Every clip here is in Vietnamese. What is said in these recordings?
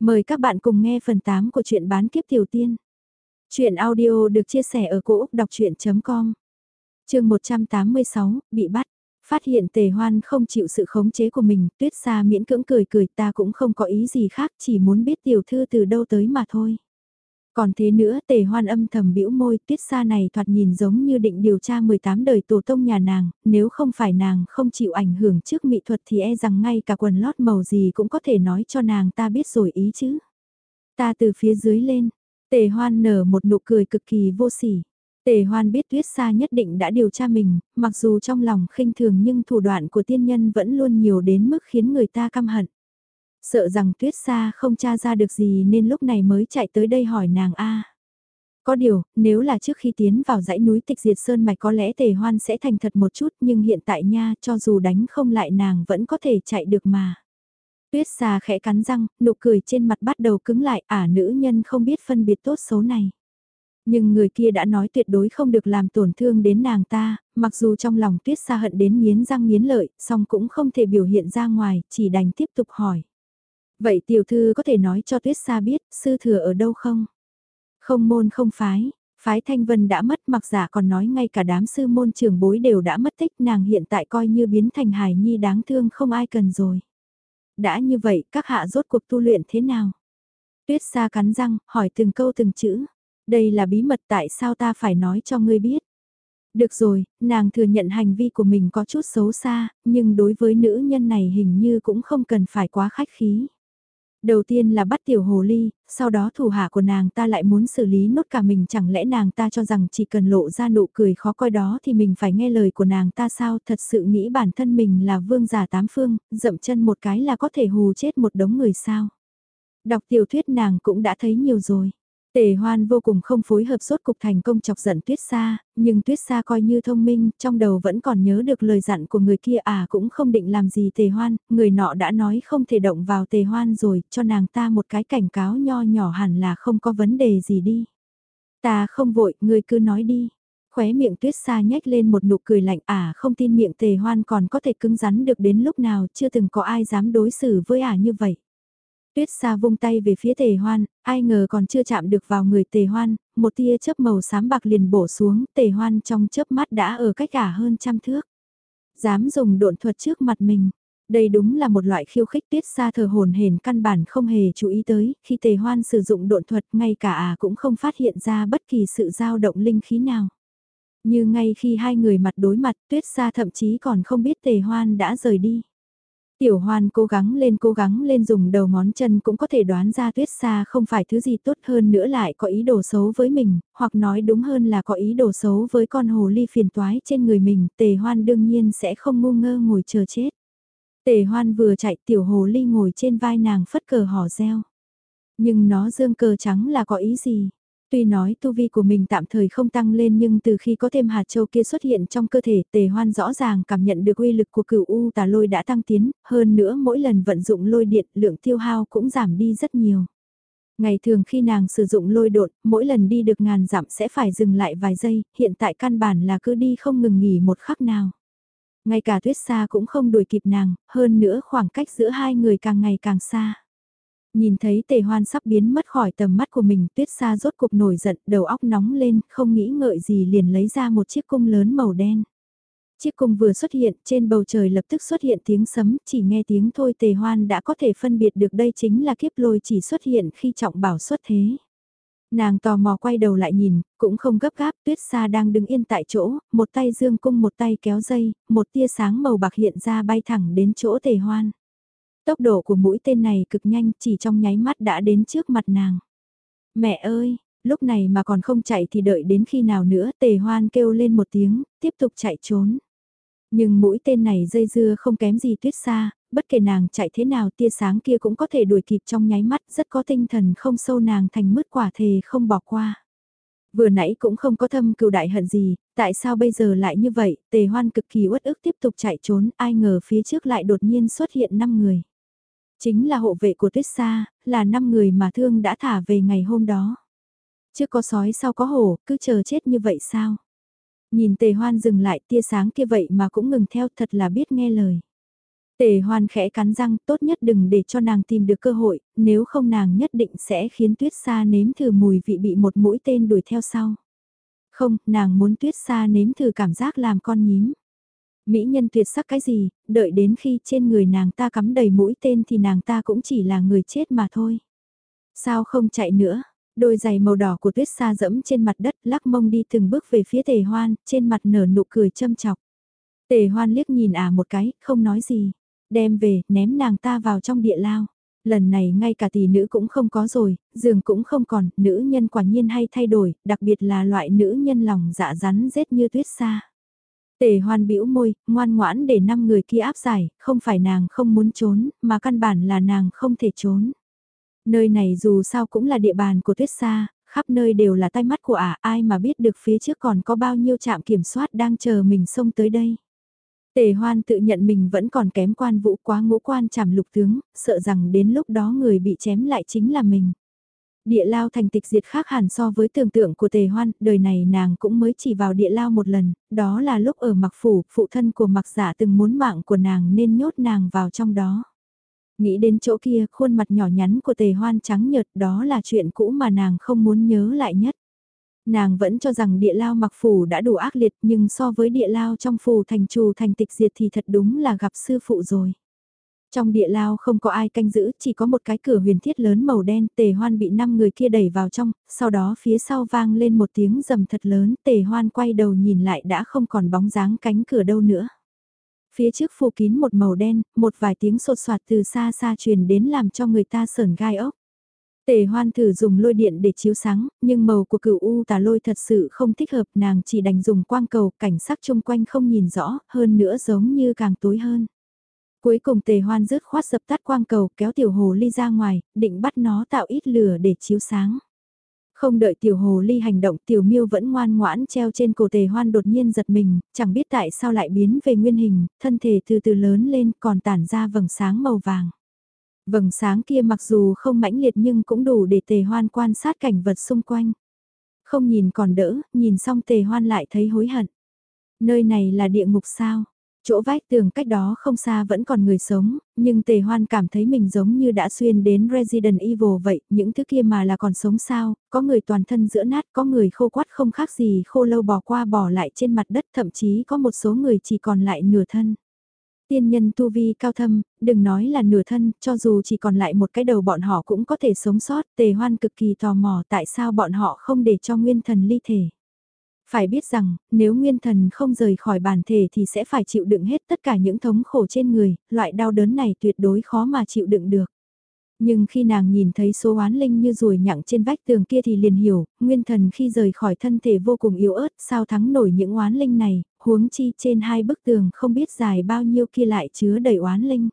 Mời các bạn cùng nghe phần 8 của truyện bán kiếp tiểu tiên. Chuyện audio được chia sẻ ở cỗ đọc chuyện.com Trường 186, bị bắt. Phát hiện tề hoan không chịu sự khống chế của mình, tuyết xa miễn cưỡng cười cười ta cũng không có ý gì khác, chỉ muốn biết tiểu thư từ đâu tới mà thôi. Còn thế nữa tề hoan âm thầm bĩu môi tuyết xa này thoạt nhìn giống như định điều tra 18 đời tổ tông nhà nàng, nếu không phải nàng không chịu ảnh hưởng trước mỹ thuật thì e rằng ngay cả quần lót màu gì cũng có thể nói cho nàng ta biết rồi ý chứ. Ta từ phía dưới lên, tề hoan nở một nụ cười cực kỳ vô sỉ. Tề hoan biết tuyết xa nhất định đã điều tra mình, mặc dù trong lòng khinh thường nhưng thủ đoạn của tiên nhân vẫn luôn nhiều đến mức khiến người ta căm hận. Sợ rằng tuyết xa không tra ra được gì nên lúc này mới chạy tới đây hỏi nàng a Có điều, nếu là trước khi tiến vào dãy núi tịch diệt sơn mạch có lẽ tề hoan sẽ thành thật một chút nhưng hiện tại nha cho dù đánh không lại nàng vẫn có thể chạy được mà. Tuyết xa khẽ cắn răng, nụ cười trên mặt bắt đầu cứng lại ả nữ nhân không biết phân biệt tốt xấu này. Nhưng người kia đã nói tuyệt đối không được làm tổn thương đến nàng ta, mặc dù trong lòng tuyết xa hận đến nghiến răng nghiến lợi, song cũng không thể biểu hiện ra ngoài, chỉ đành tiếp tục hỏi. Vậy tiểu thư có thể nói cho tuyết xa biết, sư thừa ở đâu không? Không môn không phái, phái thanh vân đã mất mặc giả còn nói ngay cả đám sư môn trường bối đều đã mất tích nàng hiện tại coi như biến thành hài nhi đáng thương không ai cần rồi. Đã như vậy các hạ rốt cuộc tu luyện thế nào? Tuyết xa cắn răng, hỏi từng câu từng chữ. Đây là bí mật tại sao ta phải nói cho ngươi biết? Được rồi, nàng thừa nhận hành vi của mình có chút xấu xa, nhưng đối với nữ nhân này hình như cũng không cần phải quá khách khí. Đầu tiên là bắt tiểu hồ ly, sau đó thủ hạ của nàng ta lại muốn xử lý nốt cả mình chẳng lẽ nàng ta cho rằng chỉ cần lộ ra nụ cười khó coi đó thì mình phải nghe lời của nàng ta sao thật sự nghĩ bản thân mình là vương giả tám phương, dậm chân một cái là có thể hù chết một đống người sao. Đọc tiểu thuyết nàng cũng đã thấy nhiều rồi. Tề hoan vô cùng không phối hợp sốt cục thành công chọc giận tuyết xa, nhưng tuyết xa coi như thông minh, trong đầu vẫn còn nhớ được lời dặn của người kia à cũng không định làm gì tề hoan, người nọ đã nói không thể động vào tề hoan rồi, cho nàng ta một cái cảnh cáo nho nhỏ hẳn là không có vấn đề gì đi. Ta không vội, người cứ nói đi. Khóe miệng tuyết xa nhếch lên một nụ cười lạnh à không tin miệng tề hoan còn có thể cứng rắn được đến lúc nào chưa từng có ai dám đối xử với ả à như vậy. Tuyết xa vung tay về phía tề hoan, ai ngờ còn chưa chạm được vào người tề hoan, một tia chớp màu xám bạc liền bổ xuống, tề hoan trong chớp mắt đã ở cách cả hơn trăm thước. Dám dùng độn thuật trước mặt mình. Đây đúng là một loại khiêu khích tuyết xa thờ hồn hền căn bản không hề chú ý tới, khi tề hoan sử dụng độn thuật ngay cả à cũng không phát hiện ra bất kỳ sự dao động linh khí nào. Như ngay khi hai người mặt đối mặt tuyết xa thậm chí còn không biết tề hoan đã rời đi. Tiểu hoan cố gắng lên cố gắng lên dùng đầu ngón chân cũng có thể đoán ra tuyết xa không phải thứ gì tốt hơn nữa lại có ý đồ xấu với mình, hoặc nói đúng hơn là có ý đồ xấu với con hồ ly phiền toái trên người mình, tề hoan đương nhiên sẽ không ngu ngơ ngồi chờ chết. Tề hoan vừa chạy tiểu hồ ly ngồi trên vai nàng phất cờ hò reo. Nhưng nó dương cờ trắng là có ý gì? Tuy nói tu vi của mình tạm thời không tăng lên nhưng từ khi có thêm hạt châu kia xuất hiện trong cơ thể tề hoan rõ ràng cảm nhận được uy lực của cửu U tà lôi đã tăng tiến, hơn nữa mỗi lần vận dụng lôi điện lượng tiêu hao cũng giảm đi rất nhiều. Ngày thường khi nàng sử dụng lôi đột, mỗi lần đi được ngàn dặm sẽ phải dừng lại vài giây, hiện tại căn bản là cứ đi không ngừng nghỉ một khắc nào. Ngay cả tuyết xa cũng không đuổi kịp nàng, hơn nữa khoảng cách giữa hai người càng ngày càng xa. Nhìn thấy tề hoan sắp biến mất khỏi tầm mắt của mình tuyết xa rốt cục nổi giận đầu óc nóng lên không nghĩ ngợi gì liền lấy ra một chiếc cung lớn màu đen. Chiếc cung vừa xuất hiện trên bầu trời lập tức xuất hiện tiếng sấm chỉ nghe tiếng thôi tề hoan đã có thể phân biệt được đây chính là kiếp lôi chỉ xuất hiện khi trọng bảo xuất thế. Nàng tò mò quay đầu lại nhìn, cũng không gấp gáp, tuyết xa đang đứng yên tại chỗ, một tay dương cung một tay kéo dây, một tia sáng màu bạc hiện ra bay thẳng đến chỗ tề hoan. Tốc độ của mũi tên này cực nhanh chỉ trong nháy mắt đã đến trước mặt nàng. Mẹ ơi, lúc này mà còn không chạy thì đợi đến khi nào nữa tề hoan kêu lên một tiếng, tiếp tục chạy trốn. Nhưng mũi tên này dây dưa không kém gì tuyết xa, bất kể nàng chạy thế nào tia sáng kia cũng có thể đuổi kịp trong nháy mắt rất có tinh thần không sâu nàng thành mứt quả thề không bỏ qua. Vừa nãy cũng không có thâm cựu đại hận gì, tại sao bây giờ lại như vậy, tề hoan cực kỳ uất ức tiếp tục chạy trốn, ai ngờ phía trước lại đột nhiên xuất hiện 5 người. Chính là hộ vệ của Tuyết Sa, là năm người mà thương đã thả về ngày hôm đó. Chưa có sói sau có hổ, cứ chờ chết như vậy sao? Nhìn tề hoan dừng lại tia sáng kia vậy mà cũng ngừng theo thật là biết nghe lời. Tề hoan khẽ cắn răng, tốt nhất đừng để cho nàng tìm được cơ hội, nếu không nàng nhất định sẽ khiến tuyết sa nếm thử mùi vị bị một mũi tên đuổi theo sau. Không, nàng muốn tuyết sa nếm thử cảm giác làm con nhím. Mỹ nhân tuyệt sắc cái gì, đợi đến khi trên người nàng ta cắm đầy mũi tên thì nàng ta cũng chỉ là người chết mà thôi. Sao không chạy nữa? Đôi giày màu đỏ của tuyết sa dẫm trên mặt đất lắc mông đi từng bước về phía tề hoan, trên mặt nở nụ cười châm chọc. Tề hoan liếc nhìn à một cái, không nói gì. Đem về, ném nàng ta vào trong địa lao. Lần này ngay cả tỷ nữ cũng không có rồi, giường cũng không còn, nữ nhân quả nhiên hay thay đổi, đặc biệt là loại nữ nhân lòng dạ rắn rết như tuyết sa. Tề hoan bĩu môi, ngoan ngoãn để năm người kia áp giải, không phải nàng không muốn trốn, mà căn bản là nàng không thể trốn. Nơi này dù sao cũng là địa bàn của tuyết sa, khắp nơi đều là tay mắt của ả, ai mà biết được phía trước còn có bao nhiêu trạm kiểm soát đang chờ mình xông tới đây. Tề hoan tự nhận mình vẫn còn kém quan vũ quá ngũ quan chảm lục tướng, sợ rằng đến lúc đó người bị chém lại chính là mình. Địa lao thành tịch diệt khác hẳn so với tưởng tượng của tề hoan, đời này nàng cũng mới chỉ vào địa lao một lần, đó là lúc ở mặc phủ, phụ thân của mặc giả từng muốn mạng của nàng nên nhốt nàng vào trong đó. Nghĩ đến chỗ kia, khuôn mặt nhỏ nhắn của tề hoan trắng nhợt đó là chuyện cũ mà nàng không muốn nhớ lại nhất. Nàng vẫn cho rằng địa lao mặc phủ đã đủ ác liệt nhưng so với địa lao trong phủ thành trù thành tịch diệt thì thật đúng là gặp sư phụ rồi. Trong địa lao không có ai canh giữ, chỉ có một cái cửa huyền thiết lớn màu đen, tề hoan bị năm người kia đẩy vào trong, sau đó phía sau vang lên một tiếng rầm thật lớn, tề hoan quay đầu nhìn lại đã không còn bóng dáng cánh cửa đâu nữa. Phía trước phủ kín một màu đen, một vài tiếng sột soạt từ xa xa truyền đến làm cho người ta sờn gai ốc. Tề hoan thử dùng lôi điện để chiếu sáng, nhưng màu của cửu U tà lôi thật sự không thích hợp nàng chỉ đành dùng quang cầu, cảnh sắc chung quanh không nhìn rõ, hơn nữa giống như càng tối hơn. Cuối cùng tề hoan rớt khoát dập tắt quang cầu kéo tiểu hồ ly ra ngoài, định bắt nó tạo ít lửa để chiếu sáng. Không đợi tiểu hồ ly hành động tiểu miêu vẫn ngoan ngoãn treo trên cổ tề hoan đột nhiên giật mình, chẳng biết tại sao lại biến về nguyên hình, thân thể từ từ lớn lên còn tản ra vầng sáng màu vàng. Vầng sáng kia mặc dù không mãnh liệt nhưng cũng đủ để tề hoan quan sát cảnh vật xung quanh. Không nhìn còn đỡ, nhìn xong tề hoan lại thấy hối hận. Nơi này là địa ngục sao? Chỗ vách tường cách đó không xa vẫn còn người sống, nhưng tề hoan cảm thấy mình giống như đã xuyên đến Resident Evil vậy, những thứ kia mà là còn sống sao, có người toàn thân giữa nát, có người khô quắt không khác gì khô lâu bỏ qua bỏ lại trên mặt đất, thậm chí có một số người chỉ còn lại nửa thân. Tiên nhân tu vi cao thâm, đừng nói là nửa thân, cho dù chỉ còn lại một cái đầu bọn họ cũng có thể sống sót, tề hoan cực kỳ tò mò tại sao bọn họ không để cho nguyên thần ly thể. Phải biết rằng, nếu nguyên thần không rời khỏi bản thể thì sẽ phải chịu đựng hết tất cả những thống khổ trên người, loại đau đớn này tuyệt đối khó mà chịu đựng được. Nhưng khi nàng nhìn thấy số oán linh như ruồi nhặng trên vách tường kia thì liền hiểu, nguyên thần khi rời khỏi thân thể vô cùng yếu ớt, sao thắng nổi những oán linh này, huống chi trên hai bức tường không biết dài bao nhiêu kia lại chứa đầy oán linh.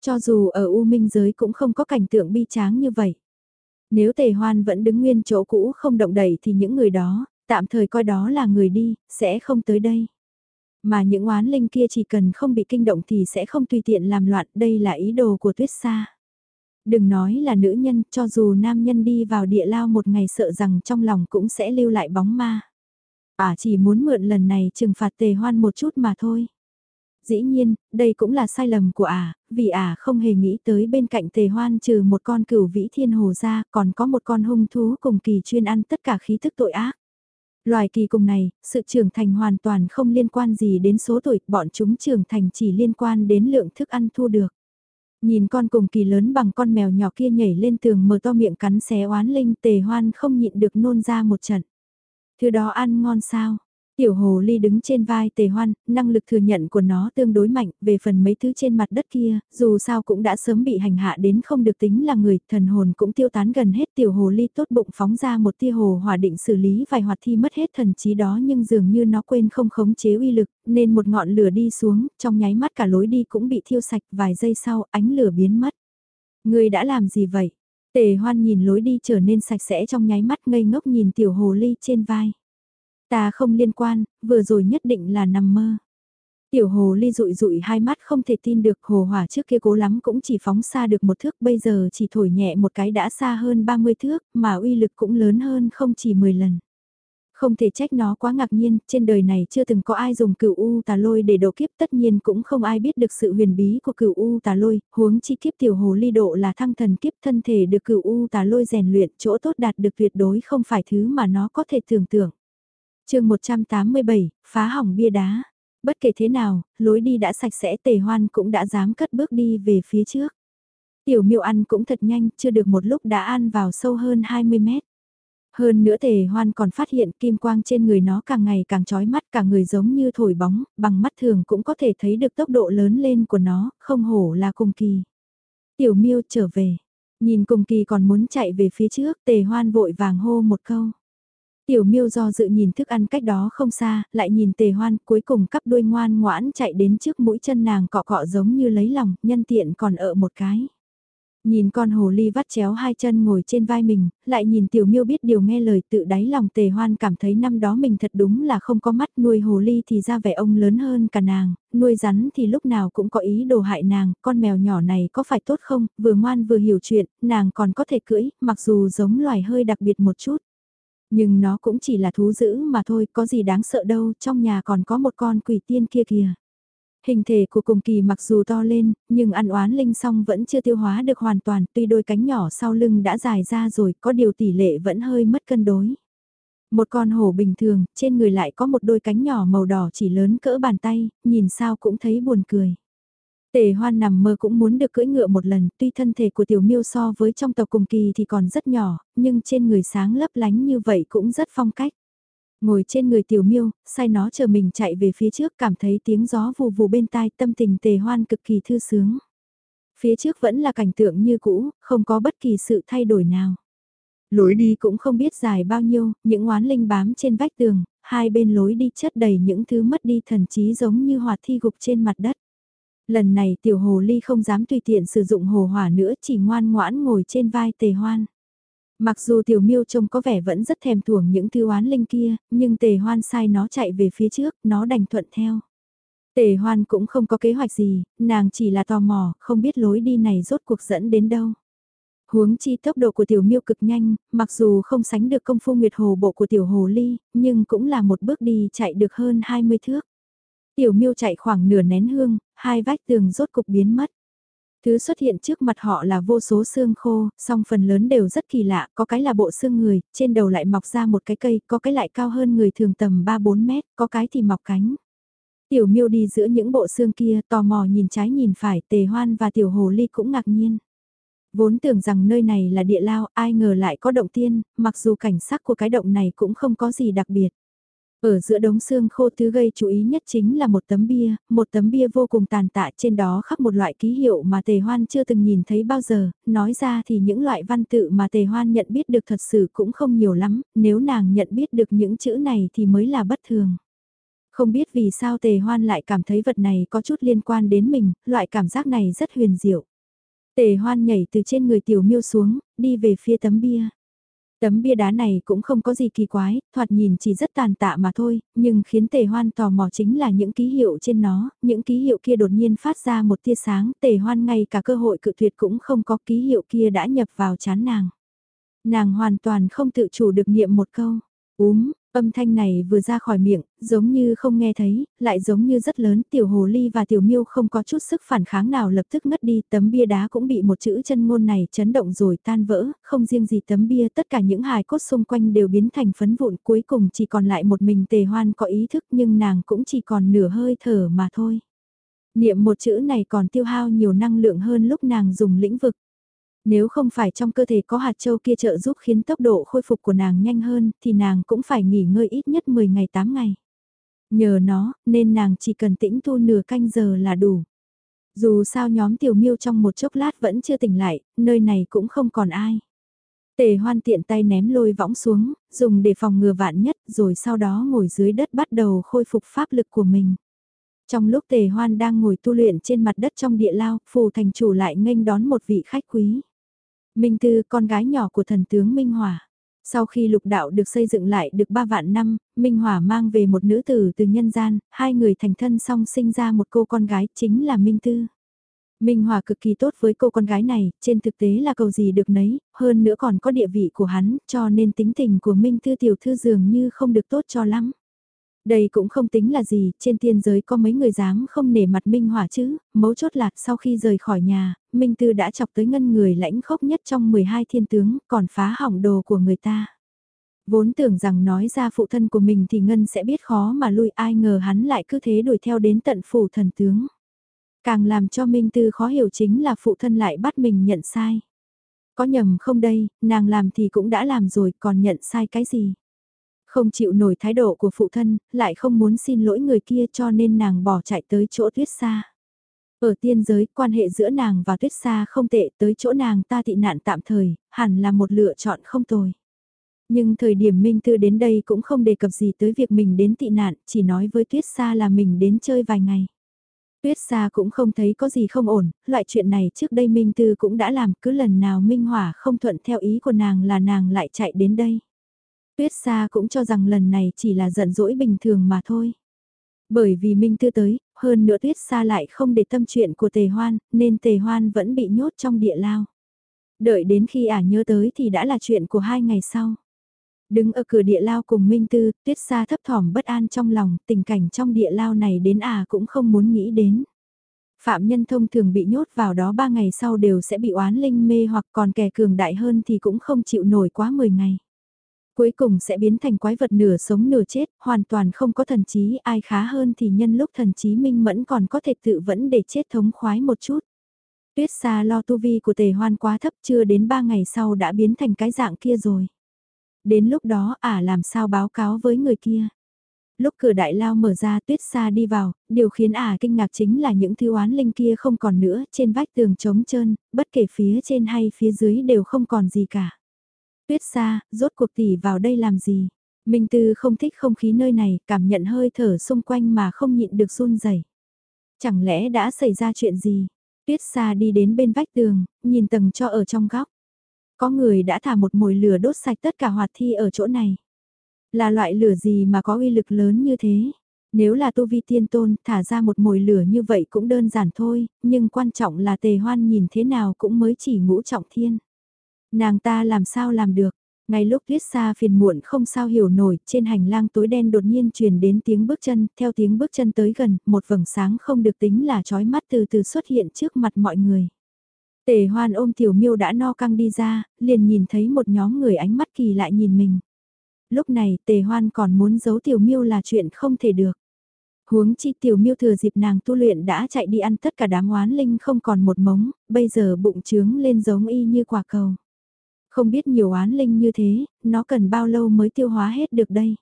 Cho dù ở U Minh giới cũng không có cảnh tượng bi tráng như vậy. Nếu tề hoan vẫn đứng nguyên chỗ cũ không động đẩy thì những người đó, tạm thời coi đó là người đi, sẽ không tới đây. Mà những oán linh kia chỉ cần không bị kinh động thì sẽ không tùy tiện làm loạn, đây là ý đồ của tuyết sa. Đừng nói là nữ nhân, cho dù nam nhân đi vào địa lao một ngày sợ rằng trong lòng cũng sẽ lưu lại bóng ma. À chỉ muốn mượn lần này trừng phạt tề hoan một chút mà thôi. Dĩ nhiên, đây cũng là sai lầm của ả, à, vì ả à không hề nghĩ tới bên cạnh tề hoan trừ một con cửu vĩ thiên hồ ra, còn có một con hung thú cùng kỳ chuyên ăn tất cả khí thức tội ác. Loài kỳ cùng này, sự trưởng thành hoàn toàn không liên quan gì đến số tuổi, bọn chúng trưởng thành chỉ liên quan đến lượng thức ăn thu được. Nhìn con cùng kỳ lớn bằng con mèo nhỏ kia nhảy lên tường mở to miệng cắn xé oán linh tề hoan không nhịn được nôn ra một trận. Thứ đó ăn ngon sao? Tiểu hồ ly đứng trên vai tề hoan, năng lực thừa nhận của nó tương đối mạnh, về phần mấy thứ trên mặt đất kia, dù sao cũng đã sớm bị hành hạ đến không được tính là người, thần hồn cũng tiêu tán gần hết tiểu hồ ly tốt bụng phóng ra một tia hồ hỏa định xử lý vài hoạt thi mất hết thần trí đó nhưng dường như nó quên không khống chế uy lực, nên một ngọn lửa đi xuống, trong nháy mắt cả lối đi cũng bị thiêu sạch vài giây sau ánh lửa biến mất. Người đã làm gì vậy? Tề hoan nhìn lối đi trở nên sạch sẽ trong nháy mắt ngây ngốc nhìn tiểu hồ ly trên vai. Ta không liên quan, vừa rồi nhất định là nằm mơ. Tiểu hồ ly rụi rụi hai mắt không thể tin được hồ hỏa trước kia cố lắm cũng chỉ phóng xa được một thước bây giờ chỉ thổi nhẹ một cái đã xa hơn 30 thước mà uy lực cũng lớn hơn không chỉ 10 lần. Không thể trách nó quá ngạc nhiên, trên đời này chưa từng có ai dùng cửu U tà lôi để độ kiếp tất nhiên cũng không ai biết được sự huyền bí của cửu U tà lôi, huống chi kiếp tiểu hồ ly độ là thăng thần kiếp thân thể được cửu U tà lôi rèn luyện chỗ tốt đạt được tuyệt đối không phải thứ mà nó có thể tưởng tượng chương 187, phá hỏng bia đá. Bất kể thế nào, lối đi đã sạch sẽ tề hoan cũng đã dám cất bước đi về phía trước. Tiểu miêu ăn cũng thật nhanh, chưa được một lúc đã ăn vào sâu hơn 20 mét. Hơn nữa tề hoan còn phát hiện kim quang trên người nó càng ngày càng trói mắt cả người giống như thổi bóng, bằng mắt thường cũng có thể thấy được tốc độ lớn lên của nó, không hổ là cùng kỳ. Tiểu miêu trở về, nhìn cùng kỳ còn muốn chạy về phía trước tề hoan vội vàng hô một câu. Tiểu miêu do dự nhìn thức ăn cách đó không xa, lại nhìn tề hoan cuối cùng cắp đuôi ngoan ngoãn chạy đến trước mũi chân nàng cọ cọ giống như lấy lòng, nhân tiện còn ở một cái. Nhìn con hồ ly vắt chéo hai chân ngồi trên vai mình, lại nhìn tiểu miêu biết điều nghe lời tự đáy lòng tề hoan cảm thấy năm đó mình thật đúng là không có mắt nuôi hồ ly thì ra vẻ ông lớn hơn cả nàng, nuôi rắn thì lúc nào cũng có ý đồ hại nàng, con mèo nhỏ này có phải tốt không, vừa ngoan vừa hiểu chuyện, nàng còn có thể cưỡi, mặc dù giống loài hơi đặc biệt một chút. Nhưng nó cũng chỉ là thú dữ mà thôi, có gì đáng sợ đâu, trong nhà còn có một con quỷ tiên kia kìa. Hình thể của cùng kỳ mặc dù to lên, nhưng ăn oán linh song vẫn chưa tiêu hóa được hoàn toàn, tuy đôi cánh nhỏ sau lưng đã dài ra rồi, có điều tỷ lệ vẫn hơi mất cân đối. Một con hổ bình thường, trên người lại có một đôi cánh nhỏ màu đỏ chỉ lớn cỡ bàn tay, nhìn sao cũng thấy buồn cười. Tề hoan nằm mơ cũng muốn được cưỡi ngựa một lần, tuy thân thể của tiểu miêu so với trong tộc cùng kỳ thì còn rất nhỏ, nhưng trên người sáng lấp lánh như vậy cũng rất phong cách. Ngồi trên người tiểu miêu, sai nó chờ mình chạy về phía trước cảm thấy tiếng gió vù vù bên tai tâm tình tề hoan cực kỳ thư sướng. Phía trước vẫn là cảnh tượng như cũ, không có bất kỳ sự thay đổi nào. Lối đi cũng không biết dài bao nhiêu, những oán linh bám trên vách tường, hai bên lối đi chất đầy những thứ mất đi thần trí giống như hoạt thi gục trên mặt đất. Lần này tiểu hồ ly không dám tùy tiện sử dụng hồ hỏa nữa chỉ ngoan ngoãn ngồi trên vai tề hoan. Mặc dù tiểu miêu trông có vẻ vẫn rất thèm thuồng những thư oán linh kia, nhưng tề hoan sai nó chạy về phía trước, nó đành thuận theo. Tề hoan cũng không có kế hoạch gì, nàng chỉ là tò mò, không biết lối đi này rốt cuộc dẫn đến đâu. Huống chi tốc độ của tiểu miêu cực nhanh, mặc dù không sánh được công phu nguyệt hồ bộ của tiểu hồ ly, nhưng cũng là một bước đi chạy được hơn 20 thước. Tiểu miêu chạy khoảng nửa nén hương, hai vách tường rốt cục biến mất. Thứ xuất hiện trước mặt họ là vô số xương khô, song phần lớn đều rất kỳ lạ, có cái là bộ xương người, trên đầu lại mọc ra một cái cây, có cái lại cao hơn người thường tầm 3-4 mét, có cái thì mọc cánh. Tiểu miêu đi giữa những bộ xương kia, tò mò nhìn trái nhìn phải, tề hoan và tiểu hồ ly cũng ngạc nhiên. Vốn tưởng rằng nơi này là địa lao, ai ngờ lại có động tiên, mặc dù cảnh sắc của cái động này cũng không có gì đặc biệt. Ở giữa đống xương khô thứ gây chú ý nhất chính là một tấm bia, một tấm bia vô cùng tàn tạ trên đó khắc một loại ký hiệu mà Tề Hoan chưa từng nhìn thấy bao giờ, nói ra thì những loại văn tự mà Tề Hoan nhận biết được thật sự cũng không nhiều lắm, nếu nàng nhận biết được những chữ này thì mới là bất thường. Không biết vì sao Tề Hoan lại cảm thấy vật này có chút liên quan đến mình, loại cảm giác này rất huyền diệu. Tề Hoan nhảy từ trên người tiểu miêu xuống, đi về phía tấm bia. Tấm bia đá này cũng không có gì kỳ quái, thoạt nhìn chỉ rất tàn tạ mà thôi, nhưng khiến tề hoan tò mò chính là những ký hiệu trên nó, những ký hiệu kia đột nhiên phát ra một tia sáng, tề hoan ngay cả cơ hội cự tuyệt cũng không có ký hiệu kia đã nhập vào chán nàng. Nàng hoàn toàn không tự chủ được niệm một câu, úm, Âm thanh này vừa ra khỏi miệng, giống như không nghe thấy, lại giống như rất lớn, tiểu hồ ly và tiểu miêu không có chút sức phản kháng nào lập tức ngất đi, tấm bia đá cũng bị một chữ chân ngôn này chấn động rồi tan vỡ, không riêng gì tấm bia, tất cả những hài cốt xung quanh đều biến thành phấn vụn, cuối cùng chỉ còn lại một mình tề hoan có ý thức nhưng nàng cũng chỉ còn nửa hơi thở mà thôi. Niệm một chữ này còn tiêu hao nhiều năng lượng hơn lúc nàng dùng lĩnh vực. Nếu không phải trong cơ thể có hạt châu kia trợ giúp khiến tốc độ khôi phục của nàng nhanh hơn thì nàng cũng phải nghỉ ngơi ít nhất 10 ngày 8 ngày. Nhờ nó nên nàng chỉ cần tĩnh tu nửa canh giờ là đủ. Dù sao nhóm tiểu miêu trong một chốc lát vẫn chưa tỉnh lại, nơi này cũng không còn ai. Tề hoan tiện tay ném lôi võng xuống, dùng để phòng ngừa vạn nhất rồi sau đó ngồi dưới đất bắt đầu khôi phục pháp lực của mình. Trong lúc tề hoan đang ngồi tu luyện trên mặt đất trong địa lao, phù thành chủ lại nghênh đón một vị khách quý. Minh Tư, con gái nhỏ của thần tướng Minh Hòa. Sau khi lục đạo được xây dựng lại được ba vạn năm, Minh Hòa mang về một nữ tử từ nhân gian, hai người thành thân song sinh ra một cô con gái chính là Minh Tư. Minh Hòa cực kỳ tốt với cô con gái này, trên thực tế là cầu gì được nấy, hơn nữa còn có địa vị của hắn, cho nên tính tình của Minh Tư tiểu thư dường như không được tốt cho lắm. Đây cũng không tính là gì, trên tiên giới có mấy người dám không nể mặt Minh Hỏa chứ, mấu chốt là sau khi rời khỏi nhà, Minh Tư đã chọc tới ngân người lãnh khốc nhất trong 12 thiên tướng, còn phá hỏng đồ của người ta. Vốn tưởng rằng nói ra phụ thân của mình thì Ngân sẽ biết khó mà lui ai ngờ hắn lại cứ thế đuổi theo đến tận phủ thần tướng. Càng làm cho Minh Tư khó hiểu chính là phụ thân lại bắt mình nhận sai. Có nhầm không đây, nàng làm thì cũng đã làm rồi còn nhận sai cái gì. Không chịu nổi thái độ của phụ thân, lại không muốn xin lỗi người kia cho nên nàng bỏ chạy tới chỗ tuyết xa. Ở tiên giới, quan hệ giữa nàng và tuyết xa không tệ tới chỗ nàng ta tị nạn tạm thời, hẳn là một lựa chọn không tồi. Nhưng thời điểm Minh Tư đến đây cũng không đề cập gì tới việc mình đến tị nạn, chỉ nói với Tuyết Sa là mình đến chơi vài ngày. Tuyết Sa cũng không thấy có gì không ổn, loại chuyện này trước đây Minh Tư cũng đã làm, cứ lần nào Minh Hỏa không thuận theo ý của nàng là nàng lại chạy đến đây. Tuyết Sa cũng cho rằng lần này chỉ là giận dỗi bình thường mà thôi. Bởi vì Minh Tư tới, hơn nữa Tuyết Sa lại không để tâm chuyện của Tề Hoan, nên Tề Hoan vẫn bị nhốt trong địa lao. Đợi đến khi ả nhớ tới thì đã là chuyện của hai ngày sau. Đứng ở cửa địa lao cùng Minh Tư, Tuyết Sa thấp thỏm bất an trong lòng, tình cảnh trong địa lao này đến ả cũng không muốn nghĩ đến. Phạm nhân thông thường bị nhốt vào đó ba ngày sau đều sẽ bị oán linh mê hoặc còn kẻ cường đại hơn thì cũng không chịu nổi quá 10 ngày cuối cùng sẽ biến thành quái vật nửa sống nửa chết, hoàn toàn không có thần trí, ai khá hơn thì nhân lúc thần trí minh mẫn còn có thể tự vẫn để chết thống khoái một chút. Tuyết xa lo tu vi của tề hoan quá thấp chưa đến ba ngày sau đã biến thành cái dạng kia rồi. Đến lúc đó ả làm sao báo cáo với người kia. Lúc cửa đại lao mở ra tuyết xa đi vào, điều khiến ả kinh ngạc chính là những thư oán linh kia không còn nữa, trên vách tường trống trơn, bất kể phía trên hay phía dưới đều không còn gì cả. Tuyết xa, rốt cuộc tỷ vào đây làm gì? Minh Tư không thích không khí nơi này, cảm nhận hơi thở xung quanh mà không nhịn được run rẩy. Chẳng lẽ đã xảy ra chuyện gì? Tuyết xa đi đến bên vách tường, nhìn tầng cho ở trong góc. Có người đã thả một mồi lửa đốt sạch tất cả hoạt thi ở chỗ này. Là loại lửa gì mà có uy lực lớn như thế? Nếu là tu vi tiên tôn, thả ra một mồi lửa như vậy cũng đơn giản thôi, nhưng quan trọng là tề hoan nhìn thế nào cũng mới chỉ ngũ trọng thiên. Nàng ta làm sao làm được? Ngay lúc tuyết xa phiền muộn không sao hiểu nổi, trên hành lang tối đen đột nhiên truyền đến tiếng bước chân, theo tiếng bước chân tới gần, một vầng sáng không được tính là trói mắt từ từ xuất hiện trước mặt mọi người. Tề hoan ôm tiểu miêu đã no căng đi ra, liền nhìn thấy một nhóm người ánh mắt kỳ lại nhìn mình. Lúc này tề hoan còn muốn giấu tiểu miêu là chuyện không thể được. Huống chi tiểu miêu thừa dịp nàng tu luyện đã chạy đi ăn tất cả đám oán linh không còn một mống, bây giờ bụng trướng lên giống y như quả cầu. Không biết nhiều oán linh như thế, nó cần bao lâu mới tiêu hóa hết được đây?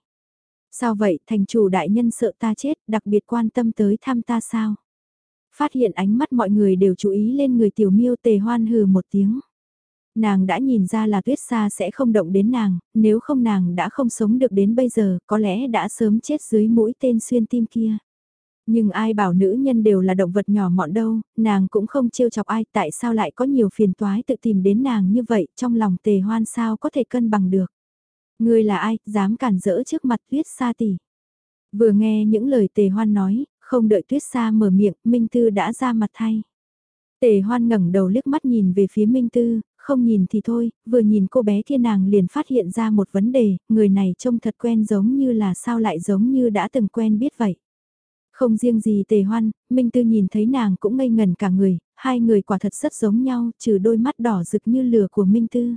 Sao vậy, thành chủ đại nhân sợ ta chết, đặc biệt quan tâm tới thăm ta sao? Phát hiện ánh mắt mọi người đều chú ý lên người tiểu miêu tề hoan hừ một tiếng. Nàng đã nhìn ra là tuyết xa sẽ không động đến nàng, nếu không nàng đã không sống được đến bây giờ, có lẽ đã sớm chết dưới mũi tên xuyên tim kia. Nhưng ai bảo nữ nhân đều là động vật nhỏ mọn đâu, nàng cũng không trêu chọc ai tại sao lại có nhiều phiền toái tự tìm đến nàng như vậy trong lòng tề hoan sao có thể cân bằng được. Người là ai, dám cản rỡ trước mặt tuyết sa tỷ. Vừa nghe những lời tề hoan nói, không đợi tuyết sa mở miệng, Minh Tư đã ra mặt thay. Tề hoan ngẩng đầu liếc mắt nhìn về phía Minh Tư, không nhìn thì thôi, vừa nhìn cô bé kia nàng liền phát hiện ra một vấn đề, người này trông thật quen giống như là sao lại giống như đã từng quen biết vậy. Không riêng gì tề hoan, Minh Tư nhìn thấy nàng cũng ngây ngần cả người, hai người quả thật rất giống nhau, trừ đôi mắt đỏ rực như lửa của Minh Tư.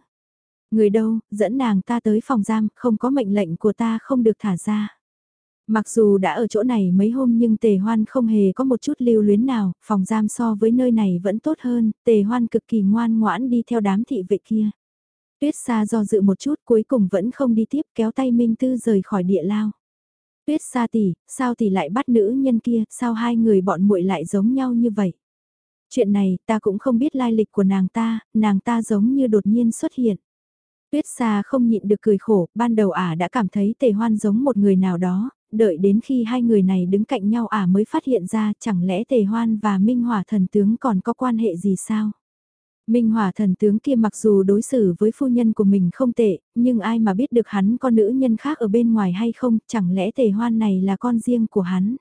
Người đâu, dẫn nàng ta tới phòng giam, không có mệnh lệnh của ta không được thả ra. Mặc dù đã ở chỗ này mấy hôm nhưng tề hoan không hề có một chút lưu luyến nào, phòng giam so với nơi này vẫn tốt hơn, tề hoan cực kỳ ngoan ngoãn đi theo đám thị vệ kia. Tuyết xa do dự một chút cuối cùng vẫn không đi tiếp kéo tay Minh Tư rời khỏi địa lao. Tuyết xa tỷ, sao tỷ lại bắt nữ nhân kia, sao hai người bọn muội lại giống nhau như vậy? Chuyện này ta cũng không biết lai lịch của nàng ta, nàng ta giống như đột nhiên xuất hiện. Tuyết xa không nhịn được cười khổ, ban đầu ả đã cảm thấy tề hoan giống một người nào đó, đợi đến khi hai người này đứng cạnh nhau ả mới phát hiện ra chẳng lẽ tề hoan và minh hỏa thần tướng còn có quan hệ gì sao? Minh Hòa thần tướng kia mặc dù đối xử với phu nhân của mình không tệ, nhưng ai mà biết được hắn có nữ nhân khác ở bên ngoài hay không, chẳng lẽ tề hoan này là con riêng của hắn.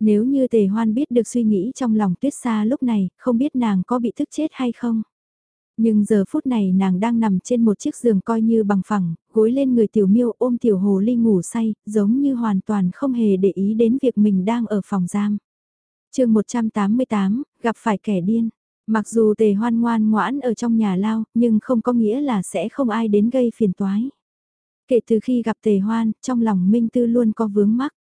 Nếu như tề hoan biết được suy nghĩ trong lòng tuyết xa lúc này, không biết nàng có bị thức chết hay không. Nhưng giờ phút này nàng đang nằm trên một chiếc giường coi như bằng phẳng, gối lên người tiểu miêu ôm tiểu hồ ly ngủ say, giống như hoàn toàn không hề để ý đến việc mình đang ở phòng giam. chương 188, gặp phải kẻ điên. Mặc dù tề hoan ngoan ngoãn ở trong nhà lao, nhưng không có nghĩa là sẽ không ai đến gây phiền toái. Kể từ khi gặp tề hoan, trong lòng Minh Tư luôn có vướng mắc.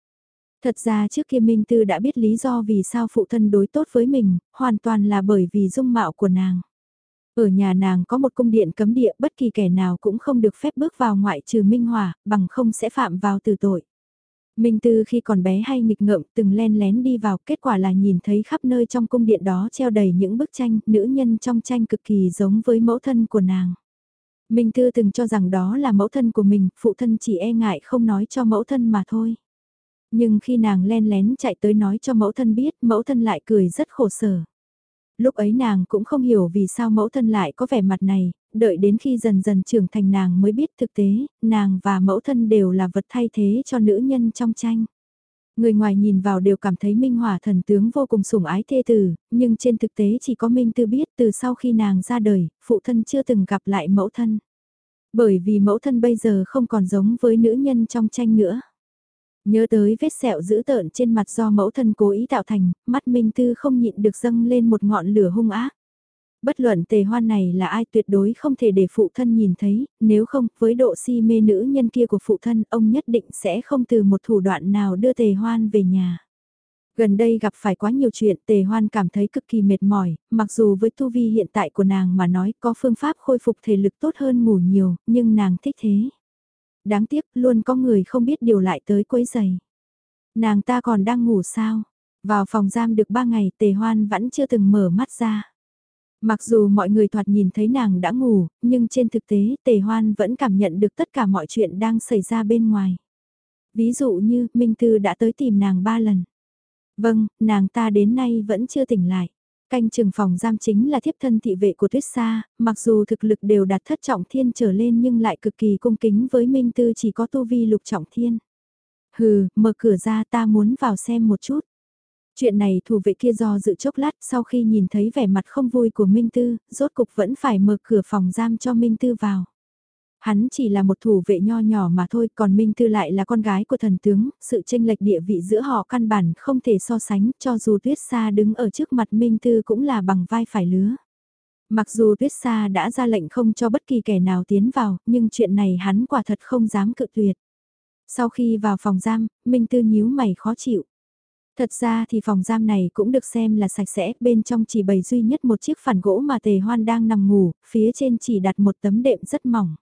Thật ra trước kia Minh Tư đã biết lý do vì sao phụ thân đối tốt với mình, hoàn toàn là bởi vì dung mạo của nàng. Ở nhà nàng có một cung điện cấm địa bất kỳ kẻ nào cũng không được phép bước vào ngoại trừ Minh Hòa, bằng không sẽ phạm vào từ tội. Minh Tư khi còn bé hay nghịch ngợm từng len lén đi vào kết quả là nhìn thấy khắp nơi trong cung điện đó treo đầy những bức tranh, nữ nhân trong tranh cực kỳ giống với mẫu thân của nàng. Minh Tư từng cho rằng đó là mẫu thân của mình, phụ thân chỉ e ngại không nói cho mẫu thân mà thôi. Nhưng khi nàng len lén chạy tới nói cho mẫu thân biết, mẫu thân lại cười rất khổ sở. Lúc ấy nàng cũng không hiểu vì sao mẫu thân lại có vẻ mặt này, đợi đến khi dần dần trưởng thành nàng mới biết thực tế, nàng và mẫu thân đều là vật thay thế cho nữ nhân trong tranh. Người ngoài nhìn vào đều cảm thấy Minh Hỏa thần tướng vô cùng sủng ái thê tử, nhưng trên thực tế chỉ có Minh Tư biết từ sau khi nàng ra đời, phụ thân chưa từng gặp lại mẫu thân. Bởi vì mẫu thân bây giờ không còn giống với nữ nhân trong tranh nữa. Nhớ tới vết sẹo dữ tợn trên mặt do mẫu thân cố ý tạo thành, mắt Minh Tư không nhịn được dâng lên một ngọn lửa hung ác. Bất luận tề hoan này là ai tuyệt đối không thể để phụ thân nhìn thấy, nếu không, với độ si mê nữ nhân kia của phụ thân, ông nhất định sẽ không từ một thủ đoạn nào đưa tề hoan về nhà. Gần đây gặp phải quá nhiều chuyện tề hoan cảm thấy cực kỳ mệt mỏi, mặc dù với tu vi hiện tại của nàng mà nói có phương pháp khôi phục thể lực tốt hơn ngủ nhiều, nhưng nàng thích thế. Đáng tiếc luôn có người không biết điều lại tới quấy giày. Nàng ta còn đang ngủ sao? Vào phòng giam được ba ngày tề hoan vẫn chưa từng mở mắt ra. Mặc dù mọi người thoạt nhìn thấy nàng đã ngủ, nhưng trên thực tế tề hoan vẫn cảm nhận được tất cả mọi chuyện đang xảy ra bên ngoài. Ví dụ như Minh Tư đã tới tìm nàng ba lần. Vâng, nàng ta đến nay vẫn chưa tỉnh lại. Canh trường phòng giam chính là thiếp thân thị vệ của Tuyết Sa, mặc dù thực lực đều đạt thất trọng thiên trở lên nhưng lại cực kỳ cung kính với Minh Tư chỉ có tu vi lục trọng thiên. Hừ, mở cửa ra ta muốn vào xem một chút. Chuyện này thủ vệ kia do dự chốc lát sau khi nhìn thấy vẻ mặt không vui của Minh Tư, rốt cục vẫn phải mở cửa phòng giam cho Minh Tư vào. Hắn chỉ là một thủ vệ nho nhỏ mà thôi, còn Minh Tư lại là con gái của thần tướng, sự tranh lệch địa vị giữa họ căn bản không thể so sánh, cho dù Tuyết Sa đứng ở trước mặt Minh Tư cũng là bằng vai phải lứa. Mặc dù Tuyết Sa đã ra lệnh không cho bất kỳ kẻ nào tiến vào, nhưng chuyện này hắn quả thật không dám cự tuyệt. Sau khi vào phòng giam, Minh Tư nhíu mày khó chịu. Thật ra thì phòng giam này cũng được xem là sạch sẽ, bên trong chỉ bày duy nhất một chiếc phản gỗ mà tề hoan đang nằm ngủ, phía trên chỉ đặt một tấm đệm rất mỏng.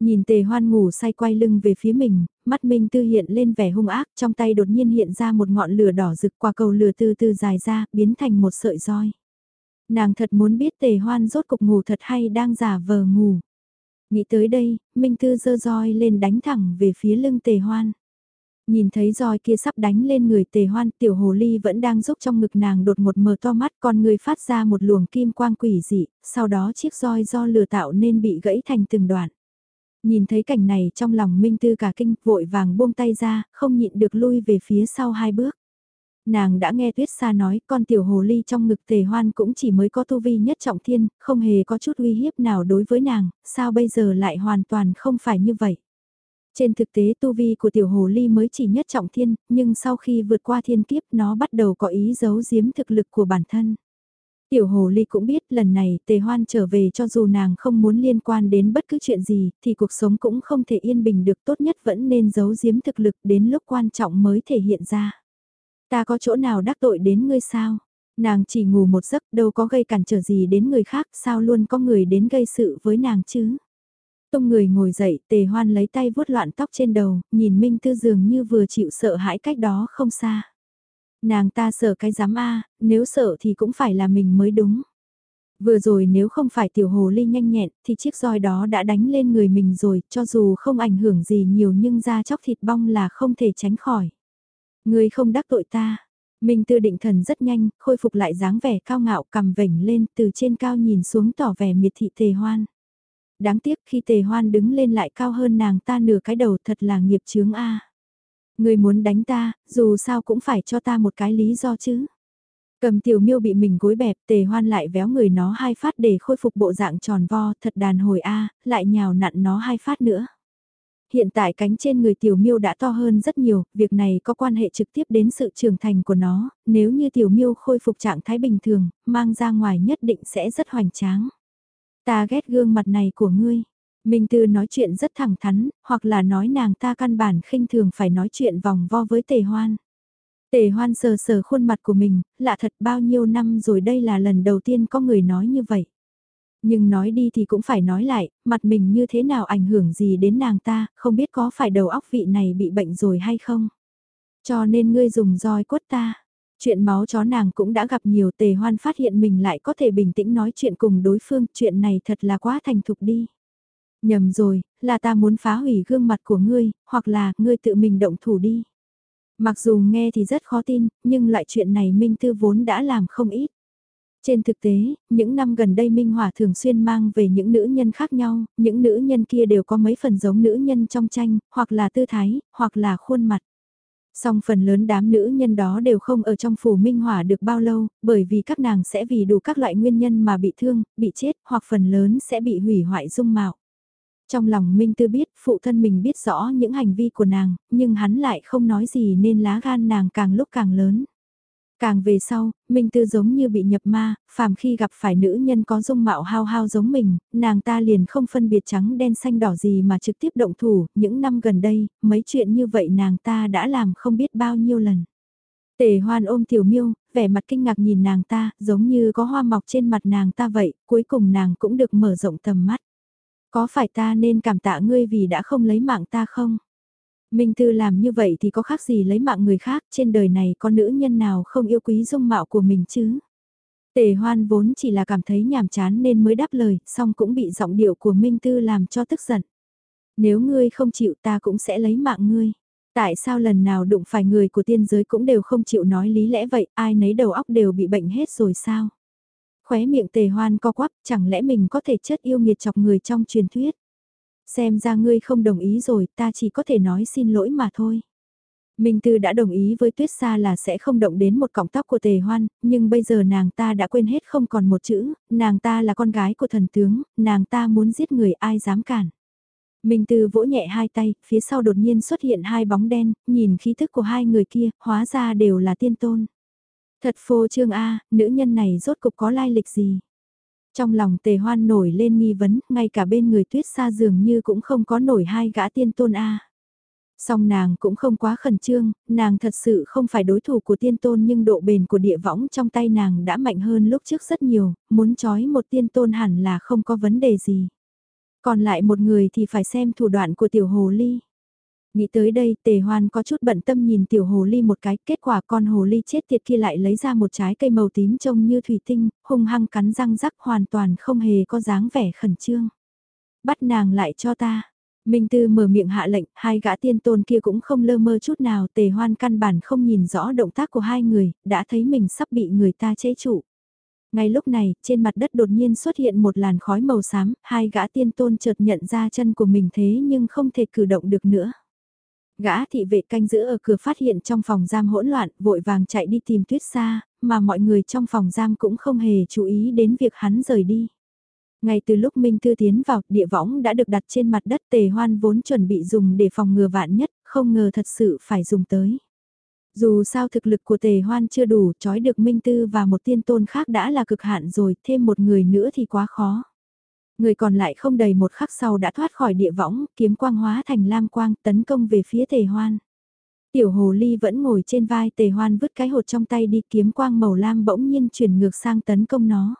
Nhìn tề hoan ngủ say quay lưng về phía mình, mắt Minh Tư hiện lên vẻ hung ác, trong tay đột nhiên hiện ra một ngọn lửa đỏ rực qua cầu lửa từ từ dài ra, biến thành một sợi roi. Nàng thật muốn biết tề hoan rốt cục ngủ thật hay đang giả vờ ngủ. Nghĩ tới đây, Minh Tư giơ roi lên đánh thẳng về phía lưng tề hoan. Nhìn thấy roi kia sắp đánh lên người tề hoan, tiểu hồ ly vẫn đang giúp trong ngực nàng đột một mở to mắt con người phát ra một luồng kim quang quỷ dị, sau đó chiếc roi do lửa tạo nên bị gãy thành từng đoạn. Nhìn thấy cảnh này trong lòng Minh Tư cả kinh vội vàng buông tay ra, không nhịn được lui về phía sau hai bước. Nàng đã nghe Tuyết Sa nói con tiểu hồ ly trong ngực tề hoan cũng chỉ mới có tu vi nhất trọng thiên, không hề có chút uy hiếp nào đối với nàng, sao bây giờ lại hoàn toàn không phải như vậy. Trên thực tế tu vi của tiểu hồ ly mới chỉ nhất trọng thiên, nhưng sau khi vượt qua thiên kiếp nó bắt đầu có ý giấu giếm thực lực của bản thân. Tiểu hồ ly cũng biết lần này tề hoan trở về cho dù nàng không muốn liên quan đến bất cứ chuyện gì thì cuộc sống cũng không thể yên bình được tốt nhất vẫn nên giấu giếm thực lực đến lúc quan trọng mới thể hiện ra. Ta có chỗ nào đắc tội đến ngươi sao? Nàng chỉ ngủ một giấc đâu có gây cản trở gì đến người khác sao luôn có người đến gây sự với nàng chứ? Tông người ngồi dậy tề hoan lấy tay vuốt loạn tóc trên đầu, nhìn Minh Tư dường như vừa chịu sợ hãi cách đó không xa. Nàng ta sợ cái giám a nếu sợ thì cũng phải là mình mới đúng. Vừa rồi nếu không phải tiểu hồ ly nhanh nhẹn thì chiếc roi đó đã đánh lên người mình rồi, cho dù không ảnh hưởng gì nhiều nhưng da chóc thịt bong là không thể tránh khỏi. Người không đắc tội ta. mình tư định thần rất nhanh, khôi phục lại dáng vẻ cao ngạo cầm vểnh lên từ trên cao nhìn xuống tỏ vẻ miệt thị tề hoan. Đáng tiếc khi tề hoan đứng lên lại cao hơn nàng ta nửa cái đầu thật là nghiệp chướng a Người muốn đánh ta, dù sao cũng phải cho ta một cái lý do chứ. Cầm tiểu miêu bị mình gối bẹp tề hoan lại véo người nó hai phát để khôi phục bộ dạng tròn vo thật đàn hồi a lại nhào nặn nó hai phát nữa. Hiện tại cánh trên người tiểu miêu đã to hơn rất nhiều, việc này có quan hệ trực tiếp đến sự trưởng thành của nó, nếu như tiểu miêu khôi phục trạng thái bình thường, mang ra ngoài nhất định sẽ rất hoành tráng. Ta ghét gương mặt này của ngươi. Minh Tư nói chuyện rất thẳng thắn, hoặc là nói nàng ta căn bản khinh thường phải nói chuyện vòng vo với tề hoan. Tề hoan sờ sờ khuôn mặt của mình, lạ thật bao nhiêu năm rồi đây là lần đầu tiên có người nói như vậy. Nhưng nói đi thì cũng phải nói lại, mặt mình như thế nào ảnh hưởng gì đến nàng ta, không biết có phải đầu óc vị này bị bệnh rồi hay không. Cho nên ngươi dùng roi quất ta. Chuyện máu chó nàng cũng đã gặp nhiều tề hoan phát hiện mình lại có thể bình tĩnh nói chuyện cùng đối phương, chuyện này thật là quá thành thục đi. Nhầm rồi, là ta muốn phá hủy gương mặt của ngươi, hoặc là ngươi tự mình động thủ đi. Mặc dù nghe thì rất khó tin, nhưng loại chuyện này Minh Tư vốn đã làm không ít. Trên thực tế, những năm gần đây Minh Hòa thường xuyên mang về những nữ nhân khác nhau, những nữ nhân kia đều có mấy phần giống nữ nhân trong tranh, hoặc là tư thái, hoặc là khuôn mặt. Song phần lớn đám nữ nhân đó đều không ở trong phủ Minh Hòa được bao lâu, bởi vì các nàng sẽ vì đủ các loại nguyên nhân mà bị thương, bị chết, hoặc phần lớn sẽ bị hủy hoại dung mạo. Trong lòng Minh Tư biết phụ thân mình biết rõ những hành vi của nàng, nhưng hắn lại không nói gì nên lá gan nàng càng lúc càng lớn. Càng về sau, Minh Tư giống như bị nhập ma, phàm khi gặp phải nữ nhân có dung mạo hao hao giống mình, nàng ta liền không phân biệt trắng đen xanh đỏ gì mà trực tiếp động thủ, những năm gần đây, mấy chuyện như vậy nàng ta đã làm không biết bao nhiêu lần. Tề hoan ôm tiểu miêu, vẻ mặt kinh ngạc nhìn nàng ta, giống như có hoa mọc trên mặt nàng ta vậy, cuối cùng nàng cũng được mở rộng tầm mắt. Có phải ta nên cảm tạ ngươi vì đã không lấy mạng ta không? Minh Tư làm như vậy thì có khác gì lấy mạng người khác, trên đời này có nữ nhân nào không yêu quý dung mạo của mình chứ? Tề hoan vốn chỉ là cảm thấy nhàm chán nên mới đáp lời, song cũng bị giọng điệu của Minh Tư làm cho tức giận. Nếu ngươi không chịu ta cũng sẽ lấy mạng ngươi. Tại sao lần nào đụng phải người của tiên giới cũng đều không chịu nói lý lẽ vậy, ai nấy đầu óc đều bị bệnh hết rồi sao? Khóe miệng tề hoan co quắp, chẳng lẽ mình có thể chất yêu nghiệt chọc người trong truyền thuyết? Xem ra ngươi không đồng ý rồi, ta chỉ có thể nói xin lỗi mà thôi. Minh Tư đã đồng ý với Tuyết Sa là sẽ không động đến một cọng tóc của Tề Hoan, nhưng bây giờ nàng ta đã quên hết không còn một chữ, nàng ta là con gái của thần tướng, nàng ta muốn giết người ai dám cản. Minh Tư vỗ nhẹ hai tay, phía sau đột nhiên xuất hiện hai bóng đen, nhìn khí thức của hai người kia, hóa ra đều là tiên tôn. Thật phô trương A, nữ nhân này rốt cục có lai lịch gì? Trong lòng tề hoan nổi lên nghi vấn, ngay cả bên người tuyết xa dường như cũng không có nổi hai gã tiên tôn A. Song nàng cũng không quá khẩn trương, nàng thật sự không phải đối thủ của tiên tôn nhưng độ bền của địa võng trong tay nàng đã mạnh hơn lúc trước rất nhiều, muốn trói một tiên tôn hẳn là không có vấn đề gì. Còn lại một người thì phải xem thủ đoạn của tiểu hồ ly. Nghĩ tới đây tề hoan có chút bận tâm nhìn tiểu hồ ly một cái, kết quả con hồ ly chết tiệt kia lại lấy ra một trái cây màu tím trông như thủy tinh, hung hăng cắn răng rắc hoàn toàn không hề có dáng vẻ khẩn trương. Bắt nàng lại cho ta. Minh Tư mở miệng hạ lệnh, hai gã tiên tôn kia cũng không lơ mơ chút nào, tề hoan căn bản không nhìn rõ động tác của hai người, đã thấy mình sắp bị người ta chế trụ. Ngay lúc này, trên mặt đất đột nhiên xuất hiện một làn khói màu xám, hai gã tiên tôn chợt nhận ra chân của mình thế nhưng không thể cử động được nữa. Gã thị vệ canh giữ ở cửa phát hiện trong phòng giam hỗn loạn, vội vàng chạy đi tìm tuyết xa, mà mọi người trong phòng giam cũng không hề chú ý đến việc hắn rời đi. Ngay từ lúc Minh Tư tiến vào, địa võng đã được đặt trên mặt đất tề hoan vốn chuẩn bị dùng để phòng ngừa vạn nhất, không ngờ thật sự phải dùng tới. Dù sao thực lực của tề hoan chưa đủ, trói được Minh Tư và một tiên tôn khác đã là cực hạn rồi, thêm một người nữa thì quá khó. Người còn lại không đầy một khắc sau đã thoát khỏi địa võng, kiếm quang hóa thành lam quang tấn công về phía tề hoan. Tiểu hồ ly vẫn ngồi trên vai tề hoan vứt cái hột trong tay đi kiếm quang màu lam bỗng nhiên chuyển ngược sang tấn công nó.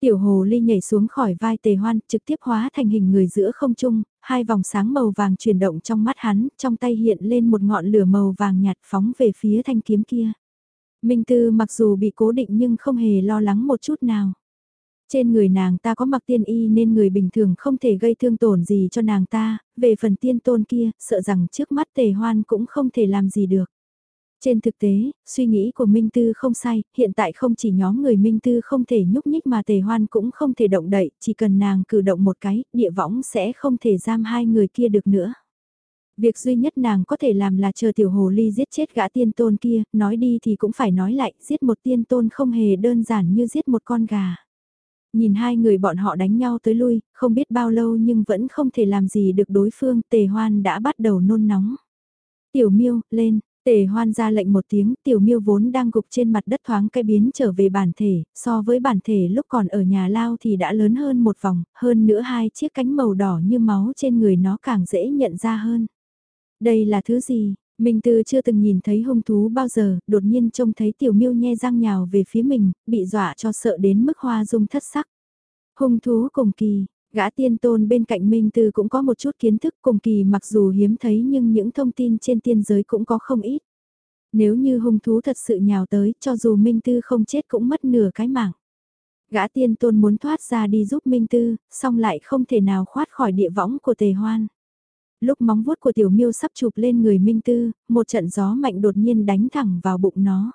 Tiểu hồ ly nhảy xuống khỏi vai tề hoan trực tiếp hóa thành hình người giữa không trung, hai vòng sáng màu vàng chuyển động trong mắt hắn, trong tay hiện lên một ngọn lửa màu vàng nhạt phóng về phía thanh kiếm kia. Minh Tư mặc dù bị cố định nhưng không hề lo lắng một chút nào. Trên người nàng ta có mặc tiên y nên người bình thường không thể gây thương tổn gì cho nàng ta, về phần tiên tôn kia, sợ rằng trước mắt tề hoan cũng không thể làm gì được. Trên thực tế, suy nghĩ của Minh Tư không sai, hiện tại không chỉ nhóm người Minh Tư không thể nhúc nhích mà tề hoan cũng không thể động đậy, chỉ cần nàng cử động một cái, địa võng sẽ không thể giam hai người kia được nữa. Việc duy nhất nàng có thể làm là chờ tiểu hồ ly giết chết gã tiên tôn kia, nói đi thì cũng phải nói lại, giết một tiên tôn không hề đơn giản như giết một con gà. Nhìn hai người bọn họ đánh nhau tới lui, không biết bao lâu nhưng vẫn không thể làm gì được đối phương, tề hoan đã bắt đầu nôn nóng. Tiểu miêu, lên, Tề hoan ra lệnh một tiếng, tiểu miêu vốn đang gục trên mặt đất thoáng cái biến trở về bản thể, so với bản thể lúc còn ở nhà lao thì đã lớn hơn một vòng, hơn nữa hai chiếc cánh màu đỏ như máu trên người nó càng dễ nhận ra hơn. Đây là thứ gì? Minh Tư chưa từng nhìn thấy hung thú bao giờ, đột nhiên trông thấy tiểu miêu nhe răng nhào về phía mình, bị dọa cho sợ đến mức hoa dung thất sắc. Hung thú cùng kỳ, Gã tiên tôn bên cạnh Minh Tư cũng có một chút kiến thức cùng kỳ mặc dù hiếm thấy nhưng những thông tin trên tiên giới cũng có không ít. Nếu như hung thú thật sự nhào tới cho dù Minh Tư không chết cũng mất nửa cái mạng. Gã tiên tôn muốn thoát ra đi giúp Minh Tư, song lại không thể nào thoát khỏi địa võng của tề hoan. Lúc móng vuốt của tiểu miêu sắp chụp lên người Minh Tư, một trận gió mạnh đột nhiên đánh thẳng vào bụng nó.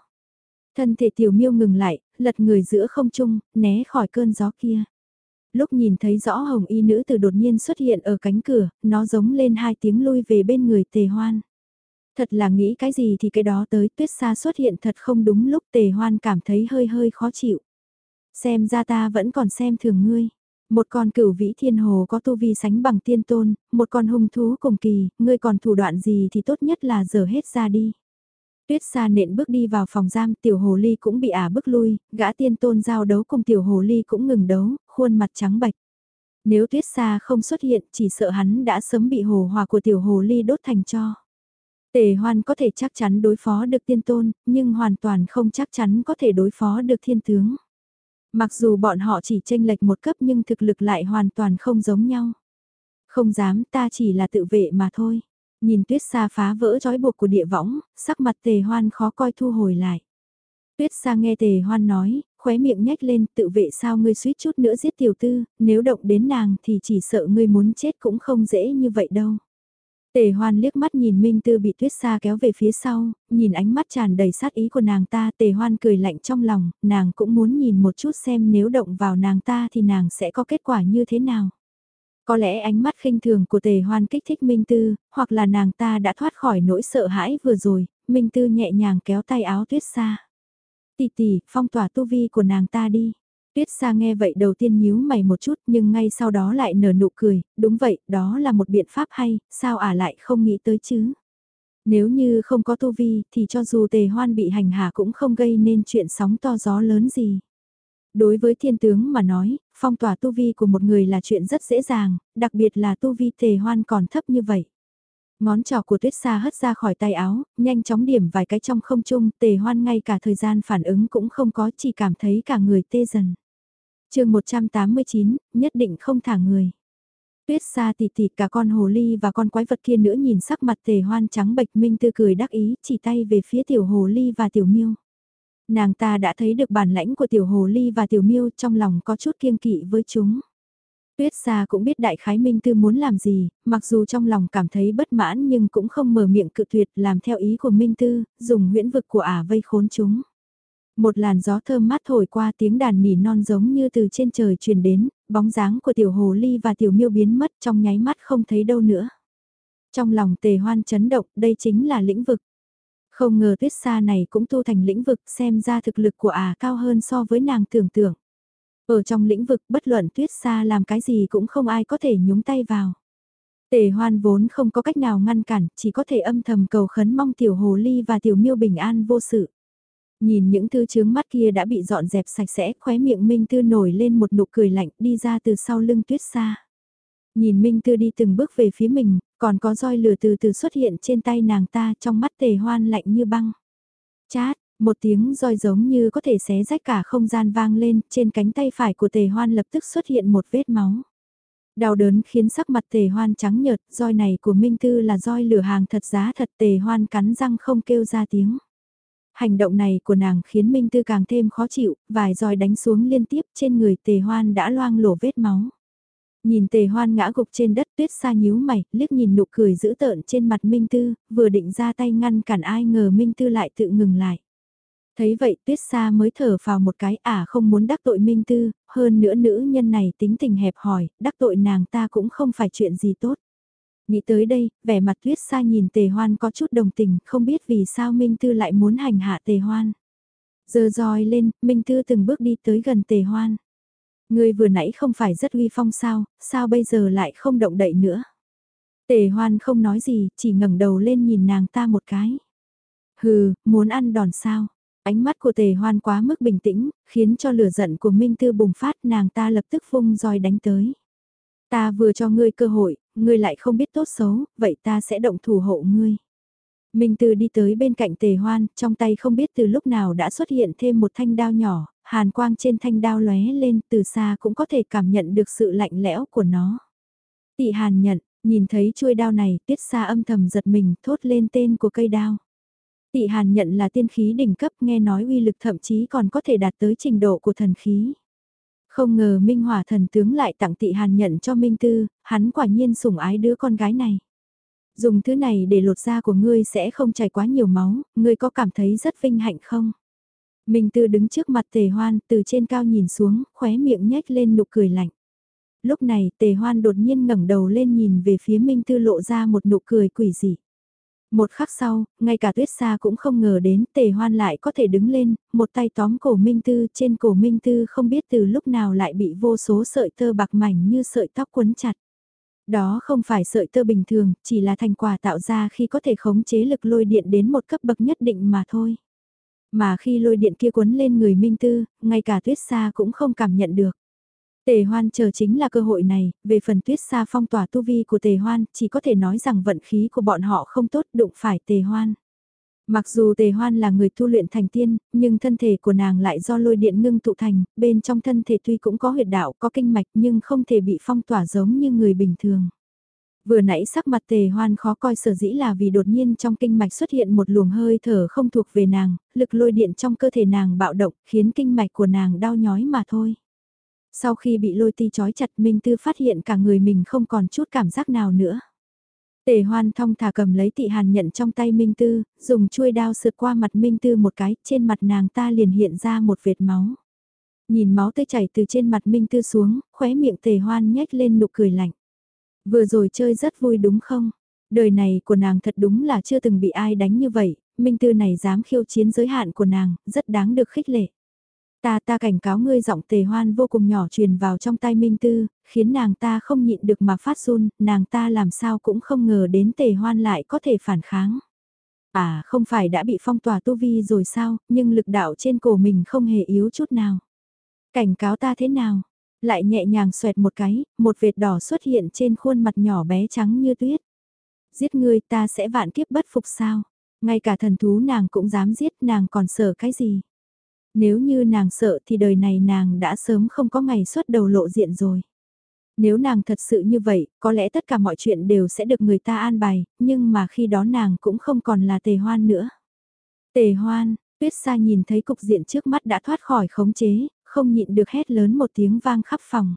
Thân thể tiểu miêu ngừng lại, lật người giữa không trung, né khỏi cơn gió kia. Lúc nhìn thấy rõ hồng y nữ từ đột nhiên xuất hiện ở cánh cửa, nó giống lên hai tiếng lui về bên người tề hoan. Thật là nghĩ cái gì thì cái đó tới tuyết xa xuất hiện thật không đúng lúc tề hoan cảm thấy hơi hơi khó chịu. Xem ra ta vẫn còn xem thường ngươi. Một con cửu vĩ thiên hồ có tu vi sánh bằng tiên tôn, một con hung thú cùng kỳ, ngươi còn thủ đoạn gì thì tốt nhất là dở hết ra đi. Tuyết xa nện bước đi vào phòng giam, tiểu hồ ly cũng bị ả bước lui, gã tiên tôn giao đấu cùng tiểu hồ ly cũng ngừng đấu, khuôn mặt trắng bạch. Nếu tuyết xa không xuất hiện, chỉ sợ hắn đã sớm bị hồ hòa của tiểu hồ ly đốt thành cho. Tề hoan có thể chắc chắn đối phó được tiên tôn, nhưng hoàn toàn không chắc chắn có thể đối phó được thiên tướng. Mặc dù bọn họ chỉ tranh lệch một cấp nhưng thực lực lại hoàn toàn không giống nhau. Không dám ta chỉ là tự vệ mà thôi. Nhìn tuyết xa phá vỡ trói buộc của địa võng, sắc mặt tề hoan khó coi thu hồi lại. Tuyết xa nghe tề hoan nói, khóe miệng nhếch lên tự vệ sao ngươi suýt chút nữa giết tiểu tư, nếu động đến nàng thì chỉ sợ ngươi muốn chết cũng không dễ như vậy đâu. Tề hoan liếc mắt nhìn Minh Tư bị tuyết xa kéo về phía sau, nhìn ánh mắt tràn đầy sát ý của nàng ta tề hoan cười lạnh trong lòng, nàng cũng muốn nhìn một chút xem nếu động vào nàng ta thì nàng sẽ có kết quả như thế nào. Có lẽ ánh mắt khinh thường của tề hoan kích thích Minh Tư, hoặc là nàng ta đã thoát khỏi nỗi sợ hãi vừa rồi, Minh Tư nhẹ nhàng kéo tay áo tuyết xa. tì tì phong tỏa tu vi của nàng ta đi. Tuyết Sa nghe vậy đầu tiên nhíu mày một chút nhưng ngay sau đó lại nở nụ cười, đúng vậy, đó là một biện pháp hay, sao ả lại không nghĩ tới chứ. Nếu như không có tu vi thì cho dù tề hoan bị hành hạ cũng không gây nên chuyện sóng to gió lớn gì. Đối với thiên tướng mà nói, phong tỏa tu vi của một người là chuyện rất dễ dàng, đặc biệt là tu vi tề hoan còn thấp như vậy. Ngón trỏ của tuyết xa hất ra khỏi tay áo, nhanh chóng điểm vài cái trong không trung, tề hoan ngay cả thời gian phản ứng cũng không có, chỉ cảm thấy cả người tê dần chương 189, nhất định không thả người. Tuyết xa tỉ tỉ cả con hồ ly và con quái vật kia nữa nhìn sắc mặt tề hoan trắng bệch minh tư cười đắc ý, chỉ tay về phía tiểu hồ ly và tiểu miêu. Nàng ta đã thấy được bản lãnh của tiểu hồ ly và tiểu miêu trong lòng có chút kiêng kỵ với chúng. Tuyết Sa cũng biết đại khái Minh Tư muốn làm gì, mặc dù trong lòng cảm thấy bất mãn nhưng cũng không mở miệng cự tuyệt làm theo ý của Minh Tư, dùng huyễn vực của ả vây khốn chúng. Một làn gió thơm mát thổi qua tiếng đàn nỉ non giống như từ trên trời truyền đến, bóng dáng của tiểu hồ ly và tiểu miêu biến mất trong nháy mắt không thấy đâu nữa. Trong lòng tề hoan chấn động, đây chính là lĩnh vực. Không ngờ tuyết xa này cũng tu thành lĩnh vực xem ra thực lực của ả cao hơn so với nàng tưởng tượng. Ở trong lĩnh vực bất luận tuyết xa làm cái gì cũng không ai có thể nhúng tay vào. Tề hoan vốn không có cách nào ngăn cản, chỉ có thể âm thầm cầu khấn mong tiểu hồ ly và tiểu miêu bình an vô sự. Nhìn những thứ chướng mắt kia đã bị dọn dẹp sạch sẽ, khóe miệng Minh Tư nổi lên một nụ cười lạnh đi ra từ sau lưng tuyết xa. Nhìn Minh Tư đi từng bước về phía mình, còn có roi lửa từ từ xuất hiện trên tay nàng ta trong mắt tề hoan lạnh như băng. Chát, một tiếng roi giống như có thể xé rách cả không gian vang lên, trên cánh tay phải của tề hoan lập tức xuất hiện một vết máu. Đau đớn khiến sắc mặt tề hoan trắng nhợt, roi này của Minh Tư là roi lửa hàng thật giá thật tề hoan cắn răng không kêu ra tiếng. Hành động này của nàng khiến Minh Tư càng thêm khó chịu, vài roi đánh xuống liên tiếp trên người tề hoan đã loang lổ vết máu. Nhìn tề hoan ngã gục trên đất tuyết xa nhíu mày, liếc nhìn nụ cười dữ tợn trên mặt Minh Tư, vừa định ra tay ngăn cản ai ngờ Minh Tư lại tự ngừng lại. Thấy vậy tuyết xa mới thở vào một cái ả à không muốn đắc tội Minh Tư, hơn nữa nữ nhân này tính tình hẹp hòi, đắc tội nàng ta cũng không phải chuyện gì tốt. Nghĩ tới đây, vẻ mặt tuyết xa nhìn tề hoan có chút đồng tình, không biết vì sao Minh Tư lại muốn hành hạ tề hoan. Giờ roi lên, Minh Tư từng bước đi tới gần tề hoan. Người vừa nãy không phải rất uy phong sao, sao bây giờ lại không động đậy nữa. Tề hoan không nói gì, chỉ ngẩng đầu lên nhìn nàng ta một cái. Hừ, muốn ăn đòn sao? Ánh mắt của tề hoan quá mức bình tĩnh, khiến cho lửa giận của Minh Tư bùng phát nàng ta lập tức vung roi đánh tới. Ta vừa cho ngươi cơ hội, ngươi lại không biết tốt xấu, vậy ta sẽ động thủ hộ ngươi. Minh Tư đi tới bên cạnh tề hoan, trong tay không biết từ lúc nào đã xuất hiện thêm một thanh đao nhỏ, hàn quang trên thanh đao lóe lên từ xa cũng có thể cảm nhận được sự lạnh lẽo của nó. Tị hàn nhận, nhìn thấy chuôi đao này, tiết xa âm thầm giật mình thốt lên tên của cây đao. Tị hàn nhận là tiên khí đỉnh cấp nghe nói uy lực thậm chí còn có thể đạt tới trình độ của thần khí. Không ngờ Minh Hỏa thần tướng lại tặng tị hàn nhận cho Minh Tư, hắn quả nhiên sủng ái đứa con gái này. Dùng thứ này để lột da của ngươi sẽ không chảy quá nhiều máu, ngươi có cảm thấy rất vinh hạnh không? Minh Tư đứng trước mặt tề hoan, từ trên cao nhìn xuống, khóe miệng nhếch lên nụ cười lạnh. Lúc này tề hoan đột nhiên ngẩng đầu lên nhìn về phía Minh Tư lộ ra một nụ cười quỷ dị. Một khắc sau, ngay cả tuyết xa cũng không ngờ đến tề hoan lại có thể đứng lên, một tay tóm cổ Minh Tư trên cổ Minh Tư không biết từ lúc nào lại bị vô số sợi tơ bạc mảnh như sợi tóc quấn chặt. Đó không phải sợi tơ bình thường, chỉ là thành quả tạo ra khi có thể khống chế lực lôi điện đến một cấp bậc nhất định mà thôi. Mà khi lôi điện kia quấn lên người Minh Tư, ngay cả tuyết xa cũng không cảm nhận được. Tề hoan chờ chính là cơ hội này, về phần tuyết xa phong tỏa tu vi của tề hoan, chỉ có thể nói rằng vận khí của bọn họ không tốt đụng phải tề hoan. Mặc dù tề hoan là người tu luyện thành tiên, nhưng thân thể của nàng lại do lôi điện ngưng tụ thành, bên trong thân thể tuy cũng có huyệt đạo, có kinh mạch nhưng không thể bị phong tỏa giống như người bình thường. Vừa nãy sắc mặt tề hoan khó coi sở dĩ là vì đột nhiên trong kinh mạch xuất hiện một luồng hơi thở không thuộc về nàng, lực lôi điện trong cơ thể nàng bạo động khiến kinh mạch của nàng đau nhói mà thôi. Sau khi bị lôi ti chói chặt Minh Tư phát hiện cả người mình không còn chút cảm giác nào nữa. Tề hoan thong thả cầm lấy tị hàn nhận trong tay Minh Tư, dùng chuôi đao sượt qua mặt Minh Tư một cái, trên mặt nàng ta liền hiện ra một vệt máu. Nhìn máu tươi chảy từ trên mặt Minh Tư xuống, khóe miệng tề hoan nhếch lên nụ cười lạnh. Vừa rồi chơi rất vui đúng không? Đời này của nàng thật đúng là chưa từng bị ai đánh như vậy, Minh Tư này dám khiêu chiến giới hạn của nàng, rất đáng được khích lệ. Ta ta cảnh cáo ngươi giọng tề hoan vô cùng nhỏ truyền vào trong tay Minh Tư, khiến nàng ta không nhịn được mà phát run, nàng ta làm sao cũng không ngờ đến tề hoan lại có thể phản kháng. À không phải đã bị phong tỏa tu vi rồi sao, nhưng lực đạo trên cổ mình không hề yếu chút nào. Cảnh cáo ta thế nào? Lại nhẹ nhàng xoẹt một cái, một vệt đỏ xuất hiện trên khuôn mặt nhỏ bé trắng như tuyết. Giết ngươi ta sẽ vạn kiếp bất phục sao? Ngay cả thần thú nàng cũng dám giết nàng còn sợ cái gì? Nếu như nàng sợ thì đời này nàng đã sớm không có ngày xuất đầu lộ diện rồi. Nếu nàng thật sự như vậy, có lẽ tất cả mọi chuyện đều sẽ được người ta an bài, nhưng mà khi đó nàng cũng không còn là tề hoan nữa. Tề hoan, tuyết xa nhìn thấy cục diện trước mắt đã thoát khỏi khống chế, không nhịn được hét lớn một tiếng vang khắp phòng.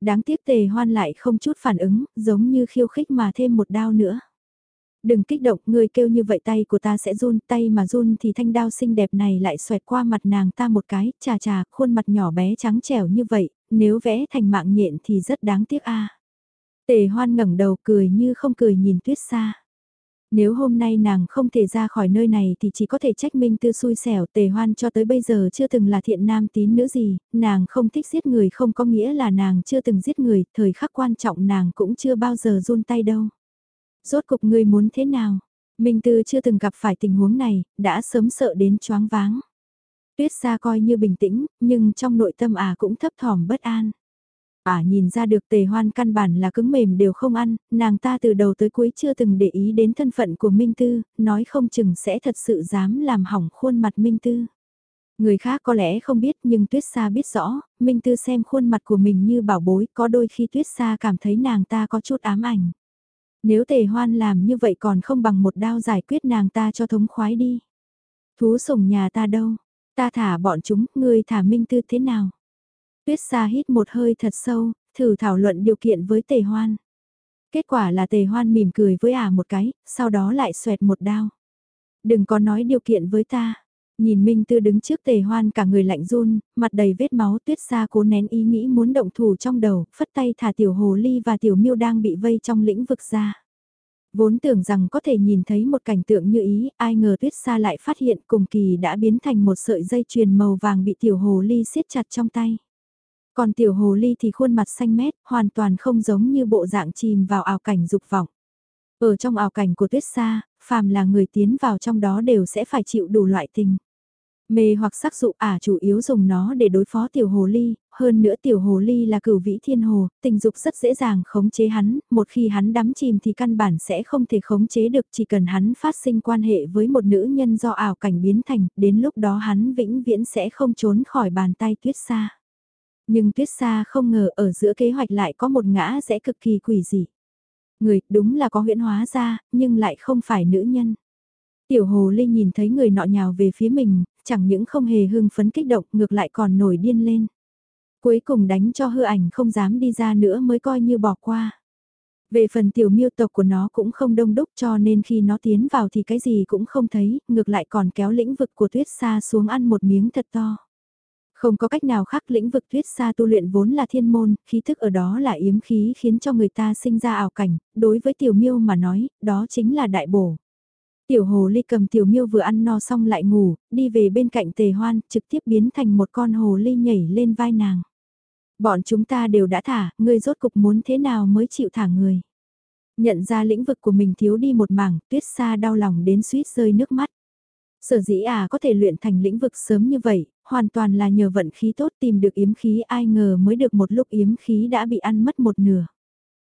Đáng tiếc tề hoan lại không chút phản ứng, giống như khiêu khích mà thêm một đao nữa. Đừng kích động, người kêu như vậy tay của ta sẽ run, tay mà run thì thanh đao xinh đẹp này lại xoẹt qua mặt nàng ta một cái, chà chà, khuôn mặt nhỏ bé trắng trẻo như vậy, nếu vẽ thành mạng nhện thì rất đáng tiếc a. Tề hoan ngẩng đầu cười như không cười nhìn tuyết xa. Nếu hôm nay nàng không thể ra khỏi nơi này thì chỉ có thể trách Minh Tư xui xẻo tề hoan cho tới bây giờ chưa từng là thiện nam tín nữ gì, nàng không thích giết người không có nghĩa là nàng chưa từng giết người, thời khắc quan trọng nàng cũng chưa bao giờ run tay đâu. Rốt cục ngươi muốn thế nào? Minh Tư chưa từng gặp phải tình huống này, đã sớm sợ đến choáng váng. Tuyết xa coi như bình tĩnh, nhưng trong nội tâm ả à cũng thấp thỏm bất an. Ả à nhìn ra được tề hoan căn bản là cứng mềm đều không ăn, nàng ta từ đầu tới cuối chưa từng để ý đến thân phận của Minh Tư, nói không chừng sẽ thật sự dám làm hỏng khuôn mặt Minh Tư. Người khác có lẽ không biết nhưng Tuyết Sa biết rõ, Minh Tư xem khuôn mặt của mình như bảo bối có đôi khi Tuyết Sa cảm thấy nàng ta có chút ám ảnh. Nếu tề hoan làm như vậy còn không bằng một đao giải quyết nàng ta cho thống khoái đi. Thú sủng nhà ta đâu? Ta thả bọn chúng, ngươi thả Minh Tư thế nào? Tuyết xa hít một hơi thật sâu, thử thảo luận điều kiện với tề hoan. Kết quả là tề hoan mỉm cười với ả một cái, sau đó lại xoẹt một đao. Đừng có nói điều kiện với ta. Nhìn Minh Tư đứng trước tề hoan cả người lạnh run, mặt đầy vết máu tuyết xa cố nén ý nghĩ muốn động thủ trong đầu, phất tay thả tiểu hồ ly và tiểu miêu đang bị vây trong lĩnh vực ra. Vốn tưởng rằng có thể nhìn thấy một cảnh tượng như ý, ai ngờ tuyết xa lại phát hiện cùng kỳ đã biến thành một sợi dây chuyền màu vàng bị tiểu hồ ly siết chặt trong tay. Còn tiểu hồ ly thì khuôn mặt xanh mét, hoàn toàn không giống như bộ dạng chìm vào ảo cảnh dục vọng. Ở trong ảo cảnh của tuyết xa, phàm là người tiến vào trong đó đều sẽ phải chịu đủ loại tình. Mê hoặc sắc dụ ả chủ yếu dùng nó để đối phó tiểu hồ ly, hơn nữa tiểu hồ ly là cửu vĩ thiên hồ, tình dục rất dễ dàng khống chế hắn, một khi hắn đắm chìm thì căn bản sẽ không thể khống chế được chỉ cần hắn phát sinh quan hệ với một nữ nhân do ảo cảnh biến thành, đến lúc đó hắn vĩnh viễn sẽ không trốn khỏi bàn tay tuyết xa. Nhưng tuyết xa không ngờ ở giữa kế hoạch lại có một ngã rẽ cực kỳ quỷ dị. Người đúng là có huyễn hóa ra, nhưng lại không phải nữ nhân. Tiểu hồ ly nhìn thấy người nọ nhào về phía mình, chẳng những không hề hưng phấn kích động ngược lại còn nổi điên lên. Cuối cùng đánh cho hư ảnh không dám đi ra nữa mới coi như bỏ qua. Về phần tiểu miêu tộc của nó cũng không đông đúc cho nên khi nó tiến vào thì cái gì cũng không thấy, ngược lại còn kéo lĩnh vực của tuyết xa xuống ăn một miếng thật to. Không có cách nào khác lĩnh vực tuyết xa tu luyện vốn là thiên môn, khí thức ở đó là yếm khí khiến cho người ta sinh ra ảo cảnh, đối với tiểu miêu mà nói, đó chính là đại bổ. Tiểu hồ ly cầm tiểu miêu vừa ăn no xong lại ngủ, đi về bên cạnh tề hoan, trực tiếp biến thành một con hồ ly nhảy lên vai nàng. Bọn chúng ta đều đã thả, ngươi rốt cục muốn thế nào mới chịu thả người. Nhận ra lĩnh vực của mình thiếu đi một mảng, tuyết xa đau lòng đến suýt rơi nước mắt. Sở dĩ à có thể luyện thành lĩnh vực sớm như vậy, hoàn toàn là nhờ vận khí tốt tìm được yếm khí ai ngờ mới được một lúc yếm khí đã bị ăn mất một nửa.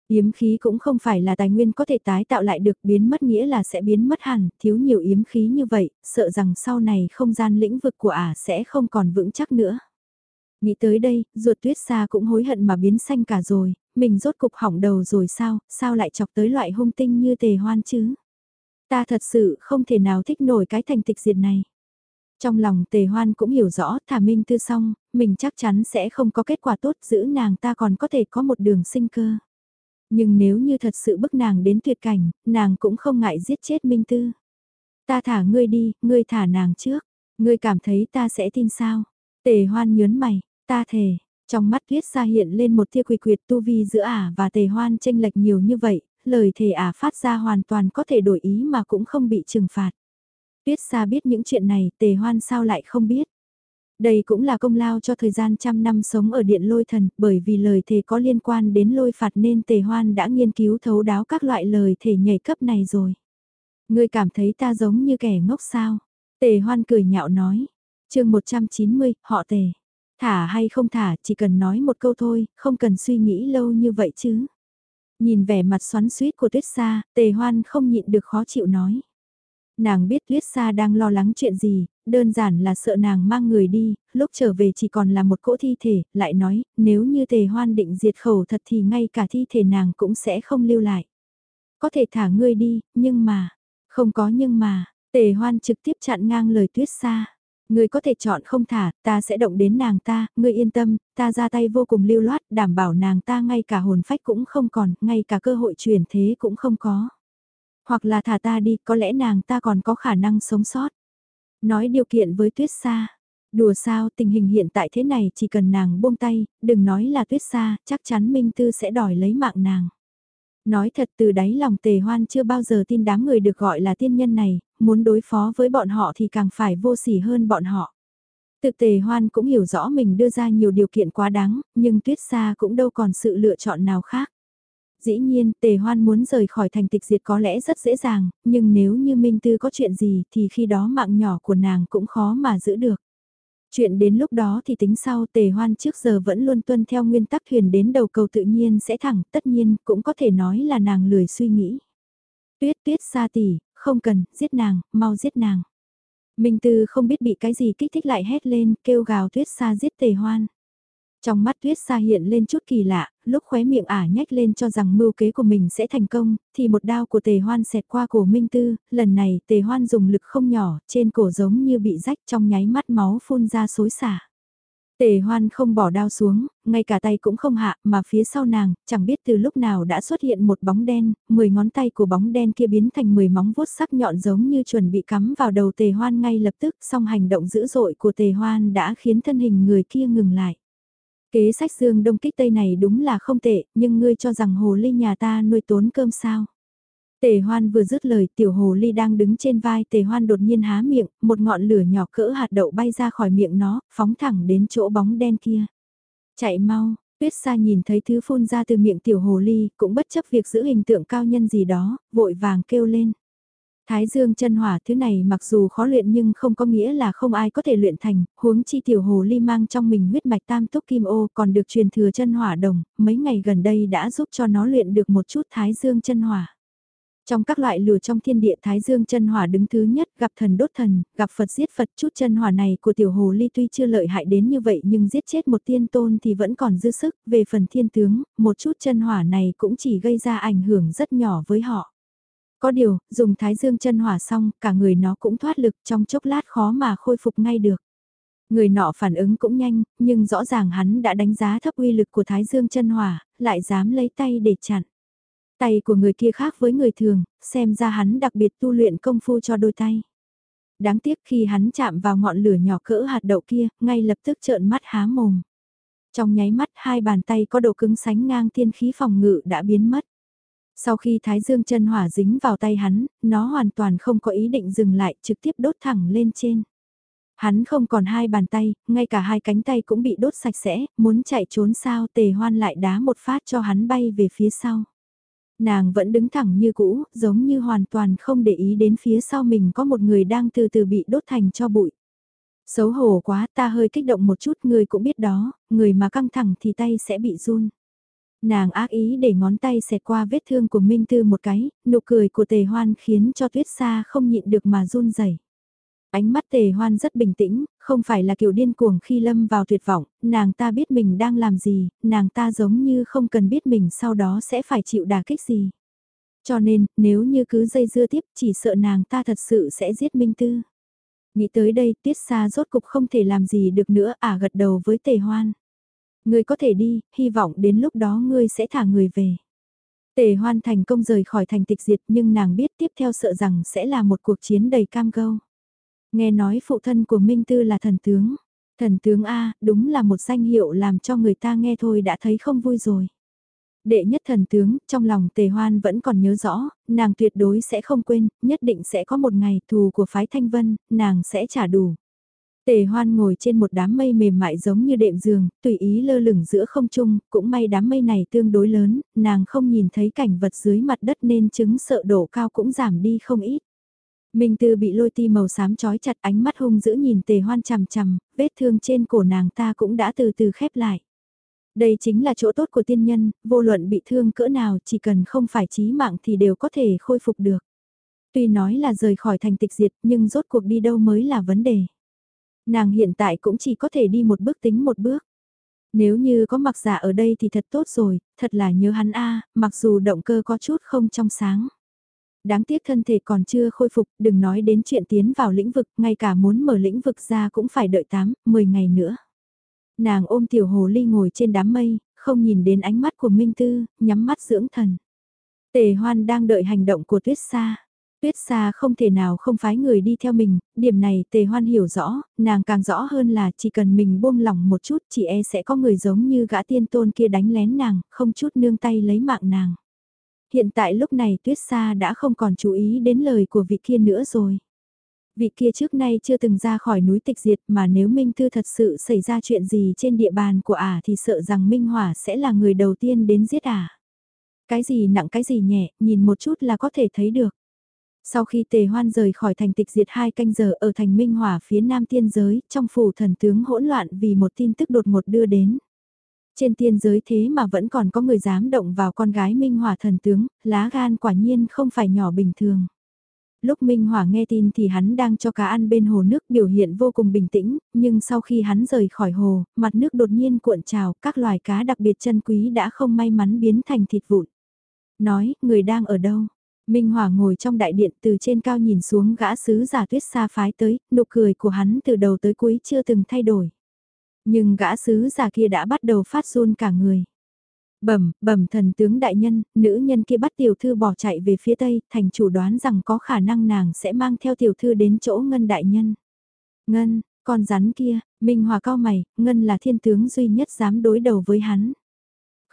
Yếm khí cũng không phải là tài nguyên có thể tái tạo lại được biến mất nghĩa là sẽ biến mất hẳn, thiếu nhiều yếm khí như vậy, sợ rằng sau này không gian lĩnh vực của ả sẽ không còn vững chắc nữa. Nghĩ tới đây, ruột tuyết xa cũng hối hận mà biến xanh cả rồi, mình rốt cục hỏng đầu rồi sao, sao lại chọc tới loại hung tinh như tề hoan chứ? Ta thật sự không thể nào thích nổi cái thành tịch diệt này. Trong lòng tề hoan cũng hiểu rõ thả minh tư xong, mình chắc chắn sẽ không có kết quả tốt giữ nàng ta còn có thể có một đường sinh cơ. Nhưng nếu như thật sự bức nàng đến tuyệt cảnh, nàng cũng không ngại giết chết minh tư. Ta thả ngươi đi, ngươi thả nàng trước. Ngươi cảm thấy ta sẽ tin sao? Tề hoan nhớn mày, ta thề. Trong mắt tuyết xa hiện lên một tia quỳ quyệt tu vi giữa ả và tề hoan tranh lệch nhiều như vậy, lời thề ả phát ra hoàn toàn có thể đổi ý mà cũng không bị trừng phạt. Tuyết xa biết những chuyện này, tề hoan sao lại không biết. Đây cũng là công lao cho thời gian trăm năm sống ở điện lôi thần, bởi vì lời thề có liên quan đến lôi phạt nên tề hoan đã nghiên cứu thấu đáo các loại lời thề nhảy cấp này rồi. Ngươi cảm thấy ta giống như kẻ ngốc sao? Tề hoan cười nhạo nói. chương 190, họ tề. Thả hay không thả, chỉ cần nói một câu thôi, không cần suy nghĩ lâu như vậy chứ. Nhìn vẻ mặt xoắn suýt của tuyết xa, tề hoan không nhịn được khó chịu nói. Nàng biết tuyết xa đang lo lắng chuyện gì, đơn giản là sợ nàng mang người đi, lúc trở về chỉ còn là một cỗ thi thể, lại nói, nếu như tề hoan định diệt khẩu thật thì ngay cả thi thể nàng cũng sẽ không lưu lại. Có thể thả ngươi đi, nhưng mà, không có nhưng mà, tề hoan trực tiếp chặn ngang lời tuyết xa. Ngươi có thể chọn không thả, ta sẽ động đến nàng ta, ngươi yên tâm, ta ra tay vô cùng lưu loát, đảm bảo nàng ta ngay cả hồn phách cũng không còn, ngay cả cơ hội chuyển thế cũng không có. Hoặc là thả ta đi, có lẽ nàng ta còn có khả năng sống sót. Nói điều kiện với tuyết xa. Đùa sao tình hình hiện tại thế này chỉ cần nàng buông tay, đừng nói là tuyết xa, chắc chắn Minh Tư sẽ đòi lấy mạng nàng. Nói thật từ đáy lòng tề hoan chưa bao giờ tin đám người được gọi là tiên nhân này, muốn đối phó với bọn họ thì càng phải vô sỉ hơn bọn họ. Tự tề hoan cũng hiểu rõ mình đưa ra nhiều điều kiện quá đáng, nhưng tuyết xa cũng đâu còn sự lựa chọn nào khác. Dĩ nhiên, tề hoan muốn rời khỏi thành tịch diệt có lẽ rất dễ dàng, nhưng nếu như Minh Tư có chuyện gì thì khi đó mạng nhỏ của nàng cũng khó mà giữ được. Chuyện đến lúc đó thì tính sau tề hoan trước giờ vẫn luôn tuân theo nguyên tắc thuyền đến đầu cầu tự nhiên sẽ thẳng, tất nhiên cũng có thể nói là nàng lười suy nghĩ. Tuyết tuyết xa tỷ, không cần, giết nàng, mau giết nàng. Minh Tư không biết bị cái gì kích thích lại hét lên, kêu gào tuyết xa giết tề hoan. Trong mắt tuyết xa hiện lên chút kỳ lạ, lúc khóe miệng ả nhách lên cho rằng mưu kế của mình sẽ thành công, thì một đao của tề hoan xẹt qua cổ Minh Tư, lần này tề hoan dùng lực không nhỏ, trên cổ giống như bị rách trong nháy mắt máu phun ra xối xả. Tề hoan không bỏ đao xuống, ngay cả tay cũng không hạ, mà phía sau nàng, chẳng biết từ lúc nào đã xuất hiện một bóng đen, 10 ngón tay của bóng đen kia biến thành 10 móng vuốt sắc nhọn giống như chuẩn bị cắm vào đầu tề hoan ngay lập tức, song hành động dữ dội của tề hoan đã khiến thân hình người kia ngừng lại. Kế sách dương đông kích tây này đúng là không tệ, nhưng ngươi cho rằng hồ ly nhà ta nuôi tốn cơm sao? Tề hoan vừa dứt lời tiểu hồ ly đang đứng trên vai tề hoan đột nhiên há miệng, một ngọn lửa nhỏ cỡ hạt đậu bay ra khỏi miệng nó, phóng thẳng đến chỗ bóng đen kia. Chạy mau, tuyết xa nhìn thấy thứ phun ra từ miệng tiểu hồ ly, cũng bất chấp việc giữ hình tượng cao nhân gì đó, vội vàng kêu lên. Thái dương chân hỏa thứ này mặc dù khó luyện nhưng không có nghĩa là không ai có thể luyện thành, huống chi tiểu hồ ly mang trong mình huyết mạch tam túc kim ô còn được truyền thừa chân hỏa đồng, mấy ngày gần đây đã giúp cho nó luyện được một chút thái dương chân hỏa. Trong các loại lửa trong thiên địa Thái Dương chân hỏa đứng thứ nhất, gặp thần đốt thần, gặp Phật giết Phật, chút chân hỏa này của tiểu hồ ly tuy chưa lợi hại đến như vậy nhưng giết chết một tiên tôn thì vẫn còn dư sức, về phần thiên tướng, một chút chân hỏa này cũng chỉ gây ra ảnh hưởng rất nhỏ với họ. Có điều, dùng Thái Dương chân hỏa xong, cả người nó cũng thoát lực trong chốc lát khó mà khôi phục ngay được. Người nọ phản ứng cũng nhanh, nhưng rõ ràng hắn đã đánh giá thấp uy lực của Thái Dương chân hỏa, lại dám lấy tay để chặn. Tay của người kia khác với người thường, xem ra hắn đặc biệt tu luyện công phu cho đôi tay. Đáng tiếc khi hắn chạm vào ngọn lửa nhỏ cỡ hạt đậu kia, ngay lập tức trợn mắt há mồm. Trong nháy mắt hai bàn tay có độ cứng sánh ngang tiên khí phòng ngự đã biến mất. Sau khi thái dương chân hỏa dính vào tay hắn, nó hoàn toàn không có ý định dừng lại trực tiếp đốt thẳng lên trên. Hắn không còn hai bàn tay, ngay cả hai cánh tay cũng bị đốt sạch sẽ, muốn chạy trốn sao tề hoan lại đá một phát cho hắn bay về phía sau. Nàng vẫn đứng thẳng như cũ, giống như hoàn toàn không để ý đến phía sau mình có một người đang từ từ bị đốt thành cho bụi. Xấu hổ quá ta hơi kích động một chút người cũng biết đó, người mà căng thẳng thì tay sẽ bị run. Nàng ác ý để ngón tay xẹt qua vết thương của Minh Tư một cái, nụ cười của tề hoan khiến cho tuyết xa không nhịn được mà run rẩy. Ánh mắt tề hoan rất bình tĩnh, không phải là kiểu điên cuồng khi lâm vào tuyệt vọng, nàng ta biết mình đang làm gì, nàng ta giống như không cần biết mình sau đó sẽ phải chịu đả kích gì. Cho nên, nếu như cứ dây dưa tiếp chỉ sợ nàng ta thật sự sẽ giết Minh Tư. Nghĩ tới đây, Tiết Sa rốt cục không thể làm gì được nữa, à gật đầu với Tề Hoan. Ngươi có thể đi, hy vọng đến lúc đó ngươi sẽ thả người về. Tề Hoan thành công rời khỏi thành tịch diệt nhưng nàng biết tiếp theo sợ rằng sẽ là một cuộc chiến đầy cam go. Nghe nói phụ thân của Minh Tư là thần tướng. Thần tướng A, đúng là một danh hiệu làm cho người ta nghe thôi đã thấy không vui rồi. Đệ nhất thần tướng, trong lòng tề hoan vẫn còn nhớ rõ, nàng tuyệt đối sẽ không quên, nhất định sẽ có một ngày thù của phái thanh vân, nàng sẽ trả đủ. Tề hoan ngồi trên một đám mây mềm mại giống như đệm giường, tùy ý lơ lửng giữa không trung, cũng may đám mây này tương đối lớn, nàng không nhìn thấy cảnh vật dưới mặt đất nên chứng sợ độ cao cũng giảm đi không ít. Minh Tư bị lôi ti màu xám chói chặt ánh mắt hung dữ nhìn tề hoan chằm chằm, vết thương trên cổ nàng ta cũng đã từ từ khép lại. Đây chính là chỗ tốt của tiên nhân, vô luận bị thương cỡ nào chỉ cần không phải chí mạng thì đều có thể khôi phục được. Tuy nói là rời khỏi thành tịch diệt nhưng rốt cuộc đi đâu mới là vấn đề. Nàng hiện tại cũng chỉ có thể đi một bước tính một bước. Nếu như có mặc giả ở đây thì thật tốt rồi, thật là nhớ hắn a mặc dù động cơ có chút không trong sáng. Đáng tiếc thân thể còn chưa khôi phục, đừng nói đến chuyện tiến vào lĩnh vực, ngay cả muốn mở lĩnh vực ra cũng phải đợi 8, 10 ngày nữa. Nàng ôm tiểu hồ ly ngồi trên đám mây, không nhìn đến ánh mắt của Minh Tư, nhắm mắt dưỡng thần. Tề hoan đang đợi hành động của tuyết xa. Tuyết Sa không thể nào không phái người đi theo mình, điểm này Tề Hoan hiểu rõ, nàng càng rõ hơn là chỉ cần mình buông lỏng một chút chỉ e sẽ có người giống như gã tiên tôn kia đánh lén nàng, không chút nương tay lấy mạng nàng. Hiện tại lúc này Tuyết Sa đã không còn chú ý đến lời của vị kia nữa rồi. Vị kia trước nay chưa từng ra khỏi núi tịch diệt mà nếu Minh Thư thật sự xảy ra chuyện gì trên địa bàn của ả thì sợ rằng Minh Hỏa sẽ là người đầu tiên đến giết ả. Cái gì nặng cái gì nhẹ, nhìn một chút là có thể thấy được. Sau khi tề hoan rời khỏi thành tịch diệt hai canh giờ ở thành Minh Hỏa phía nam tiên giới, trong phủ thần tướng hỗn loạn vì một tin tức đột ngột đưa đến. Trên tiên giới thế mà vẫn còn có người dám động vào con gái Minh Hỏa thần tướng, lá gan quả nhiên không phải nhỏ bình thường. Lúc Minh Hỏa nghe tin thì hắn đang cho cá ăn bên hồ nước biểu hiện vô cùng bình tĩnh, nhưng sau khi hắn rời khỏi hồ, mặt nước đột nhiên cuộn trào, các loài cá đặc biệt chân quý đã không may mắn biến thành thịt vụn. Nói, người đang ở đâu? Minh Hỏa ngồi trong đại điện từ trên cao nhìn xuống gã sứ giả tuyết xa phái tới, nụ cười của hắn từ đầu tới cuối chưa từng thay đổi. Nhưng gã sứ giả kia đã bắt đầu phát run cả người. Bẩm, bẩm thần tướng đại nhân, nữ nhân kia bắt tiểu thư bỏ chạy về phía tây, thành chủ đoán rằng có khả năng nàng sẽ mang theo tiểu thư đến chỗ ngân đại nhân. Ngân, con rắn kia, Minh Hòa cao mày, ngân là thiên tướng duy nhất dám đối đầu với hắn.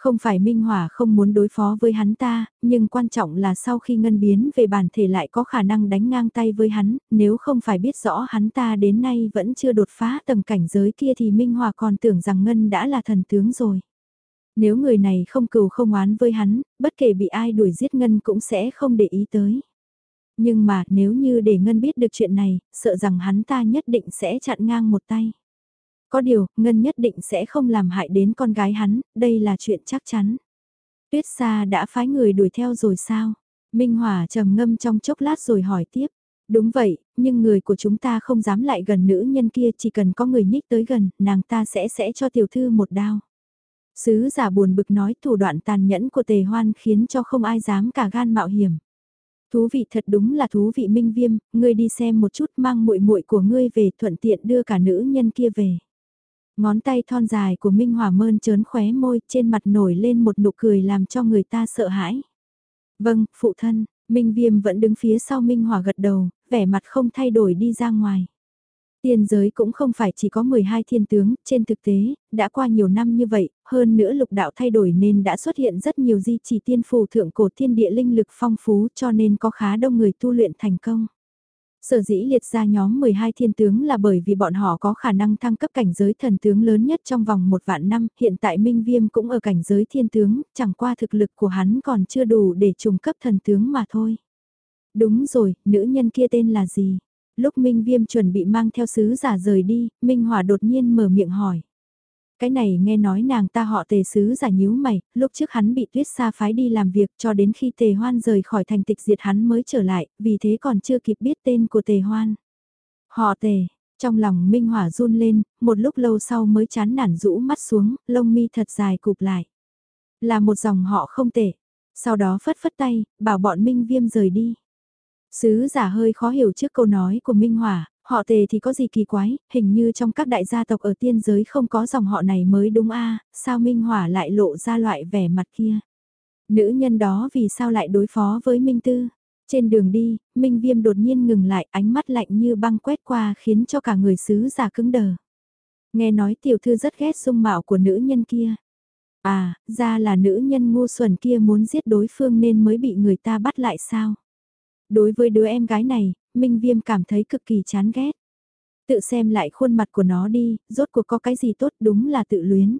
Không phải Minh Hỏa không muốn đối phó với hắn ta, nhưng quan trọng là sau khi ngân biến về bản thể lại có khả năng đánh ngang tay với hắn, nếu không phải biết rõ hắn ta đến nay vẫn chưa đột phá tầng cảnh giới kia thì Minh Hỏa còn tưởng rằng ngân đã là thần tướng rồi. Nếu người này không cừu không oán với hắn, bất kể bị ai đuổi giết ngân cũng sẽ không để ý tới. Nhưng mà nếu như để ngân biết được chuyện này, sợ rằng hắn ta nhất định sẽ chặn ngang một tay. Có điều, Ngân nhất định sẽ không làm hại đến con gái hắn, đây là chuyện chắc chắn. Tuyết Sa đã phái người đuổi theo rồi sao? Minh Hòa trầm ngâm trong chốc lát rồi hỏi tiếp. Đúng vậy, nhưng người của chúng ta không dám lại gần nữ nhân kia chỉ cần có người nhích tới gần, nàng ta sẽ sẽ cho tiểu thư một đao. Sứ giả buồn bực nói thủ đoạn tàn nhẫn của tề hoan khiến cho không ai dám cả gan mạo hiểm. Thú vị thật đúng là thú vị minh viêm, ngươi đi xem một chút mang muội muội của ngươi về thuận tiện đưa cả nữ nhân kia về. Ngón tay thon dài của Minh Hòa mơn trớn khóe môi, trên mặt nổi lên một nụ cười làm cho người ta sợ hãi. Vâng, phụ thân, Minh Viêm vẫn đứng phía sau Minh Hòa gật đầu, vẻ mặt không thay đổi đi ra ngoài. Tiên giới cũng không phải chỉ có 12 thiên tướng, trên thực tế, đã qua nhiều năm như vậy, hơn nữa lục đạo thay đổi nên đã xuất hiện rất nhiều di chỉ tiên phù thượng cổ thiên địa linh lực phong phú cho nên có khá đông người tu luyện thành công. Sở dĩ liệt ra nhóm 12 thiên tướng là bởi vì bọn họ có khả năng thăng cấp cảnh giới thần tướng lớn nhất trong vòng một vạn năm, hiện tại Minh Viêm cũng ở cảnh giới thiên tướng, chẳng qua thực lực của hắn còn chưa đủ để trùng cấp thần tướng mà thôi. Đúng rồi, nữ nhân kia tên là gì? Lúc Minh Viêm chuẩn bị mang theo sứ giả rời đi, Minh Hòa đột nhiên mở miệng hỏi. Cái này nghe nói nàng ta họ tề sứ giả nhíu mày, lúc trước hắn bị tuyết xa phái đi làm việc cho đến khi tề hoan rời khỏi thành tịch diệt hắn mới trở lại, vì thế còn chưa kịp biết tên của tề hoan. Họ tề, trong lòng Minh Hỏa run lên, một lúc lâu sau mới chán nản rũ mắt xuống, lông mi thật dài cụp lại. Là một dòng họ không tệ. Sau đó phất phất tay, bảo bọn Minh Viêm rời đi. Sứ giả hơi khó hiểu trước câu nói của Minh Hỏa, Họ tề thì có gì kỳ quái, hình như trong các đại gia tộc ở tiên giới không có dòng họ này mới đúng a sao Minh Hỏa lại lộ ra loại vẻ mặt kia. Nữ nhân đó vì sao lại đối phó với Minh Tư? Trên đường đi, Minh Viêm đột nhiên ngừng lại ánh mắt lạnh như băng quét qua khiến cho cả người sứ giả cứng đờ. Nghe nói tiểu thư rất ghét dung mạo của nữ nhân kia. À, ra là nữ nhân ngu xuẩn kia muốn giết đối phương nên mới bị người ta bắt lại sao? Đối với đứa em gái này, Minh Viêm cảm thấy cực kỳ chán ghét. Tự xem lại khuôn mặt của nó đi, rốt cuộc có cái gì tốt đúng là tự luyến.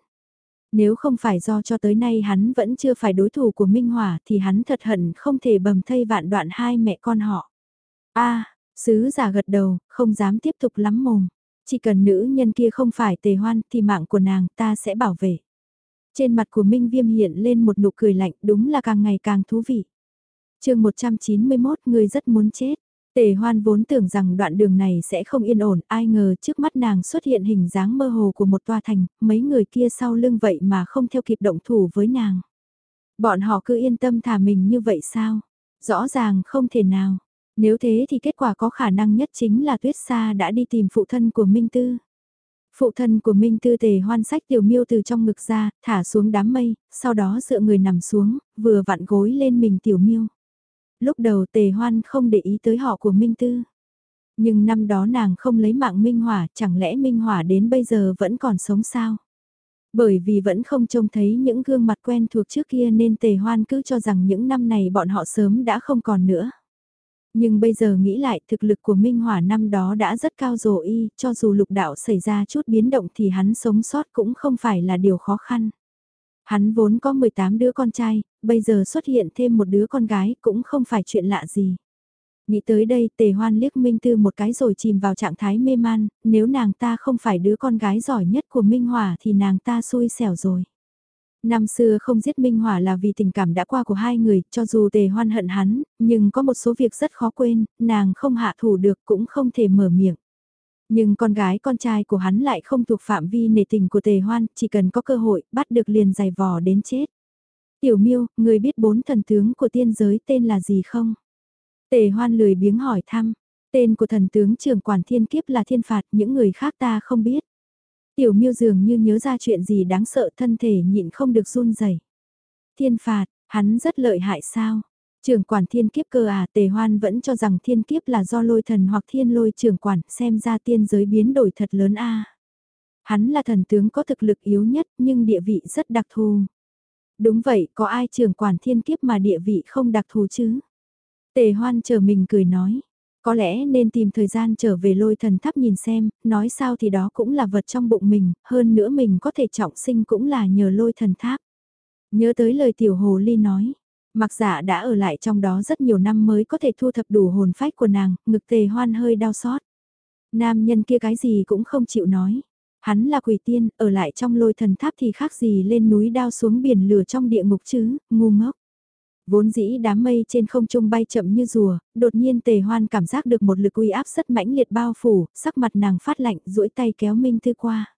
Nếu không phải do cho tới nay hắn vẫn chưa phải đối thủ của Minh Hỏa thì hắn thật hận không thể bầm thây vạn đoạn hai mẹ con họ. a sứ giả gật đầu, không dám tiếp tục lắm mồm. Chỉ cần nữ nhân kia không phải tề hoan thì mạng của nàng ta sẽ bảo vệ. Trên mặt của Minh Viêm hiện lên một nụ cười lạnh đúng là càng ngày càng thú vị. chương 191 người rất muốn chết. Tề hoan vốn tưởng rằng đoạn đường này sẽ không yên ổn, ai ngờ trước mắt nàng xuất hiện hình dáng mơ hồ của một tòa thành, mấy người kia sau lưng vậy mà không theo kịp động thủ với nàng. Bọn họ cứ yên tâm thả mình như vậy sao? Rõ ràng không thể nào. Nếu thế thì kết quả có khả năng nhất chính là Tuyết Sa đã đi tìm phụ thân của Minh Tư. Phụ thân của Minh Tư tề hoan sách tiểu miêu từ trong ngực ra, thả xuống đám mây, sau đó dựa người nằm xuống, vừa vặn gối lên mình tiểu miêu. Lúc đầu tề hoan không để ý tới họ của Minh Tư. Nhưng năm đó nàng không lấy mạng Minh Hỏa, chẳng lẽ Minh Hỏa đến bây giờ vẫn còn sống sao? Bởi vì vẫn không trông thấy những gương mặt quen thuộc trước kia nên tề hoan cứ cho rằng những năm này bọn họ sớm đã không còn nữa. Nhưng bây giờ nghĩ lại thực lực của Minh Hỏa năm đó đã rất cao rồi cho dù lục đạo xảy ra chút biến động thì hắn sống sót cũng không phải là điều khó khăn. Hắn vốn có 18 đứa con trai, bây giờ xuất hiện thêm một đứa con gái cũng không phải chuyện lạ gì. Nghĩ tới đây tề hoan liếc Minh Tư một cái rồi chìm vào trạng thái mê man, nếu nàng ta không phải đứa con gái giỏi nhất của Minh Hòa thì nàng ta xui xẻo rồi. Năm xưa không giết Minh Hỏa là vì tình cảm đã qua của hai người, cho dù tề hoan hận hắn, nhưng có một số việc rất khó quên, nàng không hạ thủ được cũng không thể mở miệng. Nhưng con gái con trai của hắn lại không thuộc phạm vi nề tình của tề hoan, chỉ cần có cơ hội, bắt được liền giày vò đến chết. Tiểu miêu, người biết bốn thần tướng của tiên giới tên là gì không? Tề hoan lười biếng hỏi thăm, tên của thần tướng trưởng quản thiên kiếp là thiên phạt, những người khác ta không biết. Tiểu miêu dường như nhớ ra chuyện gì đáng sợ thân thể nhịn không được run rẩy. Thiên phạt, hắn rất lợi hại sao? Trưởng quản thiên kiếp cơ à tề hoan vẫn cho rằng thiên kiếp là do lôi thần hoặc thiên lôi trưởng quản xem ra tiên giới biến đổi thật lớn a Hắn là thần tướng có thực lực yếu nhất nhưng địa vị rất đặc thù. Đúng vậy, có ai trưởng quản thiên kiếp mà địa vị không đặc thù chứ? Tề hoan chờ mình cười nói. Có lẽ nên tìm thời gian trở về lôi thần tháp nhìn xem, nói sao thì đó cũng là vật trong bụng mình, hơn nữa mình có thể trọng sinh cũng là nhờ lôi thần tháp. Nhớ tới lời tiểu hồ ly nói, mặc giả đã ở lại trong đó rất nhiều năm mới có thể thu thập đủ hồn phách của nàng, ngực tề hoan hơi đau xót. Nam nhân kia cái gì cũng không chịu nói. Hắn là quỷ tiên, ở lại trong lôi thần tháp thì khác gì lên núi đao xuống biển lửa trong địa ngục chứ, ngu ngốc. Vốn dĩ đám mây trên không trung bay chậm như rùa, đột nhiên tề hoan cảm giác được một lực uy áp rất mãnh liệt bao phủ, sắc mặt nàng phát lạnh, duỗi tay kéo Minh Thư qua.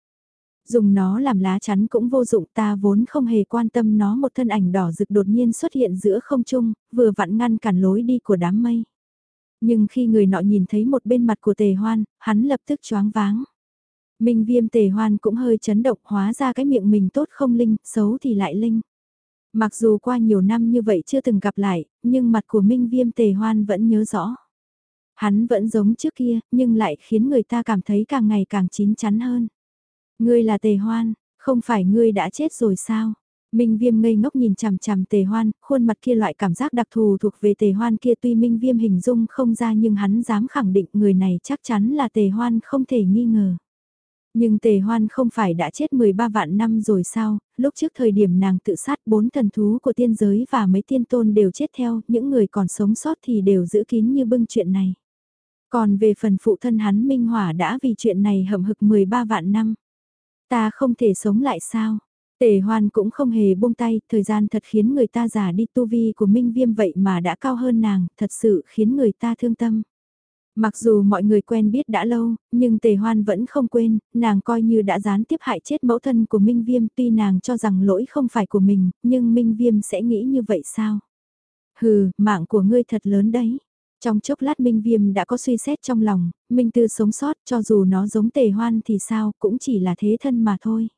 Dùng nó làm lá chắn cũng vô dụng ta vốn không hề quan tâm nó một thân ảnh đỏ rực đột nhiên xuất hiện giữa không trung, vừa vặn ngăn cản lối đi của đám mây. Nhưng khi người nọ nhìn thấy một bên mặt của tề hoan, hắn lập tức choáng váng. Minh viêm tề hoan cũng hơi chấn động hóa ra cái miệng mình tốt không linh, xấu thì lại linh. Mặc dù qua nhiều năm như vậy chưa từng gặp lại, nhưng mặt của Minh viêm tề hoan vẫn nhớ rõ. Hắn vẫn giống trước kia, nhưng lại khiến người ta cảm thấy càng ngày càng chín chắn hơn. Ngươi là tề hoan, không phải ngươi đã chết rồi sao? Minh Viêm ngây ngốc nhìn chằm chằm Tề Hoan, khuôn mặt kia loại cảm giác đặc thù thuộc về Tề Hoan kia tuy Minh Viêm hình dung không ra nhưng hắn dám khẳng định người này chắc chắn là Tề Hoan không thể nghi ngờ. Nhưng Tề Hoan không phải đã chết 13 vạn năm rồi sao, lúc trước thời điểm nàng tự sát bốn thần thú của tiên giới và mấy tiên tôn đều chết theo, những người còn sống sót thì đều giữ kín như bưng chuyện này. Còn về phần phụ thân hắn Minh Hỏa đã vì chuyện này hậm hực 13 vạn năm. Ta không thể sống lại sao? Tề hoan cũng không hề buông tay, thời gian thật khiến người ta già đi tu vi của Minh Viêm vậy mà đã cao hơn nàng, thật sự khiến người ta thương tâm. Mặc dù mọi người quen biết đã lâu, nhưng Tề Hoan vẫn không quên, nàng coi như đã gián tiếp hại chết mẫu thân của Minh Viêm tuy nàng cho rằng lỗi không phải của mình, nhưng Minh Viêm sẽ nghĩ như vậy sao? Hừ, mạng của ngươi thật lớn đấy. Trong chốc lát Minh Viêm đã có suy xét trong lòng, Minh Tư sống sót cho dù nó giống Tề Hoan thì sao cũng chỉ là thế thân mà thôi.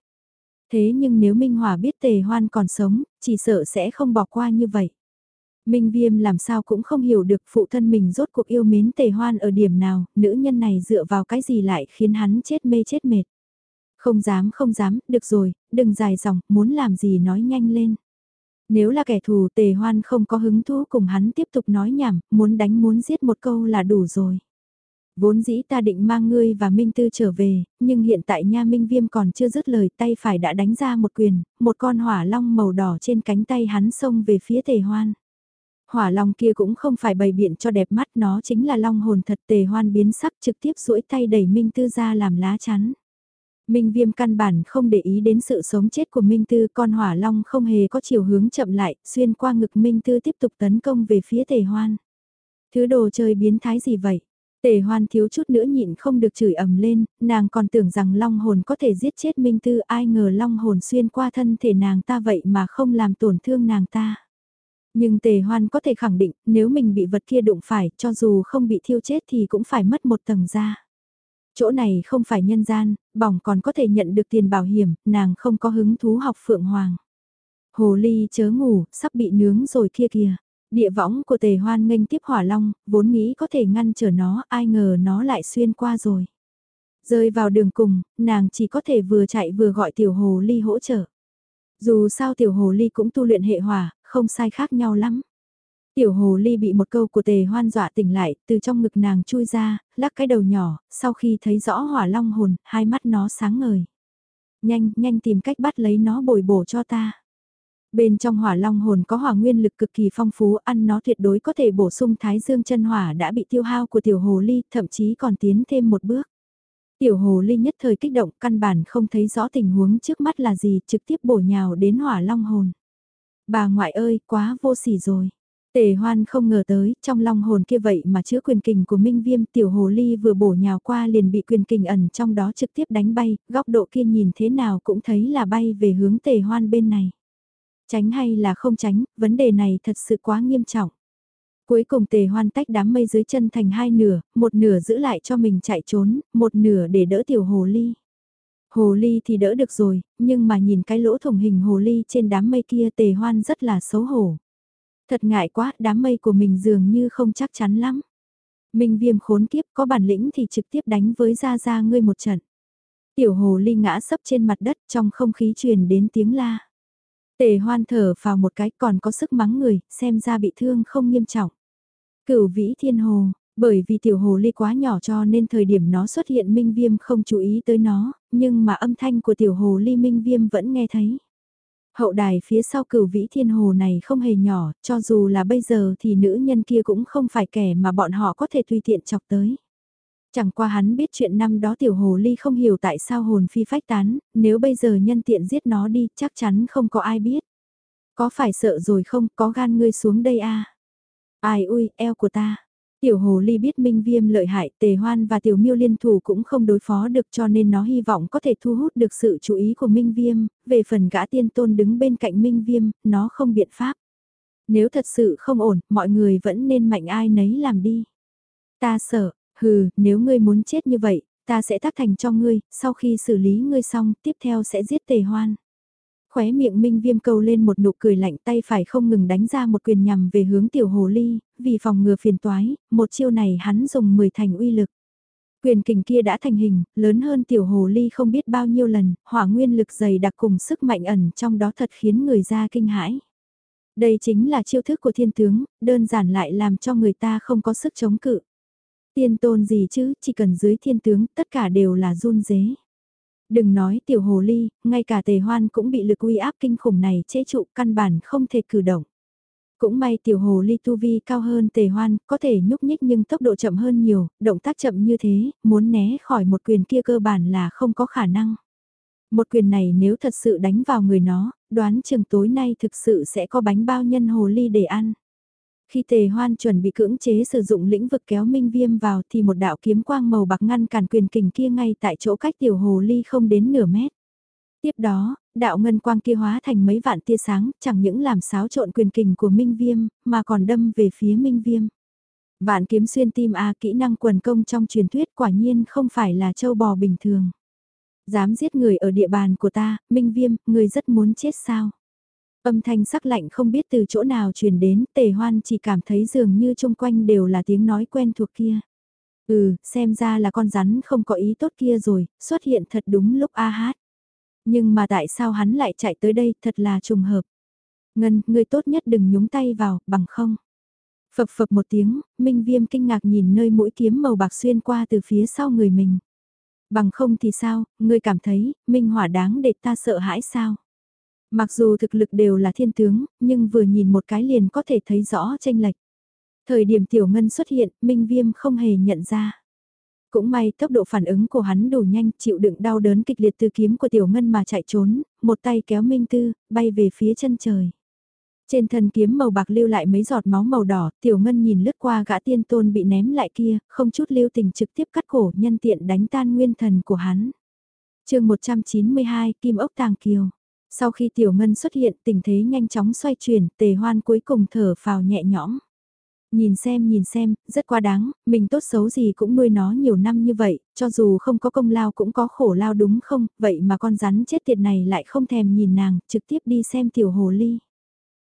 Thế nhưng nếu Minh Hòa biết Tề Hoan còn sống, chỉ sợ sẽ không bỏ qua như vậy. Minh Viêm làm sao cũng không hiểu được phụ thân mình rốt cuộc yêu mến Tề Hoan ở điểm nào, nữ nhân này dựa vào cái gì lại khiến hắn chết mê chết mệt. Không dám không dám, được rồi, đừng dài dòng, muốn làm gì nói nhanh lên. Nếu là kẻ thù Tề Hoan không có hứng thú cùng hắn tiếp tục nói nhảm, muốn đánh muốn giết một câu là đủ rồi. Vốn dĩ ta định mang ngươi và Minh Tư trở về, nhưng hiện tại nha Minh Viêm còn chưa dứt lời tay phải đã đánh ra một quyền, một con hỏa long màu đỏ trên cánh tay hắn xông về phía tề hoan. Hỏa long kia cũng không phải bày biện cho đẹp mắt nó chính là long hồn thật tề hoan biến sắc trực tiếp duỗi tay đẩy Minh Tư ra làm lá chắn. Minh Viêm căn bản không để ý đến sự sống chết của Minh Tư con hỏa long không hề có chiều hướng chậm lại, xuyên qua ngực Minh Tư tiếp tục tấn công về phía tề hoan. Thứ đồ chơi biến thái gì vậy? Tề hoan thiếu chút nữa nhịn không được chửi ầm lên, nàng còn tưởng rằng long hồn có thể giết chết Minh Tư ai ngờ long hồn xuyên qua thân thể nàng ta vậy mà không làm tổn thương nàng ta. Nhưng tề hoan có thể khẳng định nếu mình bị vật kia đụng phải cho dù không bị thiêu chết thì cũng phải mất một tầng da. Chỗ này không phải nhân gian, bỏng còn có thể nhận được tiền bảo hiểm, nàng không có hứng thú học phượng hoàng. Hồ ly chớ ngủ, sắp bị nướng rồi kia kìa. Địa võng của tề hoan nghênh tiếp hỏa long, vốn nghĩ có thể ngăn trở nó, ai ngờ nó lại xuyên qua rồi. Rơi vào đường cùng, nàng chỉ có thể vừa chạy vừa gọi tiểu hồ ly hỗ trợ. Dù sao tiểu hồ ly cũng tu luyện hệ hỏa, không sai khác nhau lắm. Tiểu hồ ly bị một câu của tề hoan dọa tỉnh lại, từ trong ngực nàng chui ra, lắc cái đầu nhỏ, sau khi thấy rõ hỏa long hồn, hai mắt nó sáng ngời. Nhanh, nhanh tìm cách bắt lấy nó bồi bổ cho ta. Bên trong hỏa long hồn có hỏa nguyên lực cực kỳ phong phú, ăn nó tuyệt đối có thể bổ sung thái dương chân hỏa đã bị tiêu hao của tiểu hồ ly, thậm chí còn tiến thêm một bước. Tiểu hồ ly nhất thời kích động, căn bản không thấy rõ tình huống trước mắt là gì, trực tiếp bổ nhào đến hỏa long hồn. Bà ngoại ơi, quá vô sỉ rồi. Tề hoan không ngờ tới, trong long hồn kia vậy mà chứa quyền kình của Minh Viêm tiểu hồ ly vừa bổ nhào qua liền bị quyền kình ẩn trong đó trực tiếp đánh bay, góc độ kia nhìn thế nào cũng thấy là bay về hướng tề hoan bên này. Tránh hay là không tránh, vấn đề này thật sự quá nghiêm trọng. Cuối cùng tề hoan tách đám mây dưới chân thành hai nửa, một nửa giữ lại cho mình chạy trốn, một nửa để đỡ tiểu hồ ly. Hồ ly thì đỡ được rồi, nhưng mà nhìn cái lỗ thủng hình hồ ly trên đám mây kia tề hoan rất là xấu hổ. Thật ngại quá, đám mây của mình dường như không chắc chắn lắm. Minh viêm khốn kiếp có bản lĩnh thì trực tiếp đánh với ra ra ngươi một trận. Tiểu hồ ly ngã sấp trên mặt đất trong không khí truyền đến tiếng la. Tề hoan thở vào một cái còn có sức mắng người, xem ra bị thương không nghiêm trọng. Cửu vĩ thiên hồ, bởi vì tiểu hồ ly quá nhỏ cho nên thời điểm nó xuất hiện minh viêm không chú ý tới nó, nhưng mà âm thanh của tiểu hồ ly minh viêm vẫn nghe thấy. Hậu đài phía sau cửu vĩ thiên hồ này không hề nhỏ, cho dù là bây giờ thì nữ nhân kia cũng không phải kẻ mà bọn họ có thể tùy tiện chọc tới. Chẳng qua hắn biết chuyện năm đó tiểu hồ ly không hiểu tại sao hồn phi phách tán, nếu bây giờ nhân tiện giết nó đi chắc chắn không có ai biết. Có phải sợ rồi không, có gan ngươi xuống đây a Ai ui, eo của ta. Tiểu hồ ly biết minh viêm lợi hại, tề hoan và tiểu miêu liên thủ cũng không đối phó được cho nên nó hy vọng có thể thu hút được sự chú ý của minh viêm, về phần gã tiên tôn đứng bên cạnh minh viêm, nó không biện pháp. Nếu thật sự không ổn, mọi người vẫn nên mạnh ai nấy làm đi. Ta sợ, hừ, nếu ngươi muốn chết như vậy, ta sẽ tác thành cho ngươi, sau khi xử lý ngươi xong, tiếp theo sẽ giết tề hoan. Khóe miệng Minh Viêm câu lên một nụ cười lạnh tay phải không ngừng đánh ra một quyền nhằm về hướng tiểu hồ ly, vì phòng ngừa phiền toái, một chiêu này hắn dùng 10 thành uy lực. Quyền kình kia đã thành hình, lớn hơn tiểu hồ ly không biết bao nhiêu lần, hỏa nguyên lực dày đặc cùng sức mạnh ẩn trong đó thật khiến người ra kinh hãi. Đây chính là chiêu thức của thiên tướng, đơn giản lại làm cho người ta không có sức chống cự. Tiên tôn gì chứ, chỉ cần dưới thiên tướng tất cả đều là run dế. Đừng nói tiểu hồ ly, ngay cả tề hoan cũng bị lực uy áp kinh khủng này chế trụ căn bản không thể cử động. Cũng may tiểu hồ ly tu vi cao hơn tề hoan, có thể nhúc nhích nhưng tốc độ chậm hơn nhiều, động tác chậm như thế, muốn né khỏi một quyền kia cơ bản là không có khả năng. Một quyền này nếu thật sự đánh vào người nó, đoán chừng tối nay thực sự sẽ có bánh bao nhân hồ ly để ăn. Khi tề hoan chuẩn bị cưỡng chế sử dụng lĩnh vực kéo minh viêm vào thì một đạo kiếm quang màu bạc ngăn cản quyền kình kia ngay tại chỗ cách tiểu hồ ly không đến nửa mét. Tiếp đó, đạo ngân quang kia hóa thành mấy vạn tia sáng, chẳng những làm xáo trộn quyền kình của minh viêm, mà còn đâm về phía minh viêm. Vạn kiếm xuyên tim A kỹ năng quần công trong truyền thuyết quả nhiên không phải là châu bò bình thường. Dám giết người ở địa bàn của ta, minh viêm, người rất muốn chết sao? Âm thanh sắc lạnh không biết từ chỗ nào truyền đến, tề hoan chỉ cảm thấy dường như chung quanh đều là tiếng nói quen thuộc kia. Ừ, xem ra là con rắn không có ý tốt kia rồi, xuất hiện thật đúng lúc a hát. Nhưng mà tại sao hắn lại chạy tới đây, thật là trùng hợp. Ngân, người tốt nhất đừng nhúng tay vào, bằng không. Phập phập một tiếng, Minh Viêm kinh ngạc nhìn nơi mũi kiếm màu bạc xuyên qua từ phía sau người mình. Bằng không thì sao, người cảm thấy, Minh Hỏa đáng để ta sợ hãi sao? Mặc dù thực lực đều là thiên tướng, nhưng vừa nhìn một cái liền có thể thấy rõ tranh lệch. Thời điểm tiểu ngân xuất hiện, Minh Viêm không hề nhận ra. Cũng may tốc độ phản ứng của hắn đủ nhanh, chịu đựng đau đớn kịch liệt từ kiếm của tiểu ngân mà chạy trốn, một tay kéo Minh Tư, bay về phía chân trời. Trên thân kiếm màu bạc lưu lại mấy giọt máu màu đỏ, tiểu ngân nhìn lướt qua gã tiên tôn bị ném lại kia, không chút lưu tình trực tiếp cắt cổ nhân tiện đánh tan nguyên thần của hắn. chương 192, Kim ốc tàng kiều. Sau khi Tiểu Ngân xuất hiện tình thế nhanh chóng xoay chuyển, tề hoan cuối cùng thở phào nhẹ nhõm. Nhìn xem nhìn xem, rất quá đáng, mình tốt xấu gì cũng nuôi nó nhiều năm như vậy, cho dù không có công lao cũng có khổ lao đúng không, vậy mà con rắn chết tiệt này lại không thèm nhìn nàng, trực tiếp đi xem tiểu hồ ly.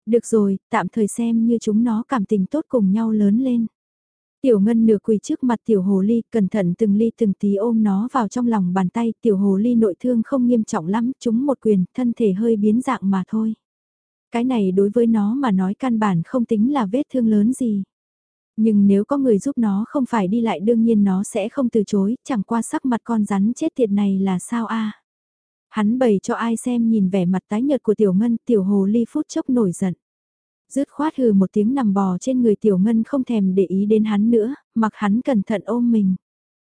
Được rồi, tạm thời xem như chúng nó cảm tình tốt cùng nhau lớn lên. Tiểu ngân nửa quỳ trước mặt tiểu hồ ly, cẩn thận từng ly từng tí ôm nó vào trong lòng bàn tay, tiểu hồ ly nội thương không nghiêm trọng lắm, chúng một quyền, thân thể hơi biến dạng mà thôi. Cái này đối với nó mà nói căn bản không tính là vết thương lớn gì. Nhưng nếu có người giúp nó không phải đi lại đương nhiên nó sẽ không từ chối, chẳng qua sắc mặt con rắn chết tiệt này là sao a Hắn bày cho ai xem nhìn vẻ mặt tái nhợt của tiểu ngân, tiểu hồ ly phút chốc nổi giận. Dứt khoát hừ một tiếng nằm bò trên người tiểu ngân không thèm để ý đến hắn nữa, mặc hắn cẩn thận ôm mình.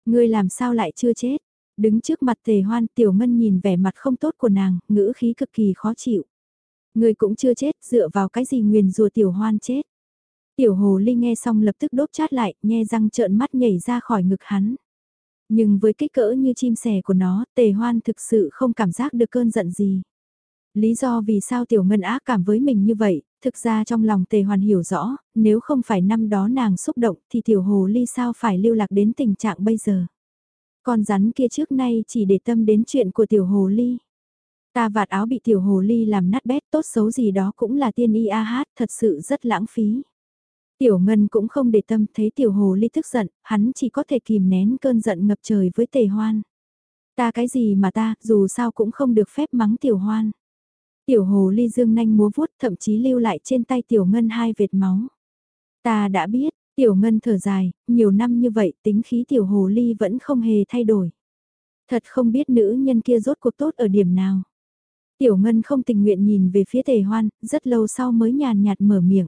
Ngươi làm sao lại chưa chết? Đứng trước mặt tề hoan tiểu ngân nhìn vẻ mặt không tốt của nàng, ngữ khí cực kỳ khó chịu. Ngươi cũng chưa chết, dựa vào cái gì nguyền rùa tiểu hoan chết. Tiểu hồ ly nghe xong lập tức đốt chát lại, nhe răng trợn mắt nhảy ra khỏi ngực hắn. Nhưng với kích cỡ như chim sẻ của nó, tề hoan thực sự không cảm giác được cơn giận gì. Lý do vì sao tiểu ngân ác cảm với mình như vậy, thực ra trong lòng tề hoàn hiểu rõ, nếu không phải năm đó nàng xúc động thì tiểu hồ ly sao phải lưu lạc đến tình trạng bây giờ. Con rắn kia trước nay chỉ để tâm đến chuyện của tiểu hồ ly. Ta vạt áo bị tiểu hồ ly làm nát bét tốt xấu gì đó cũng là tiên y a hát thật sự rất lãng phí. Tiểu Ngân cũng không để tâm thấy tiểu hồ ly tức giận, hắn chỉ có thể kìm nén cơn giận ngập trời với tề hoan. Ta cái gì mà ta, dù sao cũng không được phép mắng tiểu hoan. Tiểu hồ ly dương nanh múa vuốt thậm chí lưu lại trên tay tiểu ngân hai vệt máu. Ta đã biết, tiểu ngân thở dài, nhiều năm như vậy tính khí tiểu hồ ly vẫn không hề thay đổi. Thật không biết nữ nhân kia rốt cuộc tốt ở điểm nào. Tiểu ngân không tình nguyện nhìn về phía tề hoan, rất lâu sau mới nhàn nhạt mở miệng.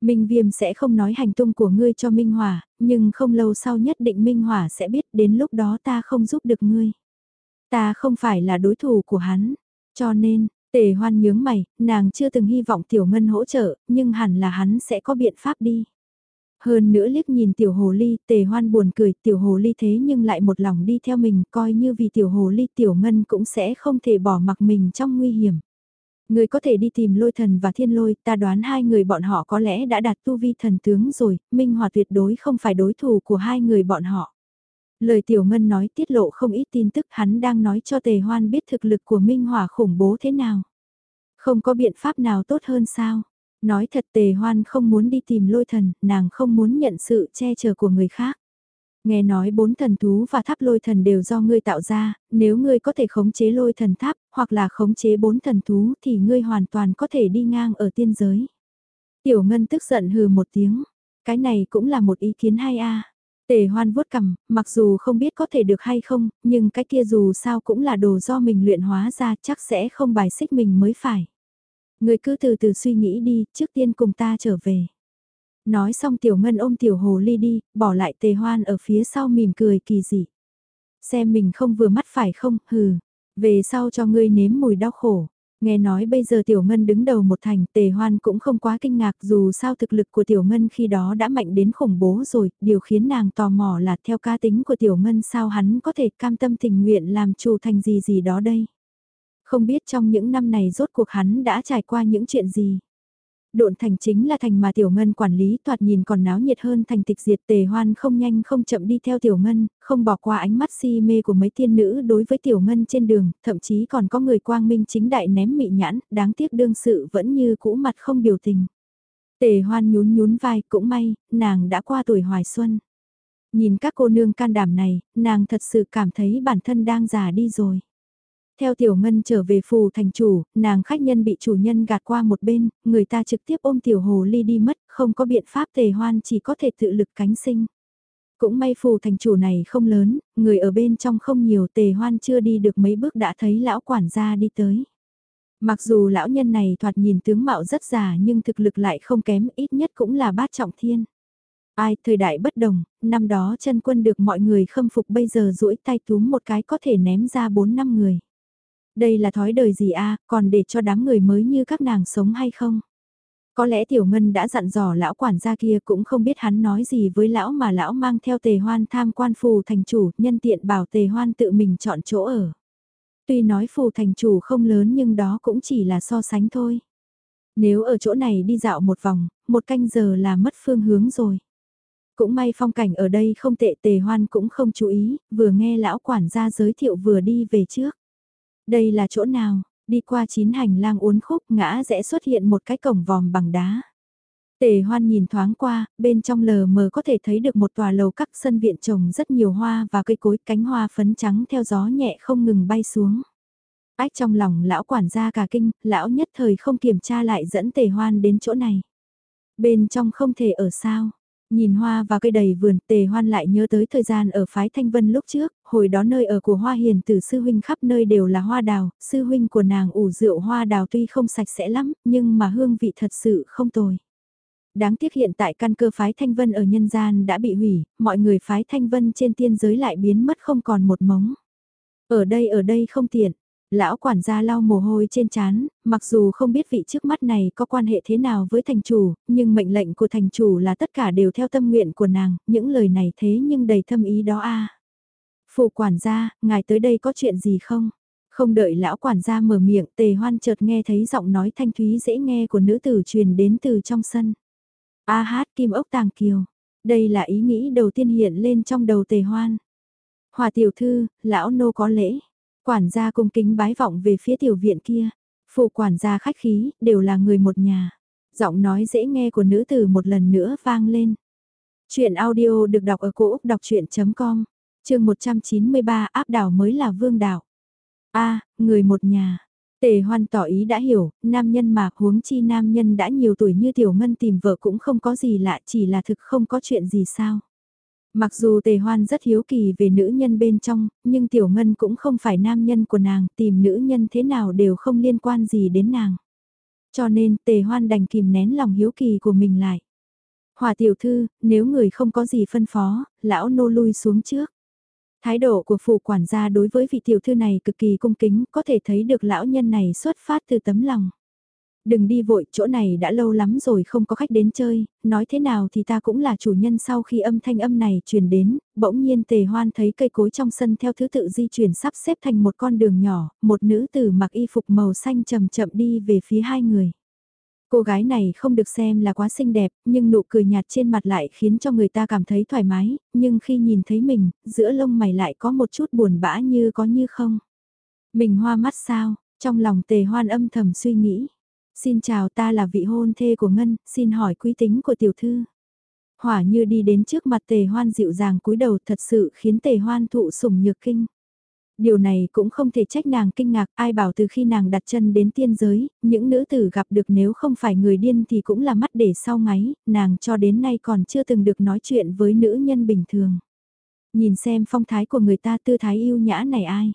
Minh Viêm sẽ không nói hành tung của ngươi cho Minh Hỏa, nhưng không lâu sau nhất định Minh Hỏa sẽ biết đến lúc đó ta không giúp được ngươi. Ta không phải là đối thủ của hắn, cho nên, tề hoan nhướng mày, nàng chưa từng hy vọng Tiểu Ngân hỗ trợ, nhưng hẳn là hắn sẽ có biện pháp đi. Hơn nữa liếc nhìn tiểu hồ ly, tề hoan buồn cười, tiểu hồ ly thế nhưng lại một lòng đi theo mình, coi như vì tiểu hồ ly tiểu ngân cũng sẽ không thể bỏ mặc mình trong nguy hiểm. Người có thể đi tìm lôi thần và thiên lôi, ta đoán hai người bọn họ có lẽ đã đạt tu vi thần tướng rồi, Minh Hòa tuyệt đối không phải đối thủ của hai người bọn họ. Lời Tiểu Ngân nói tiết lộ không ít tin tức hắn đang nói cho Tề Hoan biết thực lực của Minh Hòa khủng bố thế nào. Không có biện pháp nào tốt hơn sao? Nói thật Tề Hoan không muốn đi tìm lôi thần, nàng không muốn nhận sự che chở của người khác. Nghe nói bốn thần thú và tháp lôi thần đều do ngươi tạo ra, nếu ngươi có thể khống chế lôi thần tháp, hoặc là khống chế bốn thần thú thì ngươi hoàn toàn có thể đi ngang ở tiên giới. Tiểu Ngân tức giận hừ một tiếng, cái này cũng là một ý kiến hay a. Tề hoan vuốt cầm, mặc dù không biết có thể được hay không, nhưng cái kia dù sao cũng là đồ do mình luyện hóa ra chắc sẽ không bài xích mình mới phải. Người cứ từ từ suy nghĩ đi, trước tiên cùng ta trở về. Nói xong tiểu ngân ôm tiểu hồ ly đi, bỏ lại tề hoan ở phía sau mỉm cười kỳ dị. Xem mình không vừa mắt phải không, hừ, về sau cho ngươi nếm mùi đau khổ. Nghe nói bây giờ Tiểu Ngân đứng đầu một thành, Tề Hoan cũng không quá kinh ngạc dù sao thực lực của Tiểu Ngân khi đó đã mạnh đến khủng bố rồi, điều khiến nàng tò mò là theo ca tính của Tiểu Ngân sao hắn có thể cam tâm tình nguyện làm chủ thành gì gì đó đây. Không biết trong những năm này rốt cuộc hắn đã trải qua những chuyện gì. Độn thành chính là thành mà Tiểu Ngân quản lý thoạt nhìn còn náo nhiệt hơn thành tịch diệt tề hoan không nhanh không chậm đi theo Tiểu Ngân, không bỏ qua ánh mắt si mê của mấy tiên nữ đối với Tiểu Ngân trên đường, thậm chí còn có người quang minh chính đại ném mị nhãn, đáng tiếc đương sự vẫn như cũ mặt không biểu tình. Tề hoan nhún nhún vai, cũng may, nàng đã qua tuổi hoài xuân. Nhìn các cô nương can đảm này, nàng thật sự cảm thấy bản thân đang già đi rồi. Theo Tiểu Ngân trở về phù thành chủ, nàng khách nhân bị chủ nhân gạt qua một bên, người ta trực tiếp ôm Tiểu Hồ Ly đi mất, không có biện pháp tề hoan chỉ có thể tự lực cánh sinh. Cũng may phù thành chủ này không lớn, người ở bên trong không nhiều tề hoan chưa đi được mấy bước đã thấy lão quản gia đi tới. Mặc dù lão nhân này thoạt nhìn tướng mạo rất già nhưng thực lực lại không kém ít nhất cũng là bát trọng thiên. Ai thời đại bất đồng, năm đó chân quân được mọi người khâm phục bây giờ duỗi tay túm một cái có thể ném ra 4 năm người. Đây là thói đời gì a còn để cho đám người mới như các nàng sống hay không? Có lẽ Tiểu Ngân đã dặn dò lão quản gia kia cũng không biết hắn nói gì với lão mà lão mang theo tề hoan tham quan phù thành chủ, nhân tiện bảo tề hoan tự mình chọn chỗ ở. Tuy nói phù thành chủ không lớn nhưng đó cũng chỉ là so sánh thôi. Nếu ở chỗ này đi dạo một vòng, một canh giờ là mất phương hướng rồi. Cũng may phong cảnh ở đây không tệ tề hoan cũng không chú ý, vừa nghe lão quản gia giới thiệu vừa đi về trước. Đây là chỗ nào? Đi qua chín hành lang uốn khúc ngã rẽ xuất hiện một cái cổng vòm bằng đá. Tề hoan nhìn thoáng qua, bên trong lờ mờ có thể thấy được một tòa lầu các sân viện trồng rất nhiều hoa và cây cối cánh hoa phấn trắng theo gió nhẹ không ngừng bay xuống. Ách trong lòng lão quản gia cả kinh, lão nhất thời không kiểm tra lại dẫn tề hoan đến chỗ này. Bên trong không thể ở sao, Nhìn hoa và cây đầy vườn tề hoan lại nhớ tới thời gian ở phái Thanh Vân lúc trước, hồi đó nơi ở của hoa hiền từ sư huynh khắp nơi đều là hoa đào, sư huynh của nàng ủ rượu hoa đào tuy không sạch sẽ lắm, nhưng mà hương vị thật sự không tồi. Đáng tiếc hiện tại căn cơ phái Thanh Vân ở nhân gian đã bị hủy, mọi người phái Thanh Vân trên tiên giới lại biến mất không còn một mống. Ở đây ở đây không tiện, Lão quản gia lau mồ hôi trên chán, mặc dù không biết vị trước mắt này có quan hệ thế nào với thành chủ, nhưng mệnh lệnh của thành chủ là tất cả đều theo tâm nguyện của nàng, những lời này thế nhưng đầy thâm ý đó a. À. Phụ quản gia, ngài tới đây có chuyện gì không? Không đợi lão quản gia mở miệng, tề hoan chợt nghe thấy giọng nói thanh thúy dễ nghe của nữ tử truyền đến từ trong sân. A hát kim ốc tàng kiều. Đây là ý nghĩ đầu tiên hiện lên trong đầu tề hoan. Hòa tiểu thư, lão nô có lễ. Quản gia cung kính bái vọng về phía tiểu viện kia. Phụ quản gia khách khí, đều là người một nhà. Giọng nói dễ nghe của nữ tử một lần nữa vang lên. Chuyện audio được đọc ở cổ Úc đọc chuyện.com, trường 193 áp đảo mới là vương đảo. a người một nhà, Tề hoan tỏ ý đã hiểu, nam nhân mà huống chi nam nhân đã nhiều tuổi như tiểu ngân tìm vợ cũng không có gì lạ chỉ là thực không có chuyện gì sao. Mặc dù tề hoan rất hiếu kỳ về nữ nhân bên trong, nhưng tiểu ngân cũng không phải nam nhân của nàng, tìm nữ nhân thế nào đều không liên quan gì đến nàng. Cho nên tề hoan đành kìm nén lòng hiếu kỳ của mình lại. Hòa tiểu thư, nếu người không có gì phân phó, lão nô lui xuống trước. Thái độ của phụ quản gia đối với vị tiểu thư này cực kỳ cung kính, có thể thấy được lão nhân này xuất phát từ tấm lòng. Đừng đi vội, chỗ này đã lâu lắm rồi không có khách đến chơi, nói thế nào thì ta cũng là chủ nhân sau khi âm thanh âm này truyền đến, bỗng nhiên tề hoan thấy cây cối trong sân theo thứ tự di chuyển sắp xếp thành một con đường nhỏ, một nữ tử mặc y phục màu xanh chậm chậm đi về phía hai người. Cô gái này không được xem là quá xinh đẹp, nhưng nụ cười nhạt trên mặt lại khiến cho người ta cảm thấy thoải mái, nhưng khi nhìn thấy mình, giữa lông mày lại có một chút buồn bã như có như không. Mình hoa mắt sao, trong lòng tề hoan âm thầm suy nghĩ. Xin chào ta là vị hôn thê của Ngân, xin hỏi quý tính của tiểu thư. Hỏa như đi đến trước mặt tề hoan dịu dàng cúi đầu thật sự khiến tề hoan thụ sủng nhược kinh. Điều này cũng không thể trách nàng kinh ngạc, ai bảo từ khi nàng đặt chân đến tiên giới, những nữ tử gặp được nếu không phải người điên thì cũng là mắt để sau ngáy, nàng cho đến nay còn chưa từng được nói chuyện với nữ nhân bình thường. Nhìn xem phong thái của người ta tư thái yêu nhã này ai.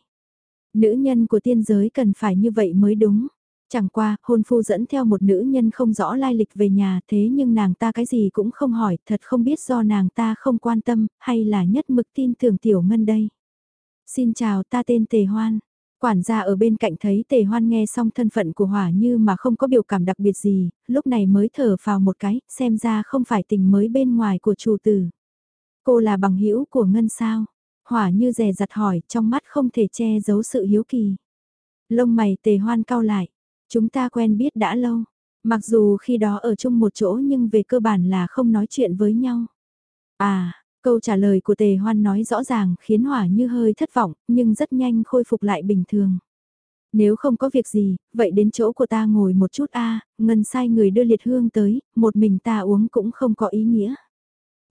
Nữ nhân của tiên giới cần phải như vậy mới đúng. Chẳng qua, hôn phu dẫn theo một nữ nhân không rõ lai lịch về nhà thế nhưng nàng ta cái gì cũng không hỏi, thật không biết do nàng ta không quan tâm, hay là nhất mực tin tưởng tiểu ngân đây. Xin chào ta tên Tề Hoan. Quản gia ở bên cạnh thấy Tề Hoan nghe xong thân phận của Hỏa Như mà không có biểu cảm đặc biệt gì, lúc này mới thở vào một cái, xem ra không phải tình mới bên ngoài của chủ tử. Cô là bằng hữu của Ngân sao? Hỏa Như rè rặt hỏi, trong mắt không thể che giấu sự hiếu kỳ. Lông mày Tề Hoan cau lại, chúng ta quen biết đã lâu. Mặc dù khi đó ở chung một chỗ nhưng về cơ bản là không nói chuyện với nhau. À, Câu trả lời của tề hoan nói rõ ràng khiến hỏa như hơi thất vọng, nhưng rất nhanh khôi phục lại bình thường. Nếu không có việc gì, vậy đến chỗ của ta ngồi một chút a ngân sai người đưa liệt hương tới, một mình ta uống cũng không có ý nghĩa.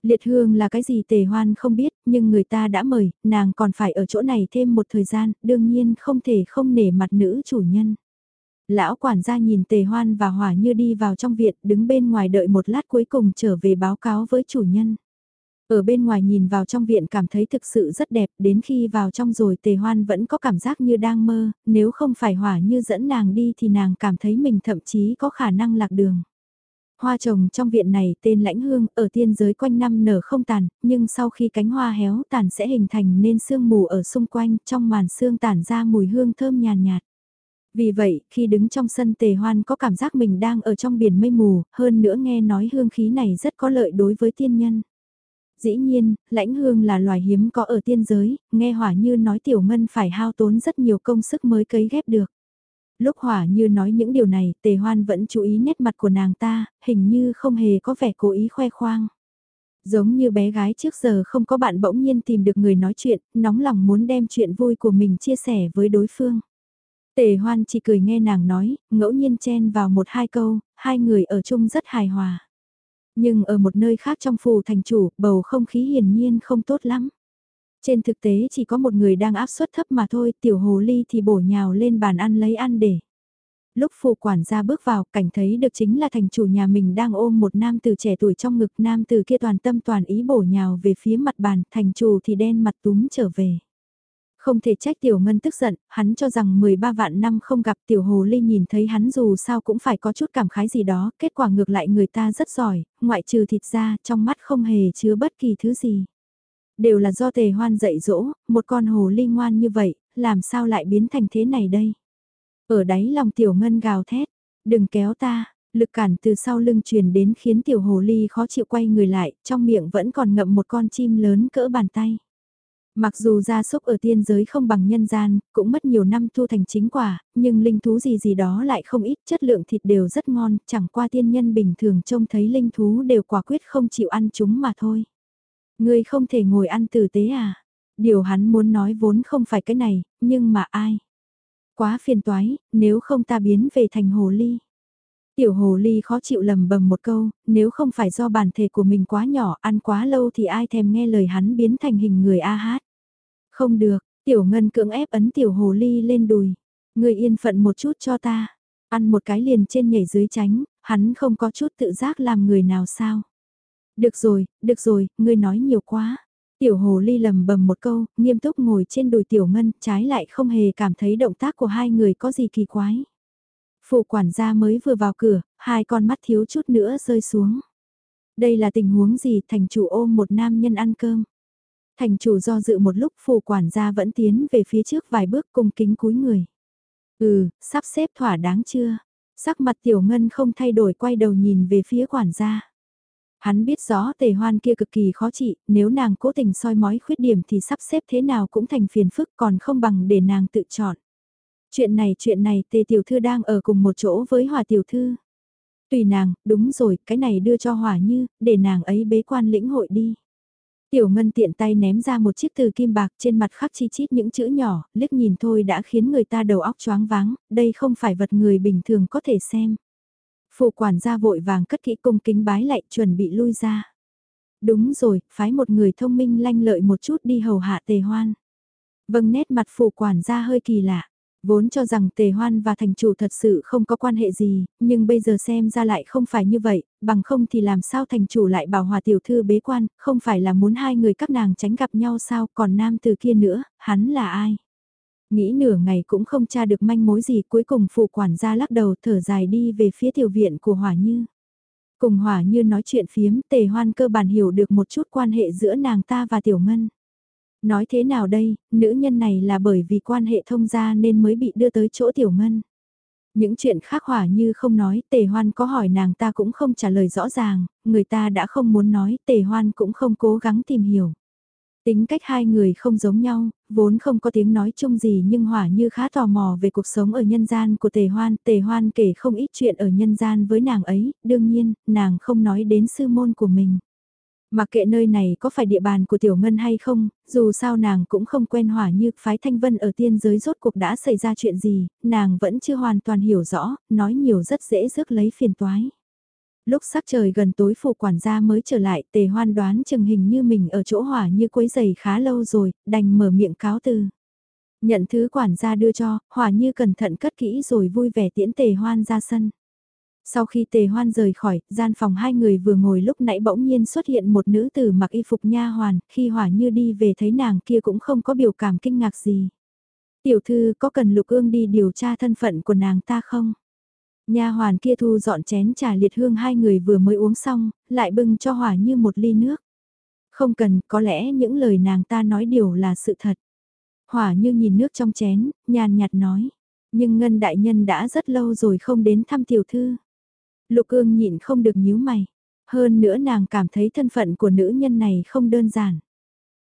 Liệt hương là cái gì tề hoan không biết, nhưng người ta đã mời, nàng còn phải ở chỗ này thêm một thời gian, đương nhiên không thể không nể mặt nữ chủ nhân. Lão quản gia nhìn tề hoan và hỏa như đi vào trong viện, đứng bên ngoài đợi một lát cuối cùng trở về báo cáo với chủ nhân. Ở bên ngoài nhìn vào trong viện cảm thấy thực sự rất đẹp, đến khi vào trong rồi tề hoan vẫn có cảm giác như đang mơ, nếu không phải hỏa như dẫn nàng đi thì nàng cảm thấy mình thậm chí có khả năng lạc đường. Hoa trồng trong viện này tên lãnh hương ở tiên giới quanh năm nở không tàn, nhưng sau khi cánh hoa héo tàn sẽ hình thành nên sương mù ở xung quanh trong màn sương tản ra mùi hương thơm nhàn nhạt, nhạt. Vì vậy, khi đứng trong sân tề hoan có cảm giác mình đang ở trong biển mây mù, hơn nữa nghe nói hương khí này rất có lợi đối với tiên nhân. Dĩ nhiên, lãnh hương là loài hiếm có ở tiên giới, nghe hỏa như nói tiểu ngân phải hao tốn rất nhiều công sức mới cấy ghép được. Lúc hỏa như nói những điều này, tề hoan vẫn chú ý nét mặt của nàng ta, hình như không hề có vẻ cố ý khoe khoang. Giống như bé gái trước giờ không có bạn bỗng nhiên tìm được người nói chuyện, nóng lòng muốn đem chuyện vui của mình chia sẻ với đối phương. Tề hoan chỉ cười nghe nàng nói, ngẫu nhiên chen vào một hai câu, hai người ở chung rất hài hòa. Nhưng ở một nơi khác trong phủ thành chủ, bầu không khí hiển nhiên không tốt lắm. Trên thực tế chỉ có một người đang áp suất thấp mà thôi, tiểu hồ ly thì bổ nhào lên bàn ăn lấy ăn để. Lúc phù quản gia bước vào, cảnh thấy được chính là thành chủ nhà mình đang ôm một nam từ trẻ tuổi trong ngực, nam từ kia toàn tâm toàn ý bổ nhào về phía mặt bàn, thành chủ thì đen mặt túm trở về. Không thể trách Tiểu Ngân tức giận, hắn cho rằng 13 vạn năm không gặp Tiểu Hồ Ly nhìn thấy hắn dù sao cũng phải có chút cảm khái gì đó, kết quả ngược lại người ta rất giỏi, ngoại trừ thịt ra, trong mắt không hề chứa bất kỳ thứ gì. Đều là do tề hoan dạy dỗ, một con hồ ly ngoan như vậy, làm sao lại biến thành thế này đây? Ở đáy lòng Tiểu Ngân gào thét, đừng kéo ta, lực cản từ sau lưng truyền đến khiến Tiểu Hồ Ly khó chịu quay người lại, trong miệng vẫn còn ngậm một con chim lớn cỡ bàn tay. Mặc dù gia súc ở tiên giới không bằng nhân gian, cũng mất nhiều năm thu thành chính quả, nhưng linh thú gì gì đó lại không ít, chất lượng thịt đều rất ngon, chẳng qua tiên nhân bình thường trông thấy linh thú đều quả quyết không chịu ăn chúng mà thôi. Ngươi không thể ngồi ăn tử tế à? Điều hắn muốn nói vốn không phải cái này, nhưng mà ai? Quá phiền toái, nếu không ta biến về thành hồ ly. Tiểu hồ ly khó chịu lầm bầm một câu, nếu không phải do bản thể của mình quá nhỏ, ăn quá lâu thì ai thèm nghe lời hắn biến thành hình người A hát. Không được, tiểu ngân cưỡng ép ấn tiểu hồ ly lên đùi. Người yên phận một chút cho ta. Ăn một cái liền trên nhảy dưới tránh, hắn không có chút tự giác làm người nào sao. Được rồi, được rồi, ngươi nói nhiều quá. Tiểu hồ ly lầm bầm một câu, nghiêm túc ngồi trên đùi tiểu ngân, trái lại không hề cảm thấy động tác của hai người có gì kỳ quái. Phụ quản gia mới vừa vào cửa, hai con mắt thiếu chút nữa rơi xuống. Đây là tình huống gì thành chủ ôm một nam nhân ăn cơm. Thành chủ do dự một lúc phù quản gia vẫn tiến về phía trước vài bước cung kính cúi người. Ừ, sắp xếp thỏa đáng chưa? Sắc mặt tiểu ngân không thay đổi quay đầu nhìn về phía quản gia. Hắn biết rõ tề hoan kia cực kỳ khó trị, nếu nàng cố tình soi mói khuyết điểm thì sắp xếp thế nào cũng thành phiền phức còn không bằng để nàng tự chọn. Chuyện này chuyện này tề tiểu thư đang ở cùng một chỗ với hòa tiểu thư. Tùy nàng, đúng rồi, cái này đưa cho hòa như, để nàng ấy bế quan lĩnh hội đi. Tiểu Ngân tiện tay ném ra một chiếc từ kim bạc trên mặt khắc chi chít những chữ nhỏ, liếc nhìn thôi đã khiến người ta đầu óc choáng váng, đây không phải vật người bình thường có thể xem. Phụ quản gia vội vàng cất kỹ cung kính bái lại chuẩn bị lui ra. Đúng rồi, phái một người thông minh lanh lợi một chút đi hầu hạ tề hoan. Vâng nét mặt phụ quản gia hơi kỳ lạ. Vốn cho rằng tề hoan và thành chủ thật sự không có quan hệ gì, nhưng bây giờ xem ra lại không phải như vậy, bằng không thì làm sao thành chủ lại bảo hòa tiểu thư bế quan, không phải là muốn hai người các nàng tránh gặp nhau sao, còn nam từ kia nữa, hắn là ai? Nghĩ nửa ngày cũng không tra được manh mối gì cuối cùng phụ quản gia lắc đầu thở dài đi về phía tiểu viện của Hỏa Như. Cùng Hỏa Như nói chuyện phiếm tề hoan cơ bản hiểu được một chút quan hệ giữa nàng ta và tiểu ngân. Nói thế nào đây, nữ nhân này là bởi vì quan hệ thông gia nên mới bị đưa tới chỗ tiểu ngân. Những chuyện khác hỏa như không nói, tề hoan có hỏi nàng ta cũng không trả lời rõ ràng, người ta đã không muốn nói, tề hoan cũng không cố gắng tìm hiểu. Tính cách hai người không giống nhau, vốn không có tiếng nói chung gì nhưng hỏa như khá tò mò về cuộc sống ở nhân gian của tề hoan. Tề hoan kể không ít chuyện ở nhân gian với nàng ấy, đương nhiên, nàng không nói đến sư môn của mình mặc kệ nơi này có phải địa bàn của Tiểu Ngân hay không, dù sao nàng cũng không quen hỏa như phái thanh vân ở tiên giới rốt cuộc đã xảy ra chuyện gì, nàng vẫn chưa hoàn toàn hiểu rõ, nói nhiều rất dễ rước lấy phiền toái. Lúc sắc trời gần tối phụ quản gia mới trở lại tề hoan đoán chừng hình như mình ở chỗ hỏa như quấy giày khá lâu rồi, đành mở miệng cáo từ. Nhận thứ quản gia đưa cho, hỏa như cẩn thận cất kỹ rồi vui vẻ tiễn tề hoan ra sân. Sau khi tề hoan rời khỏi, gian phòng hai người vừa ngồi lúc nãy bỗng nhiên xuất hiện một nữ tử mặc y phục nha hoàn, khi hỏa như đi về thấy nàng kia cũng không có biểu cảm kinh ngạc gì. Tiểu thư có cần lục ương đi điều tra thân phận của nàng ta không? Nha hoàn kia thu dọn chén trà liệt hương hai người vừa mới uống xong, lại bưng cho hỏa như một ly nước. Không cần, có lẽ những lời nàng ta nói điều là sự thật. Hỏa như nhìn nước trong chén, nhàn nhạt nói. Nhưng Ngân Đại Nhân đã rất lâu rồi không đến thăm tiểu thư. Lục ương nhịn không được nhíu mày. Hơn nữa nàng cảm thấy thân phận của nữ nhân này không đơn giản.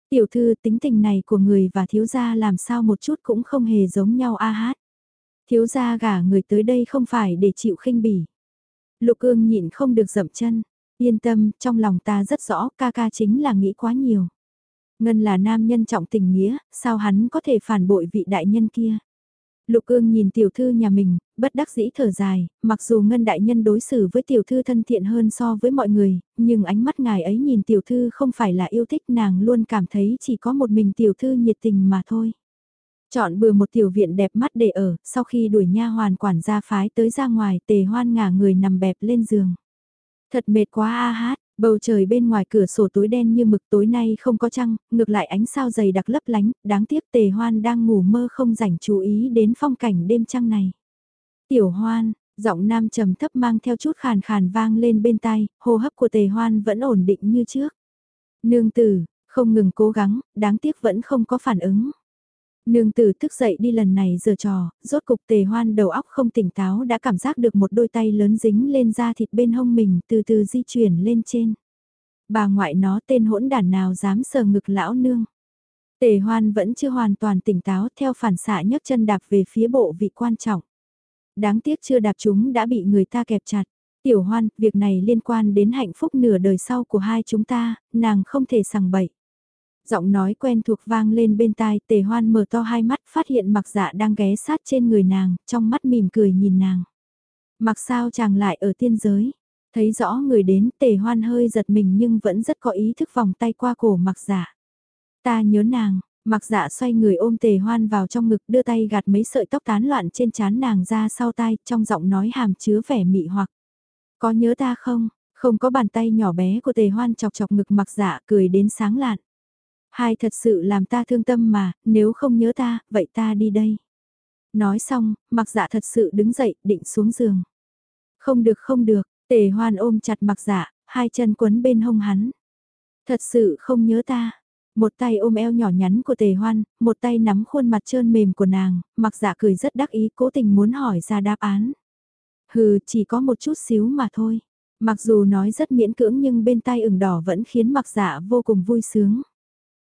Tiểu thư tính tình này của người và thiếu gia làm sao một chút cũng không hề giống nhau a hát. Thiếu gia gả người tới đây không phải để chịu khinh bỉ. Lục ương nhịn không được dậm chân. Yên tâm, trong lòng ta rất rõ ca ca chính là nghĩ quá nhiều. Ngân là nam nhân trọng tình nghĩa, sao hắn có thể phản bội vị đại nhân kia. Lục ương nhìn tiểu thư nhà mình, bất đắc dĩ thở dài, mặc dù ngân đại nhân đối xử với tiểu thư thân thiện hơn so với mọi người, nhưng ánh mắt ngài ấy nhìn tiểu thư không phải là yêu thích nàng luôn cảm thấy chỉ có một mình tiểu thư nhiệt tình mà thôi. Chọn bừa một tiểu viện đẹp mắt để ở, sau khi đuổi nha hoàn quản gia phái tới ra ngoài tề hoan ngả người nằm bẹp lên giường. Thật mệt quá a hát, bầu trời bên ngoài cửa sổ tối đen như mực tối nay không có trăng, ngược lại ánh sao dày đặc lấp lánh, đáng tiếc tề hoan đang ngủ mơ không rảnh chú ý đến phong cảnh đêm trăng này. Tiểu hoan, giọng nam trầm thấp mang theo chút khàn khàn vang lên bên tai, hô hấp của tề hoan vẫn ổn định như trước. Nương tử, không ngừng cố gắng, đáng tiếc vẫn không có phản ứng. Nương tử thức dậy đi lần này giờ trò, rốt cục tề hoan đầu óc không tỉnh táo đã cảm giác được một đôi tay lớn dính lên da thịt bên hông mình từ từ di chuyển lên trên. Bà ngoại nó tên hỗn đản nào dám sờ ngực lão nương. Tề hoan vẫn chưa hoàn toàn tỉnh táo theo phản xạ nhấc chân đạp về phía bộ vị quan trọng. Đáng tiếc chưa đạp chúng đã bị người ta kẹp chặt. Tiểu hoan, việc này liên quan đến hạnh phúc nửa đời sau của hai chúng ta, nàng không thể sằng bậy. Giọng nói quen thuộc vang lên bên tai tề hoan mở to hai mắt phát hiện mặc dạ đang ghé sát trên người nàng, trong mắt mỉm cười nhìn nàng. Mặc sao chàng lại ở tiên giới, thấy rõ người đến tề hoan hơi giật mình nhưng vẫn rất có ý thức vòng tay qua cổ mặc dạ. Ta nhớ nàng, Mặc dạ xoay người ôm tề hoan vào trong ngực đưa tay gạt mấy sợi tóc tán loạn trên trán nàng ra sau tai trong giọng nói hàm chứa vẻ mị hoặc. Có nhớ ta không? Không có bàn tay nhỏ bé của tề hoan chọc chọc ngực mặc dạ cười đến sáng lạn. Hai thật sự làm ta thương tâm mà, nếu không nhớ ta, vậy ta đi đây. Nói xong, mặc dạ thật sự đứng dậy, định xuống giường. Không được không được, tề hoan ôm chặt mặc dạ, hai chân quấn bên hông hắn. Thật sự không nhớ ta. Một tay ôm eo nhỏ nhắn của tề hoan, một tay nắm khuôn mặt trơn mềm của nàng, mặc dạ cười rất đắc ý cố tình muốn hỏi ra đáp án. Hừ, chỉ có một chút xíu mà thôi. Mặc dù nói rất miễn cưỡng nhưng bên tai ửng đỏ vẫn khiến mặc dạ vô cùng vui sướng.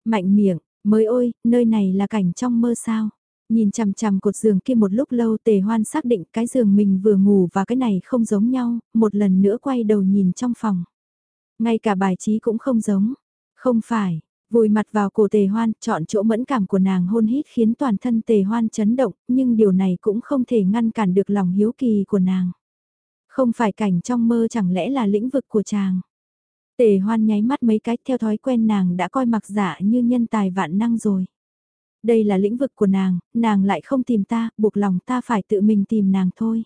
Mạnh miệng, mới ôi, nơi này là cảnh trong mơ sao. Nhìn chằm chằm cột giường kia một lúc lâu tề hoan xác định cái giường mình vừa ngủ và cái này không giống nhau, một lần nữa quay đầu nhìn trong phòng. Ngay cả bài trí cũng không giống. Không phải, vùi mặt vào cổ tề hoan, chọn chỗ mẫn cảm của nàng hôn hít khiến toàn thân tề hoan chấn động, nhưng điều này cũng không thể ngăn cản được lòng hiếu kỳ của nàng. Không phải cảnh trong mơ chẳng lẽ là lĩnh vực của chàng. Tề hoan nháy mắt mấy cái theo thói quen nàng đã coi mặc giả như nhân tài vạn năng rồi. Đây là lĩnh vực của nàng, nàng lại không tìm ta, buộc lòng ta phải tự mình tìm nàng thôi.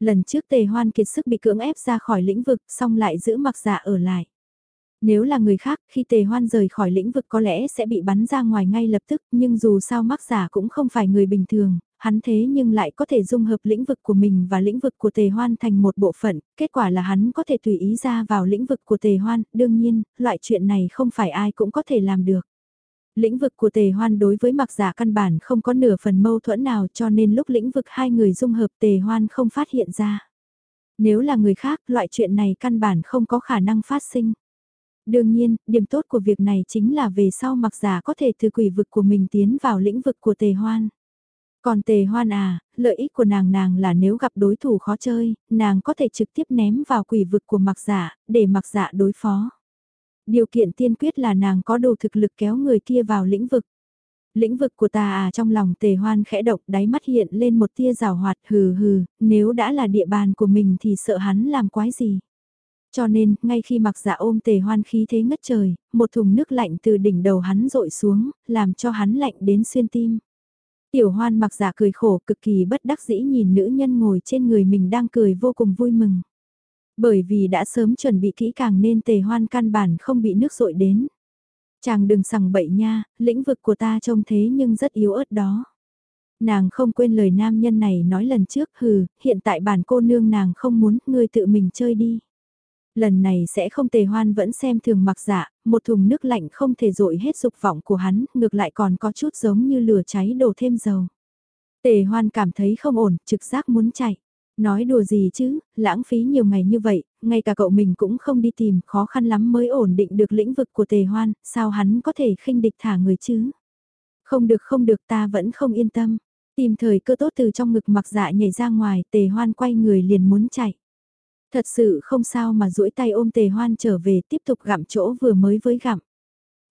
Lần trước tề hoan kiệt sức bị cưỡng ép ra khỏi lĩnh vực, xong lại giữ mặc giả ở lại. Nếu là người khác, khi tề hoan rời khỏi lĩnh vực có lẽ sẽ bị bắn ra ngoài ngay lập tức, nhưng dù sao mắc giả cũng không phải người bình thường, hắn thế nhưng lại có thể dung hợp lĩnh vực của mình và lĩnh vực của tề hoan thành một bộ phận, kết quả là hắn có thể tùy ý ra vào lĩnh vực của tề hoan, đương nhiên, loại chuyện này không phải ai cũng có thể làm được. Lĩnh vực của tề hoan đối với mặc giả căn bản không có nửa phần mâu thuẫn nào cho nên lúc lĩnh vực hai người dung hợp tề hoan không phát hiện ra. Nếu là người khác, loại chuyện này căn bản không có khả năng phát sinh. Đương nhiên, điểm tốt của việc này chính là về sau mặc giả có thể từ quỷ vực của mình tiến vào lĩnh vực của tề hoan. Còn tề hoan à, lợi ích của nàng nàng là nếu gặp đối thủ khó chơi, nàng có thể trực tiếp ném vào quỷ vực của mặc giả, để mặc giả đối phó. Điều kiện tiên quyết là nàng có đủ thực lực kéo người kia vào lĩnh vực. Lĩnh vực của ta à trong lòng tề hoan khẽ động đáy mắt hiện lên một tia rào hoạt hừ hừ, nếu đã là địa bàn của mình thì sợ hắn làm quái gì. Cho nên, ngay khi mặc dạ ôm tề hoan khí thế ngất trời, một thùng nước lạnh từ đỉnh đầu hắn rội xuống, làm cho hắn lạnh đến xuyên tim. Tiểu hoan mặc giả cười khổ cực kỳ bất đắc dĩ nhìn nữ nhân ngồi trên người mình đang cười vô cùng vui mừng. Bởi vì đã sớm chuẩn bị kỹ càng nên tề hoan căn bản không bị nước rội đến. Chàng đừng sằng bậy nha, lĩnh vực của ta trông thế nhưng rất yếu ớt đó. Nàng không quên lời nam nhân này nói lần trước hừ, hiện tại bản cô nương nàng không muốn, ngươi tự mình chơi đi. Lần này sẽ không tề hoan vẫn xem thường mặc dạ, một thùng nước lạnh không thể dội hết dục vọng của hắn, ngược lại còn có chút giống như lửa cháy đổ thêm dầu. Tề hoan cảm thấy không ổn, trực giác muốn chạy. Nói đùa gì chứ, lãng phí nhiều ngày như vậy, ngay cả cậu mình cũng không đi tìm, khó khăn lắm mới ổn định được lĩnh vực của tề hoan, sao hắn có thể khinh địch thả người chứ? Không được không được ta vẫn không yên tâm. Tìm thời cơ tốt từ trong ngực mặc dạ nhảy ra ngoài, tề hoan quay người liền muốn chạy. Thật sự không sao mà duỗi tay ôm tề hoan trở về tiếp tục gặm chỗ vừa mới với gặm.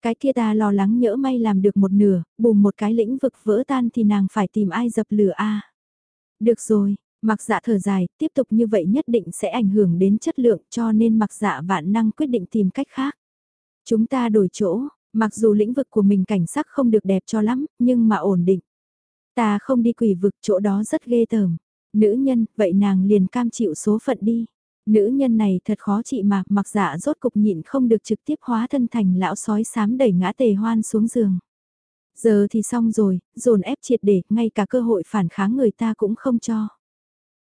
Cái kia ta lo lắng nhỡ may làm được một nửa, bùm một cái lĩnh vực vỡ tan thì nàng phải tìm ai dập lửa a Được rồi, mặc dạ thở dài, tiếp tục như vậy nhất định sẽ ảnh hưởng đến chất lượng cho nên mặc dạ vạn năng quyết định tìm cách khác. Chúng ta đổi chỗ, mặc dù lĩnh vực của mình cảnh sắc không được đẹp cho lắm, nhưng mà ổn định. Ta không đi quỷ vực chỗ đó rất ghê tởm. Nữ nhân, vậy nàng liền cam chịu số phận đi. Nữ nhân này thật khó trị mà, mặc dạ rốt cục nhịn không được trực tiếp hóa thân thành lão sói sám đẩy ngã tề hoan xuống giường. Giờ thì xong rồi, dồn ép triệt để, ngay cả cơ hội phản kháng người ta cũng không cho.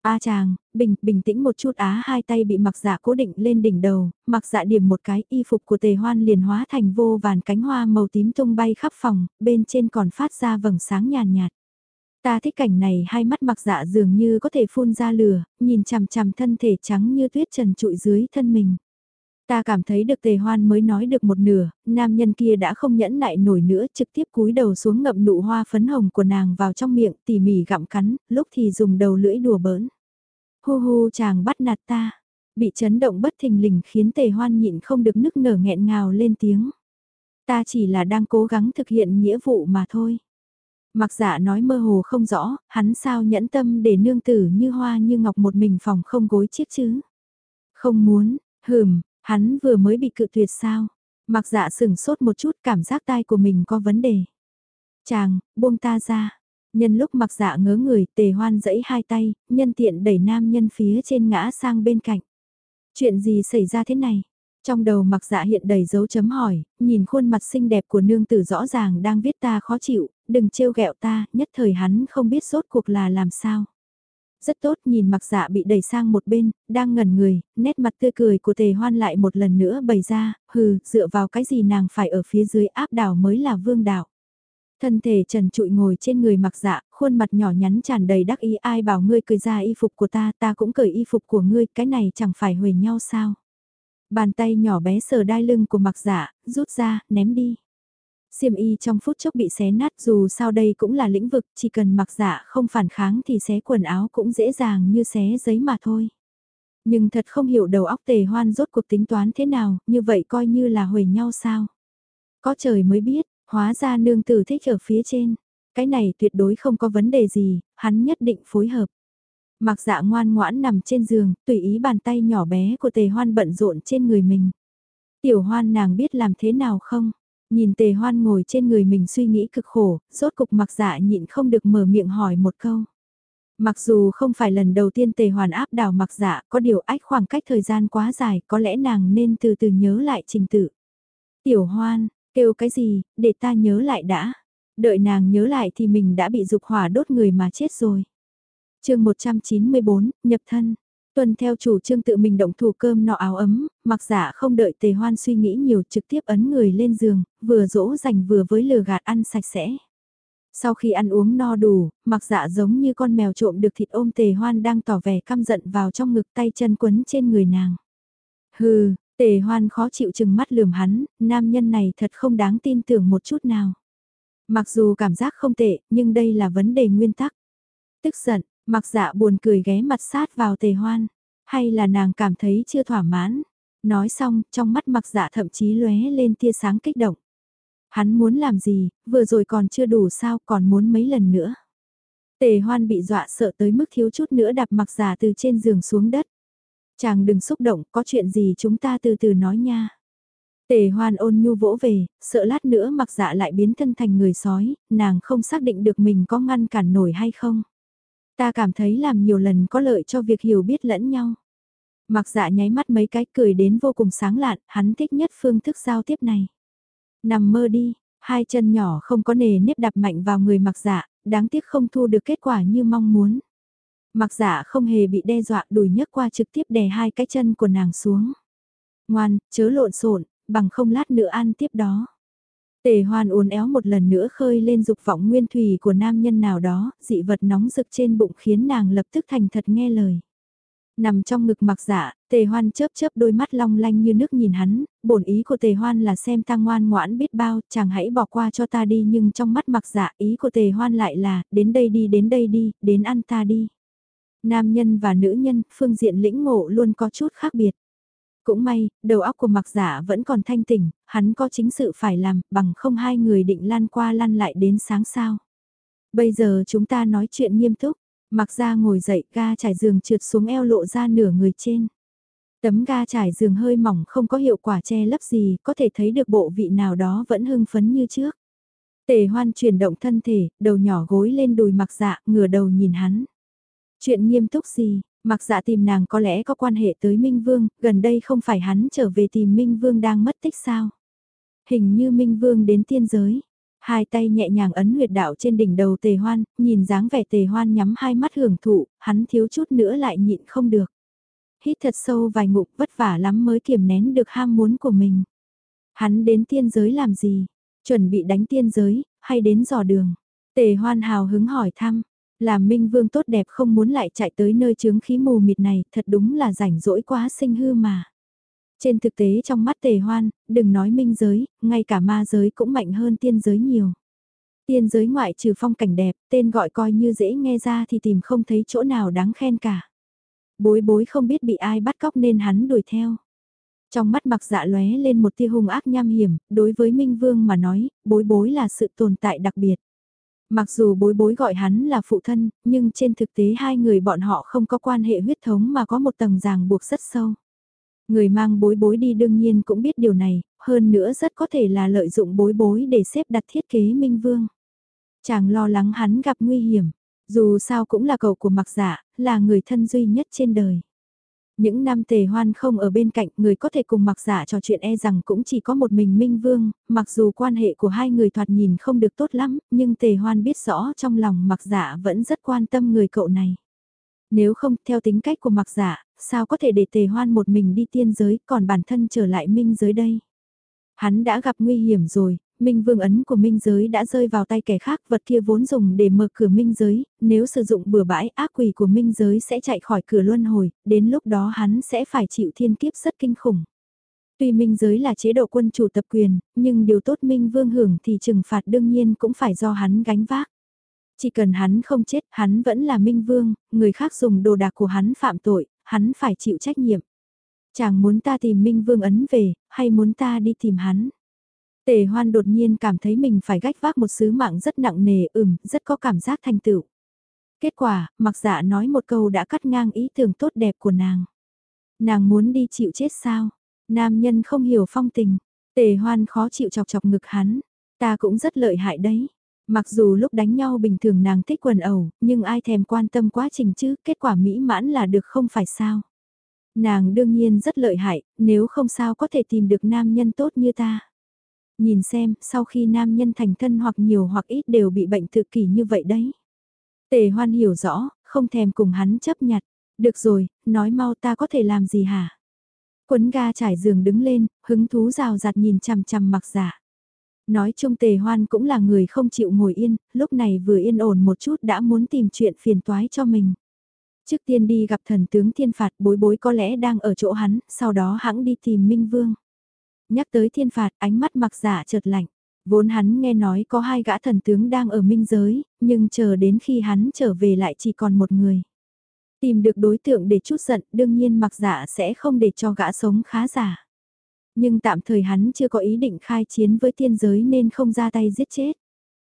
A chàng, bình, bình tĩnh một chút á hai tay bị mặc dạ cố định lên đỉnh đầu, mặc dạ điểm một cái y phục của tề hoan liền hóa thành vô vàn cánh hoa màu tím tung bay khắp phòng, bên trên còn phát ra vầng sáng nhàn nhạt, nhạt. Ta thích cảnh này hai mắt mặc dạ dường như có thể phun ra lửa, nhìn chằm chằm thân thể trắng như tuyết trần trụi dưới thân mình. Ta cảm thấy được tề hoan mới nói được một nửa, nam nhân kia đã không nhẫn nại nổi nữa trực tiếp cúi đầu xuống ngậm nụ hoa phấn hồng của nàng vào trong miệng tỉ mỉ gặm cắn, lúc thì dùng đầu lưỡi đùa bỡn. Hu hu chàng bắt nạt ta, bị chấn động bất thình lình khiến tề hoan nhịn không được nức nở nghẹn ngào lên tiếng. Ta chỉ là đang cố gắng thực hiện nghĩa vụ mà thôi. Mặc dạ nói mơ hồ không rõ, hắn sao nhẫn tâm để nương tử như hoa như ngọc một mình phòng không gối chiếc chứ. Không muốn, hừm, hắn vừa mới bị cự tuyệt sao. Mặc dạ sửng sốt một chút cảm giác tai của mình có vấn đề. Chàng, buông ta ra. Nhân lúc mặc dạ ngớ người, tề hoan dẫy hai tay, nhân tiện đẩy nam nhân phía trên ngã sang bên cạnh. Chuyện gì xảy ra thế này? Trong đầu mặc dạ hiện đầy dấu chấm hỏi, nhìn khuôn mặt xinh đẹp của nương tử rõ ràng đang viết ta khó chịu, đừng trêu ghẹo ta, nhất thời hắn không biết rốt cuộc là làm sao. Rất tốt nhìn mặc dạ bị đẩy sang một bên, đang ngẩn người, nét mặt tươi cười của tề hoan lại một lần nữa bày ra, hừ, dựa vào cái gì nàng phải ở phía dưới áp đảo mới là vương đảo Thân thể trần trụi ngồi trên người mặc dạ, khuôn mặt nhỏ nhắn tràn đầy đắc ý ai bảo ngươi cười ra y phục của ta, ta cũng cởi y phục của ngươi, cái này chẳng phải huề nhau sao. Bàn tay nhỏ bé sờ đai lưng của mặc dạ, rút ra, ném đi. Xiêm y trong phút chốc bị xé nát dù sao đây cũng là lĩnh vực, chỉ cần mặc dạ không phản kháng thì xé quần áo cũng dễ dàng như xé giấy mà thôi. Nhưng thật không hiểu đầu óc tề hoan rốt cuộc tính toán thế nào, như vậy coi như là huề nhau sao. Có trời mới biết, hóa ra nương tử thích ở phía trên. Cái này tuyệt đối không có vấn đề gì, hắn nhất định phối hợp. Mặc dạ ngoan ngoãn nằm trên giường, tùy ý bàn tay nhỏ bé của tề hoan bận rộn trên người mình. Tiểu hoan nàng biết làm thế nào không? Nhìn tề hoan ngồi trên người mình suy nghĩ cực khổ, rốt cục mặc dạ nhịn không được mở miệng hỏi một câu. Mặc dù không phải lần đầu tiên tề hoàn áp đảo mặc dạ, có điều ách khoảng cách thời gian quá dài, có lẽ nàng nên từ từ nhớ lại trình tự. Tiểu hoan, kêu cái gì, để ta nhớ lại đã. Đợi nàng nhớ lại thì mình đã bị dục hỏa đốt người mà chết rồi. chương 194, nhập thân. Tuần theo chủ trương tự mình động thủ cơm nọ áo ấm, mặc giả không đợi tề hoan suy nghĩ nhiều trực tiếp ấn người lên giường, vừa dỗ dành vừa với lừa gạt ăn sạch sẽ. Sau khi ăn uống no đủ, mặc dạ giống như con mèo trộm được thịt ôm tề hoan đang tỏ vẻ căm giận vào trong ngực tay chân quấn trên người nàng. Hừ, tề hoan khó chịu chừng mắt lườm hắn, nam nhân này thật không đáng tin tưởng một chút nào. Mặc dù cảm giác không tệ, nhưng đây là vấn đề nguyên tắc. Tức giận, Mặc dạ buồn cười ghé mặt sát vào tề hoan, hay là nàng cảm thấy chưa thỏa mãn. Nói xong, trong mắt mặc dạ thậm chí lóe lên tia sáng kích động. Hắn muốn làm gì, vừa rồi còn chưa đủ sao còn muốn mấy lần nữa. Tề hoan bị dọa sợ tới mức thiếu chút nữa đạp mặc giả từ trên giường xuống đất. Chàng đừng xúc động, có chuyện gì chúng ta từ từ nói nha. Tề hoan ôn nhu vỗ về, sợ lát nữa mặc dạ lại biến thân thành người sói, nàng không xác định được mình có ngăn cản nổi hay không. Ta cảm thấy làm nhiều lần có lợi cho việc hiểu biết lẫn nhau. Mặc dạ nháy mắt mấy cái cười đến vô cùng sáng lạn, hắn thích nhất phương thức giao tiếp này. Nằm mơ đi, hai chân nhỏ không có nề nếp đạp mạnh vào người mặc dạ, đáng tiếc không thu được kết quả như mong muốn. Mặc dạ không hề bị đe dọa đùi nhấc qua trực tiếp đè hai cái chân của nàng xuống. Ngoan, chớ lộn xộn bằng không lát nữa ăn tiếp đó. Tề hoan uốn éo một lần nữa khơi lên dục vọng nguyên thủy của nam nhân nào đó, dị vật nóng rực trên bụng khiến nàng lập tức thành thật nghe lời. Nằm trong ngực mặc dạ, tề hoan chớp chớp đôi mắt long lanh như nước nhìn hắn, bổn ý của tề hoan là xem ta ngoan ngoãn biết bao, chàng hãy bỏ qua cho ta đi nhưng trong mắt mặc dạ ý của tề hoan lại là, đến đây đi đến đây đi, đến ăn ta đi. Nam nhân và nữ nhân, phương diện lĩnh ngộ luôn có chút khác biệt. Cũng may, đầu óc của mặc giả vẫn còn thanh tỉnh, hắn có chính sự phải làm, bằng không hai người định lan qua lăn lại đến sáng sao. Bây giờ chúng ta nói chuyện nghiêm túc, mặc ra ngồi dậy ga trải giường trượt xuống eo lộ ra nửa người trên. Tấm ga trải giường hơi mỏng không có hiệu quả che lấp gì, có thể thấy được bộ vị nào đó vẫn hưng phấn như trước. Tề hoan chuyển động thân thể, đầu nhỏ gối lên đùi mặc dạ, ngửa đầu nhìn hắn. Chuyện nghiêm túc gì, Mặc dạ tìm nàng có lẽ có quan hệ tới Minh Vương, gần đây không phải hắn trở về tìm Minh Vương đang mất tích sao. Hình như Minh Vương đến tiên giới. Hai tay nhẹ nhàng ấn huyệt đạo trên đỉnh đầu tề hoan, nhìn dáng vẻ tề hoan nhắm hai mắt hưởng thụ, hắn thiếu chút nữa lại nhịn không được. Hít thật sâu vài ngụm vất vả lắm mới kiềm nén được ham muốn của mình. Hắn đến tiên giới làm gì? Chuẩn bị đánh tiên giới, hay đến dò đường? Tề hoan hào hứng hỏi thăm, làm minh vương tốt đẹp không muốn lại chạy tới nơi chướng khí mù mịt này, thật đúng là rảnh rỗi quá sinh hư mà. Trên thực tế trong mắt tề hoan, đừng nói minh giới, ngay cả ma giới cũng mạnh hơn tiên giới nhiều. Tiên giới ngoại trừ phong cảnh đẹp, tên gọi coi như dễ nghe ra thì tìm không thấy chỗ nào đáng khen cả. Bối bối không biết bị ai bắt cóc nên hắn đuổi theo. Trong mắt mặc dạ lóe lên một tia hung ác nham hiểm, đối với Minh Vương mà nói, bối bối là sự tồn tại đặc biệt. Mặc dù bối bối gọi hắn là phụ thân, nhưng trên thực tế hai người bọn họ không có quan hệ huyết thống mà có một tầng ràng buộc rất sâu. Người mang bối bối đi đương nhiên cũng biết điều này, hơn nữa rất có thể là lợi dụng bối bối để xếp đặt thiết kế Minh Vương. Chàng lo lắng hắn gặp nguy hiểm, dù sao cũng là cậu của mặc dạ, là người thân duy nhất trên đời. Những năm tề hoan không ở bên cạnh người có thể cùng mặc giả trò chuyện e rằng cũng chỉ có một mình Minh Vương, mặc dù quan hệ của hai người thoạt nhìn không được tốt lắm, nhưng tề hoan biết rõ trong lòng mặc giả vẫn rất quan tâm người cậu này. Nếu không, theo tính cách của mặc giả, sao có thể để tề hoan một mình đi tiên giới, còn bản thân trở lại minh giới đây? Hắn đã gặp nguy hiểm rồi, minh vương ấn của minh giới đã rơi vào tay kẻ khác, vật kia vốn dùng để mở cửa minh giới, nếu sử dụng bừa bãi ác quỷ của minh giới sẽ chạy khỏi cửa luân hồi, đến lúc đó hắn sẽ phải chịu thiên kiếp rất kinh khủng. Tuy minh giới là chế độ quân chủ tập quyền, nhưng điều tốt minh vương hưởng thì trừng phạt đương nhiên cũng phải do hắn gánh vác. Chỉ cần hắn không chết, hắn vẫn là minh vương, người khác dùng đồ đạc của hắn phạm tội, hắn phải chịu trách nhiệm. Chàng muốn ta tìm minh vương ấn về, hay muốn ta đi tìm hắn? Tề hoan đột nhiên cảm thấy mình phải gách vác một sứ mạng rất nặng nề, ừm, rất có cảm giác thành tựu. Kết quả, mặc dạ nói một câu đã cắt ngang ý tưởng tốt đẹp của nàng. Nàng muốn đi chịu chết sao? Nam nhân không hiểu phong tình. Tề hoan khó chịu chọc chọc ngực hắn. Ta cũng rất lợi hại đấy. Mặc dù lúc đánh nhau bình thường nàng thích quần ẩu, nhưng ai thèm quan tâm quá trình chứ, kết quả mỹ mãn là được không phải sao. Nàng đương nhiên rất lợi hại, nếu không sao có thể tìm được nam nhân tốt như ta. Nhìn xem, sau khi nam nhân thành thân hoặc nhiều hoặc ít đều bị bệnh tự kỷ như vậy đấy. Tề hoan hiểu rõ, không thèm cùng hắn chấp nhặt. Được rồi, nói mau ta có thể làm gì hả? Quấn ga trải giường đứng lên, hứng thú rào rạt nhìn chằm chằm mặc giả. Nói chung tề hoan cũng là người không chịu ngồi yên, lúc này vừa yên ổn một chút đã muốn tìm chuyện phiền toái cho mình. Trước tiên đi gặp thần tướng thiên phạt bối bối có lẽ đang ở chỗ hắn, sau đó hãng đi tìm Minh Vương. Nhắc tới thiên phạt ánh mắt mặc giả chợt lạnh. Vốn hắn nghe nói có hai gã thần tướng đang ở minh giới, nhưng chờ đến khi hắn trở về lại chỉ còn một người. Tìm được đối tượng để chút giận đương nhiên mặc giả sẽ không để cho gã sống khá giả. Nhưng tạm thời hắn chưa có ý định khai chiến với thiên giới nên không ra tay giết chết.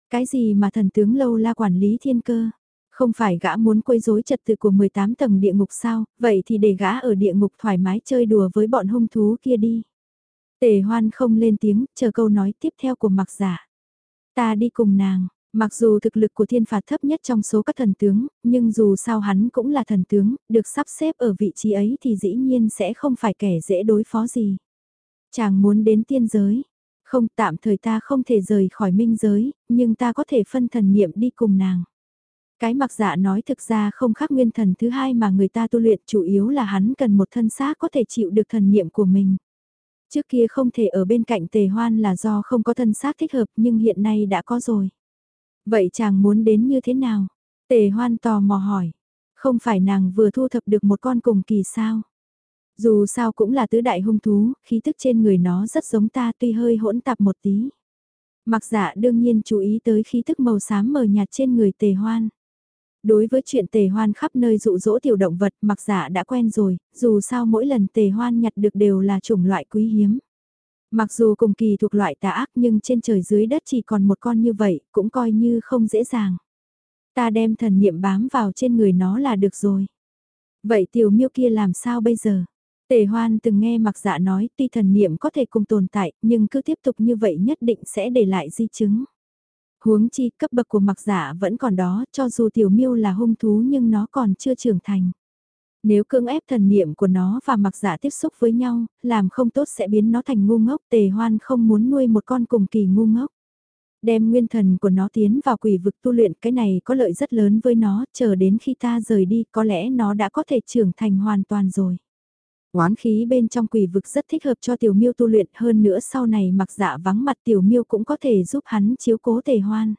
Cái gì mà thần tướng lâu la quản lý thiên cơ? Không phải gã muốn quấy rối trật tự của 18 tầng địa ngục sao, vậy thì để gã ở địa ngục thoải mái chơi đùa với bọn hung thú kia đi. Tề hoan không lên tiếng, chờ câu nói tiếp theo của mặc giả. Ta đi cùng nàng, mặc dù thực lực của thiên phạt thấp nhất trong số các thần tướng, nhưng dù sao hắn cũng là thần tướng, được sắp xếp ở vị trí ấy thì dĩ nhiên sẽ không phải kẻ dễ đối phó gì. Chàng muốn đến tiên giới. Không tạm thời ta không thể rời khỏi minh giới, nhưng ta có thể phân thần niệm đi cùng nàng. Cái mặc dạ nói thực ra không khác nguyên thần thứ hai mà người ta tu luyện chủ yếu là hắn cần một thân xác có thể chịu được thần niệm của mình. Trước kia không thể ở bên cạnh tề hoan là do không có thân xác thích hợp nhưng hiện nay đã có rồi. Vậy chàng muốn đến như thế nào? Tề hoan tò mò hỏi. Không phải nàng vừa thu thập được một con cùng kỳ sao? Dù sao cũng là tứ đại hung thú, khí thức trên người nó rất giống ta tuy hơi hỗn tạp một tí. Mặc dạ đương nhiên chú ý tới khí thức màu xám mờ nhạt trên người tề hoan. Đối với chuyện tề hoan khắp nơi dụ dỗ tiểu động vật mặc dạ đã quen rồi, dù sao mỗi lần tề hoan nhặt được đều là chủng loại quý hiếm. Mặc dù cùng kỳ thuộc loại tà ác nhưng trên trời dưới đất chỉ còn một con như vậy, cũng coi như không dễ dàng. Ta đem thần niệm bám vào trên người nó là được rồi. Vậy tiểu miêu kia làm sao bây giờ? Tề hoan từng nghe mặc dạ nói tuy thần niệm có thể cùng tồn tại nhưng cứ tiếp tục như vậy nhất định sẽ để lại di chứng. Huống chi cấp bậc của mặc giả vẫn còn đó, cho dù tiểu miêu là hung thú nhưng nó còn chưa trưởng thành. Nếu cưỡng ép thần niệm của nó và mặc giả tiếp xúc với nhau, làm không tốt sẽ biến nó thành ngu ngốc. Tề hoan không muốn nuôi một con cùng kỳ ngu ngốc. Đem nguyên thần của nó tiến vào quỷ vực tu luyện cái này có lợi rất lớn với nó, chờ đến khi ta rời đi có lẽ nó đã có thể trưởng thành hoàn toàn rồi. Oán khí bên trong quỷ vực rất thích hợp cho tiểu miêu tu luyện hơn nữa sau này mặc dạ vắng mặt tiểu miêu cũng có thể giúp hắn chiếu cố tề hoan.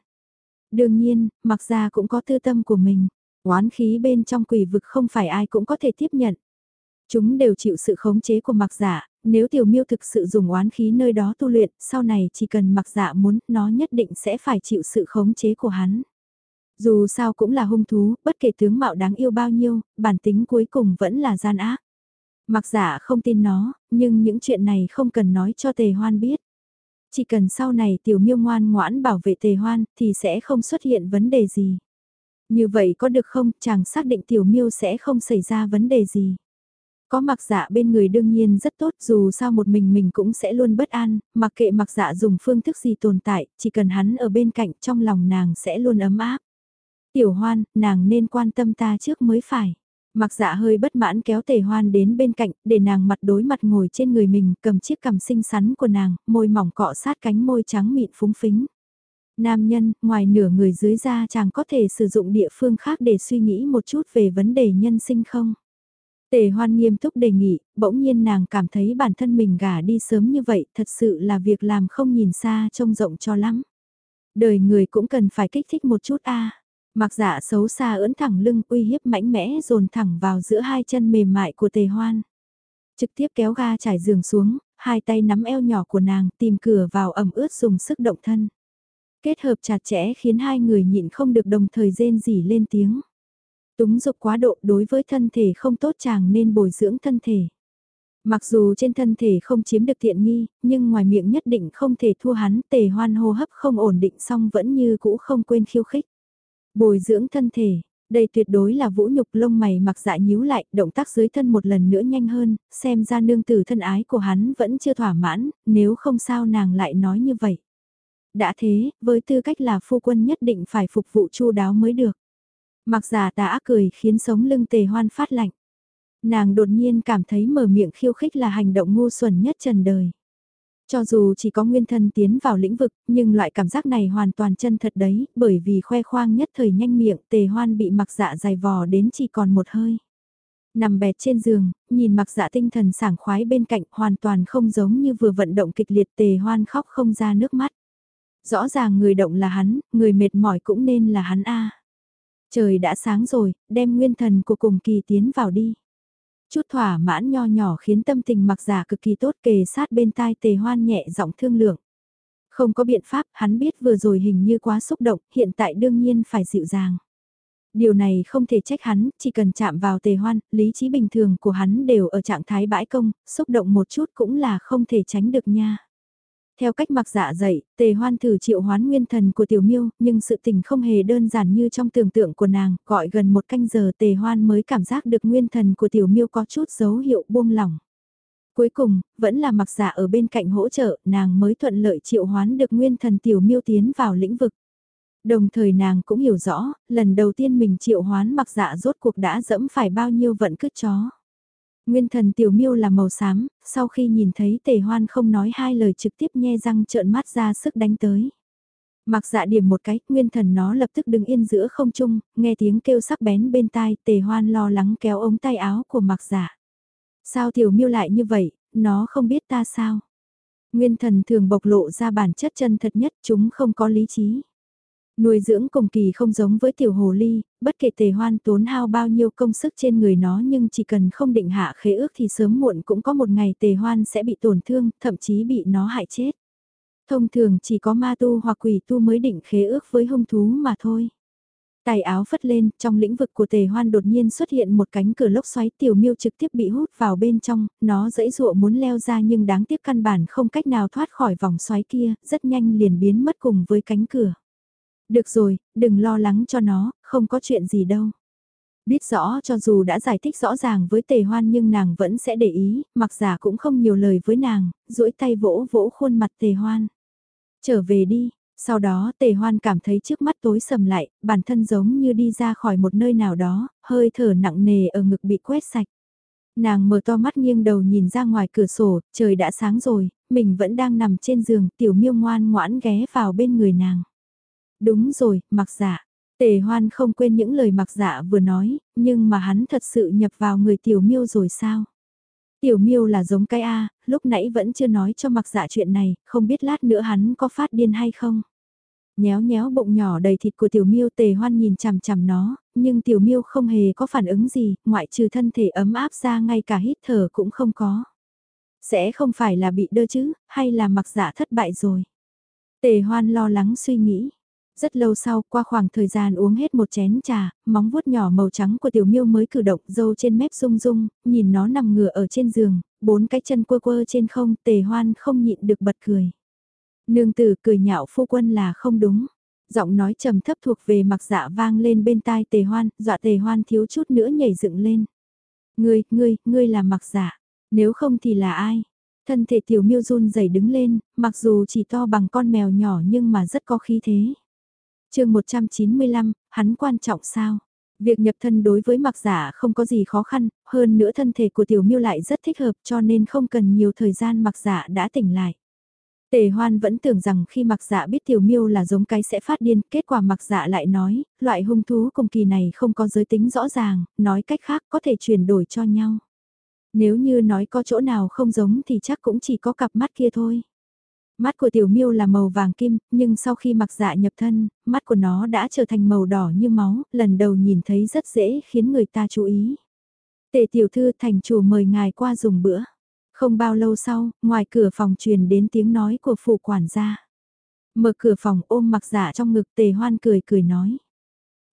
Đương nhiên, mặc dạ cũng có tư tâm của mình. Oán khí bên trong quỷ vực không phải ai cũng có thể tiếp nhận. Chúng đều chịu sự khống chế của mặc giả, dạ, nếu tiểu miêu thực sự dùng oán khí nơi đó tu luyện, sau này chỉ cần mặc giả dạ muốn, nó nhất định sẽ phải chịu sự khống chế của hắn. Dù sao cũng là hung thú, bất kể tướng mạo đáng yêu bao nhiêu, bản tính cuối cùng vẫn là gian ác. Mặc giả không tin nó, nhưng những chuyện này không cần nói cho tề hoan biết. Chỉ cần sau này tiểu miêu ngoan ngoãn bảo vệ tề hoan thì sẽ không xuất hiện vấn đề gì. Như vậy có được không, chàng xác định tiểu miêu sẽ không xảy ra vấn đề gì. Có mặc dạ bên người đương nhiên rất tốt dù sao một mình mình cũng sẽ luôn bất an, mặc kệ mặc dạ dùng phương thức gì tồn tại, chỉ cần hắn ở bên cạnh trong lòng nàng sẽ luôn ấm áp. Tiểu hoan, nàng nên quan tâm ta trước mới phải. Mặc dạ hơi bất mãn kéo tề hoan đến bên cạnh, để nàng mặt đối mặt ngồi trên người mình, cầm chiếc cằm xinh xắn của nàng, môi mỏng cọ sát cánh môi trắng mịn phúng phính. Nam nhân, ngoài nửa người dưới da chàng có thể sử dụng địa phương khác để suy nghĩ một chút về vấn đề nhân sinh không? Tề hoan nghiêm túc đề nghị, bỗng nhiên nàng cảm thấy bản thân mình gả đi sớm như vậy thật sự là việc làm không nhìn xa trông rộng cho lắm. Đời người cũng cần phải kích thích một chút a Mặc dạ xấu xa ưỡn thẳng lưng uy hiếp mạnh mẽ dồn thẳng vào giữa hai chân mềm mại của tề hoan. Trực tiếp kéo ga trải giường xuống, hai tay nắm eo nhỏ của nàng tìm cửa vào ẩm ướt dùng sức động thân. Kết hợp chặt chẽ khiến hai người nhịn không được đồng thời rên rỉ lên tiếng. Túng dục quá độ đối với thân thể không tốt chàng nên bồi dưỡng thân thể. Mặc dù trên thân thể không chiếm được tiện nghi, nhưng ngoài miệng nhất định không thể thua hắn tề hoan hô hấp không ổn định xong vẫn như cũ không quên khiêu khích. Bồi dưỡng thân thể, đây tuyệt đối là vũ nhục lông mày mặc dạ nhíu lại, động tác dưới thân một lần nữa nhanh hơn, xem ra nương tử thân ái của hắn vẫn chưa thỏa mãn, nếu không sao nàng lại nói như vậy. Đã thế, với tư cách là phu quân nhất định phải phục vụ chu đáo mới được. Mặc dạ giả đã cười khiến sống lưng tề hoan phát lạnh. Nàng đột nhiên cảm thấy mở miệng khiêu khích là hành động ngu xuẩn nhất trần đời. Cho dù chỉ có nguyên thân tiến vào lĩnh vực, nhưng loại cảm giác này hoàn toàn chân thật đấy, bởi vì khoe khoang nhất thời nhanh miệng tề hoan bị mặc dạ dài vò đến chỉ còn một hơi. Nằm bẹt trên giường, nhìn mặc dạ tinh thần sảng khoái bên cạnh hoàn toàn không giống như vừa vận động kịch liệt tề hoan khóc không ra nước mắt. Rõ ràng người động là hắn, người mệt mỏi cũng nên là hắn a. Trời đã sáng rồi, đem nguyên thần của cùng kỳ tiến vào đi. Chút thỏa mãn nho nhỏ khiến tâm tình mặc giả cực kỳ tốt kề sát bên tai tề hoan nhẹ giọng thương lượng. Không có biện pháp, hắn biết vừa rồi hình như quá xúc động, hiện tại đương nhiên phải dịu dàng. Điều này không thể trách hắn, chỉ cần chạm vào tề hoan, lý trí bình thường của hắn đều ở trạng thái bãi công, xúc động một chút cũng là không thể tránh được nha. Theo cách mặc dạ dạy tề hoan thử triệu hoán nguyên thần của tiểu miêu, nhưng sự tình không hề đơn giản như trong tưởng tượng của nàng, gọi gần một canh giờ tề hoan mới cảm giác được nguyên thần của tiểu miêu có chút dấu hiệu buông lỏng. Cuối cùng, vẫn là mặc dạ ở bên cạnh hỗ trợ, nàng mới thuận lợi triệu hoán được nguyên thần tiểu miêu tiến vào lĩnh vực. Đồng thời nàng cũng hiểu rõ, lần đầu tiên mình triệu hoán mặc dạ rốt cuộc đã dẫm phải bao nhiêu vận cứt chó. Nguyên thần tiểu miêu là màu xám, sau khi nhìn thấy tề hoan không nói hai lời trực tiếp nhe răng trợn mắt ra sức đánh tới. Mặc dạ điểm một cái, nguyên thần nó lập tức đứng yên giữa không trung, nghe tiếng kêu sắc bén bên tai, tề hoan lo lắng kéo ống tay áo của mặc dạ. Sao tiểu miêu lại như vậy, nó không biết ta sao? Nguyên thần thường bộc lộ ra bản chất chân thật nhất, chúng không có lý trí. Nuôi dưỡng cùng kỳ không giống với tiểu hồ ly, bất kể tề hoan tốn hao bao nhiêu công sức trên người nó nhưng chỉ cần không định hạ khế ước thì sớm muộn cũng có một ngày tề hoan sẽ bị tổn thương, thậm chí bị nó hại chết. Thông thường chỉ có ma tu hoặc quỷ tu mới định khế ước với hung thú mà thôi. Tài áo phất lên, trong lĩnh vực của tề hoan đột nhiên xuất hiện một cánh cửa lốc xoáy tiểu miêu trực tiếp bị hút vào bên trong, nó dãy dụa muốn leo ra nhưng đáng tiếc căn bản không cách nào thoát khỏi vòng xoáy kia, rất nhanh liền biến mất cùng với cánh cửa. Được rồi, đừng lo lắng cho nó, không có chuyện gì đâu. Biết rõ cho dù đã giải thích rõ ràng với tề hoan nhưng nàng vẫn sẽ để ý, mặc giả cũng không nhiều lời với nàng, duỗi tay vỗ vỗ khuôn mặt tề hoan. Trở về đi, sau đó tề hoan cảm thấy trước mắt tối sầm lại, bản thân giống như đi ra khỏi một nơi nào đó, hơi thở nặng nề ở ngực bị quét sạch. Nàng mở to mắt nghiêng đầu nhìn ra ngoài cửa sổ, trời đã sáng rồi, mình vẫn đang nằm trên giường, tiểu miêu ngoan ngoãn ghé vào bên người nàng. Đúng rồi, mặc dạ. Tề hoan không quên những lời mặc dạ vừa nói, nhưng mà hắn thật sự nhập vào người tiểu miêu rồi sao? Tiểu miêu là giống cái A, lúc nãy vẫn chưa nói cho mặc dạ chuyện này, không biết lát nữa hắn có phát điên hay không? Nhéo nhéo bụng nhỏ đầy thịt của tiểu miêu tề hoan nhìn chằm chằm nó, nhưng tiểu miêu không hề có phản ứng gì, ngoại trừ thân thể ấm áp ra ngay cả hít thở cũng không có. Sẽ không phải là bị đơ chứ, hay là mặc dạ thất bại rồi? Tề hoan lo lắng suy nghĩ. Rất lâu sau, qua khoảng thời gian uống hết một chén trà, móng vuốt nhỏ màu trắng của tiểu miêu mới cử động dâu trên mép rung rung, nhìn nó nằm ngửa ở trên giường, bốn cái chân quơ quơ trên không, tề hoan không nhịn được bật cười. Nương tử cười nhạo phu quân là không đúng. Giọng nói trầm thấp thuộc về mặc dạ vang lên bên tai tề hoan, dọa tề hoan thiếu chút nữa nhảy dựng lên. Ngươi, ngươi, ngươi là mặc giả. Nếu không thì là ai? Thân thể tiểu miêu run rẩy đứng lên, mặc dù chỉ to bằng con mèo nhỏ nhưng mà rất có khí thế chương 195, hắn quan trọng sao? Việc nhập thân đối với mặc giả không có gì khó khăn, hơn nữa thân thể của tiểu miêu lại rất thích hợp cho nên không cần nhiều thời gian mặc giả đã tỉnh lại. Tề hoan vẫn tưởng rằng khi mặc dạ biết tiểu miêu là giống cái sẽ phát điên, kết quả mặc dạ lại nói, loại hung thú cùng kỳ này không có giới tính rõ ràng, nói cách khác có thể chuyển đổi cho nhau. Nếu như nói có chỗ nào không giống thì chắc cũng chỉ có cặp mắt kia thôi. Mắt của tiểu miêu là màu vàng kim, nhưng sau khi mặc dạ nhập thân, mắt của nó đã trở thành màu đỏ như máu, lần đầu nhìn thấy rất dễ khiến người ta chú ý. Tề tiểu thư thành chủ mời ngài qua dùng bữa. Không bao lâu sau, ngoài cửa phòng truyền đến tiếng nói của phụ quản gia. Mở cửa phòng ôm mặc dạ trong ngực tề hoan cười cười nói.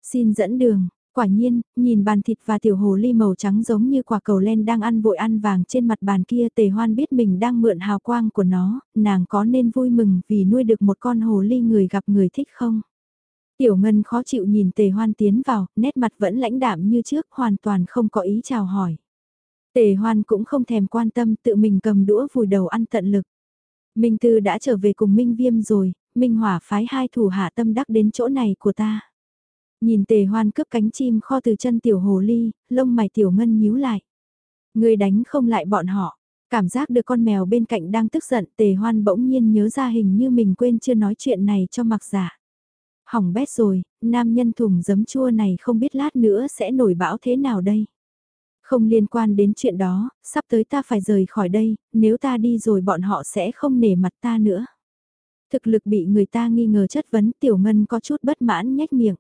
Xin dẫn đường, quả nhiên, nhìn bàn thịt và tiểu hồ ly màu trắng giống như quả cầu len đang ăn vội ăn vàng trên mặt bàn kia tề hoan biết mình đang mượn hào quang của nó, nàng có nên vui mừng vì nuôi được một con hồ ly người gặp người thích không? Tiểu Ngân khó chịu nhìn tề hoan tiến vào, nét mặt vẫn lãnh đạm như trước, hoàn toàn không có ý chào hỏi. Tề hoan cũng không thèm quan tâm tự mình cầm đũa vùi đầu ăn tận lực. Minh Tư đã trở về cùng Minh Viêm rồi, Minh Hỏa phái hai thủ hạ tâm đắc đến chỗ này của ta. Nhìn tề hoan cướp cánh chim kho từ chân tiểu hồ ly, lông mày tiểu ngân nhíu lại. Người đánh không lại bọn họ. Cảm giác được con mèo bên cạnh đang tức giận tề hoan bỗng nhiên nhớ ra hình như mình quên chưa nói chuyện này cho mặc giả. Hỏng bét rồi, nam nhân thùng giấm chua này không biết lát nữa sẽ nổi bão thế nào đây. Không liên quan đến chuyện đó, sắp tới ta phải rời khỏi đây, nếu ta đi rồi bọn họ sẽ không nể mặt ta nữa. Thực lực bị người ta nghi ngờ chất vấn tiểu ngân có chút bất mãn nhếch miệng.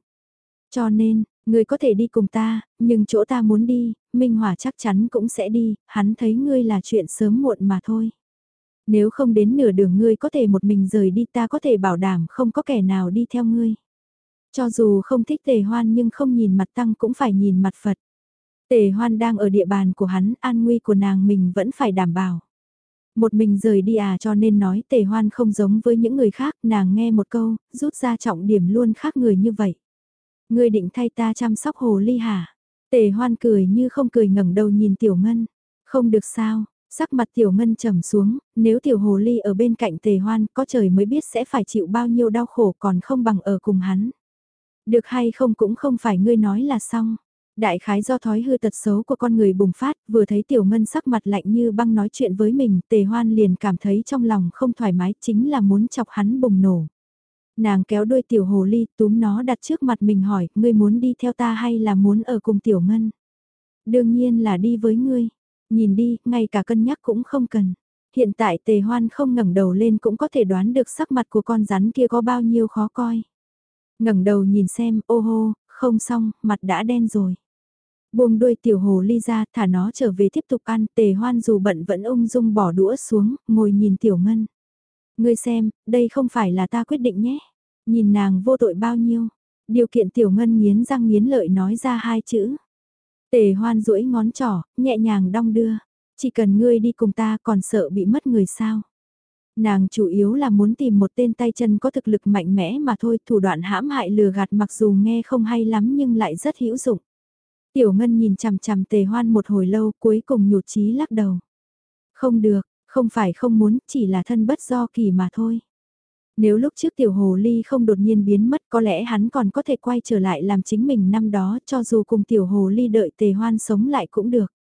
Cho nên, ngươi có thể đi cùng ta, nhưng chỗ ta muốn đi, Minh Hòa chắc chắn cũng sẽ đi, hắn thấy ngươi là chuyện sớm muộn mà thôi. Nếu không đến nửa đường ngươi có thể một mình rời đi ta có thể bảo đảm không có kẻ nào đi theo ngươi. Cho dù không thích tề hoan nhưng không nhìn mặt tăng cũng phải nhìn mặt Phật. Tề hoan đang ở địa bàn của hắn, an nguy của nàng mình vẫn phải đảm bảo. Một mình rời đi à cho nên nói tề hoan không giống với những người khác, nàng nghe một câu, rút ra trọng điểm luôn khác người như vậy. Ngươi định thay ta chăm sóc hồ ly hả? Tề hoan cười như không cười ngẩng đầu nhìn tiểu ngân. Không được sao, sắc mặt tiểu ngân trầm xuống, nếu tiểu hồ ly ở bên cạnh tề hoan có trời mới biết sẽ phải chịu bao nhiêu đau khổ còn không bằng ở cùng hắn. Được hay không cũng không phải ngươi nói là xong. Đại khái do thói hư tật xấu của con người bùng phát, vừa thấy tiểu ngân sắc mặt lạnh như băng nói chuyện với mình, tề hoan liền cảm thấy trong lòng không thoải mái chính là muốn chọc hắn bùng nổ. Nàng kéo đuôi tiểu hồ ly túm nó đặt trước mặt mình hỏi, ngươi muốn đi theo ta hay là muốn ở cùng tiểu ngân? Đương nhiên là đi với ngươi. Nhìn đi, ngay cả cân nhắc cũng không cần. Hiện tại tề hoan không ngẩng đầu lên cũng có thể đoán được sắc mặt của con rắn kia có bao nhiêu khó coi. ngẩng đầu nhìn xem, ô hô, không xong, mặt đã đen rồi. Buông đuôi tiểu hồ ly ra, thả nó trở về tiếp tục ăn, tề hoan dù bận vẫn ung dung bỏ đũa xuống, ngồi nhìn tiểu ngân. Ngươi xem, đây không phải là ta quyết định nhé. Nhìn nàng vô tội bao nhiêu. Điều kiện tiểu ngân nghiến răng nghiến lợi nói ra hai chữ. Tề hoan duỗi ngón trỏ, nhẹ nhàng đong đưa. Chỉ cần ngươi đi cùng ta còn sợ bị mất người sao. Nàng chủ yếu là muốn tìm một tên tay chân có thực lực mạnh mẽ mà thôi, thủ đoạn hãm hại lừa gạt mặc dù nghe không hay lắm nhưng lại rất hữu dụng. Tiểu Ngân nhìn chằm chằm tề hoan một hồi lâu cuối cùng nhụt chí lắc đầu. Không được, không phải không muốn, chỉ là thân bất do kỳ mà thôi. Nếu lúc trước tiểu hồ ly không đột nhiên biến mất có lẽ hắn còn có thể quay trở lại làm chính mình năm đó cho dù cùng tiểu hồ ly đợi tề hoan sống lại cũng được.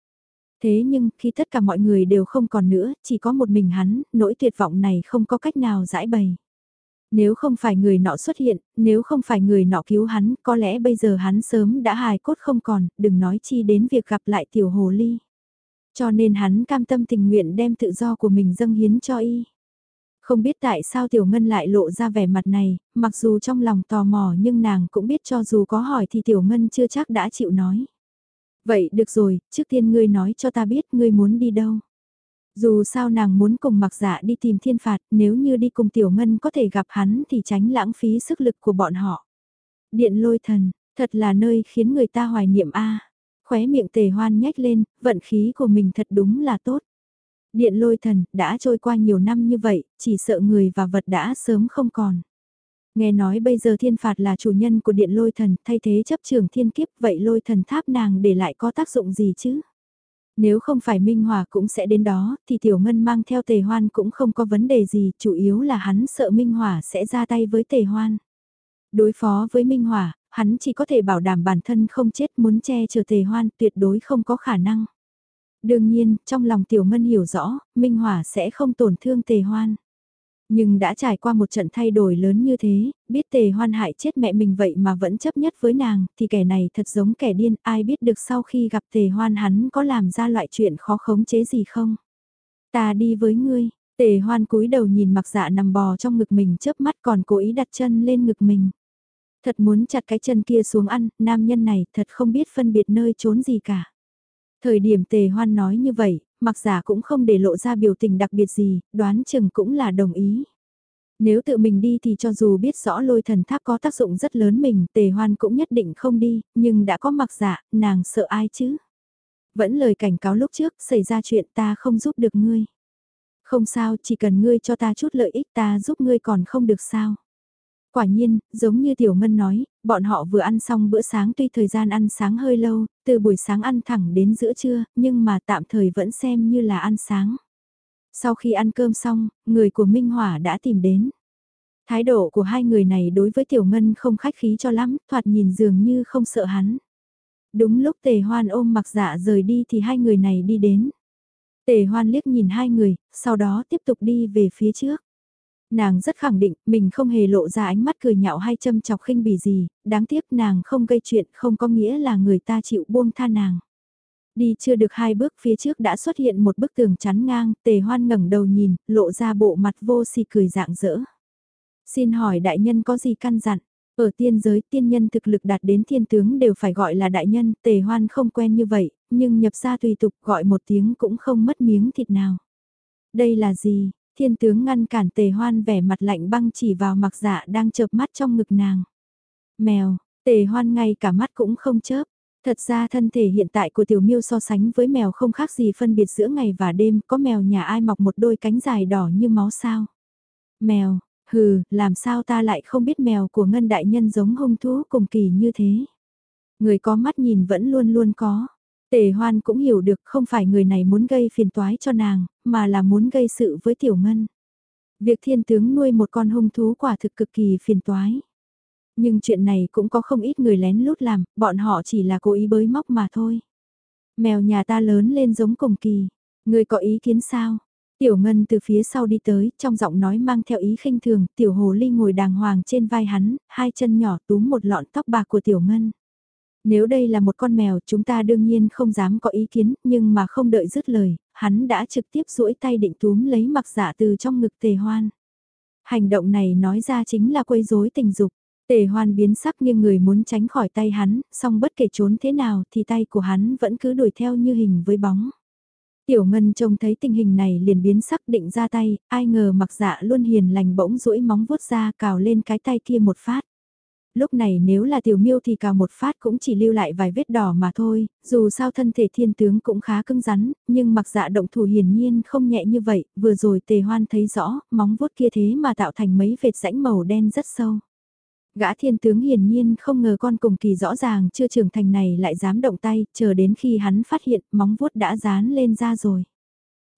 Thế nhưng khi tất cả mọi người đều không còn nữa, chỉ có một mình hắn, nỗi tuyệt vọng này không có cách nào giải bày. Nếu không phải người nọ xuất hiện, nếu không phải người nọ cứu hắn, có lẽ bây giờ hắn sớm đã hài cốt không còn, đừng nói chi đến việc gặp lại tiểu hồ ly. Cho nên hắn cam tâm tình nguyện đem tự do của mình dâng hiến cho y. Không biết tại sao Tiểu Ngân lại lộ ra vẻ mặt này, mặc dù trong lòng tò mò nhưng nàng cũng biết cho dù có hỏi thì Tiểu Ngân chưa chắc đã chịu nói. Vậy được rồi, trước tiên ngươi nói cho ta biết ngươi muốn đi đâu. Dù sao nàng muốn cùng mặc dạ đi tìm thiên phạt, nếu như đi cùng Tiểu Ngân có thể gặp hắn thì tránh lãng phí sức lực của bọn họ. Điện lôi thần, thật là nơi khiến người ta hoài niệm a Khóe miệng tề hoan nhếch lên, vận khí của mình thật đúng là tốt. Điện lôi thần, đã trôi qua nhiều năm như vậy, chỉ sợ người và vật đã sớm không còn. Nghe nói bây giờ thiên phạt là chủ nhân của điện lôi thần, thay thế chấp trường thiên kiếp, vậy lôi thần tháp nàng để lại có tác dụng gì chứ? Nếu không phải Minh Hòa cũng sẽ đến đó, thì Tiểu Ngân mang theo Tề Hoan cũng không có vấn đề gì, chủ yếu là hắn sợ Minh Hòa sẽ ra tay với Tề Hoan. Đối phó với Minh Hòa, hắn chỉ có thể bảo đảm bản thân không chết muốn che chở Tề Hoan tuyệt đối không có khả năng. Đương nhiên, trong lòng Tiểu Ngân hiểu rõ, Minh hỏa sẽ không tổn thương Tề Hoan. Nhưng đã trải qua một trận thay đổi lớn như thế, biết tề hoan hại chết mẹ mình vậy mà vẫn chấp nhất với nàng, thì kẻ này thật giống kẻ điên, ai biết được sau khi gặp tề hoan hắn có làm ra loại chuyện khó khống chế gì không? Ta đi với ngươi, tề hoan cúi đầu nhìn mặc dạ nằm bò trong ngực mình chớp mắt còn cố ý đặt chân lên ngực mình. Thật muốn chặt cái chân kia xuống ăn, nam nhân này thật không biết phân biệt nơi trốn gì cả. Thời điểm tề hoan nói như vậy, mặc giả cũng không để lộ ra biểu tình đặc biệt gì, đoán chừng cũng là đồng ý. Nếu tự mình đi thì cho dù biết rõ lôi thần tháp có tác dụng rất lớn mình, tề hoan cũng nhất định không đi, nhưng đã có mặc giả, nàng sợ ai chứ? Vẫn lời cảnh cáo lúc trước, xảy ra chuyện ta không giúp được ngươi. Không sao, chỉ cần ngươi cho ta chút lợi ích ta giúp ngươi còn không được sao. Quả nhiên, giống như Tiểu Ngân nói, bọn họ vừa ăn xong bữa sáng tuy thời gian ăn sáng hơi lâu, từ buổi sáng ăn thẳng đến giữa trưa, nhưng mà tạm thời vẫn xem như là ăn sáng. Sau khi ăn cơm xong, người của Minh Hỏa đã tìm đến. Thái độ của hai người này đối với Tiểu Ngân không khách khí cho lắm, thoạt nhìn dường như không sợ hắn. Đúng lúc Tề Hoan ôm mặc dạ rời đi thì hai người này đi đến. Tề Hoan liếc nhìn hai người, sau đó tiếp tục đi về phía trước. Nàng rất khẳng định, mình không hề lộ ra ánh mắt cười nhạo hay châm chọc khinh bỉ gì, đáng tiếc nàng không gây chuyện không có nghĩa là người ta chịu buông tha nàng. Đi chưa được hai bước phía trước đã xuất hiện một bức tường chắn ngang, tề hoan ngẩng đầu nhìn, lộ ra bộ mặt vô si cười dạng dỡ. Xin hỏi đại nhân có gì căn dặn? Ở tiên giới tiên nhân thực lực đạt đến thiên tướng đều phải gọi là đại nhân, tề hoan không quen như vậy, nhưng nhập ra tùy tục gọi một tiếng cũng không mất miếng thịt nào. Đây là gì? Thiên tướng ngăn cản tề hoan vẻ mặt lạnh băng chỉ vào mặc dạ đang chợp mắt trong ngực nàng. Mèo, tề hoan ngay cả mắt cũng không chớp. Thật ra thân thể hiện tại của tiểu miêu so sánh với mèo không khác gì phân biệt giữa ngày và đêm, có mèo nhà ai mọc một đôi cánh dài đỏ như máu sao. Mèo, hừ, làm sao ta lại không biết mèo của ngân đại nhân giống hung thú cùng kỳ như thế. Người có mắt nhìn vẫn luôn luôn có. Tề hoan cũng hiểu được không phải người này muốn gây phiền toái cho nàng, mà là muốn gây sự với tiểu ngân. Việc thiên tướng nuôi một con hung thú quả thực cực kỳ phiền toái. Nhưng chuyện này cũng có không ít người lén lút làm, bọn họ chỉ là cố ý bới móc mà thôi. Mèo nhà ta lớn lên giống cùng kỳ, người có ý kiến sao? Tiểu Ngân từ phía sau đi tới, trong giọng nói mang theo ý khinh thường, Tiểu Hồ Ly ngồi đàng hoàng trên vai hắn, hai chân nhỏ túm một lọn tóc bạc của Tiểu Ngân. Nếu đây là một con mèo chúng ta đương nhiên không dám có ý kiến, nhưng mà không đợi dứt lời, hắn đã trực tiếp duỗi tay định túm lấy mặc giả từ trong ngực tề hoan. Hành động này nói ra chính là quấy rối tình dục. Tề hoan biến sắc nhưng người muốn tránh khỏi tay hắn, song bất kể trốn thế nào thì tay của hắn vẫn cứ đuổi theo như hình với bóng. Tiểu Ngân trông thấy tình hình này liền biến sắc định ra tay, ai ngờ mặc dạ luôn hiền lành bỗng duỗi móng vuốt ra cào lên cái tay kia một phát lúc này nếu là tiểu miêu thì cào một phát cũng chỉ lưu lại vài vết đỏ mà thôi, dù sao thân thể thiên tướng cũng khá cứng rắn, nhưng mặc dạ động thủ hiển nhiên không nhẹ như vậy, vừa rồi tề hoan thấy rõ, móng vuốt kia thế mà tạo thành mấy vệt rãnh màu đen rất sâu. Gã thiên tướng hiển nhiên không ngờ con cùng kỳ rõ ràng chưa trưởng thành này lại dám động tay, chờ đến khi hắn phát hiện móng vuốt đã dán lên da rồi.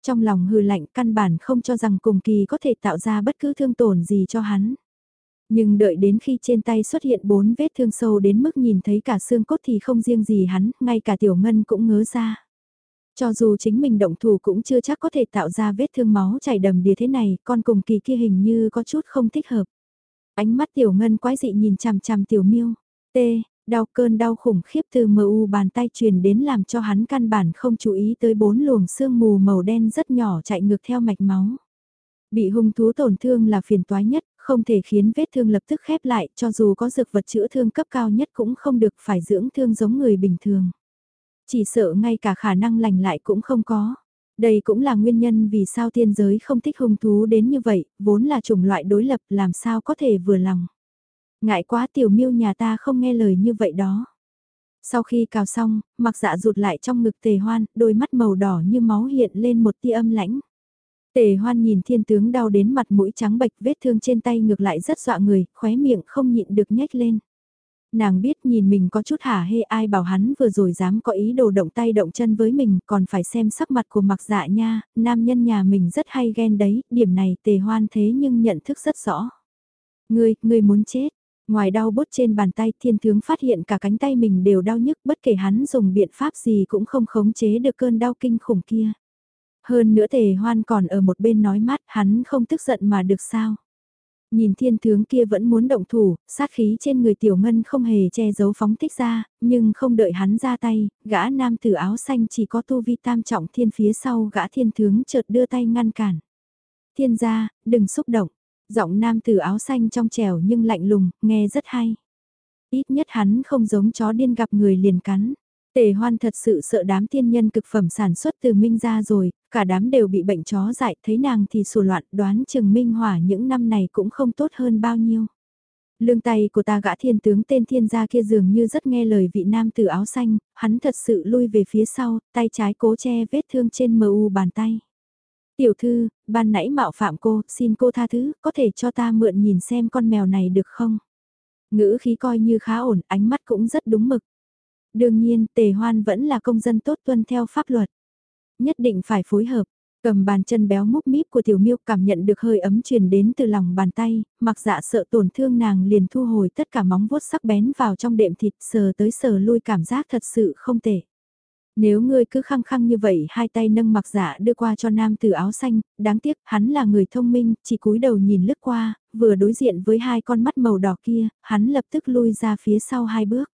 Trong lòng hư lạnh căn bản không cho rằng cùng kỳ có thể tạo ra bất cứ thương tổn gì cho hắn. Nhưng đợi đến khi trên tay xuất hiện bốn vết thương sâu đến mức nhìn thấy cả xương cốt thì không riêng gì hắn, ngay cả tiểu ngân cũng ngớ ra. Cho dù chính mình động thủ cũng chưa chắc có thể tạo ra vết thương máu chảy đầm đìa thế này, con cùng kỳ kia hình như có chút không thích hợp. Ánh mắt tiểu ngân quái dị nhìn chằm chằm tiểu miêu. tê đau cơn đau khủng khiếp từ mờ u bàn tay truyền đến làm cho hắn căn bản không chú ý tới bốn luồng sương mù màu đen rất nhỏ chạy ngược theo mạch máu. Bị hung thú tổn thương là phiền toái nhất, không thể khiến vết thương lập tức khép lại, cho dù có dược vật chữa thương cấp cao nhất cũng không được phải dưỡng thương giống người bình thường. Chỉ sợ ngay cả khả năng lành lại cũng không có. Đây cũng là nguyên nhân vì sao tiên giới không thích hung thú đến như vậy, vốn là chủng loại đối lập làm sao có thể vừa lòng. Ngại quá tiểu miêu nhà ta không nghe lời như vậy đó. Sau khi cào xong, mặc dạ rụt lại trong ngực tề hoan, đôi mắt màu đỏ như máu hiện lên một tia âm lãnh. Tề hoan nhìn thiên tướng đau đến mặt mũi trắng bệch vết thương trên tay ngược lại rất dọa người, khóe miệng không nhịn được nhếch lên. Nàng biết nhìn mình có chút hả hê ai bảo hắn vừa rồi dám có ý đồ động tay động chân với mình còn phải xem sắc mặt của mặc dạ nha, nam nhân nhà mình rất hay ghen đấy, điểm này tề hoan thế nhưng nhận thức rất rõ. Ngươi, ngươi muốn chết. Ngoài đau bút trên bàn tay thiên tướng phát hiện cả cánh tay mình đều đau nhức bất kể hắn dùng biện pháp gì cũng không khống chế được cơn đau kinh khủng kia. Hơn nữa tề hoan còn ở một bên nói mát hắn không tức giận mà được sao. Nhìn thiên tướng kia vẫn muốn động thủ, sát khí trên người tiểu ngân không hề che giấu phóng thích ra, nhưng không đợi hắn ra tay, gã nam tử áo xanh chỉ có tu vi tam trọng thiên phía sau gã thiên tướng chợt đưa tay ngăn cản. Thiên gia, đừng xúc động, giọng nam tử áo xanh trong trẻo nhưng lạnh lùng, nghe rất hay. Ít nhất hắn không giống chó điên gặp người liền cắn. Tề hoan thật sự sợ đám tiên nhân cực phẩm sản xuất từ Minh ra rồi, cả đám đều bị bệnh chó dại, thấy nàng thì sù loạn, đoán chừng Minh Hỏa những năm này cũng không tốt hơn bao nhiêu. Lương tay của ta gã thiên tướng tên thiên gia kia dường như rất nghe lời vị nam tử áo xanh, hắn thật sự lui về phía sau, tay trái cố che vết thương trên mờ u bàn tay. Tiểu thư, ban nãy mạo phạm cô, xin cô tha thứ, có thể cho ta mượn nhìn xem con mèo này được không? Ngữ khí coi như khá ổn, ánh mắt cũng rất đúng mực. Đương nhiên, tề hoan vẫn là công dân tốt tuân theo pháp luật. Nhất định phải phối hợp. Cầm bàn chân béo múc míp của tiểu miêu cảm nhận được hơi ấm truyền đến từ lòng bàn tay, mặc dạ sợ tổn thương nàng liền thu hồi tất cả móng vuốt sắc bén vào trong đệm thịt sờ tới sờ lui cảm giác thật sự không tệ. Nếu ngươi cứ khăng khăng như vậy hai tay nâng mặc dạ đưa qua cho nam tử áo xanh, đáng tiếc hắn là người thông minh, chỉ cúi đầu nhìn lướt qua, vừa đối diện với hai con mắt màu đỏ kia, hắn lập tức lui ra phía sau hai bước.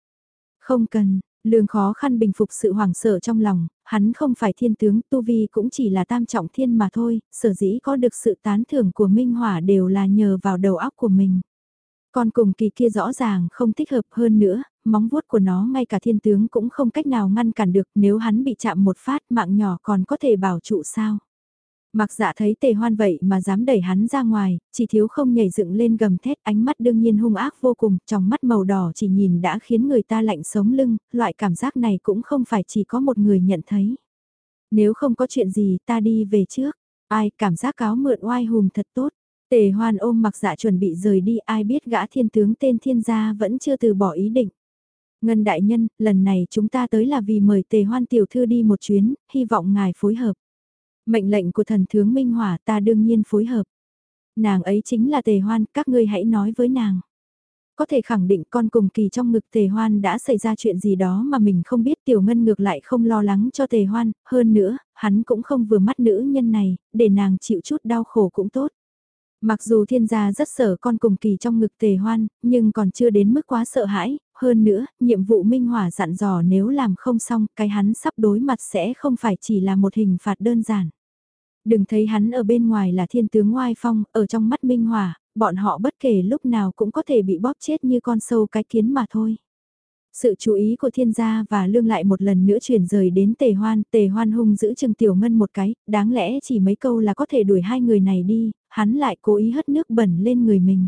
Không cần, lương khó khăn bình phục sự hoảng sợ trong lòng, hắn không phải thiên tướng, tu vi cũng chỉ là tam trọng thiên mà thôi, sở dĩ có được sự tán thưởng của Minh Hỏa đều là nhờ vào đầu óc của mình. còn cùng kỳ kia rõ ràng không thích hợp hơn nữa, móng vuốt của nó ngay cả thiên tướng cũng không cách nào ngăn cản được nếu hắn bị chạm một phát mạng nhỏ còn có thể bảo trụ sao. Mặc dạ thấy tề hoan vậy mà dám đẩy hắn ra ngoài, chỉ thiếu không nhảy dựng lên gầm thét ánh mắt đương nhiên hung ác vô cùng, trong mắt màu đỏ chỉ nhìn đã khiến người ta lạnh sống lưng, loại cảm giác này cũng không phải chỉ có một người nhận thấy. Nếu không có chuyện gì ta đi về trước, ai cảm giác cáo mượn oai hùng thật tốt. Tề hoan ôm mặc dạ chuẩn bị rời đi ai biết gã thiên tướng tên thiên gia vẫn chưa từ bỏ ý định. Ngân đại nhân, lần này chúng ta tới là vì mời tề hoan tiểu thư đi một chuyến, hy vọng ngài phối hợp. Mệnh lệnh của thần tướng Minh Hỏa ta đương nhiên phối hợp. Nàng ấy chính là tề hoan, các ngươi hãy nói với nàng. Có thể khẳng định con cùng kỳ trong ngực tề hoan đã xảy ra chuyện gì đó mà mình không biết tiểu ngân ngược lại không lo lắng cho tề hoan, hơn nữa, hắn cũng không vừa mắt nữ nhân này, để nàng chịu chút đau khổ cũng tốt. Mặc dù thiên gia rất sợ con cùng kỳ trong ngực tề hoan, nhưng còn chưa đến mức quá sợ hãi, hơn nữa, nhiệm vụ minh hỏa dặn dò nếu làm không xong, cái hắn sắp đối mặt sẽ không phải chỉ là một hình phạt đơn giản. Đừng thấy hắn ở bên ngoài là thiên tướng ngoai phong, ở trong mắt minh hòa bọn họ bất kể lúc nào cũng có thể bị bóp chết như con sâu cái kiến mà thôi. Sự chú ý của thiên gia và lương lại một lần nữa chuyển rời đến tề hoan, tề hoan hung giữ Trừng tiểu ngân một cái, đáng lẽ chỉ mấy câu là có thể đuổi hai người này đi, hắn lại cố ý hất nước bẩn lên người mình.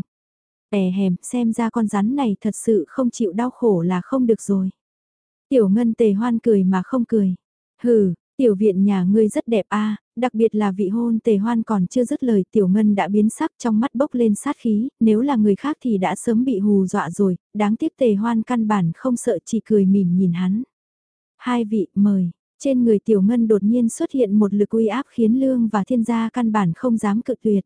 Ẻ hèm, xem ra con rắn này thật sự không chịu đau khổ là không được rồi. Tiểu ngân tề hoan cười mà không cười. Hừ, tiểu viện nhà ngươi rất đẹp a đặc biệt là vị hôn tề hoan còn chưa dứt lời tiểu ngân đã biến sắc trong mắt bốc lên sát khí, nếu là người khác thì đã sớm bị hù dọa rồi, đáng tiếc tề hoan căn bản không sợ chỉ cười mỉm nhìn hắn. Hai vị, mời. Trên người tiểu ngân đột nhiên xuất hiện một lực uy áp khiến lương và thiên gia căn bản không dám cự tuyệt.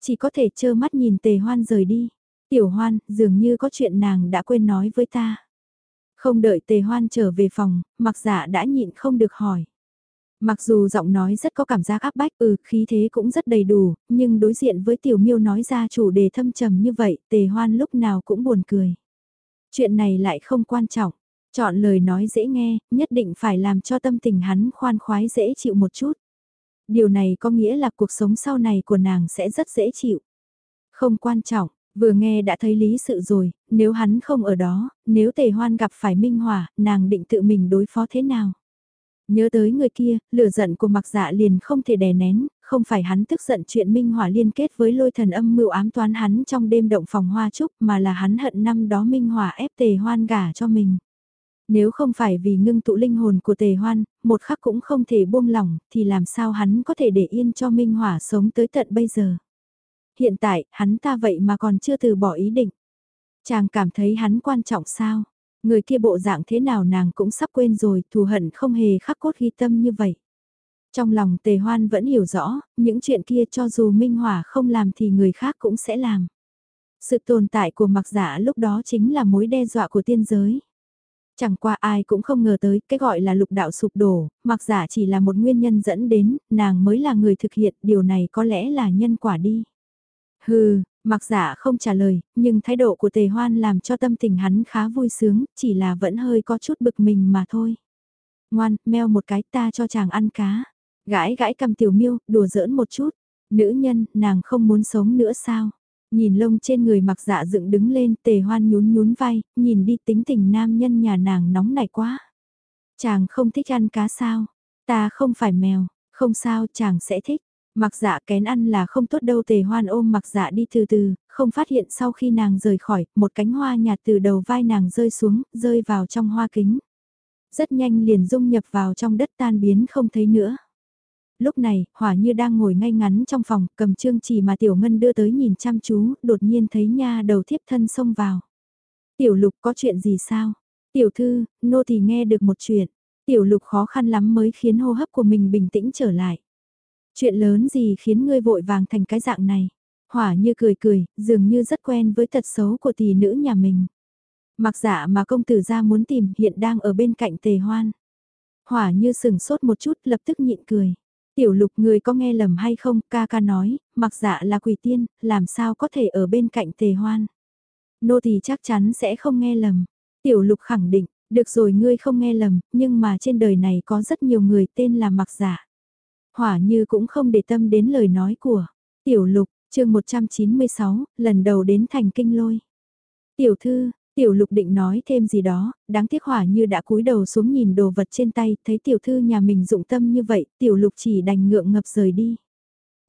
Chỉ có thể trơ mắt nhìn tề hoan rời đi. Tiểu hoan, dường như có chuyện nàng đã quên nói với ta. Không đợi tề hoan trở về phòng, mặc giả đã nhịn không được hỏi. Mặc dù giọng nói rất có cảm giác áp bách ừ khí thế cũng rất đầy đủ, nhưng đối diện với tiểu miêu nói ra chủ đề thâm trầm như vậy tề hoan lúc nào cũng buồn cười. Chuyện này lại không quan trọng, chọn lời nói dễ nghe, nhất định phải làm cho tâm tình hắn khoan khoái dễ chịu một chút. Điều này có nghĩa là cuộc sống sau này của nàng sẽ rất dễ chịu. Không quan trọng, vừa nghe đã thấy lý sự rồi, nếu hắn không ở đó, nếu tề hoan gặp phải minh hỏa, nàng định tự mình đối phó thế nào? Nhớ tới người kia, lửa giận của mặc dạ liền không thể đè nén, không phải hắn tức giận chuyện Minh Hỏa liên kết với lôi thần âm mưu ám toán hắn trong đêm động phòng hoa trúc mà là hắn hận năm đó Minh Hỏa ép tề hoan gả cho mình. Nếu không phải vì ngưng tụ linh hồn của tề hoan, một khắc cũng không thể buông lỏng, thì làm sao hắn có thể để yên cho Minh Hỏa sống tới tận bây giờ. Hiện tại, hắn ta vậy mà còn chưa từ bỏ ý định. Chàng cảm thấy hắn quan trọng sao? Người kia bộ dạng thế nào nàng cũng sắp quên rồi, thù hận không hề khắc cốt ghi tâm như vậy. Trong lòng tề hoan vẫn hiểu rõ, những chuyện kia cho dù Minh Hỏa không làm thì người khác cũng sẽ làm. Sự tồn tại của mặc giả lúc đó chính là mối đe dọa của tiên giới. Chẳng qua ai cũng không ngờ tới cái gọi là lục đạo sụp đổ, mặc giả chỉ là một nguyên nhân dẫn đến, nàng mới là người thực hiện, điều này có lẽ là nhân quả đi. Hừ, mặc giả không trả lời, nhưng thái độ của tề hoan làm cho tâm tình hắn khá vui sướng, chỉ là vẫn hơi có chút bực mình mà thôi. Ngoan, meo một cái ta cho chàng ăn cá. Gãi gãi cầm tiểu miêu, đùa giỡn một chút. Nữ nhân, nàng không muốn sống nữa sao? Nhìn lông trên người mặc dạ dựng đứng lên tề hoan nhún nhún vai, nhìn đi tính tình nam nhân nhà nàng nóng nảy quá. Chàng không thích ăn cá sao? Ta không phải mèo, không sao chàng sẽ thích. Mặc dạ kén ăn là không tốt đâu tề hoan ôm mặc dạ đi từ từ, không phát hiện sau khi nàng rời khỏi, một cánh hoa nhạt từ đầu vai nàng rơi xuống, rơi vào trong hoa kính. Rất nhanh liền dung nhập vào trong đất tan biến không thấy nữa lúc này, hỏa như đang ngồi ngay ngắn trong phòng, cầm chương chỉ mà tiểu ngân đưa tới nhìn chăm chú, đột nhiên thấy nha đầu thiếp thân xông vào. Tiểu lục có chuyện gì sao? Tiểu thư, nô thì nghe được một chuyện. Tiểu lục khó khăn lắm mới khiến hô hấp của mình bình tĩnh trở lại. Chuyện lớn gì khiến ngươi vội vàng thành cái dạng này? Hỏa như cười cười, dường như rất quen với tật xấu của tỷ nữ nhà mình. Mặc giả mà công tử ra muốn tìm hiện đang ở bên cạnh tề hoan. Hỏa như sừng sốt một chút lập tức nhịn cười. Tiểu lục người có nghe lầm hay không, ca ca nói, mặc dạ là quỷ tiên, làm sao có thể ở bên cạnh tề hoan. Nô thì chắc chắn sẽ không nghe lầm. Tiểu lục khẳng định, được rồi ngươi không nghe lầm, nhưng mà trên đời này có rất nhiều người tên là mặc dạ. Hỏa như cũng không để tâm đến lời nói của. Tiểu lục, chương 196, lần đầu đến thành kinh lôi. Tiểu thư, Tiểu lục định nói thêm gì đó, đáng tiếc hỏa như đã cúi đầu xuống nhìn đồ vật trên tay, thấy tiểu thư nhà mình dụng tâm như vậy, tiểu lục chỉ đành ngượng ngập rời đi.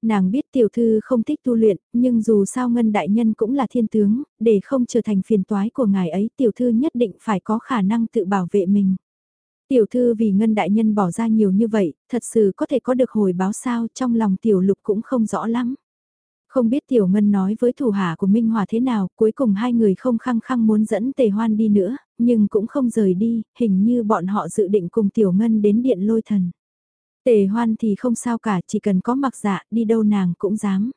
Nàng biết tiểu thư không thích tu luyện, nhưng dù sao ngân đại nhân cũng là thiên tướng, để không trở thành phiền toái của ngài ấy tiểu thư nhất định phải có khả năng tự bảo vệ mình. Tiểu thư vì ngân đại nhân bỏ ra nhiều như vậy, thật sự có thể có được hồi báo sao trong lòng tiểu lục cũng không rõ lắm. Không biết Tiểu Ngân nói với thủ hạ của Minh Hòa thế nào, cuối cùng hai người không khăng khăng muốn dẫn Tề Hoan đi nữa, nhưng cũng không rời đi, hình như bọn họ dự định cùng Tiểu Ngân đến điện lôi thần. Tề Hoan thì không sao cả, chỉ cần có mặc dạ, đi đâu nàng cũng dám.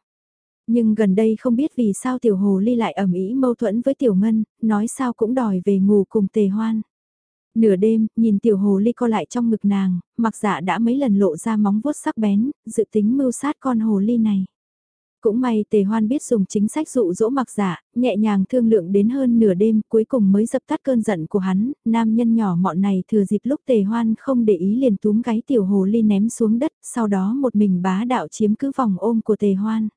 Nhưng gần đây không biết vì sao Tiểu Hồ Ly lại ẩm ý mâu thuẫn với Tiểu Ngân, nói sao cũng đòi về ngủ cùng Tề Hoan. Nửa đêm, nhìn Tiểu Hồ Ly co lại trong ngực nàng, mặc dạ đã mấy lần lộ ra móng vuốt sắc bén, dự tính mưu sát con Hồ Ly này. Cũng may tề hoan biết dùng chính sách dụ dỗ mặc giả, nhẹ nhàng thương lượng đến hơn nửa đêm cuối cùng mới dập tắt cơn giận của hắn, nam nhân nhỏ mọn này thừa dịp lúc tề hoan không để ý liền túm gáy tiểu hồ ly ném xuống đất, sau đó một mình bá đạo chiếm cứ vòng ôm của tề hoan.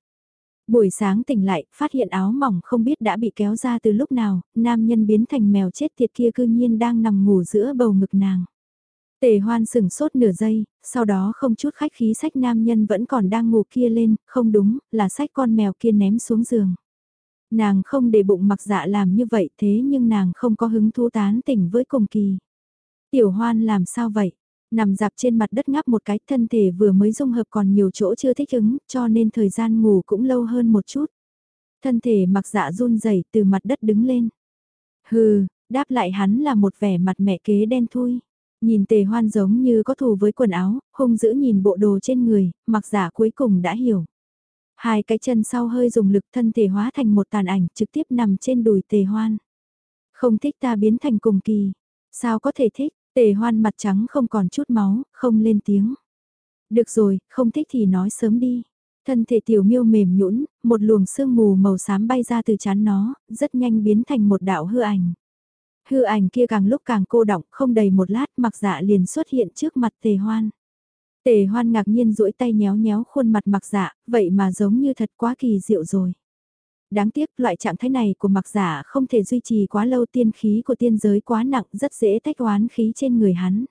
Buổi sáng tỉnh lại, phát hiện áo mỏng không biết đã bị kéo ra từ lúc nào, nam nhân biến thành mèo chết tiệt kia cư nhiên đang nằm ngủ giữa bầu ngực nàng. Tề hoan sừng sốt nửa giây, sau đó không chút khách khí sách nam nhân vẫn còn đang ngủ kia lên, không đúng, là sách con mèo kia ném xuống giường. Nàng không để bụng mặc dạ làm như vậy thế nhưng nàng không có hứng thú tán tỉnh với cùng kỳ. Tiểu hoan làm sao vậy? Nằm dạp trên mặt đất ngáp một cái thân thể vừa mới dung hợp còn nhiều chỗ chưa thích ứng cho nên thời gian ngủ cũng lâu hơn một chút. Thân thể mặc dạ run rẩy từ mặt đất đứng lên. Hừ, đáp lại hắn là một vẻ mặt mẹ kế đen thui. Nhìn tề hoan giống như có thù với quần áo, hung dữ nhìn bộ đồ trên người, mặc giả cuối cùng đã hiểu. Hai cái chân sau hơi dùng lực thân thể hóa thành một tàn ảnh trực tiếp nằm trên đùi tề hoan. Không thích ta biến thành cùng kỳ. Sao có thể thích, tề hoan mặt trắng không còn chút máu, không lên tiếng. Được rồi, không thích thì nói sớm đi. Thân thể tiểu miêu mềm nhũn, một luồng sương mù màu xám bay ra từ chán nó, rất nhanh biến thành một đạo hư ảnh. Hư ảnh kia càng lúc càng cô động, không đầy một lát mặc dạ liền xuất hiện trước mặt tề hoan. Tề hoan ngạc nhiên duỗi tay nhéo nhéo khuôn mặt mặc dạ, vậy mà giống như thật quá kỳ diệu rồi. Đáng tiếc loại trạng thái này của mặc giả không thể duy trì quá lâu tiên khí của tiên giới quá nặng rất dễ tách oán khí trên người hắn.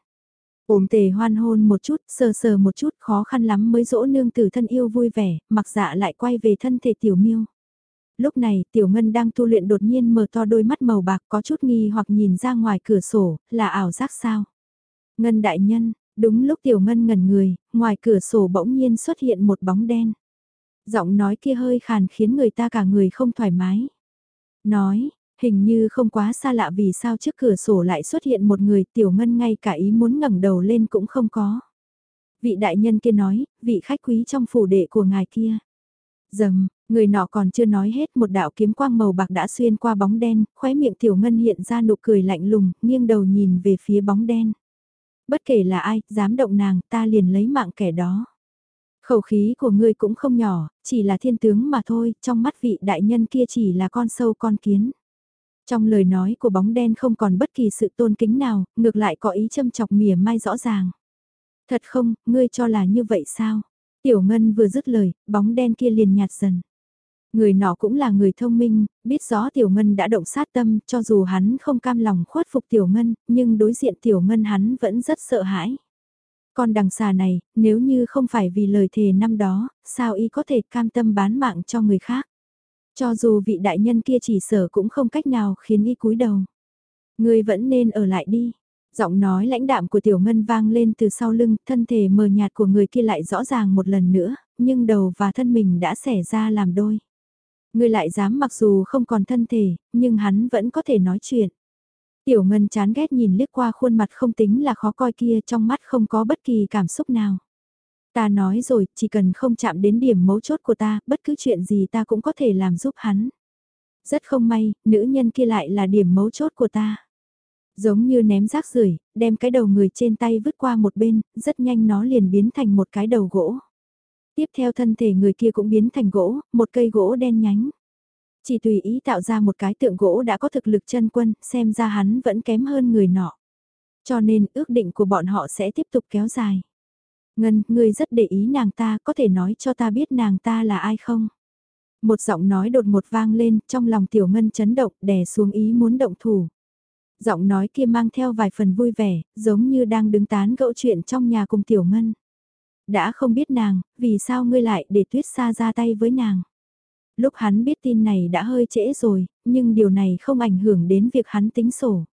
Ôm tề hoan hôn một chút, sờ sờ một chút khó khăn lắm mới dỗ nương tử thân yêu vui vẻ, mặc dạ lại quay về thân thể tiểu miêu. Lúc này, Tiểu Ngân đang tu luyện đột nhiên mở to đôi mắt màu bạc có chút nghi hoặc nhìn ra ngoài cửa sổ, là ảo giác sao? Ngân đại nhân, đúng lúc Tiểu Ngân ngẩn người, ngoài cửa sổ bỗng nhiên xuất hiện một bóng đen. Giọng nói kia hơi khàn khiến người ta cả người không thoải mái. Nói, Hình như không quá xa lạ vì sao trước cửa sổ lại xuất hiện một người tiểu ngân ngay cả ý muốn ngẩng đầu lên cũng không có. Vị đại nhân kia nói, vị khách quý trong phủ đệ của ngài kia. Dầm, người nọ còn chưa nói hết một đạo kiếm quang màu bạc đã xuyên qua bóng đen, khóe miệng tiểu ngân hiện ra nụ cười lạnh lùng, nghiêng đầu nhìn về phía bóng đen. Bất kể là ai, dám động nàng, ta liền lấy mạng kẻ đó. Khẩu khí của ngươi cũng không nhỏ, chỉ là thiên tướng mà thôi, trong mắt vị đại nhân kia chỉ là con sâu con kiến. Trong lời nói của bóng đen không còn bất kỳ sự tôn kính nào, ngược lại có ý châm chọc mỉa mai rõ ràng. Thật không, ngươi cho là như vậy sao? Tiểu Ngân vừa dứt lời, bóng đen kia liền nhạt dần. Người nọ cũng là người thông minh, biết rõ Tiểu Ngân đã động sát tâm, cho dù hắn không cam lòng khuất phục Tiểu Ngân, nhưng đối diện Tiểu Ngân hắn vẫn rất sợ hãi. Con đằng xà này, nếu như không phải vì lời thề năm đó, sao y có thể cam tâm bán mạng cho người khác? Cho dù vị đại nhân kia chỉ sở cũng không cách nào khiến y cúi đầu. Người vẫn nên ở lại đi. Giọng nói lãnh đạm của tiểu ngân vang lên từ sau lưng, thân thể mờ nhạt của người kia lại rõ ràng một lần nữa, nhưng đầu và thân mình đã xẻ ra làm đôi. Người lại dám mặc dù không còn thân thể, nhưng hắn vẫn có thể nói chuyện. Tiểu ngân chán ghét nhìn liếc qua khuôn mặt không tính là khó coi kia trong mắt không có bất kỳ cảm xúc nào. Ta nói rồi, chỉ cần không chạm đến điểm mấu chốt của ta, bất cứ chuyện gì ta cũng có thể làm giúp hắn. Rất không may, nữ nhân kia lại là điểm mấu chốt của ta. Giống như ném rác rưởi đem cái đầu người trên tay vứt qua một bên, rất nhanh nó liền biến thành một cái đầu gỗ. Tiếp theo thân thể người kia cũng biến thành gỗ, một cây gỗ đen nhánh. Chỉ tùy ý tạo ra một cái tượng gỗ đã có thực lực chân quân, xem ra hắn vẫn kém hơn người nọ. Cho nên ước định của bọn họ sẽ tiếp tục kéo dài. Ngân, ngươi rất để ý nàng ta, có thể nói cho ta biết nàng ta là ai không? Một giọng nói đột một vang lên, trong lòng tiểu ngân chấn động, đè xuống ý muốn động thủ. Giọng nói kia mang theo vài phần vui vẻ, giống như đang đứng tán gẫu chuyện trong nhà cùng tiểu ngân. Đã không biết nàng, vì sao ngươi lại để tuyết xa ra tay với nàng? Lúc hắn biết tin này đã hơi trễ rồi, nhưng điều này không ảnh hưởng đến việc hắn tính sổ.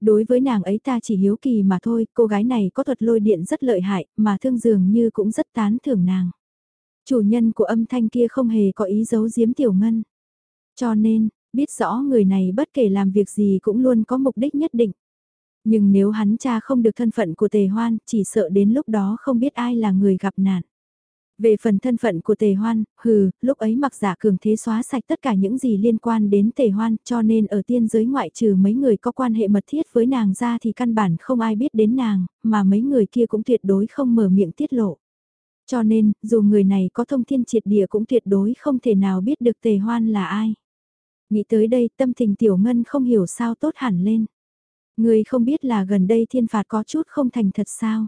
Đối với nàng ấy ta chỉ hiếu kỳ mà thôi, cô gái này có thuật lôi điện rất lợi hại, mà thương dường như cũng rất tán thưởng nàng. Chủ nhân của âm thanh kia không hề có ý giấu giếm tiểu ngân. Cho nên, biết rõ người này bất kể làm việc gì cũng luôn có mục đích nhất định. Nhưng nếu hắn cha không được thân phận của tề hoan, chỉ sợ đến lúc đó không biết ai là người gặp nạn. Về phần thân phận của tề hoan, hừ, lúc ấy mặc giả cường thế xóa sạch tất cả những gì liên quan đến tề hoan cho nên ở tiên giới ngoại trừ mấy người có quan hệ mật thiết với nàng ra thì căn bản không ai biết đến nàng, mà mấy người kia cũng tuyệt đối không mở miệng tiết lộ. Cho nên, dù người này có thông thiên triệt địa cũng tuyệt đối không thể nào biết được tề hoan là ai. Nghĩ tới đây tâm tình tiểu ngân không hiểu sao tốt hẳn lên. Người không biết là gần đây thiên phạt có chút không thành thật sao.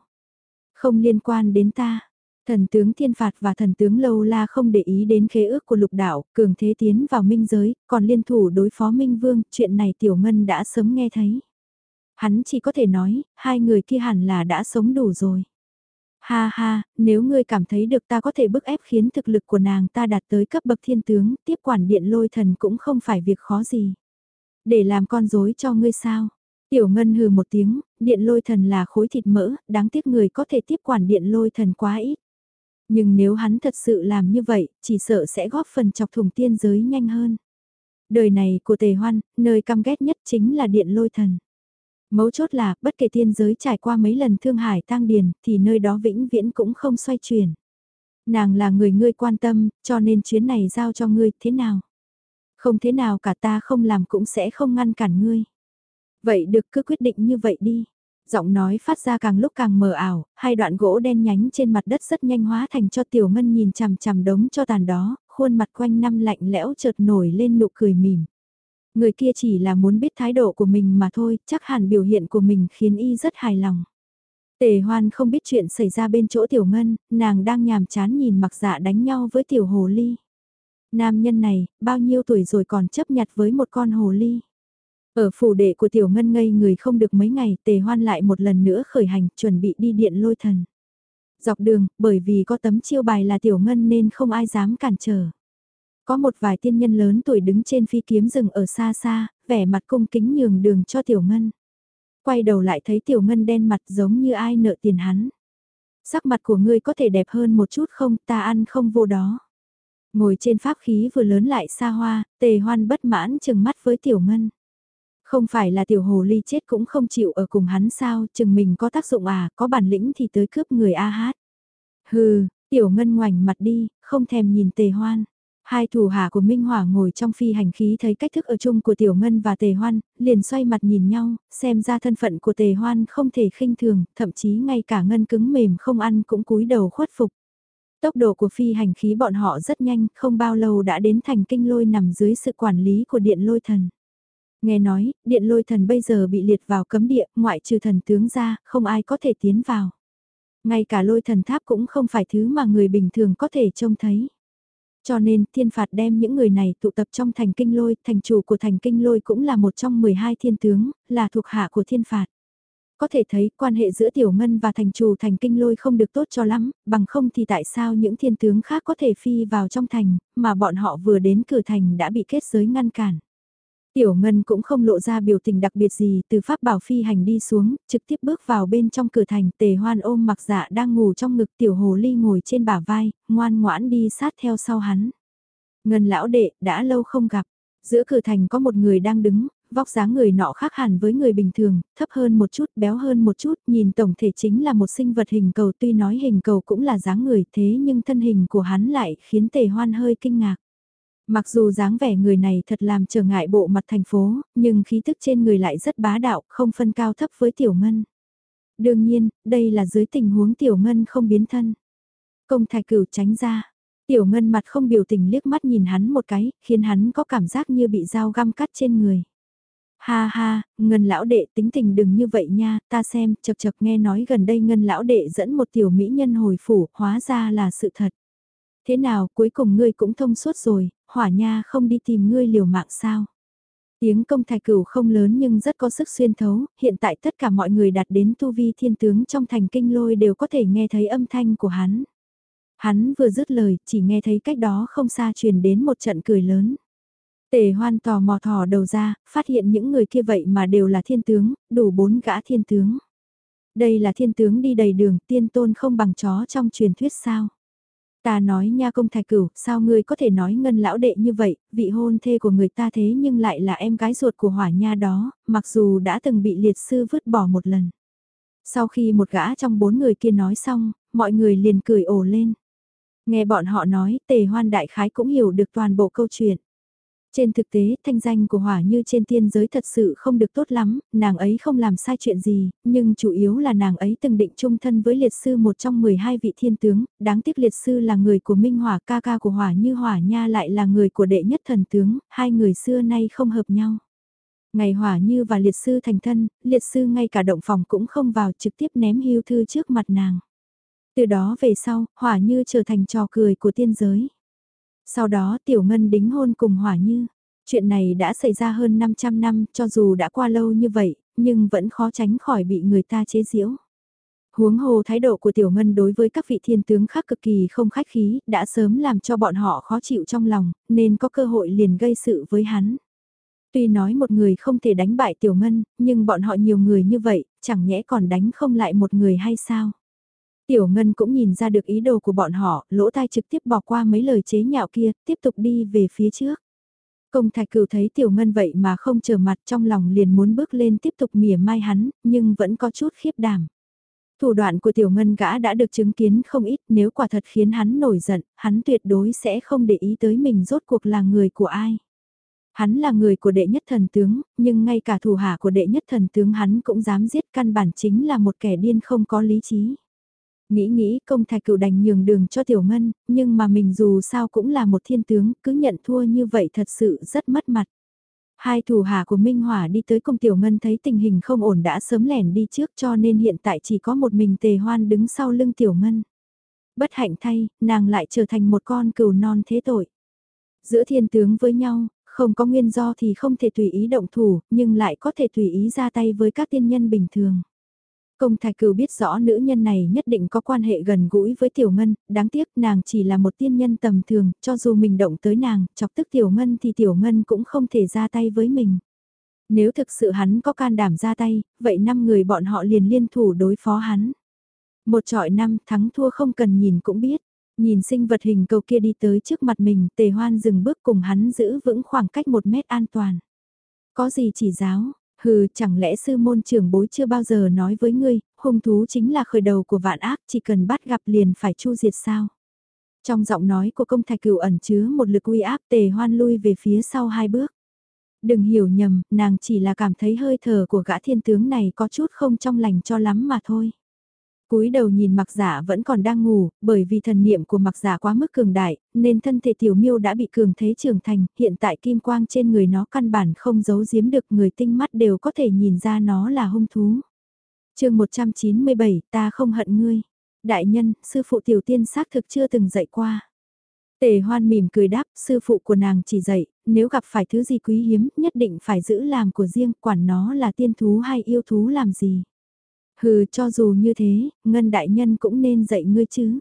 Không liên quan đến ta. Thần tướng thiên phạt và thần tướng lâu la không để ý đến khế ước của lục đạo, cường thế tiến vào minh giới, còn liên thủ đối phó minh vương, chuyện này tiểu ngân đã sớm nghe thấy. Hắn chỉ có thể nói, hai người kia hẳn là đã sống đủ rồi. Ha ha, nếu ngươi cảm thấy được ta có thể bức ép khiến thực lực của nàng ta đạt tới cấp bậc thiên tướng, tiếp quản điện lôi thần cũng không phải việc khó gì. Để làm con dối cho ngươi sao? Tiểu Ngân hừ một tiếng, điện lôi thần là khối thịt mỡ, đáng tiếc người có thể tiếp quản điện lôi thần quá ít. Nhưng nếu hắn thật sự làm như vậy, chỉ sợ sẽ góp phần chọc thủng tiên giới nhanh hơn. Đời này của tề hoan, nơi căm ghét nhất chính là điện lôi thần. Mấu chốt là, bất kể tiên giới trải qua mấy lần thương hải tang điền, thì nơi đó vĩnh viễn cũng không xoay chuyển. Nàng là người ngươi quan tâm, cho nên chuyến này giao cho ngươi, thế nào? Không thế nào cả ta không làm cũng sẽ không ngăn cản ngươi. Vậy được cứ quyết định như vậy đi. Giọng nói phát ra càng lúc càng mờ ảo, hai đoạn gỗ đen nhánh trên mặt đất rất nhanh hóa thành cho tiểu ngân nhìn chằm chằm đống cho tàn đó, khuôn mặt quanh năm lạnh lẽo chợt nổi lên nụ cười mỉm. Người kia chỉ là muốn biết thái độ của mình mà thôi, chắc hẳn biểu hiện của mình khiến y rất hài lòng. Tề hoan không biết chuyện xảy ra bên chỗ tiểu ngân, nàng đang nhàm chán nhìn mặc dạ đánh nhau với tiểu hồ ly. Nam nhân này, bao nhiêu tuổi rồi còn chấp nhặt với một con hồ ly. Ở phủ đệ của tiểu ngân ngây người không được mấy ngày, tề hoan lại một lần nữa khởi hành, chuẩn bị đi điện lôi thần. Dọc đường, bởi vì có tấm chiêu bài là tiểu ngân nên không ai dám cản trở. Có một vài tiên nhân lớn tuổi đứng trên phi kiếm rừng ở xa xa, vẻ mặt cung kính nhường đường cho tiểu ngân. Quay đầu lại thấy tiểu ngân đen mặt giống như ai nợ tiền hắn. Sắc mặt của ngươi có thể đẹp hơn một chút không, ta ăn không vô đó. Ngồi trên pháp khí vừa lớn lại xa hoa, tề hoan bất mãn chừng mắt với tiểu ngân. Không phải là tiểu hồ ly chết cũng không chịu ở cùng hắn sao, chừng mình có tác dụng à, có bản lĩnh thì tới cướp người A hát. Hừ, tiểu ngân ngoảnh mặt đi, không thèm nhìn tề hoan. Hai thủ hạ của Minh Hỏa ngồi trong phi hành khí thấy cách thức ở chung của Tiểu Ngân và Tề Hoan, liền xoay mặt nhìn nhau, xem ra thân phận của Tề Hoan không thể khinh thường, thậm chí ngay cả ngân cứng mềm không ăn cũng cúi đầu khuất phục. Tốc độ của phi hành khí bọn họ rất nhanh, không bao lâu đã đến thành kinh lôi nằm dưới sự quản lý của điện lôi thần. Nghe nói, điện lôi thần bây giờ bị liệt vào cấm địa, ngoại trừ thần tướng ra, không ai có thể tiến vào. Ngay cả lôi thần tháp cũng không phải thứ mà người bình thường có thể trông thấy. Cho nên thiên phạt đem những người này tụ tập trong thành kinh lôi, thành chủ của thành kinh lôi cũng là một trong 12 thiên tướng, là thuộc hạ của thiên phạt. Có thể thấy quan hệ giữa tiểu ngân và thành chủ thành kinh lôi không được tốt cho lắm, bằng không thì tại sao những thiên tướng khác có thể phi vào trong thành, mà bọn họ vừa đến cửa thành đã bị kết giới ngăn cản. Tiểu Ngân cũng không lộ ra biểu tình đặc biệt gì từ pháp bảo phi hành đi xuống, trực tiếp bước vào bên trong cửa thành tề hoan ôm mặc dạ đang ngủ trong ngực tiểu hồ ly ngồi trên bả vai, ngoan ngoãn đi sát theo sau hắn. Ngân lão đệ, đã lâu không gặp. Giữa cửa thành có một người đang đứng, vóc dáng người nọ khác hẳn với người bình thường, thấp hơn một chút, béo hơn một chút, nhìn tổng thể chính là một sinh vật hình cầu tuy nói hình cầu cũng là dáng người thế nhưng thân hình của hắn lại khiến tề hoan hơi kinh ngạc. Mặc dù dáng vẻ người này thật làm trở ngại bộ mặt thành phố, nhưng khí thức trên người lại rất bá đạo, không phân cao thấp với Tiểu Ngân. Đương nhiên, đây là dưới tình huống Tiểu Ngân không biến thân. Công thạch cửu tránh ra. Tiểu Ngân mặt không biểu tình liếc mắt nhìn hắn một cái, khiến hắn có cảm giác như bị dao găm cắt trên người. Ha ha, Ngân lão đệ tính tình đừng như vậy nha, ta xem, chật chật nghe nói gần đây Ngân lão đệ dẫn một tiểu mỹ nhân hồi phủ, hóa ra là sự thật. Thế nào, cuối cùng ngươi cũng thông suốt rồi, hỏa nha không đi tìm ngươi liều mạng sao. Tiếng công thạch cửu không lớn nhưng rất có sức xuyên thấu, hiện tại tất cả mọi người đạt đến tu vi thiên tướng trong thành kinh lôi đều có thể nghe thấy âm thanh của hắn. Hắn vừa dứt lời, chỉ nghe thấy cách đó không xa truyền đến một trận cười lớn. Tề hoan tò mò thò đầu ra, phát hiện những người kia vậy mà đều là thiên tướng, đủ bốn gã thiên tướng. Đây là thiên tướng đi đầy đường, tiên tôn không bằng chó trong truyền thuyết sao. Ta nói nha công thạch cửu, sao ngươi có thể nói ngân lão đệ như vậy, vị hôn thê của người ta thế nhưng lại là em gái ruột của hỏa nha đó, mặc dù đã từng bị liệt sư vứt bỏ một lần. Sau khi một gã trong bốn người kia nói xong, mọi người liền cười ồ lên. Nghe bọn họ nói, tề hoan đại khái cũng hiểu được toàn bộ câu chuyện. Trên thực tế, thanh danh của Hỏa Như trên tiên giới thật sự không được tốt lắm, nàng ấy không làm sai chuyện gì, nhưng chủ yếu là nàng ấy từng định chung thân với liệt sư một trong 12 vị thiên tướng, đáng tiếc liệt sư là người của Minh Hỏa ca ca của Hỏa Như Hỏa Nha lại là người của đệ nhất thần tướng, hai người xưa nay không hợp nhau. Ngày Hỏa Như và liệt sư thành thân, liệt sư ngay cả động phòng cũng không vào trực tiếp ném hưu thư trước mặt nàng. Từ đó về sau, Hỏa Như trở thành trò cười của tiên giới. Sau đó Tiểu Ngân đính hôn cùng Hỏa Như. Chuyện này đã xảy ra hơn 500 năm, cho dù đã qua lâu như vậy, nhưng vẫn khó tránh khỏi bị người ta chế giễu. Huống hồ thái độ của Tiểu Ngân đối với các vị thiên tướng khác cực kỳ không khách khí, đã sớm làm cho bọn họ khó chịu trong lòng, nên có cơ hội liền gây sự với hắn. Tuy nói một người không thể đánh bại Tiểu Ngân, nhưng bọn họ nhiều người như vậy, chẳng nhẽ còn đánh không lại một người hay sao? Tiểu Ngân cũng nhìn ra được ý đồ của bọn họ, lỗ tai trực tiếp bỏ qua mấy lời chế nhạo kia, tiếp tục đi về phía trước. Công thạch cửu thấy Tiểu Ngân vậy mà không trở mặt trong lòng liền muốn bước lên tiếp tục mỉa mai hắn, nhưng vẫn có chút khiếp đảm. Thủ đoạn của Tiểu Ngân gã đã được chứng kiến không ít nếu quả thật khiến hắn nổi giận, hắn tuyệt đối sẽ không để ý tới mình rốt cuộc là người của ai. Hắn là người của đệ nhất thần tướng, nhưng ngay cả thủ hạ của đệ nhất thần tướng hắn cũng dám giết căn bản chính là một kẻ điên không có lý trí. Nghĩ nghĩ công thạch cựu đành nhường đường cho tiểu ngân, nhưng mà mình dù sao cũng là một thiên tướng, cứ nhận thua như vậy thật sự rất mất mặt. Hai thủ hạ của Minh Hỏa đi tới công tiểu ngân thấy tình hình không ổn đã sớm lẻn đi trước cho nên hiện tại chỉ có một mình tề hoan đứng sau lưng tiểu ngân. Bất hạnh thay, nàng lại trở thành một con cừu non thế tội. Giữa thiên tướng với nhau, không có nguyên do thì không thể tùy ý động thủ, nhưng lại có thể tùy ý ra tay với các tiên nhân bình thường. Công Thạch Cửu biết rõ nữ nhân này nhất định có quan hệ gần gũi với Tiểu Ngân, đáng tiếc nàng chỉ là một tiên nhân tầm thường, cho dù mình động tới nàng, chọc tức Tiểu Ngân thì Tiểu Ngân cũng không thể ra tay với mình. Nếu thực sự hắn có can đảm ra tay, vậy năm người bọn họ liền liên thủ đối phó hắn. Một trọi năm thắng thua không cần nhìn cũng biết. Nhìn sinh vật hình cầu kia đi tới trước mặt mình, tề hoan dừng bước cùng hắn giữ vững khoảng cách một mét an toàn. Có gì chỉ giáo, hừ chẳng lẽ sư môn trưởng bối chưa bao giờ nói với ngươi, hung thú chính là khởi đầu của vạn ác chỉ cần bắt gặp liền phải chu diệt sao. Trong giọng nói của công thạch cửu ẩn chứa một lực uy áp tề hoan lui về phía sau hai bước. Đừng hiểu nhầm, nàng chỉ là cảm thấy hơi thở của gã thiên tướng này có chút không trong lành cho lắm mà thôi cúi đầu nhìn mặc giả vẫn còn đang ngủ, bởi vì thần niệm của mặc giả quá mức cường đại, nên thân thể tiểu miêu đã bị cường thế trưởng thành, hiện tại kim quang trên người nó căn bản không giấu giếm được người tinh mắt đều có thể nhìn ra nó là hung thú. chương 197, ta không hận ngươi. Đại nhân, sư phụ tiểu tiên xác thực chưa từng dạy qua. Tề hoan mỉm cười đáp, sư phụ của nàng chỉ dạy, nếu gặp phải thứ gì quý hiếm, nhất định phải giữ làm của riêng, quản nó là tiên thú hay yêu thú làm gì. Hừ cho dù như thế, Ngân Đại Nhân cũng nên dạy ngươi chứ.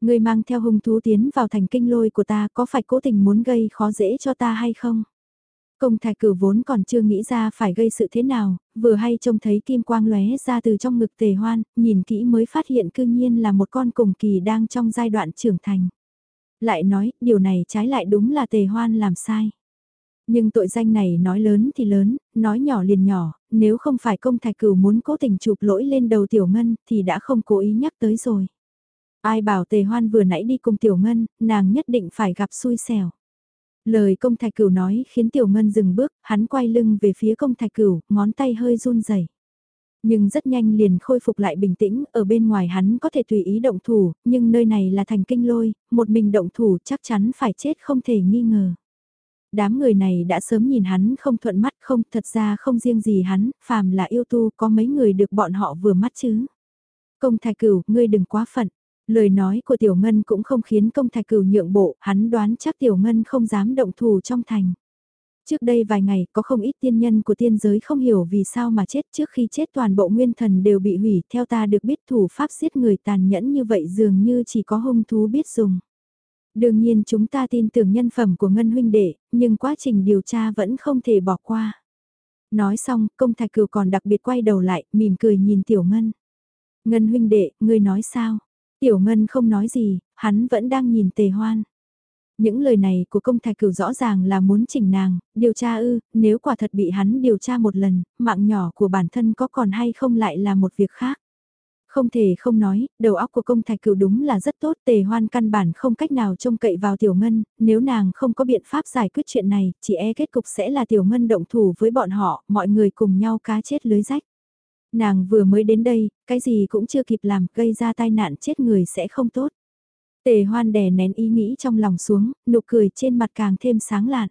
Ngươi mang theo hung thú tiến vào thành kinh lôi của ta có phải cố tình muốn gây khó dễ cho ta hay không? Công thạch cử vốn còn chưa nghĩ ra phải gây sự thế nào, vừa hay trông thấy kim quang lóe ra từ trong ngực tề hoan, nhìn kỹ mới phát hiện cư nhiên là một con cùng kỳ đang trong giai đoạn trưởng thành. Lại nói, điều này trái lại đúng là tề hoan làm sai. Nhưng tội danh này nói lớn thì lớn, nói nhỏ liền nhỏ, nếu không phải công thạch cửu muốn cố tình chụp lỗi lên đầu tiểu ngân thì đã không cố ý nhắc tới rồi. Ai bảo tề hoan vừa nãy đi cùng tiểu ngân, nàng nhất định phải gặp xui xẻo. Lời công thạch cửu nói khiến tiểu ngân dừng bước, hắn quay lưng về phía công thạch cửu, ngón tay hơi run rẩy. Nhưng rất nhanh liền khôi phục lại bình tĩnh, ở bên ngoài hắn có thể tùy ý động thủ, nhưng nơi này là thành kinh lôi, một mình động thủ chắc chắn phải chết không thể nghi ngờ. Đám người này đã sớm nhìn hắn không thuận mắt không, thật ra không riêng gì hắn, phàm là yêu tu có mấy người được bọn họ vừa mắt chứ. Công thạch cửu, ngươi đừng quá phận. Lời nói của Tiểu Ngân cũng không khiến công thạch cửu nhượng bộ, hắn đoán chắc Tiểu Ngân không dám động thủ trong thành. Trước đây vài ngày có không ít tiên nhân của tiên giới không hiểu vì sao mà chết trước khi chết toàn bộ nguyên thần đều bị hủy. Theo ta được biết thủ pháp giết người tàn nhẫn như vậy dường như chỉ có hung thú biết dùng. Đương nhiên chúng ta tin tưởng nhân phẩm của Ngân huynh đệ, nhưng quá trình điều tra vẫn không thể bỏ qua. Nói xong, công thạch cửu còn đặc biệt quay đầu lại, mỉm cười nhìn Tiểu Ngân. Ngân huynh đệ, ngươi nói sao? Tiểu Ngân không nói gì, hắn vẫn đang nhìn tề hoan. Những lời này của công thạch cửu rõ ràng là muốn chỉnh nàng, điều tra ư, nếu quả thật bị hắn điều tra một lần, mạng nhỏ của bản thân có còn hay không lại là một việc khác. Không thể không nói, đầu óc của công thạch cửu đúng là rất tốt, tề hoan căn bản không cách nào trông cậy vào tiểu ngân, nếu nàng không có biện pháp giải quyết chuyện này, chỉ e kết cục sẽ là tiểu ngân động thủ với bọn họ, mọi người cùng nhau cá chết lưới rách. Nàng vừa mới đến đây, cái gì cũng chưa kịp làm, gây ra tai nạn chết người sẽ không tốt. Tề hoan đè nén ý nghĩ trong lòng xuống, nụ cười trên mặt càng thêm sáng lạn.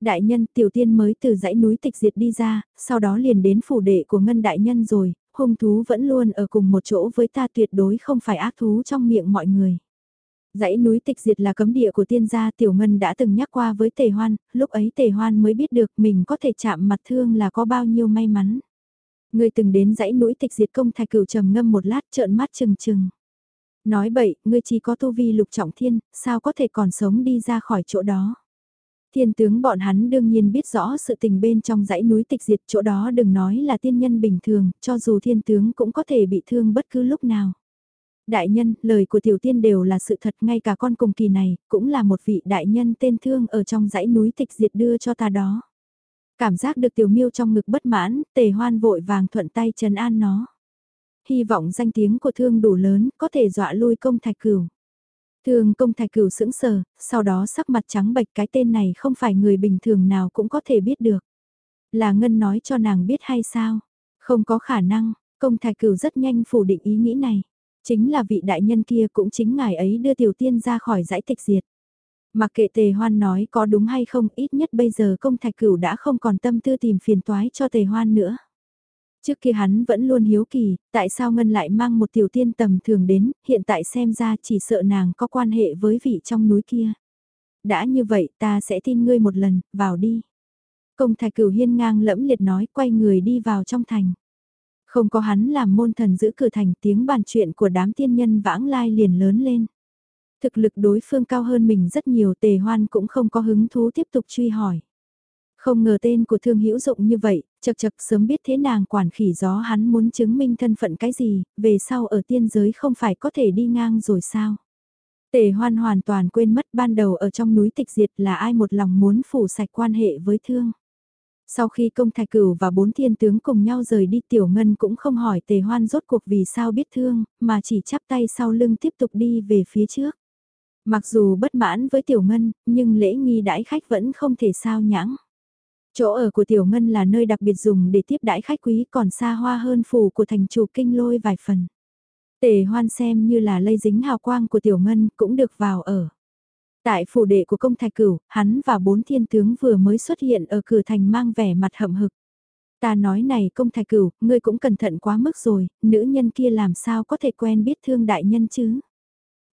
Đại nhân tiểu tiên mới từ dãy núi tịch diệt đi ra, sau đó liền đến phủ đệ của ngân đại nhân rồi, hung thú vẫn luôn ở cùng một chỗ với ta tuyệt đối không phải ác thú trong miệng mọi người. Dãy núi tịch diệt là cấm địa của tiên gia Tiểu Ngân đã từng nhắc qua với Tề Hoan, lúc ấy Tề Hoan mới biết được mình có thể chạm mặt thương là có bao nhiêu may mắn. Người từng đến dãy núi tịch diệt công thạch cửu trầm ngâm một lát trợn mắt chừng chừng. Nói bậy, ngươi chỉ có tu vi lục trọng thiên, sao có thể còn sống đi ra khỏi chỗ đó. Thiên tướng bọn hắn đương nhiên biết rõ sự tình bên trong dãy núi tịch diệt chỗ đó đừng nói là tiên nhân bình thường, cho dù thiên tướng cũng có thể bị thương bất cứ lúc nào. Đại nhân, lời của tiểu tiên đều là sự thật ngay cả con cùng kỳ này, cũng là một vị đại nhân tên thương ở trong dãy núi tịch diệt đưa cho ta đó. Cảm giác được tiểu miêu trong ngực bất mãn, tề hoan vội vàng thuận tay trấn an nó. Hy vọng danh tiếng của thương đủ lớn, có thể dọa lui công thạch cửu. Thường công thạch cửu sững sờ, sau đó sắc mặt trắng bệch cái tên này không phải người bình thường nào cũng có thể biết được. Là Ngân nói cho nàng biết hay sao? Không có khả năng, công thạch cửu rất nhanh phủ định ý nghĩ này. Chính là vị đại nhân kia cũng chính ngài ấy đưa tiểu tiên ra khỏi dãy tịch diệt. Mặc kệ tề hoan nói có đúng hay không ít nhất bây giờ công thạch cửu đã không còn tâm tư tìm phiền toái cho tề hoan nữa. Trước kia hắn vẫn luôn hiếu kỳ, tại sao Ngân lại mang một tiểu tiên tầm thường đến, hiện tại xem ra chỉ sợ nàng có quan hệ với vị trong núi kia. Đã như vậy ta sẽ tin ngươi một lần, vào đi. Công thạch cửu hiên ngang lẫm liệt nói quay người đi vào trong thành. Không có hắn làm môn thần giữ cửa thành tiếng bàn chuyện của đám tiên nhân vãng lai liền lớn lên. Thực lực đối phương cao hơn mình rất nhiều tề hoan cũng không có hứng thú tiếp tục truy hỏi. Không ngờ tên của thương hữu dụng như vậy, chật chật sớm biết thế nàng quản khỉ gió hắn muốn chứng minh thân phận cái gì, về sau ở tiên giới không phải có thể đi ngang rồi sao. Tề hoan hoàn toàn quên mất ban đầu ở trong núi tịch diệt là ai một lòng muốn phủ sạch quan hệ với thương. Sau khi công thạch cửu và bốn thiên tướng cùng nhau rời đi tiểu ngân cũng không hỏi tề hoan rốt cuộc vì sao biết thương, mà chỉ chắp tay sau lưng tiếp tục đi về phía trước. Mặc dù bất mãn với tiểu ngân, nhưng lễ nghi đãi khách vẫn không thể sao nhãng. Chỗ ở của tiểu ngân là nơi đặc biệt dùng để tiếp đãi khách quý còn xa hoa hơn phủ của thành chủ kinh lôi vài phần. Tề hoan xem như là lây dính hào quang của tiểu ngân cũng được vào ở. Tại phủ đệ của công thạch cửu, hắn và bốn thiên tướng vừa mới xuất hiện ở cửa thành mang vẻ mặt hậm hực. Ta nói này công thạch cửu, ngươi cũng cẩn thận quá mức rồi, nữ nhân kia làm sao có thể quen biết thương đại nhân chứ?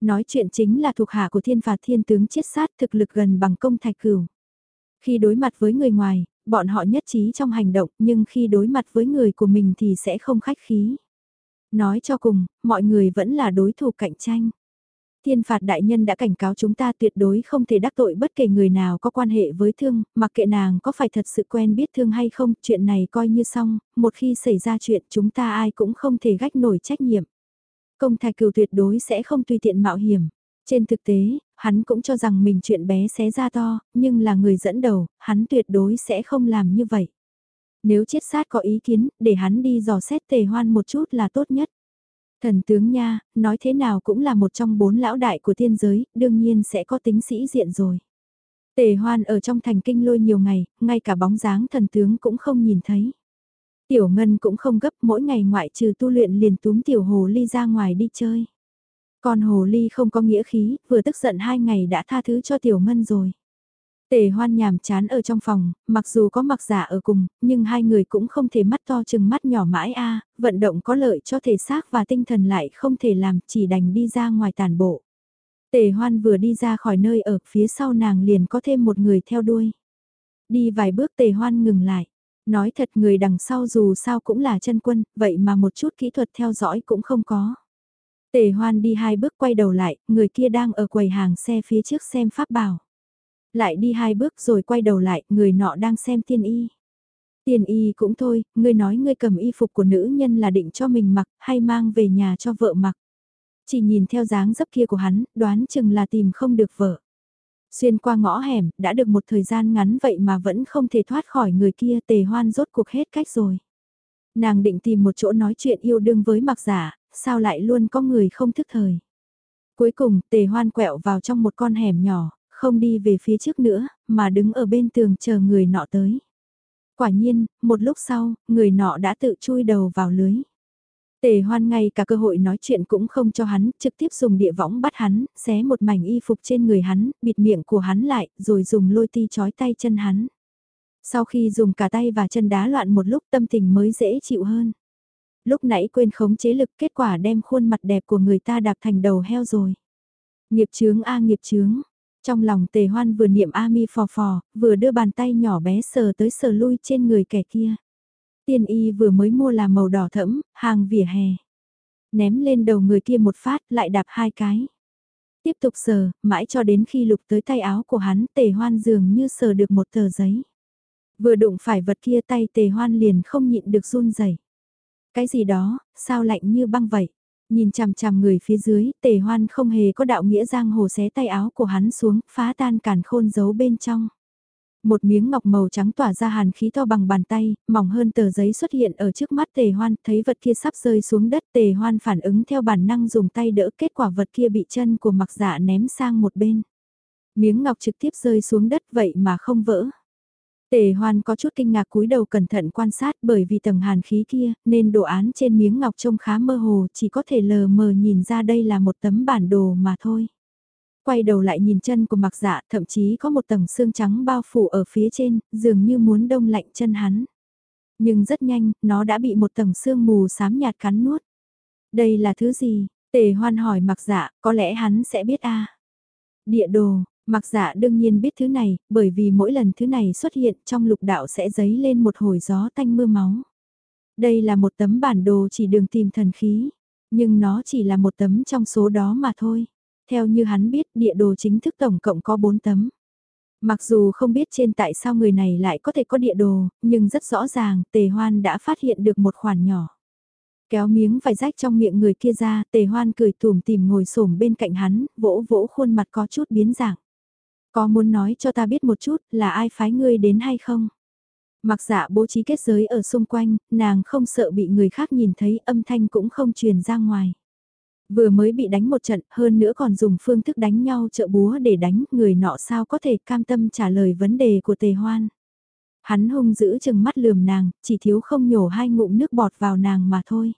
Nói chuyện chính là thuộc hạ của thiên phạt thiên tướng chiết sát thực lực gần bằng công thạch cửu. Khi đối mặt với người ngoài, bọn họ nhất trí trong hành động nhưng khi đối mặt với người của mình thì sẽ không khách khí. Nói cho cùng, mọi người vẫn là đối thủ cạnh tranh. Thiên phạt đại nhân đã cảnh cáo chúng ta tuyệt đối không thể đắc tội bất kể người nào có quan hệ với thương, mặc kệ nàng có phải thật sự quen biết thương hay không, chuyện này coi như xong, một khi xảy ra chuyện chúng ta ai cũng không thể gách nổi trách nhiệm. Công thạch cừu tuyệt đối sẽ không tùy tiện mạo hiểm. Trên thực tế, hắn cũng cho rằng mình chuyện bé xé ra to, nhưng là người dẫn đầu, hắn tuyệt đối sẽ không làm như vậy. Nếu chiết sát có ý kiến, để hắn đi dò xét tề hoan một chút là tốt nhất. Thần tướng nha, nói thế nào cũng là một trong bốn lão đại của thiên giới, đương nhiên sẽ có tính sĩ diện rồi. Tề hoan ở trong thành kinh lôi nhiều ngày, ngay cả bóng dáng thần tướng cũng không nhìn thấy. Tiểu Ngân cũng không gấp mỗi ngày ngoại trừ tu luyện liền túm tiểu hồ ly ra ngoài đi chơi. Còn hồ ly không có nghĩa khí, vừa tức giận hai ngày đã tha thứ cho tiểu Ngân rồi. Tề hoan nhàm chán ở trong phòng, mặc dù có mặc giả ở cùng, nhưng hai người cũng không thể mắt to chừng mắt nhỏ mãi a vận động có lợi cho thể xác và tinh thần lại không thể làm, chỉ đành đi ra ngoài tàn bộ. Tề hoan vừa đi ra khỏi nơi ở phía sau nàng liền có thêm một người theo đuôi. Đi vài bước tề hoan ngừng lại. Nói thật người đằng sau dù sao cũng là chân quân, vậy mà một chút kỹ thuật theo dõi cũng không có. Tề hoan đi hai bước quay đầu lại, người kia đang ở quầy hàng xe phía trước xem pháp bảo. Lại đi hai bước rồi quay đầu lại, người nọ đang xem tiên y. Tiên y cũng thôi, ngươi nói ngươi cầm y phục của nữ nhân là định cho mình mặc hay mang về nhà cho vợ mặc. Chỉ nhìn theo dáng dấp kia của hắn, đoán chừng là tìm không được vợ. Xuyên qua ngõ hẻm, đã được một thời gian ngắn vậy mà vẫn không thể thoát khỏi người kia tề hoan rốt cuộc hết cách rồi. Nàng định tìm một chỗ nói chuyện yêu đương với mặc giả, sao lại luôn có người không thức thời. Cuối cùng tề hoan quẹo vào trong một con hẻm nhỏ, không đi về phía trước nữa, mà đứng ở bên tường chờ người nọ tới. Quả nhiên, một lúc sau, người nọ đã tự chui đầu vào lưới. Tề hoan ngay cả cơ hội nói chuyện cũng không cho hắn, trực tiếp dùng địa võng bắt hắn, xé một mảnh y phục trên người hắn, bịt miệng của hắn lại, rồi dùng lôi ti chói tay chân hắn. Sau khi dùng cả tay và chân đá loạn một lúc tâm tình mới dễ chịu hơn. Lúc nãy quên khống chế lực kết quả đem khuôn mặt đẹp của người ta đạp thành đầu heo rồi. Nghiệp chướng a nghiệp chướng, trong lòng tề hoan vừa niệm A mi phò phò, vừa đưa bàn tay nhỏ bé sờ tới sờ lui trên người kẻ kia. Tiên y vừa mới mua là màu đỏ thẫm, hàng vỉa hè. Ném lên đầu người kia một phát, lại đạp hai cái. Tiếp tục sờ, mãi cho đến khi lục tới tay áo của hắn tề hoan dường như sờ được một tờ giấy. Vừa đụng phải vật kia tay tề hoan liền không nhịn được run rẩy. Cái gì đó, sao lạnh như băng vậy? Nhìn chằm chằm người phía dưới, tề hoan không hề có đạo nghĩa giang hồ xé tay áo của hắn xuống, phá tan càn khôn giấu bên trong. Một miếng ngọc màu trắng tỏa ra hàn khí to bằng bàn tay, mỏng hơn tờ giấy xuất hiện ở trước mắt tề hoan, thấy vật kia sắp rơi xuống đất tề hoan phản ứng theo bản năng dùng tay đỡ kết quả vật kia bị chân của mặc dạ ném sang một bên. Miếng ngọc trực tiếp rơi xuống đất vậy mà không vỡ. Tề hoan có chút kinh ngạc cúi đầu cẩn thận quan sát bởi vì tầng hàn khí kia nên đồ án trên miếng ngọc trông khá mơ hồ chỉ có thể lờ mờ nhìn ra đây là một tấm bản đồ mà thôi. Quay đầu lại nhìn chân của mặc dạ thậm chí có một tầng xương trắng bao phủ ở phía trên dường như muốn đông lạnh chân hắn. Nhưng rất nhanh nó đã bị một tầng xương mù xám nhạt cắn nuốt. Đây là thứ gì? Tề hoan hỏi mặc dạ có lẽ hắn sẽ biết a Địa đồ, Mặc dạ đương nhiên biết thứ này, bởi vì mỗi lần thứ này xuất hiện trong lục đạo sẽ dấy lên một hồi gió tanh mưa máu. Đây là một tấm bản đồ chỉ đường tìm thần khí, nhưng nó chỉ là một tấm trong số đó mà thôi. Theo như hắn biết địa đồ chính thức tổng cộng có 4 tấm. Mặc dù không biết trên tại sao người này lại có thể có địa đồ, nhưng rất rõ ràng tề hoan đã phát hiện được một khoản nhỏ. Kéo miếng vài rách trong miệng người kia ra, tề hoan cười tùm tìm ngồi xổm bên cạnh hắn, vỗ vỗ khuôn mặt có chút biến dạng. Có muốn nói cho ta biết một chút là ai phái ngươi đến hay không? Mặc dạ bố trí kết giới ở xung quanh, nàng không sợ bị người khác nhìn thấy âm thanh cũng không truyền ra ngoài. Vừa mới bị đánh một trận, hơn nữa còn dùng phương thức đánh nhau trợ búa để đánh, người nọ sao có thể cam tâm trả lời vấn đề của tề hoan. Hắn hung giữ chừng mắt lườm nàng, chỉ thiếu không nhổ hai ngụm nước bọt vào nàng mà thôi.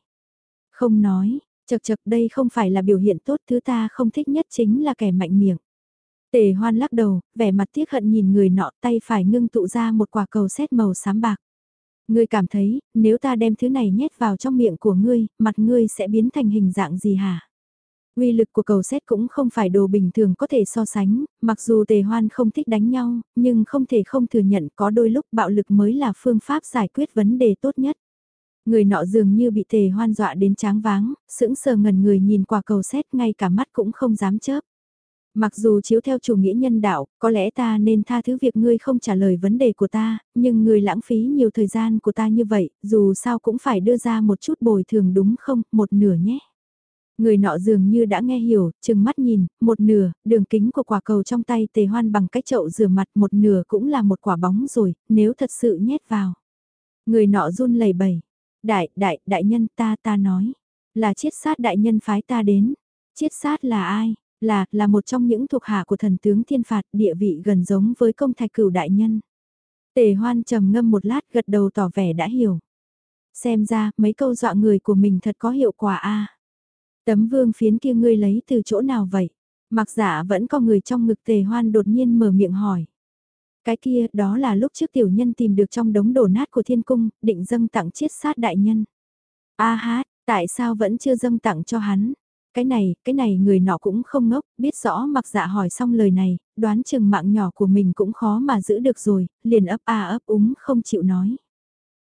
Không nói, chật chật đây không phải là biểu hiện tốt thứ ta không thích nhất chính là kẻ mạnh miệng. Tề hoan lắc đầu, vẻ mặt tiếc hận nhìn người nọ tay phải ngưng tụ ra một quả cầu xét màu xám bạc. Ngươi cảm thấy, nếu ta đem thứ này nhét vào trong miệng của ngươi, mặt ngươi sẽ biến thành hình dạng gì hả? Uy lực của cầu xét cũng không phải đồ bình thường có thể so sánh, mặc dù tề hoan không thích đánh nhau, nhưng không thể không thừa nhận có đôi lúc bạo lực mới là phương pháp giải quyết vấn đề tốt nhất. Người nọ dường như bị tề hoan dọa đến tráng váng, sững sờ ngần người nhìn qua cầu xét ngay cả mắt cũng không dám chớp. Mặc dù chiếu theo chủ nghĩa nhân đạo, có lẽ ta nên tha thứ việc ngươi không trả lời vấn đề của ta, nhưng ngươi lãng phí nhiều thời gian của ta như vậy, dù sao cũng phải đưa ra một chút bồi thường đúng không, một nửa nhé. Người nọ dường như đã nghe hiểu, chừng mắt nhìn, một nửa, đường kính của quả cầu trong tay tề hoan bằng cái chậu rửa mặt một nửa cũng là một quả bóng rồi, nếu thật sự nhét vào. Người nọ run lẩy bẩy, đại, đại, đại nhân ta ta nói, là chiết sát đại nhân phái ta đến, chiết sát là ai? Là, là một trong những thuộc hạ của thần tướng thiên phạt địa vị gần giống với công thạch cửu đại nhân. Tề hoan trầm ngâm một lát gật đầu tỏ vẻ đã hiểu. Xem ra, mấy câu dọa người của mình thật có hiệu quả a Tấm vương phiến kia ngươi lấy từ chỗ nào vậy? Mặc giả vẫn có người trong ngực tề hoan đột nhiên mở miệng hỏi. Cái kia, đó là lúc trước tiểu nhân tìm được trong đống đổ nát của thiên cung, định dâng tặng chiết sát đại nhân. A hát, tại sao vẫn chưa dâng tặng cho hắn? Cái này, cái này người nọ cũng không ngốc, biết rõ mặc dạ hỏi xong lời này, đoán chừng mạng nhỏ của mình cũng khó mà giữ được rồi, liền ấp a ấp úng không chịu nói.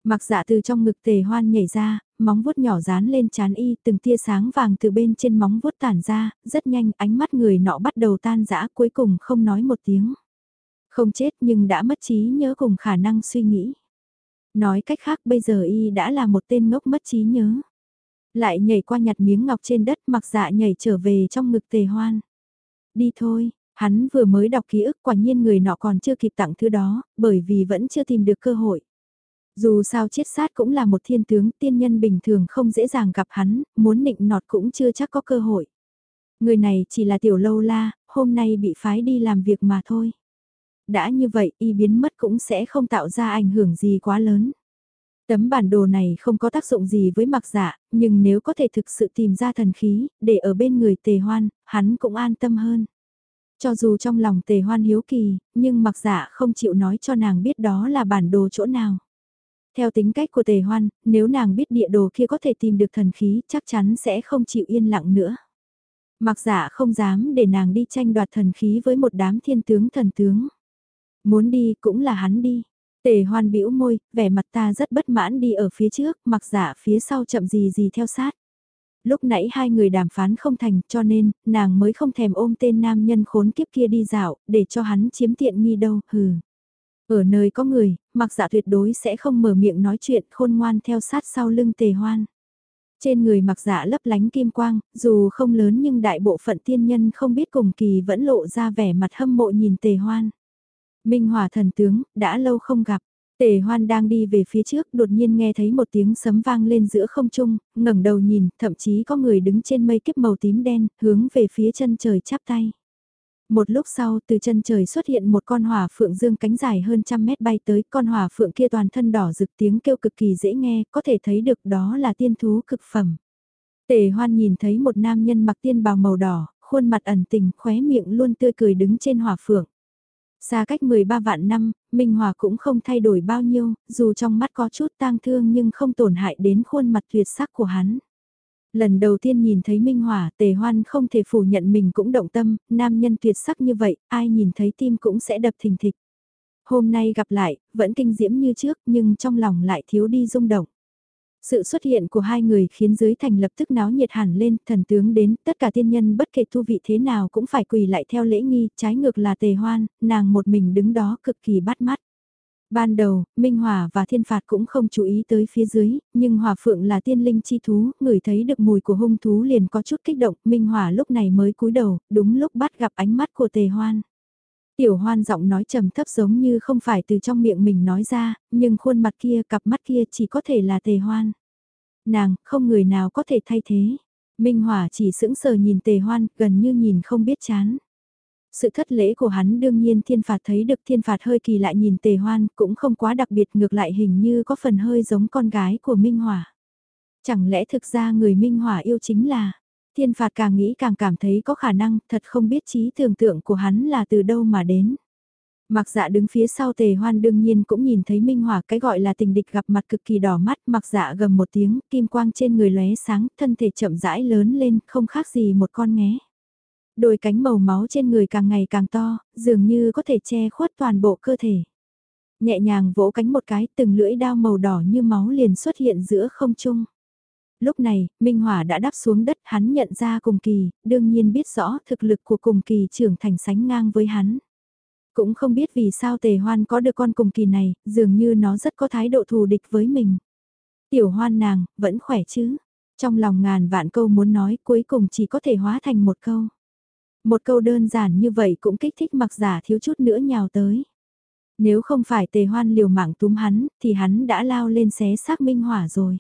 Mặc dạ từ trong ngực tề hoan nhảy ra, móng vuốt nhỏ dán lên chán y, từng tia sáng vàng từ bên trên móng vuốt tản ra, rất nhanh ánh mắt người nọ bắt đầu tan rã cuối cùng không nói một tiếng. Không chết nhưng đã mất trí nhớ cùng khả năng suy nghĩ. Nói cách khác bây giờ y đã là một tên ngốc mất trí nhớ. Lại nhảy qua nhặt miếng ngọc trên đất mặc dạ nhảy trở về trong ngực tề hoan. Đi thôi, hắn vừa mới đọc ký ức quả nhiên người nọ còn chưa kịp tặng thứ đó, bởi vì vẫn chưa tìm được cơ hội. Dù sao chiết sát cũng là một thiên tướng tiên nhân bình thường không dễ dàng gặp hắn, muốn nịnh nọt cũng chưa chắc có cơ hội. Người này chỉ là tiểu lâu la, hôm nay bị phái đi làm việc mà thôi. Đã như vậy y biến mất cũng sẽ không tạo ra ảnh hưởng gì quá lớn. Tấm bản đồ này không có tác dụng gì với mặc dạ, nhưng nếu có thể thực sự tìm ra thần khí, để ở bên người tề hoan, hắn cũng an tâm hơn. Cho dù trong lòng tề hoan hiếu kỳ, nhưng mặc dạ không chịu nói cho nàng biết đó là bản đồ chỗ nào. Theo tính cách của tề hoan, nếu nàng biết địa đồ kia có thể tìm được thần khí chắc chắn sẽ không chịu yên lặng nữa. Mặc dạ không dám để nàng đi tranh đoạt thần khí với một đám thiên tướng thần tướng. Muốn đi cũng là hắn đi. Tề hoan bĩu môi, vẻ mặt ta rất bất mãn đi ở phía trước, mặc giả phía sau chậm gì gì theo sát. Lúc nãy hai người đàm phán không thành cho nên, nàng mới không thèm ôm tên nam nhân khốn kiếp kia đi dạo, để cho hắn chiếm tiện nghi đâu, hừ. Ở nơi có người, mặc giả tuyệt đối sẽ không mở miệng nói chuyện khôn ngoan theo sát sau lưng tề hoan. Trên người mặc giả lấp lánh kim quang, dù không lớn nhưng đại bộ phận tiên nhân không biết cùng kỳ vẫn lộ ra vẻ mặt hâm mộ nhìn tề hoan. Minh Hòa thần tướng, đã lâu không gặp. Tề hoan đang đi về phía trước đột nhiên nghe thấy một tiếng sấm vang lên giữa không trung, ngẩng đầu nhìn, thậm chí có người đứng trên mây kiếp màu tím đen, hướng về phía chân trời chắp tay. Một lúc sau từ chân trời xuất hiện một con hỏa phượng dương cánh dài hơn trăm mét bay tới, con hỏa phượng kia toàn thân đỏ rực tiếng kêu cực kỳ dễ nghe, có thể thấy được đó là tiên thú cực phẩm. Tề hoan nhìn thấy một nam nhân mặc tiên bào màu đỏ, khuôn mặt ẩn tình, khóe miệng luôn tươi cười đứng trên hỏa phượng. Xa cách 13 vạn năm, Minh Hòa cũng không thay đổi bao nhiêu, dù trong mắt có chút tang thương nhưng không tổn hại đến khuôn mặt tuyệt sắc của hắn. Lần đầu tiên nhìn thấy Minh Hòa, tề hoan không thể phủ nhận mình cũng động tâm, nam nhân tuyệt sắc như vậy, ai nhìn thấy tim cũng sẽ đập thình thịch. Hôm nay gặp lại, vẫn kinh diễm như trước nhưng trong lòng lại thiếu đi rung động. Sự xuất hiện của hai người khiến dưới thành lập tức náo nhiệt hẳn lên, thần tướng đến, tất cả tiên nhân bất kể thu vị thế nào cũng phải quỳ lại theo lễ nghi, trái ngược là tề hoan, nàng một mình đứng đó cực kỳ bắt mắt. Ban đầu, Minh Hòa và Thiên Phạt cũng không chú ý tới phía dưới, nhưng Hòa Phượng là tiên linh chi thú, ngửi thấy được mùi của hung thú liền có chút kích động, Minh Hòa lúc này mới cúi đầu, đúng lúc bắt gặp ánh mắt của Tề Hoan. Tiểu Hoan giọng nói trầm thấp giống như không phải từ trong miệng mình nói ra, nhưng khuôn mặt kia, cặp mắt kia chỉ có thể là Tề Hoan. Nàng, không người nào có thể thay thế. Minh Hỏa chỉ sững sờ nhìn Tề Hoan, gần như nhìn không biết chán. Sự thất lễ của hắn đương nhiên thiên phạt thấy được thiên phạt hơi kỳ lại nhìn tề hoan cũng không quá đặc biệt ngược lại hình như có phần hơi giống con gái của Minh Hỏa. Chẳng lẽ thực ra người Minh Hỏa yêu chính là, thiên phạt càng nghĩ càng cảm thấy có khả năng thật không biết trí tưởng tượng của hắn là từ đâu mà đến. Mặc dạ đứng phía sau tề hoan đương nhiên cũng nhìn thấy Minh Hỏa cái gọi là tình địch gặp mặt cực kỳ đỏ mắt mặc dạ gầm một tiếng kim quang trên người lóe sáng thân thể chậm rãi lớn lên không khác gì một con nghé đôi cánh màu máu trên người càng ngày càng to, dường như có thể che khuất toàn bộ cơ thể. Nhẹ nhàng vỗ cánh một cái, từng lưỡi đao màu đỏ như máu liền xuất hiện giữa không trung. Lúc này, Minh Hỏa đã đáp xuống đất, hắn nhận ra cùng kỳ, đương nhiên biết rõ thực lực của cùng kỳ trưởng thành sánh ngang với hắn. Cũng không biết vì sao tề hoan có được con cùng kỳ này, dường như nó rất có thái độ thù địch với mình. Tiểu hoan nàng, vẫn khỏe chứ? Trong lòng ngàn vạn câu muốn nói cuối cùng chỉ có thể hóa thành một câu. Một câu đơn giản như vậy cũng kích thích mặc giả thiếu chút nữa nhào tới. Nếu không phải tề hoan liều mạng túm hắn, thì hắn đã lao lên xé xác minh hỏa rồi.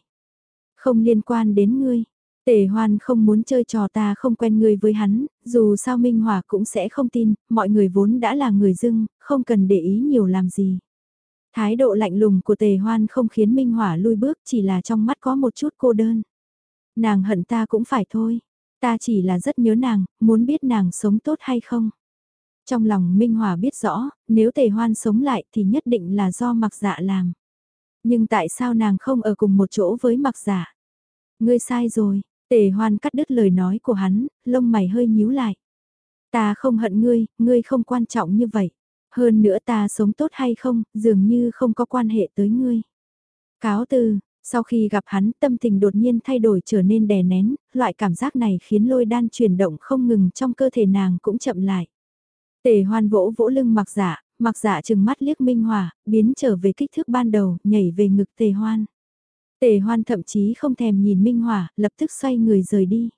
Không liên quan đến ngươi. Tề hoan không muốn chơi trò ta không quen ngươi với hắn, dù sao Minh Hòa cũng sẽ không tin, mọi người vốn đã là người dưng, không cần để ý nhiều làm gì. Thái độ lạnh lùng của tề hoan không khiến Minh Hỏa lui bước chỉ là trong mắt có một chút cô đơn. Nàng hận ta cũng phải thôi, Ta chỉ là rất nhớ nàng, muốn biết nàng sống tốt hay không. Trong lòng Minh Hòa biết rõ, nếu tề hoan sống lại thì nhất định là do mặc dạ làm. Nhưng tại sao nàng không ở cùng một chỗ với mặc dạ? Ngươi sai rồi, tề hoan cắt đứt lời nói của hắn, lông mày hơi nhíu lại. Ta không hận ngươi, ngươi không quan trọng như vậy. Hơn nữa ta sống tốt hay không, dường như không có quan hệ tới ngươi. Cáo từ, sau khi gặp hắn tâm tình đột nhiên thay đổi trở nên đè nén, loại cảm giác này khiến lôi đan chuyển động không ngừng trong cơ thể nàng cũng chậm lại. Tề hoan vỗ vỗ lưng mặc giả, mặc dạ giả chừng mắt liếc minh hòa, biến trở về kích thước ban đầu, nhảy về ngực tề hoan. Tề hoan thậm chí không thèm nhìn minh hòa, lập tức xoay người rời đi.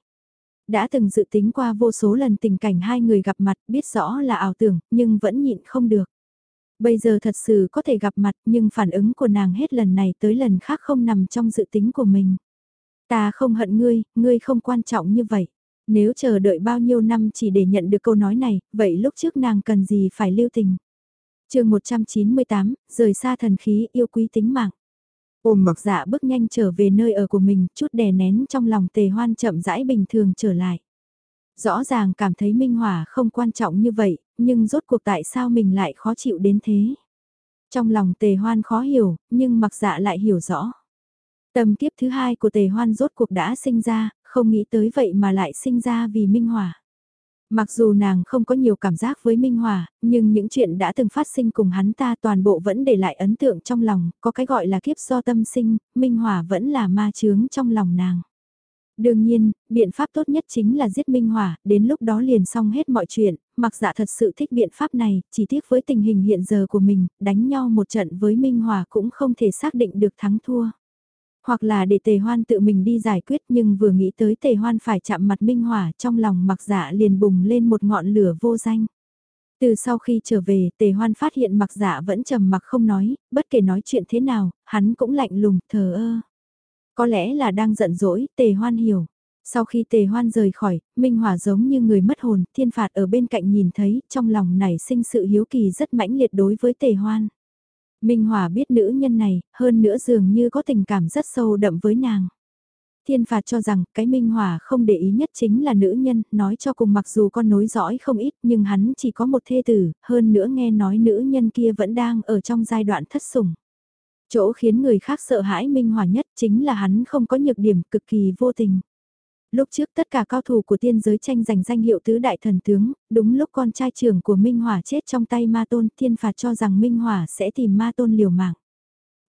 Đã từng dự tính qua vô số lần tình cảnh hai người gặp mặt biết rõ là ảo tưởng, nhưng vẫn nhịn không được. Bây giờ thật sự có thể gặp mặt nhưng phản ứng của nàng hết lần này tới lần khác không nằm trong dự tính của mình. Ta không hận ngươi, ngươi không quan trọng như vậy. Nếu chờ đợi bao nhiêu năm chỉ để nhận được câu nói này, vậy lúc trước nàng cần gì phải lưu tình. chương 198, rời xa thần khí yêu quý tính mạng. Ôm mặc dạ bước nhanh trở về nơi ở của mình, chút đè nén trong lòng tề hoan chậm rãi bình thường trở lại. Rõ ràng cảm thấy minh hỏa không quan trọng như vậy, nhưng rốt cuộc tại sao mình lại khó chịu đến thế. Trong lòng tề hoan khó hiểu, nhưng mặc dạ lại hiểu rõ. Tầm kiếp thứ hai của tề hoan rốt cuộc đã sinh ra, không nghĩ tới vậy mà lại sinh ra vì minh hỏa. Mặc dù nàng không có nhiều cảm giác với Minh Hòa, nhưng những chuyện đã từng phát sinh cùng hắn ta toàn bộ vẫn để lại ấn tượng trong lòng, có cái gọi là kiếp do tâm sinh, Minh Hòa vẫn là ma chướng trong lòng nàng. Đương nhiên, biện pháp tốt nhất chính là giết Minh Hòa. đến lúc đó liền xong hết mọi chuyện, mặc dạ thật sự thích biện pháp này, chỉ tiếc với tình hình hiện giờ của mình, đánh nhau một trận với Minh Hòa cũng không thể xác định được thắng thua. Hoặc là để tề hoan tự mình đi giải quyết nhưng vừa nghĩ tới tề hoan phải chạm mặt Minh Hỏa trong lòng mặc dạ liền bùng lên một ngọn lửa vô danh. Từ sau khi trở về, tề hoan phát hiện mặc dạ vẫn trầm mặc không nói, bất kể nói chuyện thế nào, hắn cũng lạnh lùng, thờ ơ. Có lẽ là đang giận dỗi, tề hoan hiểu. Sau khi tề hoan rời khỏi, Minh Hòa giống như người mất hồn, thiên phạt ở bên cạnh nhìn thấy, trong lòng nảy sinh sự hiếu kỳ rất mãnh liệt đối với tề hoan. Minh Hòa biết nữ nhân này, hơn nữa dường như có tình cảm rất sâu đậm với nàng. Thiên phạt cho rằng cái Minh Hòa không để ý nhất chính là nữ nhân, nói cho cùng mặc dù con nối dõi không ít nhưng hắn chỉ có một thê tử, hơn nữa nghe nói nữ nhân kia vẫn đang ở trong giai đoạn thất sủng. Chỗ khiến người khác sợ hãi Minh Hòa nhất chính là hắn không có nhược điểm cực kỳ vô tình. Lúc trước tất cả cao thủ của tiên giới tranh giành danh hiệu tứ đại thần tướng, đúng lúc con trai trưởng của Minh hỏa chết trong tay ma tôn thiên phạt cho rằng Minh hỏa sẽ tìm ma tôn liều mạng.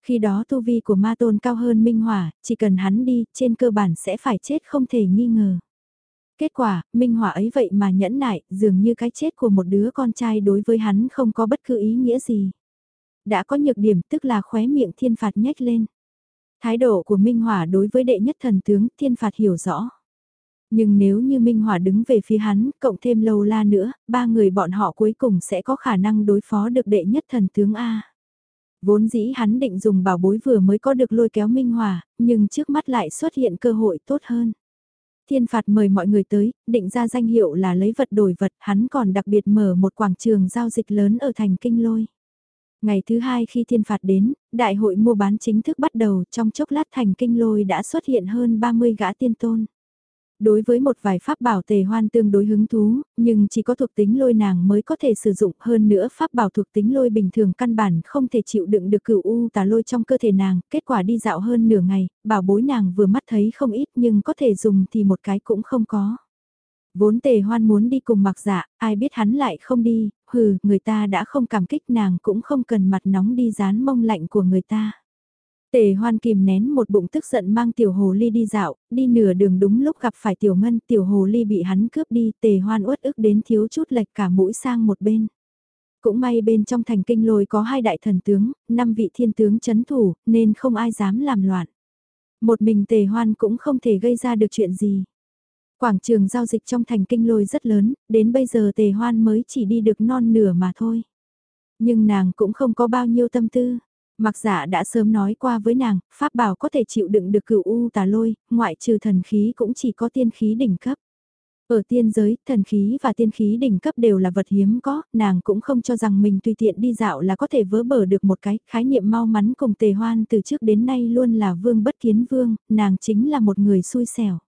Khi đó tu vi của ma tôn cao hơn Minh hỏa chỉ cần hắn đi, trên cơ bản sẽ phải chết không thể nghi ngờ. Kết quả, Minh hỏa ấy vậy mà nhẫn nại, dường như cái chết của một đứa con trai đối với hắn không có bất cứ ý nghĩa gì. Đã có nhược điểm tức là khóe miệng thiên phạt nhếch lên. Thái độ của Minh Hỏa đối với đệ nhất thần tướng thiên phạt hiểu rõ. Nhưng nếu như Minh Hòa đứng về phía hắn, cộng thêm lâu la nữa, ba người bọn họ cuối cùng sẽ có khả năng đối phó được đệ nhất thần tướng A. Vốn dĩ hắn định dùng bảo bối vừa mới có được lôi kéo Minh Hòa nhưng trước mắt lại xuất hiện cơ hội tốt hơn. Thiên phạt mời mọi người tới, định ra danh hiệu là lấy vật đổi vật, hắn còn đặc biệt mở một quảng trường giao dịch lớn ở thành kinh lôi. Ngày thứ hai khi thiên phạt đến, đại hội mua bán chính thức bắt đầu trong chốc lát thành kinh lôi đã xuất hiện hơn 30 gã tiên tôn. Đối với một vài pháp bảo tề hoan tương đối hứng thú, nhưng chỉ có thuộc tính lôi nàng mới có thể sử dụng hơn nữa pháp bảo thuộc tính lôi bình thường căn bản không thể chịu đựng được cửu u tà lôi trong cơ thể nàng, kết quả đi dạo hơn nửa ngày, bảo bối nàng vừa mắt thấy không ít nhưng có thể dùng thì một cái cũng không có. Vốn tề hoan muốn đi cùng mặc dạ, ai biết hắn lại không đi, hừ, người ta đã không cảm kích nàng cũng không cần mặt nóng đi dán mông lạnh của người ta. Tề hoan kìm nén một bụng tức giận mang tiểu hồ ly đi dạo, đi nửa đường đúng lúc gặp phải tiểu ngân, tiểu hồ ly bị hắn cướp đi, tề hoan uất ức đến thiếu chút lệch cả mũi sang một bên. Cũng may bên trong thành kinh lôi có hai đại thần tướng, năm vị thiên tướng chấn thủ, nên không ai dám làm loạn. Một mình tề hoan cũng không thể gây ra được chuyện gì. Quảng trường giao dịch trong thành kinh lôi rất lớn, đến bây giờ tề hoan mới chỉ đi được non nửa mà thôi. Nhưng nàng cũng không có bao nhiêu tâm tư. Mặc giả đã sớm nói qua với nàng, pháp bảo có thể chịu đựng được cửu u tà lôi, ngoại trừ thần khí cũng chỉ có tiên khí đỉnh cấp. Ở tiên giới, thần khí và tiên khí đỉnh cấp đều là vật hiếm có, nàng cũng không cho rằng mình tùy tiện đi dạo là có thể vỡ bờ được một cái, khái niệm mau mắn cùng tề hoan từ trước đến nay luôn là vương bất kiến vương, nàng chính là một người xui xẻo.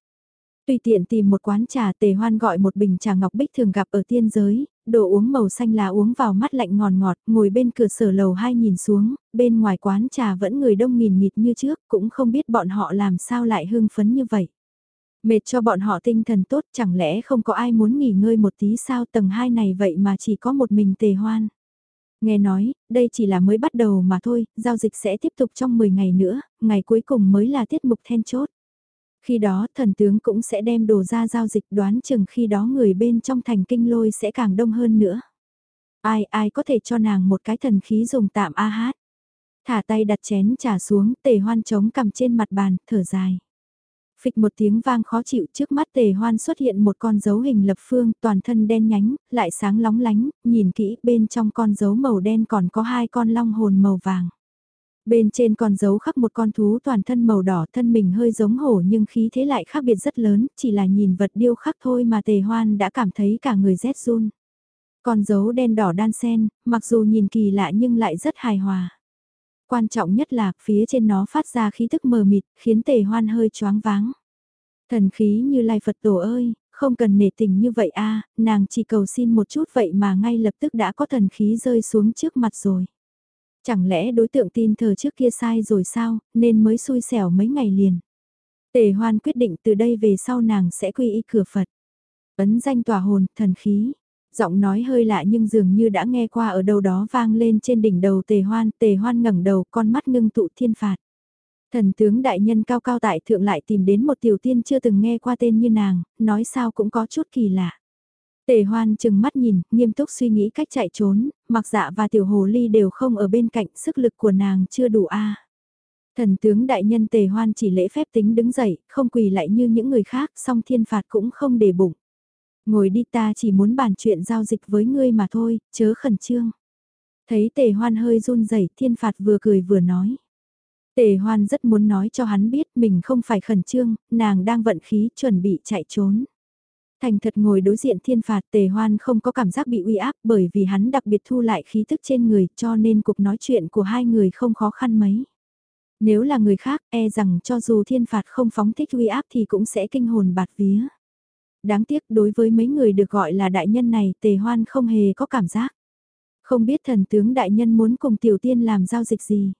Tùy tiện tìm một quán trà tề hoan gọi một bình trà ngọc bích thường gặp ở tiên giới, đồ uống màu xanh lá uống vào mắt lạnh ngòn ngọt, ngồi bên cửa sở lầu hai nhìn xuống, bên ngoài quán trà vẫn người đông nghìn nghịt như trước, cũng không biết bọn họ làm sao lại hưng phấn như vậy. Mệt cho bọn họ tinh thần tốt chẳng lẽ không có ai muốn nghỉ ngơi một tí sao tầng hai này vậy mà chỉ có một mình tề hoan. Nghe nói, đây chỉ là mới bắt đầu mà thôi, giao dịch sẽ tiếp tục trong 10 ngày nữa, ngày cuối cùng mới là tiết mục then chốt. Khi đó thần tướng cũng sẽ đem đồ ra giao dịch đoán chừng khi đó người bên trong thành kinh lôi sẽ càng đông hơn nữa. Ai ai có thể cho nàng một cái thần khí dùng tạm a hát. Thả tay đặt chén trà xuống tề hoan trống cầm trên mặt bàn, thở dài. Phịch một tiếng vang khó chịu trước mắt tề hoan xuất hiện một con dấu hình lập phương toàn thân đen nhánh, lại sáng lóng lánh, nhìn kỹ bên trong con dấu màu đen còn có hai con long hồn màu vàng. Bên trên còn giấu khắp một con thú toàn thân màu đỏ thân mình hơi giống hổ nhưng khí thế lại khác biệt rất lớn, chỉ là nhìn vật điêu khắc thôi mà tề hoan đã cảm thấy cả người rét run. Con dấu đen đỏ đan sen, mặc dù nhìn kỳ lạ nhưng lại rất hài hòa. Quan trọng nhất là phía trên nó phát ra khí thức mờ mịt, khiến tề hoan hơi choáng váng. Thần khí như lai Phật tổ ơi, không cần nể tình như vậy a nàng chỉ cầu xin một chút vậy mà ngay lập tức đã có thần khí rơi xuống trước mặt rồi. Chẳng lẽ đối tượng tin thờ trước kia sai rồi sao, nên mới xui xẻo mấy ngày liền. Tề hoan quyết định từ đây về sau nàng sẽ quy y cửa Phật. Ấn danh tòa hồn, thần khí. Giọng nói hơi lạ nhưng dường như đã nghe qua ở đâu đó vang lên trên đỉnh đầu tề hoan. Tề hoan ngẩng đầu con mắt ngưng tụ thiên phạt. Thần tướng đại nhân cao cao tại thượng lại tìm đến một tiểu tiên chưa từng nghe qua tên như nàng, nói sao cũng có chút kỳ lạ. Tề hoan chừng mắt nhìn, nghiêm túc suy nghĩ cách chạy trốn, mặc dạ và tiểu hồ ly đều không ở bên cạnh, sức lực của nàng chưa đủ a. Thần tướng đại nhân tề hoan chỉ lễ phép tính đứng dậy, không quỳ lại như những người khác, song thiên phạt cũng không để bụng. Ngồi đi ta chỉ muốn bàn chuyện giao dịch với ngươi mà thôi, chớ khẩn trương. Thấy tề hoan hơi run rẩy thiên phạt vừa cười vừa nói. Tề hoan rất muốn nói cho hắn biết mình không phải khẩn trương, nàng đang vận khí chuẩn bị chạy trốn. Thành thật ngồi đối diện thiên phạt tề hoan không có cảm giác bị uy áp bởi vì hắn đặc biệt thu lại khí thức trên người cho nên cuộc nói chuyện của hai người không khó khăn mấy. Nếu là người khác e rằng cho dù thiên phạt không phóng thích uy áp thì cũng sẽ kinh hồn bạt vía. Đáng tiếc đối với mấy người được gọi là đại nhân này, tề hoan không hề có cảm giác. Không biết thần tướng đại nhân muốn cùng tiểu tiên làm giao dịch gì.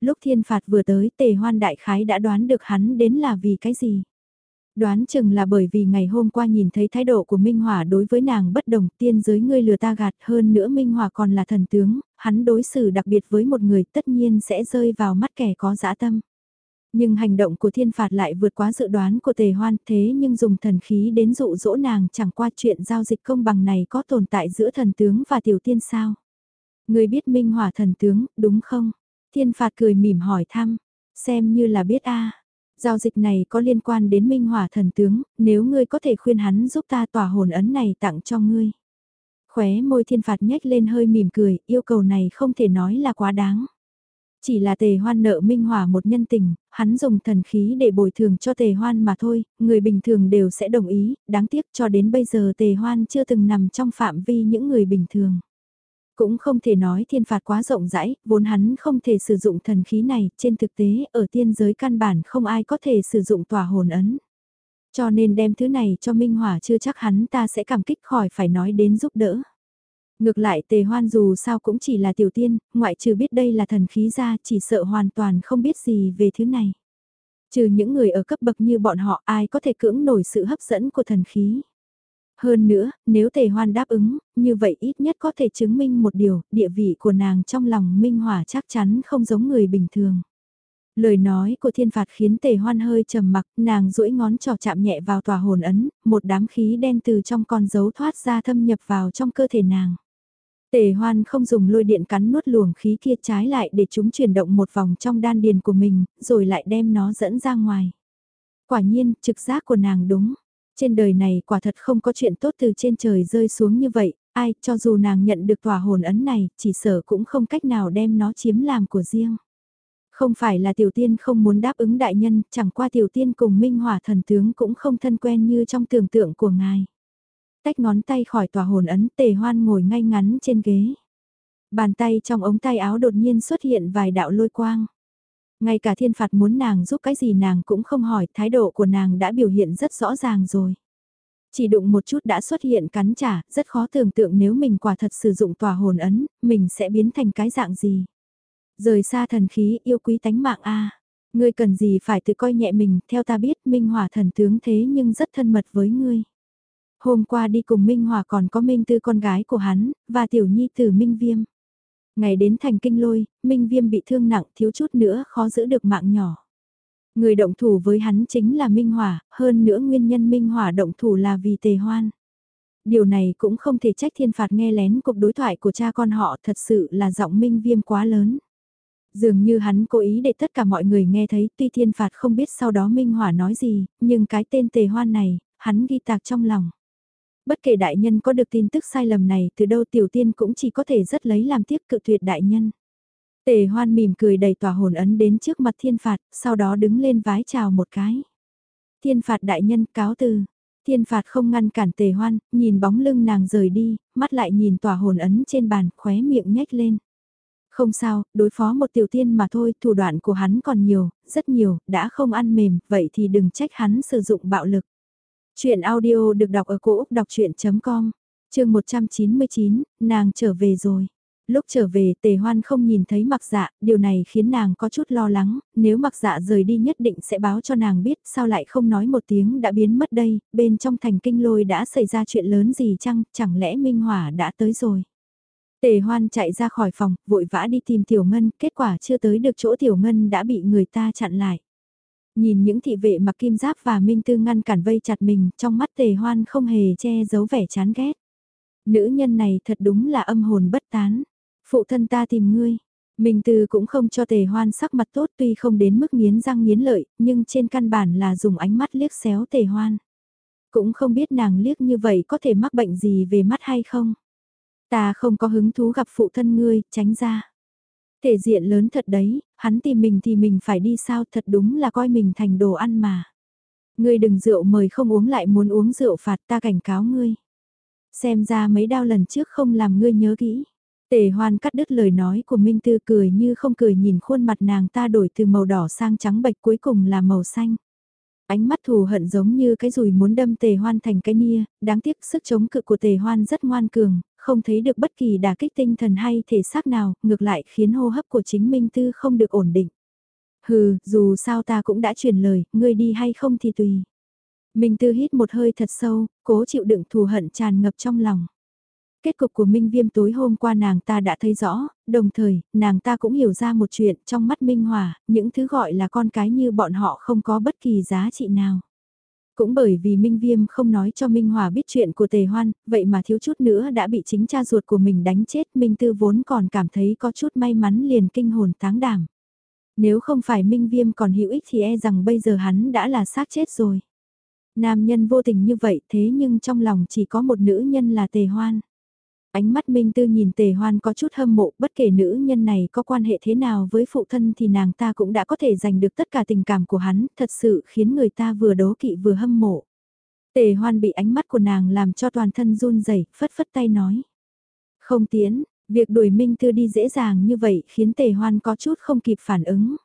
Lúc thiên phạt vừa tới, tề hoan đại khái đã đoán được hắn đến là vì cái gì. Đoán chừng là bởi vì ngày hôm qua nhìn thấy thái độ của Minh Hỏa đối với nàng bất đồng tiên giới ngươi lừa ta gạt hơn nữa Minh Hỏa còn là thần tướng, hắn đối xử đặc biệt với một người tất nhiên sẽ rơi vào mắt kẻ có dã tâm. Nhưng hành động của thiên phạt lại vượt quá dự đoán của tề hoan thế nhưng dùng thần khí đến dụ dỗ nàng chẳng qua chuyện giao dịch công bằng này có tồn tại giữa thần tướng và tiểu tiên sao. Người biết minh hỏa thần tướng, đúng không? Thiên phạt cười mỉm hỏi thăm, xem như là biết a. Giao dịch này có liên quan đến minh hỏa thần tướng, nếu ngươi có thể khuyên hắn giúp ta tỏa hồn ấn này tặng cho ngươi. Khóe môi thiên phạt nhếch lên hơi mỉm cười, yêu cầu này không thể nói là quá đáng. Chỉ là tề hoan nợ minh hỏa một nhân tình, hắn dùng thần khí để bồi thường cho tề hoan mà thôi, người bình thường đều sẽ đồng ý, đáng tiếc cho đến bây giờ tề hoan chưa từng nằm trong phạm vi những người bình thường. Cũng không thể nói thiên phạt quá rộng rãi, vốn hắn không thể sử dụng thần khí này, trên thực tế ở tiên giới căn bản không ai có thể sử dụng tỏa hồn ấn. Cho nên đem thứ này cho Minh Hỏa chưa chắc hắn ta sẽ cảm kích khỏi phải nói đến giúp đỡ. Ngược lại tề hoan dù sao cũng chỉ là tiểu tiên, ngoại trừ biết đây là thần khí ra chỉ sợ hoàn toàn không biết gì về thứ này. Trừ những người ở cấp bậc như bọn họ ai có thể cưỡng nổi sự hấp dẫn của thần khí. Hơn nữa, nếu tề hoan đáp ứng, như vậy ít nhất có thể chứng minh một điều, địa vị của nàng trong lòng Minh Hỏa chắc chắn không giống người bình thường. Lời nói của thiên phạt khiến tề hoan hơi trầm mặc, nàng duỗi ngón trỏ chạm nhẹ vào tòa hồn ấn, một đám khí đen từ trong con dấu thoát ra thâm nhập vào trong cơ thể nàng. Tề hoan không dùng lôi điện cắn nuốt luồng khí kia trái lại để chúng chuyển động một vòng trong đan điền của mình, rồi lại đem nó dẫn ra ngoài. Quả nhiên, trực giác của nàng đúng. Trên đời này quả thật không có chuyện tốt từ trên trời rơi xuống như vậy, ai cho dù nàng nhận được tòa hồn ấn này, chỉ sợ cũng không cách nào đem nó chiếm làm của riêng. Không phải là tiểu tiên không muốn đáp ứng đại nhân, chẳng qua tiểu tiên cùng minh hỏa thần tướng cũng không thân quen như trong tưởng tượng của ngài. Tách ngón tay khỏi tòa hồn ấn tề hoan ngồi ngay ngắn trên ghế. Bàn tay trong ống tay áo đột nhiên xuất hiện vài đạo lôi quang. Ngay cả thiên phạt muốn nàng giúp cái gì nàng cũng không hỏi, thái độ của nàng đã biểu hiện rất rõ ràng rồi. Chỉ đụng một chút đã xuất hiện cắn trả, rất khó tưởng tượng nếu mình quả thật sử dụng tòa hồn ấn, mình sẽ biến thành cái dạng gì. Rời xa thần khí yêu quý tánh mạng a Ngươi cần gì phải tự coi nhẹ mình, theo ta biết Minh Hòa thần tướng thế nhưng rất thân mật với ngươi. Hôm qua đi cùng Minh Hòa còn có Minh Tư con gái của hắn, và tiểu nhi tử Minh Viêm. Ngày đến thành kinh lôi, Minh Viêm bị thương nặng thiếu chút nữa khó giữ được mạng nhỏ. Người động thủ với hắn chính là Minh Hỏa, hơn nữa nguyên nhân Minh Hỏa động thủ là vì tề hoan. Điều này cũng không thể trách thiên phạt nghe lén cuộc đối thoại của cha con họ thật sự là giọng Minh Viêm quá lớn. Dường như hắn cố ý để tất cả mọi người nghe thấy tuy thiên phạt không biết sau đó Minh Hỏa nói gì, nhưng cái tên tề hoan này, hắn ghi tạc trong lòng. Bất kể đại nhân có được tin tức sai lầm này từ đâu tiểu tiên cũng chỉ có thể rất lấy làm tiếc cự tuyệt đại nhân. Tề hoan mỉm cười đầy tòa hồn ấn đến trước mặt thiên phạt, sau đó đứng lên vái chào một cái. Thiên phạt đại nhân cáo từ. Thiên phạt không ngăn cản tề hoan, nhìn bóng lưng nàng rời đi, mắt lại nhìn tòa hồn ấn trên bàn, khóe miệng nhếch lên. Không sao, đối phó một tiểu tiên mà thôi, thủ đoạn của hắn còn nhiều, rất nhiều, đã không ăn mềm, vậy thì đừng trách hắn sử dụng bạo lực. Chuyện audio được đọc ở cổ Úc đọc chuyện.com, chương 199, nàng trở về rồi. Lúc trở về tề hoan không nhìn thấy mặc dạ, điều này khiến nàng có chút lo lắng, nếu mặc dạ rời đi nhất định sẽ báo cho nàng biết sao lại không nói một tiếng đã biến mất đây, bên trong thành kinh lôi đã xảy ra chuyện lớn gì chăng, chẳng lẽ Minh Hỏa đã tới rồi. Tề hoan chạy ra khỏi phòng, vội vã đi tìm Tiểu Ngân, kết quả chưa tới được chỗ Tiểu Ngân đã bị người ta chặn lại. Nhìn những thị vệ mặc kim giáp và minh tư ngăn cản vây chặt mình, trong mắt tề hoan không hề che giấu vẻ chán ghét. Nữ nhân này thật đúng là âm hồn bất tán. Phụ thân ta tìm ngươi. Minh Tư cũng không cho tề hoan sắc mặt tốt tuy không đến mức nghiến răng nghiến lợi, nhưng trên căn bản là dùng ánh mắt liếc xéo tề hoan. Cũng không biết nàng liếc như vậy có thể mắc bệnh gì về mắt hay không. Ta không có hứng thú gặp phụ thân ngươi, tránh ra. Thể diện lớn thật đấy, hắn tìm mình thì mình phải đi sao thật đúng là coi mình thành đồ ăn mà. Ngươi đừng rượu mời không uống lại muốn uống rượu phạt ta cảnh cáo ngươi. Xem ra mấy đau lần trước không làm ngươi nhớ kỹ. Tề hoan cắt đứt lời nói của Minh Tư cười như không cười nhìn khuôn mặt nàng ta đổi từ màu đỏ sang trắng bạch cuối cùng là màu xanh. Ánh mắt thù hận giống như cái rùi muốn đâm tề hoan thành cái nia, đáng tiếc sức chống cự của tề hoan rất ngoan cường, không thấy được bất kỳ đả kích tinh thần hay thể xác nào, ngược lại khiến hô hấp của chính Minh Tư không được ổn định. Hừ, dù sao ta cũng đã truyền lời, ngươi đi hay không thì tùy. Minh Tư hít một hơi thật sâu, cố chịu đựng thù hận tràn ngập trong lòng. Kết cục của Minh Viêm tối hôm qua nàng ta đã thấy rõ, đồng thời, nàng ta cũng hiểu ra một chuyện trong mắt Minh Hòa, những thứ gọi là con cái như bọn họ không có bất kỳ giá trị nào. Cũng bởi vì Minh Viêm không nói cho Minh Hòa biết chuyện của Tề Hoan, vậy mà thiếu chút nữa đã bị chính cha ruột của mình đánh chết, Minh Tư vốn còn cảm thấy có chút may mắn liền kinh hồn táng đảm. Nếu không phải Minh Viêm còn hữu ích thì e rằng bây giờ hắn đã là xác chết rồi. Nam nhân vô tình như vậy thế nhưng trong lòng chỉ có một nữ nhân là Tề Hoan. Ánh mắt Minh Tư nhìn Tề Hoan có chút hâm mộ, bất kể nữ nhân này có quan hệ thế nào với phụ thân thì nàng ta cũng đã có thể giành được tất cả tình cảm của hắn, thật sự khiến người ta vừa đố kỵ vừa hâm mộ. Tề Hoan bị ánh mắt của nàng làm cho toàn thân run rẩy, phất phất tay nói. Không tiến, việc đuổi Minh Tư đi dễ dàng như vậy khiến Tề Hoan có chút không kịp phản ứng.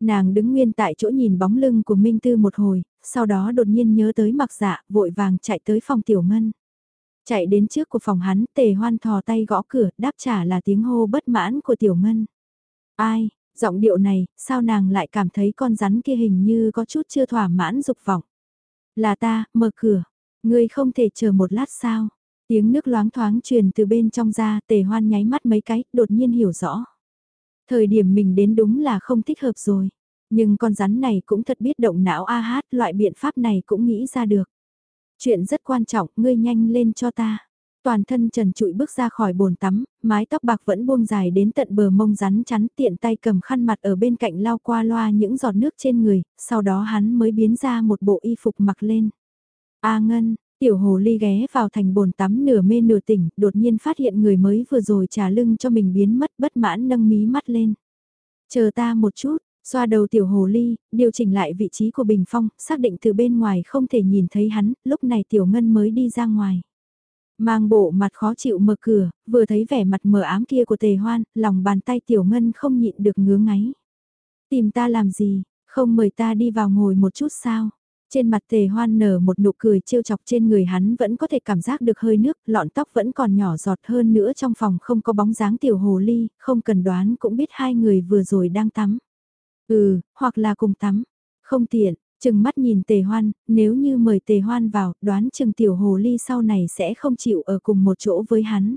Nàng đứng nguyên tại chỗ nhìn bóng lưng của Minh Tư một hồi, sau đó đột nhiên nhớ tới mặc dạ, vội vàng chạy tới phòng Tiểu Ngân. Chạy đến trước của phòng hắn, tề hoan thò tay gõ cửa, đáp trả là tiếng hô bất mãn của Tiểu Ngân. Ai, giọng điệu này, sao nàng lại cảm thấy con rắn kia hình như có chút chưa thỏa mãn dục vọng. Là ta, mở cửa, ngươi không thể chờ một lát sao. Tiếng nước loáng thoáng truyền từ bên trong ra, tề hoan nháy mắt mấy cái, đột nhiên hiểu rõ. Thời điểm mình đến đúng là không thích hợp rồi. Nhưng con rắn này cũng thật biết động não a hát, loại biện pháp này cũng nghĩ ra được. Chuyện rất quan trọng, ngươi nhanh lên cho ta. Toàn thân trần trụi bước ra khỏi bồn tắm, mái tóc bạc vẫn buông dài đến tận bờ mông rắn chắn tiện tay cầm khăn mặt ở bên cạnh lau qua loa những giọt nước trên người, sau đó hắn mới biến ra một bộ y phục mặc lên. A Ngân, tiểu hồ ly ghé vào thành bồn tắm nửa mê nửa tỉnh, đột nhiên phát hiện người mới vừa rồi trả lưng cho mình biến mất bất mãn nâng mí mắt lên. Chờ ta một chút, Xoa đầu tiểu hồ ly, điều chỉnh lại vị trí của bình phong, xác định từ bên ngoài không thể nhìn thấy hắn, lúc này tiểu ngân mới đi ra ngoài. Mang bộ mặt khó chịu mở cửa, vừa thấy vẻ mặt mờ ám kia của tề hoan, lòng bàn tay tiểu ngân không nhịn được ngứa ngáy. Tìm ta làm gì, không mời ta đi vào ngồi một chút sao? Trên mặt tề hoan nở một nụ cười trêu chọc trên người hắn vẫn có thể cảm giác được hơi nước, lọn tóc vẫn còn nhỏ giọt hơn nữa trong phòng không có bóng dáng tiểu hồ ly, không cần đoán cũng biết hai người vừa rồi đang tắm. Ừ, hoặc là cùng tắm. Không tiện, chừng mắt nhìn tề hoan, nếu như mời tề hoan vào, đoán chừng tiểu hồ ly sau này sẽ không chịu ở cùng một chỗ với hắn.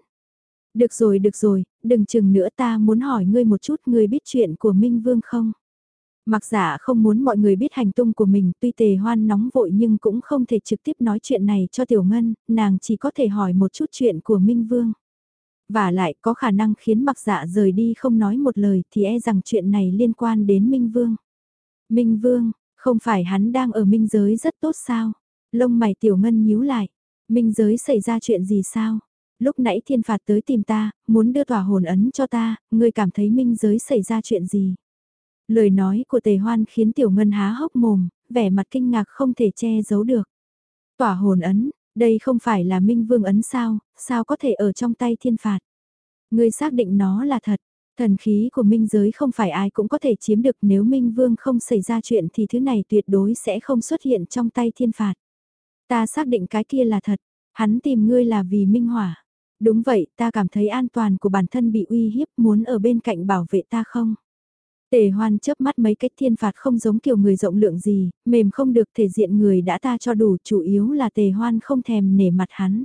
Được rồi, được rồi, đừng chừng nữa ta muốn hỏi ngươi một chút ngươi biết chuyện của Minh Vương không? Mặc giả không muốn mọi người biết hành tung của mình, tuy tề hoan nóng vội nhưng cũng không thể trực tiếp nói chuyện này cho Tiểu Ngân, nàng chỉ có thể hỏi một chút chuyện của Minh Vương. Và lại có khả năng khiến mặc dạ rời đi không nói một lời thì e rằng chuyện này liên quan đến Minh Vương. Minh Vương, không phải hắn đang ở minh giới rất tốt sao? Lông mày tiểu ngân nhíu lại. Minh giới xảy ra chuyện gì sao? Lúc nãy thiên phạt tới tìm ta, muốn đưa tỏa hồn ấn cho ta, ngươi cảm thấy minh giới xảy ra chuyện gì? Lời nói của tề hoan khiến tiểu ngân há hốc mồm, vẻ mặt kinh ngạc không thể che giấu được. Tỏa hồn ấn, đây không phải là Minh Vương ấn sao, sao có thể ở trong tay thiên phạt. Ngươi xác định nó là thật, thần khí của Minh giới không phải ai cũng có thể chiếm được nếu Minh Vương không xảy ra chuyện thì thứ này tuyệt đối sẽ không xuất hiện trong tay thiên phạt. Ta xác định cái kia là thật, hắn tìm ngươi là vì Minh Hỏa. Đúng vậy, ta cảm thấy an toàn của bản thân bị uy hiếp muốn ở bên cạnh bảo vệ ta không? Tề hoan chớp mắt mấy cách thiên phạt không giống kiểu người rộng lượng gì, mềm không được thể diện người đã ta cho đủ, chủ yếu là tề hoan không thèm nể mặt hắn.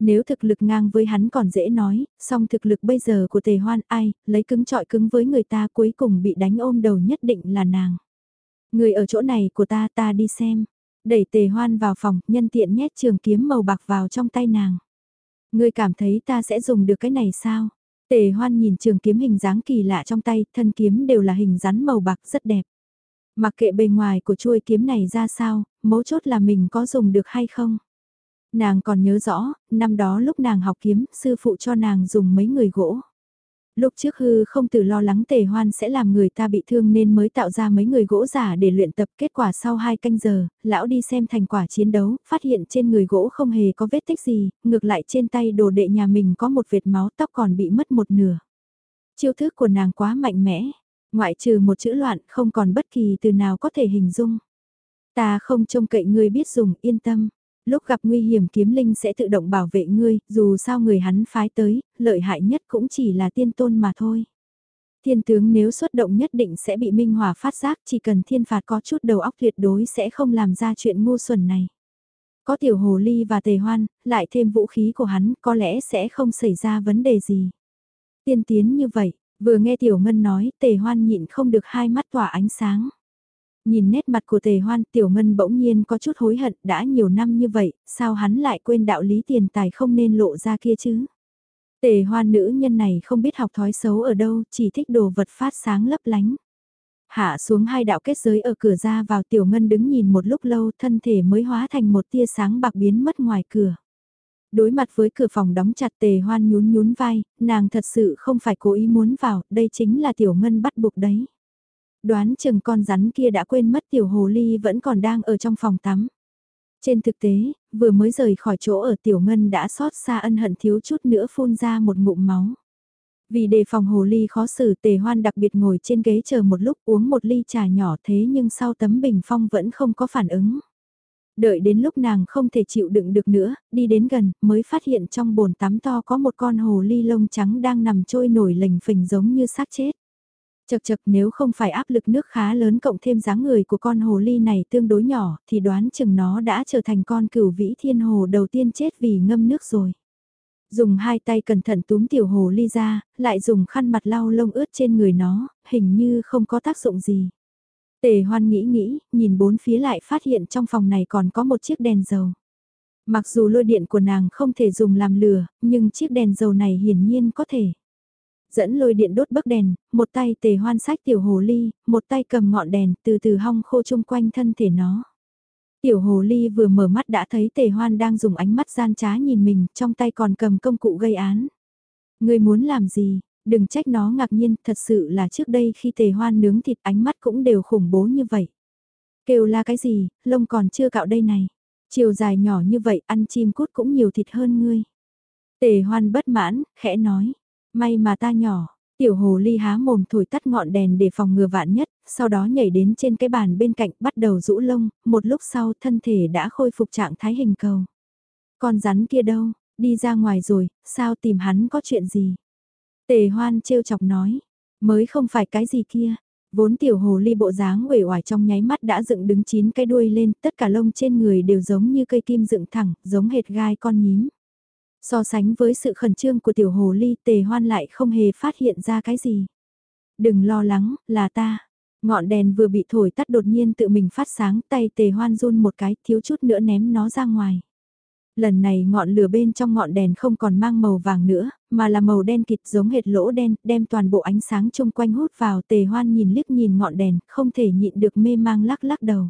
Nếu thực lực ngang với hắn còn dễ nói, song thực lực bây giờ của tề hoan ai, lấy cứng trọi cứng với người ta cuối cùng bị đánh ôm đầu nhất định là nàng. Người ở chỗ này của ta ta đi xem. Đẩy tề hoan vào phòng, nhân tiện nhét trường kiếm màu bạc vào trong tay nàng. Người cảm thấy ta sẽ dùng được cái này sao? Tề hoan nhìn trường kiếm hình dáng kỳ lạ trong tay, thân kiếm đều là hình rắn màu bạc rất đẹp. Mặc kệ bề ngoài của chuôi kiếm này ra sao, mấu chốt là mình có dùng được hay không. Nàng còn nhớ rõ, năm đó lúc nàng học kiếm, sư phụ cho nàng dùng mấy người gỗ. Lúc trước hư không từ lo lắng tề hoan sẽ làm người ta bị thương nên mới tạo ra mấy người gỗ giả để luyện tập kết quả sau hai canh giờ, lão đi xem thành quả chiến đấu, phát hiện trên người gỗ không hề có vết tích gì, ngược lại trên tay đồ đệ nhà mình có một vệt máu tóc còn bị mất một nửa. Chiêu thức của nàng quá mạnh mẽ, ngoại trừ một chữ loạn không còn bất kỳ từ nào có thể hình dung. Ta không trông cậy người biết dùng yên tâm. Lúc gặp nguy hiểm kiếm linh sẽ tự động bảo vệ ngươi, dù sao người hắn phái tới, lợi hại nhất cũng chỉ là tiên tôn mà thôi. Thiên tướng nếu xuất động nhất định sẽ bị Minh Hòa phát giác, chỉ cần thiên phạt có chút đầu óc tuyệt đối sẽ không làm ra chuyện ngu xuẩn này. Có tiểu hồ ly và tề hoan, lại thêm vũ khí của hắn, có lẽ sẽ không xảy ra vấn đề gì. Tiên tiến như vậy, vừa nghe tiểu ngân nói, tề hoan nhịn không được hai mắt tỏa ánh sáng. Nhìn nét mặt của tề hoan tiểu ngân bỗng nhiên có chút hối hận đã nhiều năm như vậy, sao hắn lại quên đạo lý tiền tài không nên lộ ra kia chứ. Tề hoan nữ nhân này không biết học thói xấu ở đâu, chỉ thích đồ vật phát sáng lấp lánh. Hạ xuống hai đạo kết giới ở cửa ra vào tiểu ngân đứng nhìn một lúc lâu thân thể mới hóa thành một tia sáng bạc biến mất ngoài cửa. Đối mặt với cửa phòng đóng chặt tề hoan nhún nhún vai, nàng thật sự không phải cố ý muốn vào, đây chính là tiểu ngân bắt buộc đấy. Đoán chừng con rắn kia đã quên mất tiểu hồ ly vẫn còn đang ở trong phòng tắm. Trên thực tế, vừa mới rời khỏi chỗ ở tiểu ngân đã xót xa ân hận thiếu chút nữa phun ra một ngụm máu. Vì đề phòng hồ ly khó xử tề hoan đặc biệt ngồi trên ghế chờ một lúc uống một ly trà nhỏ thế nhưng sau tấm bình phong vẫn không có phản ứng. Đợi đến lúc nàng không thể chịu đựng được nữa, đi đến gần, mới phát hiện trong bồn tắm to có một con hồ ly lông trắng đang nằm trôi nổi lềnh phình giống như xác chết. Chật chật nếu không phải áp lực nước khá lớn cộng thêm dáng người của con hồ ly này tương đối nhỏ thì đoán chừng nó đã trở thành con cửu vĩ thiên hồ đầu tiên chết vì ngâm nước rồi. Dùng hai tay cẩn thận túm tiểu hồ ly ra, lại dùng khăn mặt lau lông ướt trên người nó, hình như không có tác dụng gì. Tề hoan nghĩ nghĩ, nhìn bốn phía lại phát hiện trong phòng này còn có một chiếc đèn dầu. Mặc dù lôi điện của nàng không thể dùng làm lửa, nhưng chiếc đèn dầu này hiển nhiên có thể. Dẫn lôi điện đốt bấc đèn, một tay tề hoan sách tiểu hồ ly, một tay cầm ngọn đèn từ từ hong khô chung quanh thân thể nó. Tiểu hồ ly vừa mở mắt đã thấy tề hoan đang dùng ánh mắt gian trá nhìn mình, trong tay còn cầm công cụ gây án. Người muốn làm gì, đừng trách nó ngạc nhiên, thật sự là trước đây khi tề hoan nướng thịt ánh mắt cũng đều khủng bố như vậy. Kêu là cái gì, lông còn chưa cạo đây này. Chiều dài nhỏ như vậy ăn chim cút cũng nhiều thịt hơn ngươi. Tề hoan bất mãn, khẽ nói. May mà ta nhỏ, tiểu hồ ly há mồm thổi tắt ngọn đèn để phòng ngừa vạn nhất, sau đó nhảy đến trên cái bàn bên cạnh bắt đầu rũ lông, một lúc sau thân thể đã khôi phục trạng thái hình cầu. Con rắn kia đâu, đi ra ngoài rồi, sao tìm hắn có chuyện gì? Tề hoan trêu chọc nói, mới không phải cái gì kia. Vốn tiểu hồ ly bộ dáng uể oải trong nháy mắt đã dựng đứng chín cái đuôi lên, tất cả lông trên người đều giống như cây kim dựng thẳng, giống hệt gai con nhím. So sánh với sự khẩn trương của tiểu hồ ly tề hoan lại không hề phát hiện ra cái gì. Đừng lo lắng, là ta. Ngọn đèn vừa bị thổi tắt đột nhiên tự mình phát sáng tay tề hoan run một cái thiếu chút nữa ném nó ra ngoài. Lần này ngọn lửa bên trong ngọn đèn không còn mang màu vàng nữa, mà là màu đen kịt giống hệt lỗ đen, đem toàn bộ ánh sáng chung quanh hút vào tề hoan nhìn liếc nhìn ngọn đèn, không thể nhịn được mê mang lắc lắc đầu.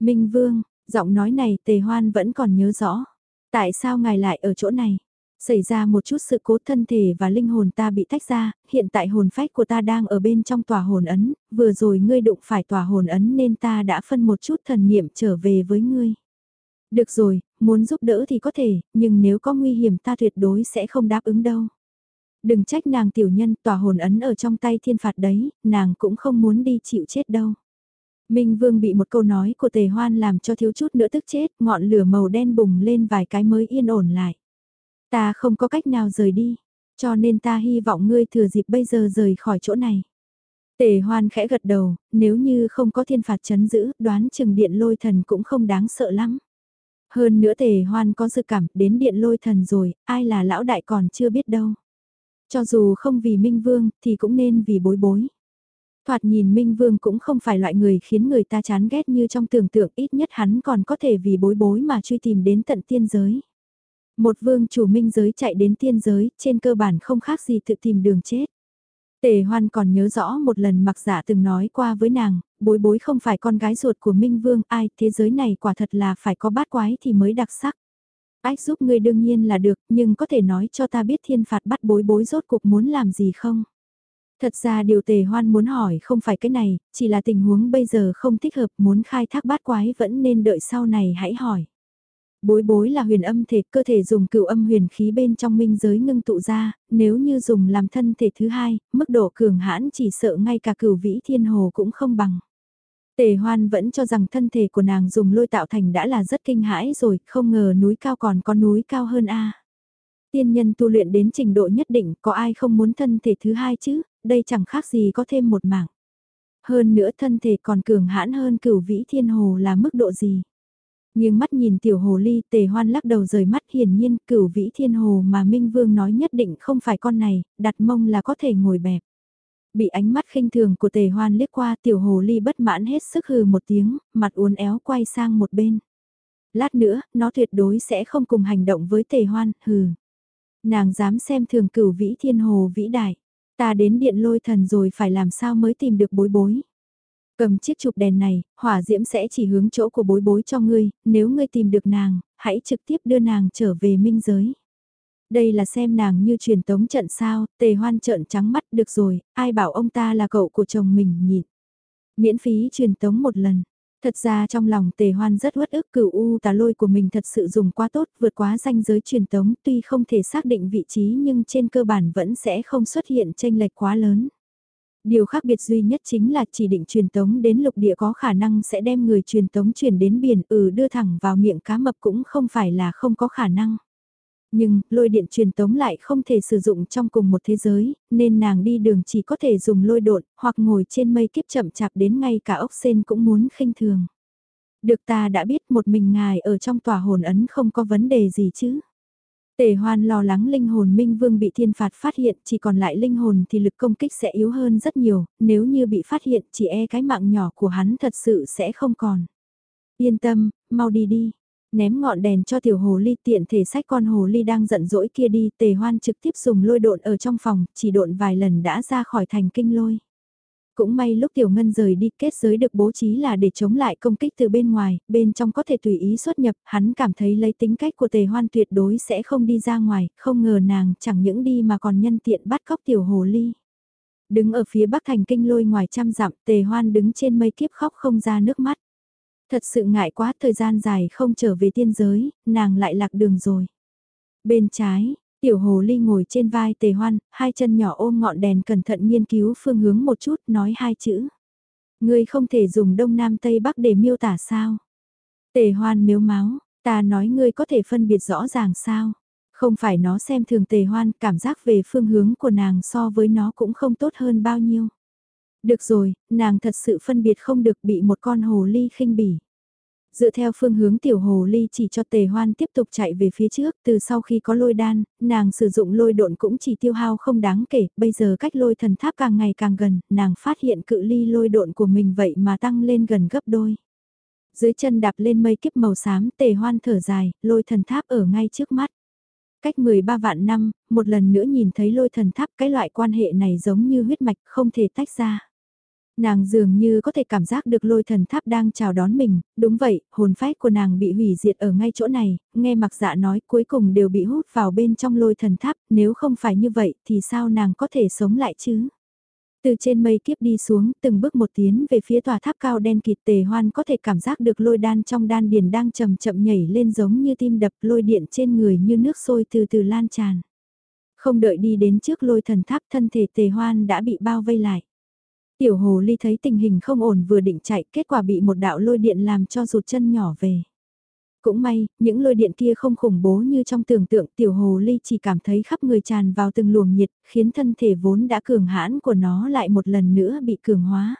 Minh Vương, giọng nói này tề hoan vẫn còn nhớ rõ. Tại sao ngài lại ở chỗ này? Xảy ra một chút sự cố thân thể và linh hồn ta bị tách ra, hiện tại hồn phách của ta đang ở bên trong tòa hồn ấn, vừa rồi ngươi đụng phải tòa hồn ấn nên ta đã phân một chút thần niệm trở về với ngươi. Được rồi, muốn giúp đỡ thì có thể, nhưng nếu có nguy hiểm ta tuyệt đối sẽ không đáp ứng đâu. Đừng trách nàng tiểu nhân tòa hồn ấn ở trong tay thiên phạt đấy, nàng cũng không muốn đi chịu chết đâu. Minh Vương bị một câu nói của tề hoan làm cho thiếu chút nữa tức chết, ngọn lửa màu đen bùng lên vài cái mới yên ổn lại. Ta không có cách nào rời đi, cho nên ta hy vọng ngươi thừa dịp bây giờ rời khỏi chỗ này. Tề hoan khẽ gật đầu, nếu như không có thiên phạt chấn giữ, đoán chừng điện lôi thần cũng không đáng sợ lắm. Hơn nữa tề hoan có dự cảm, đến điện lôi thần rồi, ai là lão đại còn chưa biết đâu. Cho dù không vì Minh Vương, thì cũng nên vì bối bối. Thoạt nhìn Minh Vương cũng không phải loại người khiến người ta chán ghét như trong tưởng tượng ít nhất hắn còn có thể vì bối bối mà truy tìm đến tận tiên giới. Một vương chủ minh giới chạy đến tiên giới, trên cơ bản không khác gì tự tìm đường chết. Tề hoan còn nhớ rõ một lần mặc giả từng nói qua với nàng, bối bối không phải con gái ruột của Minh Vương, ai, thế giới này quả thật là phải có bát quái thì mới đặc sắc. Ách giúp ngươi đương nhiên là được, nhưng có thể nói cho ta biết thiên phạt bắt bối bối rốt cuộc muốn làm gì không? Thật ra điều tề hoan muốn hỏi không phải cái này, chỉ là tình huống bây giờ không thích hợp muốn khai thác bát quái vẫn nên đợi sau này hãy hỏi. Bối bối là huyền âm thể, cơ thể dùng cửu âm huyền khí bên trong minh giới ngưng tụ ra, nếu như dùng làm thân thể thứ hai, mức độ cường hãn chỉ sợ ngay cả cửu vĩ thiên hồ cũng không bằng. Tề hoan vẫn cho rằng thân thể của nàng dùng lôi tạo thành đã là rất kinh hãi rồi, không ngờ núi cao còn có núi cao hơn a. Tiên nhân tu luyện đến trình độ nhất định, có ai không muốn thân thể thứ hai chứ, đây chẳng khác gì có thêm một mảng. Hơn nữa thân thể còn cường hãn hơn cửu vĩ thiên hồ là mức độ gì. Nhưng mắt nhìn tiểu hồ ly tề hoan lắc đầu rời mắt hiển nhiên cửu vĩ thiên hồ mà Minh Vương nói nhất định không phải con này, đặt mông là có thể ngồi bẹp. Bị ánh mắt khinh thường của tề hoan liếc qua tiểu hồ ly bất mãn hết sức hừ một tiếng, mặt uốn éo quay sang một bên. Lát nữa, nó tuyệt đối sẽ không cùng hành động với tề hoan, hừ. Nàng dám xem thường cửu vĩ thiên hồ vĩ đại. Ta đến điện lôi thần rồi phải làm sao mới tìm được bối bối. Cầm chiếc chụp đèn này, hỏa diễm sẽ chỉ hướng chỗ của bối bối cho ngươi, nếu ngươi tìm được nàng, hãy trực tiếp đưa nàng trở về minh giới. Đây là xem nàng như truyền tống trận sao, tề hoan trợn trắng mắt được rồi, ai bảo ông ta là cậu của chồng mình nhịn. Miễn phí truyền tống một lần. Thật ra trong lòng tề hoan rất uất ức cửu u tà lôi của mình thật sự dùng quá tốt, vượt quá danh giới truyền tống, tuy không thể xác định vị trí nhưng trên cơ bản vẫn sẽ không xuất hiện tranh lệch quá lớn. Điều khác biệt duy nhất chính là chỉ định truyền tống đến lục địa có khả năng sẽ đem người truyền tống chuyển đến biển ừ đưa thẳng vào miệng cá mập cũng không phải là không có khả năng. Nhưng, lôi điện truyền tống lại không thể sử dụng trong cùng một thế giới, nên nàng đi đường chỉ có thể dùng lôi độn, hoặc ngồi trên mây kiếp chậm chạp đến ngay cả ốc sen cũng muốn khinh thường. Được ta đã biết một mình ngài ở trong tòa hồn ấn không có vấn đề gì chứ. Tề hoan lo lắng linh hồn minh vương bị thiên phạt phát hiện chỉ còn lại linh hồn thì lực công kích sẽ yếu hơn rất nhiều, nếu như bị phát hiện chỉ e cái mạng nhỏ của hắn thật sự sẽ không còn. Yên tâm, mau đi đi. Ném ngọn đèn cho tiểu hồ ly tiện thể sách con hồ ly đang giận dỗi kia đi tề hoan trực tiếp dùng lôi độn ở trong phòng, chỉ độn vài lần đã ra khỏi thành kinh lôi. Cũng may lúc Tiểu Ngân rời đi kết giới được bố trí là để chống lại công kích từ bên ngoài, bên trong có thể tùy ý xuất nhập, hắn cảm thấy lấy tính cách của tề hoan tuyệt đối sẽ không đi ra ngoài, không ngờ nàng chẳng những đi mà còn nhân tiện bắt cóc Tiểu Hồ Ly. Đứng ở phía bắc thành kinh lôi ngoài trăm dặm, tề hoan đứng trên mây kiếp khóc không ra nước mắt. Thật sự ngại quá thời gian dài không trở về tiên giới, nàng lại lạc đường rồi. Bên trái, Tiểu hồ ly ngồi trên vai tề hoan, hai chân nhỏ ôm ngọn đèn cẩn thận nghiên cứu phương hướng một chút nói hai chữ. Ngươi không thể dùng đông nam tây bắc để miêu tả sao. Tề hoan miếu máu, ta nói ngươi có thể phân biệt rõ ràng sao. Không phải nó xem thường tề hoan, cảm giác về phương hướng của nàng so với nó cũng không tốt hơn bao nhiêu. Được rồi, nàng thật sự phân biệt không được bị một con hồ ly khinh bỉ. Dựa theo phương hướng tiểu hồ ly chỉ cho tề hoan tiếp tục chạy về phía trước, từ sau khi có lôi đan, nàng sử dụng lôi độn cũng chỉ tiêu hao không đáng kể, bây giờ cách lôi thần tháp càng ngày càng gần, nàng phát hiện cự ly lôi độn của mình vậy mà tăng lên gần gấp đôi. Dưới chân đạp lên mây kiếp màu xám, tề hoan thở dài, lôi thần tháp ở ngay trước mắt. Cách 13 vạn năm, một lần nữa nhìn thấy lôi thần tháp cái loại quan hệ này giống như huyết mạch không thể tách ra. Nàng dường như có thể cảm giác được lôi thần tháp đang chào đón mình, đúng vậy, hồn phách của nàng bị hủy diệt ở ngay chỗ này, nghe mặc dạ nói cuối cùng đều bị hút vào bên trong lôi thần tháp, nếu không phải như vậy thì sao nàng có thể sống lại chứ? Từ trên mây kiếp đi xuống, từng bước một tiến về phía tòa tháp cao đen kịt tề hoan có thể cảm giác được lôi đan trong đan điền đang chậm chậm nhảy lên giống như tim đập lôi điện trên người như nước sôi từ từ lan tràn. Không đợi đi đến trước lôi thần tháp thân thể tề hoan đã bị bao vây lại. Tiểu hồ ly thấy tình hình không ổn vừa định chạy, kết quả bị một đạo lôi điện làm cho rụt chân nhỏ về. Cũng may, những lôi điện kia không khủng bố như trong tưởng tượng tiểu hồ ly chỉ cảm thấy khắp người tràn vào từng luồng nhiệt, khiến thân thể vốn đã cường hãn của nó lại một lần nữa bị cường hóa.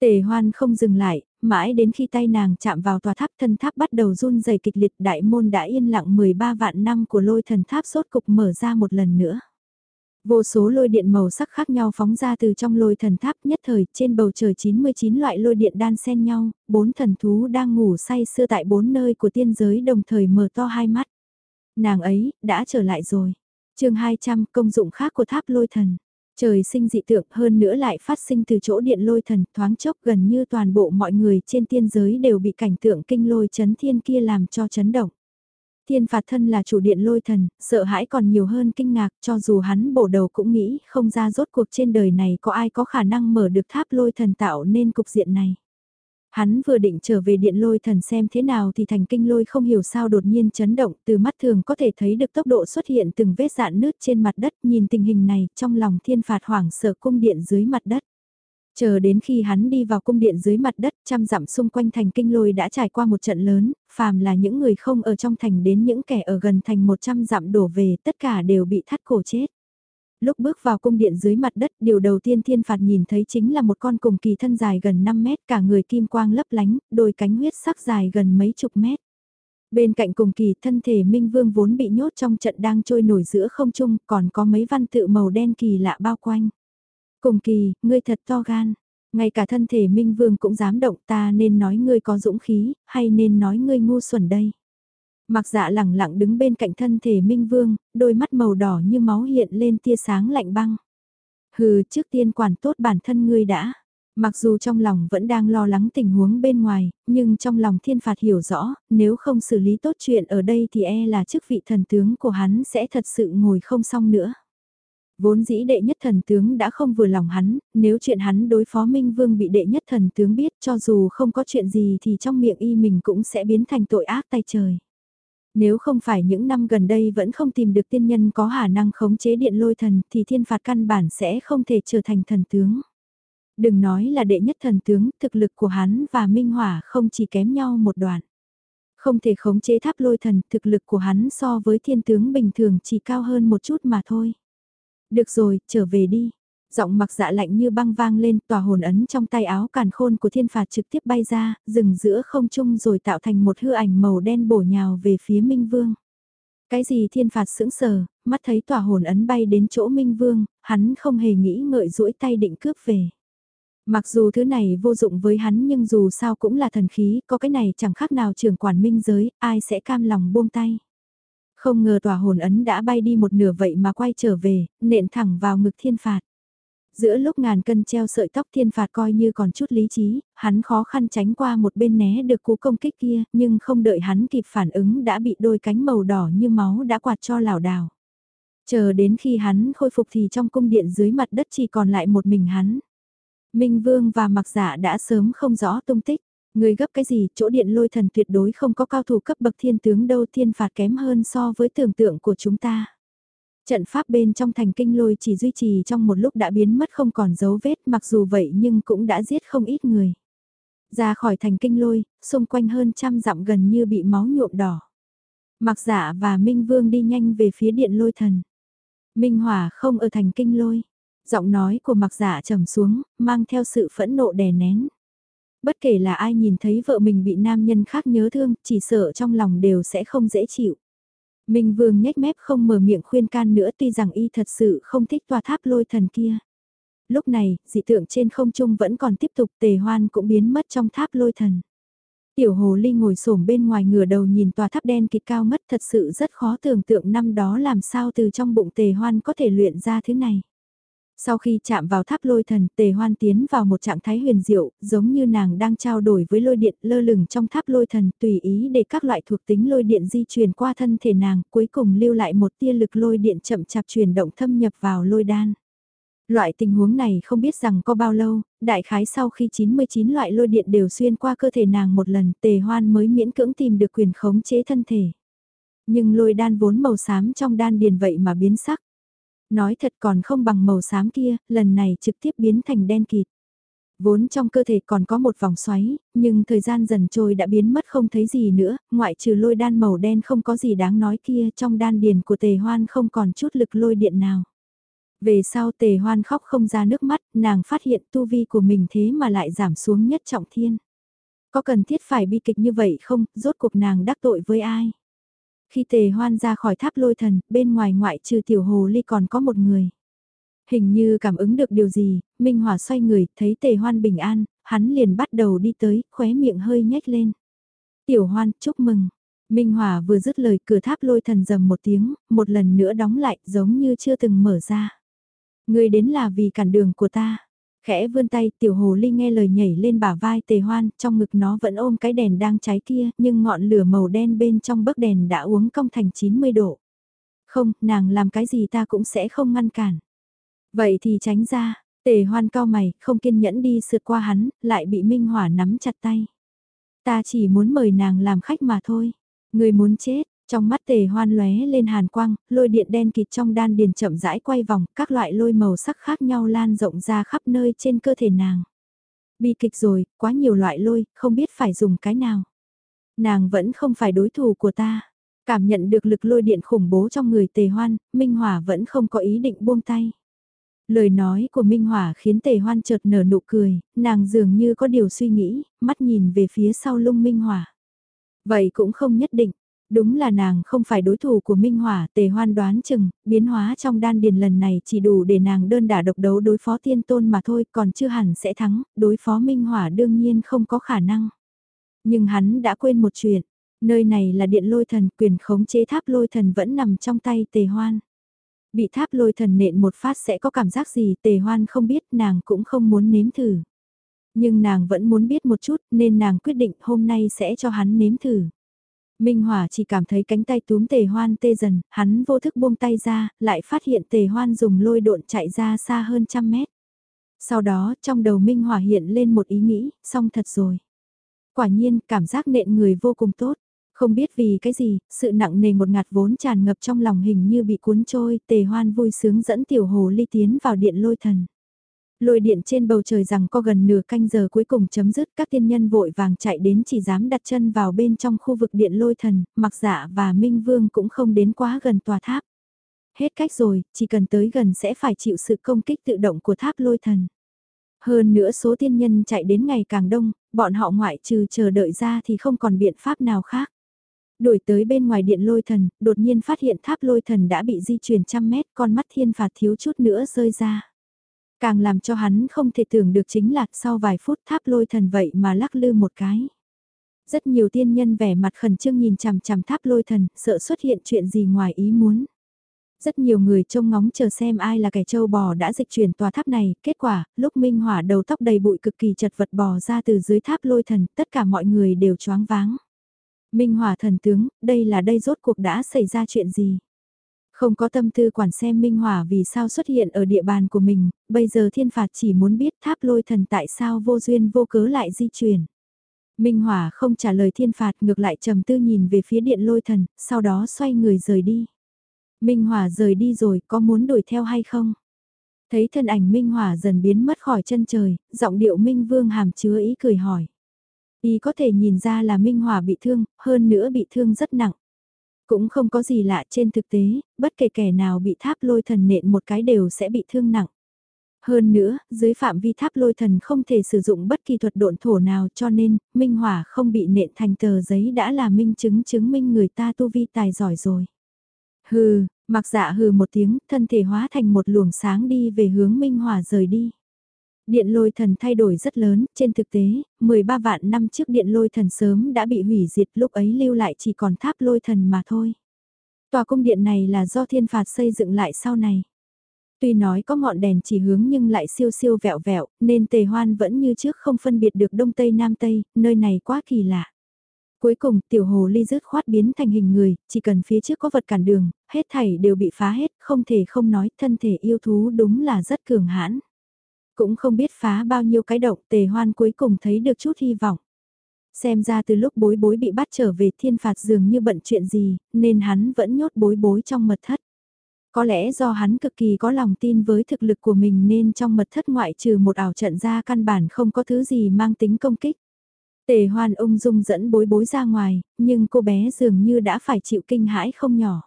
Tề hoan không dừng lại, mãi đến khi tay nàng chạm vào tòa tháp thân tháp bắt đầu run rẩy kịch liệt đại môn đã yên lặng 13 vạn năm của lôi thần tháp sốt cục mở ra một lần nữa. Vô số lôi điện màu sắc khác nhau phóng ra từ trong lôi thần tháp nhất thời trên bầu trời 99 loại lôi điện đan xen nhau, bốn thần thú đang ngủ say sưa tại bốn nơi của tiên giới đồng thời mở to hai mắt. Nàng ấy, đã trở lại rồi. chương 200 công dụng khác của tháp lôi thần. Trời sinh dị tượng hơn nữa lại phát sinh từ chỗ điện lôi thần thoáng chốc gần như toàn bộ mọi người trên tiên giới đều bị cảnh tượng kinh lôi chấn thiên kia làm cho chấn động. Thiên phạt thân là chủ điện lôi thần, sợ hãi còn nhiều hơn kinh ngạc cho dù hắn bổ đầu cũng nghĩ không ra rốt cuộc trên đời này có ai có khả năng mở được tháp lôi thần tạo nên cục diện này. Hắn vừa định trở về điện lôi thần xem thế nào thì thành kinh lôi không hiểu sao đột nhiên chấn động từ mắt thường có thể thấy được tốc độ xuất hiện từng vết dạn nứt trên mặt đất nhìn tình hình này trong lòng thiên phạt hoảng sợ cung điện dưới mặt đất. Chờ đến khi hắn đi vào cung điện dưới mặt đất, trăm dặm xung quanh thành kinh lôi đã trải qua một trận lớn, phàm là những người không ở trong thành đến những kẻ ở gần thành một trăm dặm đổ về, tất cả đều bị thắt cổ chết. Lúc bước vào cung điện dưới mặt đất, điều đầu tiên thiên phạt nhìn thấy chính là một con cùng kỳ thân dài gần 5 mét, cả người kim quang lấp lánh, đôi cánh huyết sắc dài gần mấy chục mét. Bên cạnh cùng kỳ thân thể Minh Vương vốn bị nhốt trong trận đang trôi nổi giữa không trung, còn có mấy văn tự màu đen kỳ lạ bao quanh. Cùng kỳ, ngươi thật to gan. Ngay cả thân thể Minh Vương cũng dám động ta nên nói ngươi có dũng khí, hay nên nói ngươi ngu xuẩn đây. Mặc dạ lẳng lặng đứng bên cạnh thân thể Minh Vương, đôi mắt màu đỏ như máu hiện lên tia sáng lạnh băng. Hừ, trước tiên quản tốt bản thân ngươi đã. Mặc dù trong lòng vẫn đang lo lắng tình huống bên ngoài, nhưng trong lòng thiên phạt hiểu rõ, nếu không xử lý tốt chuyện ở đây thì e là chức vị thần tướng của hắn sẽ thật sự ngồi không xong nữa. Vốn dĩ đệ nhất thần tướng đã không vừa lòng hắn, nếu chuyện hắn đối phó Minh Vương bị đệ nhất thần tướng biết cho dù không có chuyện gì thì trong miệng y mình cũng sẽ biến thành tội ác tay trời. Nếu không phải những năm gần đây vẫn không tìm được tiên nhân có khả năng khống chế điện lôi thần thì thiên phạt căn bản sẽ không thể trở thành thần tướng. Đừng nói là đệ nhất thần tướng, thực lực của hắn và Minh Hỏa không chỉ kém nhau một đoạn. Không thể khống chế tháp lôi thần, thực lực của hắn so với thiên tướng bình thường chỉ cao hơn một chút mà thôi. Được rồi, trở về đi. Giọng mặc dạ lạnh như băng vang lên, tòa hồn ấn trong tay áo càn khôn của thiên phạt trực tiếp bay ra, dừng giữa không trung rồi tạo thành một hư ảnh màu đen bổ nhào về phía Minh Vương. Cái gì thiên phạt sững sờ, mắt thấy tòa hồn ấn bay đến chỗ Minh Vương, hắn không hề nghĩ ngợi duỗi tay định cướp về. Mặc dù thứ này vô dụng với hắn nhưng dù sao cũng là thần khí, có cái này chẳng khác nào trưởng quản minh giới, ai sẽ cam lòng buông tay. Không ngờ tòa hồn ấn đã bay đi một nửa vậy mà quay trở về, nện thẳng vào ngực thiên phạt. Giữa lúc ngàn cân treo sợi tóc thiên phạt coi như còn chút lý trí, hắn khó khăn tránh qua một bên né được cú công kích kia, nhưng không đợi hắn kịp phản ứng đã bị đôi cánh màu đỏ như máu đã quạt cho lảo đảo. Chờ đến khi hắn khôi phục thì trong cung điện dưới mặt đất chỉ còn lại một mình hắn. Minh Vương và Mặc Dạ đã sớm không rõ tung tích. Người gấp cái gì, chỗ điện lôi thần tuyệt đối không có cao thủ cấp bậc thiên tướng đâu thiên phạt kém hơn so với tưởng tượng của chúng ta. Trận pháp bên trong thành kinh lôi chỉ duy trì trong một lúc đã biến mất không còn dấu vết mặc dù vậy nhưng cũng đã giết không ít người. Ra khỏi thành kinh lôi, xung quanh hơn trăm dặm gần như bị máu nhuộm đỏ. Mặc giả và Minh Vương đi nhanh về phía điện lôi thần. Minh Hỏa không ở thành kinh lôi. Giọng nói của mặc giả trầm xuống, mang theo sự phẫn nộ đè nén. Bất kể là ai nhìn thấy vợ mình bị nam nhân khác nhớ thương, chỉ sợ trong lòng đều sẽ không dễ chịu. Minh Vương nhếch mép không mở miệng khuyên can nữa tuy rằng y thật sự không thích tòa tháp lôi thần kia. Lúc này, dị tượng trên không trung vẫn còn tiếp tục tề hoan cũng biến mất trong tháp lôi thần. Tiểu hồ ly ngồi xổm bên ngoài ngửa đầu nhìn tòa tháp đen kịt cao mất thật sự rất khó tưởng tượng năm đó làm sao từ trong bụng tề hoan có thể luyện ra thứ này. Sau khi chạm vào tháp lôi thần, tề hoan tiến vào một trạng thái huyền diệu, giống như nàng đang trao đổi với lôi điện lơ lửng trong tháp lôi thần, tùy ý để các loại thuộc tính lôi điện di chuyển qua thân thể nàng, cuối cùng lưu lại một tia lực lôi điện chậm chạp chuyển động thâm nhập vào lôi đan. Loại tình huống này không biết rằng có bao lâu, đại khái sau khi 99 loại lôi điện đều xuyên qua cơ thể nàng một lần, tề hoan mới miễn cưỡng tìm được quyền khống chế thân thể. Nhưng lôi đan vốn màu xám trong đan điền vậy mà biến sắc Nói thật còn không bằng màu xám kia, lần này trực tiếp biến thành đen kịt. Vốn trong cơ thể còn có một vòng xoáy, nhưng thời gian dần trôi đã biến mất không thấy gì nữa, ngoại trừ lôi đan màu đen không có gì đáng nói kia, trong đan điền của tề hoan không còn chút lực lôi điện nào. Về sau tề hoan khóc không ra nước mắt, nàng phát hiện tu vi của mình thế mà lại giảm xuống nhất trọng thiên. Có cần thiết phải bi kịch như vậy không, rốt cuộc nàng đắc tội với ai? Khi tề hoan ra khỏi tháp lôi thần, bên ngoài ngoại trừ tiểu hồ ly còn có một người. Hình như cảm ứng được điều gì, Minh Hòa xoay người, thấy tề hoan bình an, hắn liền bắt đầu đi tới, khóe miệng hơi nhếch lên. Tiểu hoan, chúc mừng. Minh Hòa vừa dứt lời cửa tháp lôi thần dầm một tiếng, một lần nữa đóng lại giống như chưa từng mở ra. Người đến là vì cản đường của ta. Khẽ vươn tay tiểu hồ ly nghe lời nhảy lên bả vai tề hoan, trong ngực nó vẫn ôm cái đèn đang cháy kia, nhưng ngọn lửa màu đen bên trong bấc đèn đã uống cong thành 90 độ. Không, nàng làm cái gì ta cũng sẽ không ngăn cản. Vậy thì tránh ra, tề hoan cao mày, không kiên nhẫn đi sượt qua hắn, lại bị Minh Hỏa nắm chặt tay. Ta chỉ muốn mời nàng làm khách mà thôi. Người muốn chết, trong mắt tề hoan lóe lên hàn quang, lôi điện đen kịt trong đan điền chậm rãi quay vòng, các loại lôi màu sắc khác nhau lan rộng ra khắp nơi trên cơ thể nàng. Bi kịch rồi, quá nhiều loại lôi, không biết phải dùng cái nào. Nàng vẫn không phải đối thủ của ta. Cảm nhận được lực lôi điện khủng bố trong người tề hoan, Minh Hỏa vẫn không có ý định buông tay. Lời nói của Minh Hỏa khiến tề hoan chợt nở nụ cười, nàng dường như có điều suy nghĩ, mắt nhìn về phía sau lung Minh Hỏa. Vậy cũng không nhất định, Đúng là nàng không phải đối thủ của Minh Hỏa, tề hoan đoán chừng, biến hóa trong đan điền lần này chỉ đủ để nàng đơn đả độc đấu đối phó tiên tôn mà thôi, còn chưa hẳn sẽ thắng, đối phó Minh Hỏa đương nhiên không có khả năng. Nhưng hắn đã quên một chuyện, nơi này là điện lôi thần, quyền khống chế tháp lôi thần vẫn nằm trong tay tề hoan. Bị tháp lôi thần nện một phát sẽ có cảm giác gì tề hoan không biết nàng cũng không muốn nếm thử. Nhưng nàng vẫn muốn biết một chút nên nàng quyết định hôm nay sẽ cho hắn nếm thử. Minh Hỏa chỉ cảm thấy cánh tay túm tề hoan tê dần, hắn vô thức buông tay ra, lại phát hiện tề hoan dùng lôi độn chạy ra xa hơn trăm mét. Sau đó trong đầu Minh Hỏa hiện lên một ý nghĩ, xong thật rồi. Quả nhiên cảm giác nện người vô cùng tốt. Không biết vì cái gì, sự nặng nề một ngạt vốn tràn ngập trong lòng hình như bị cuốn trôi, tề hoan vui sướng dẫn tiểu hồ ly tiến vào điện lôi thần. Lôi điện trên bầu trời rằng có gần nửa canh giờ cuối cùng chấm dứt các tiên nhân vội vàng chạy đến chỉ dám đặt chân vào bên trong khu vực điện lôi thần, mặc dạ và minh vương cũng không đến quá gần tòa tháp. Hết cách rồi, chỉ cần tới gần sẽ phải chịu sự công kích tự động của tháp lôi thần. Hơn nữa số tiên nhân chạy đến ngày càng đông, bọn họ ngoại trừ chờ đợi ra thì không còn biện pháp nào khác. Đuổi tới bên ngoài điện lôi thần, đột nhiên phát hiện tháp lôi thần đã bị di chuyển trăm mét, con mắt thiên phạt thiếu chút nữa rơi ra. Càng làm cho hắn không thể tưởng được chính là sau vài phút tháp lôi thần vậy mà lắc lư một cái. Rất nhiều tiên nhân vẻ mặt khẩn trương nhìn chằm chằm tháp lôi thần, sợ xuất hiện chuyện gì ngoài ý muốn. Rất nhiều người trông ngóng chờ xem ai là kẻ châu bò đã dịch chuyển tòa tháp này, kết quả, lúc Minh Hỏa đầu tóc đầy bụi cực kỳ chật vật bò ra từ dưới tháp lôi thần, tất cả mọi người đều choáng váng. Minh Hỏa thần tướng, đây là đây rốt cuộc đã xảy ra chuyện gì? Không có tâm tư quản xem Minh Hỏa vì sao xuất hiện ở địa bàn của mình, bây giờ thiên phạt chỉ muốn biết tháp lôi thần tại sao vô duyên vô cớ lại di chuyển. Minh Hỏa không trả lời thiên phạt ngược lại trầm tư nhìn về phía điện lôi thần, sau đó xoay người rời đi. Minh Hỏa rời đi rồi có muốn đuổi theo hay không? Thấy thân ảnh Minh Hỏa dần biến mất khỏi chân trời, giọng điệu Minh Vương hàm chứa ý cười hỏi. Y có thể nhìn ra là Minh Hỏa bị thương, hơn nữa bị thương rất nặng. Cũng không có gì lạ trên thực tế, bất kể kẻ nào bị tháp lôi thần nện một cái đều sẽ bị thương nặng. Hơn nữa, dưới phạm vi tháp lôi thần không thể sử dụng bất kỳ thuật độn thổ nào cho nên, minh hỏa không bị nện thành tờ giấy đã là minh chứng chứng minh người ta tu vi tài giỏi rồi. Hừ, mặc dạ hừ một tiếng, thân thể hóa thành một luồng sáng đi về hướng minh hỏa rời đi. Điện lôi thần thay đổi rất lớn, trên thực tế, 13 vạn năm trước điện lôi thần sớm đã bị hủy diệt lúc ấy lưu lại chỉ còn tháp lôi thần mà thôi. Tòa cung điện này là do thiên phạt xây dựng lại sau này. Tuy nói có ngọn đèn chỉ hướng nhưng lại siêu siêu vẹo vẹo, nên tề hoan vẫn như trước không phân biệt được đông tây nam tây, nơi này quá kỳ lạ. Cuối cùng, tiểu hồ ly rớt khoát biến thành hình người, chỉ cần phía trước có vật cản đường, hết thảy đều bị phá hết, không thể không nói thân thể yêu thú đúng là rất cường hãn. Cũng không biết phá bao nhiêu cái động tề hoan cuối cùng thấy được chút hy vọng. Xem ra từ lúc bối bối bị bắt trở về thiên phạt dường như bận chuyện gì, nên hắn vẫn nhốt bối bối trong mật thất. Có lẽ do hắn cực kỳ có lòng tin với thực lực của mình nên trong mật thất ngoại trừ một ảo trận ra căn bản không có thứ gì mang tính công kích. Tề hoan ung dung dẫn bối bối ra ngoài, nhưng cô bé dường như đã phải chịu kinh hãi không nhỏ.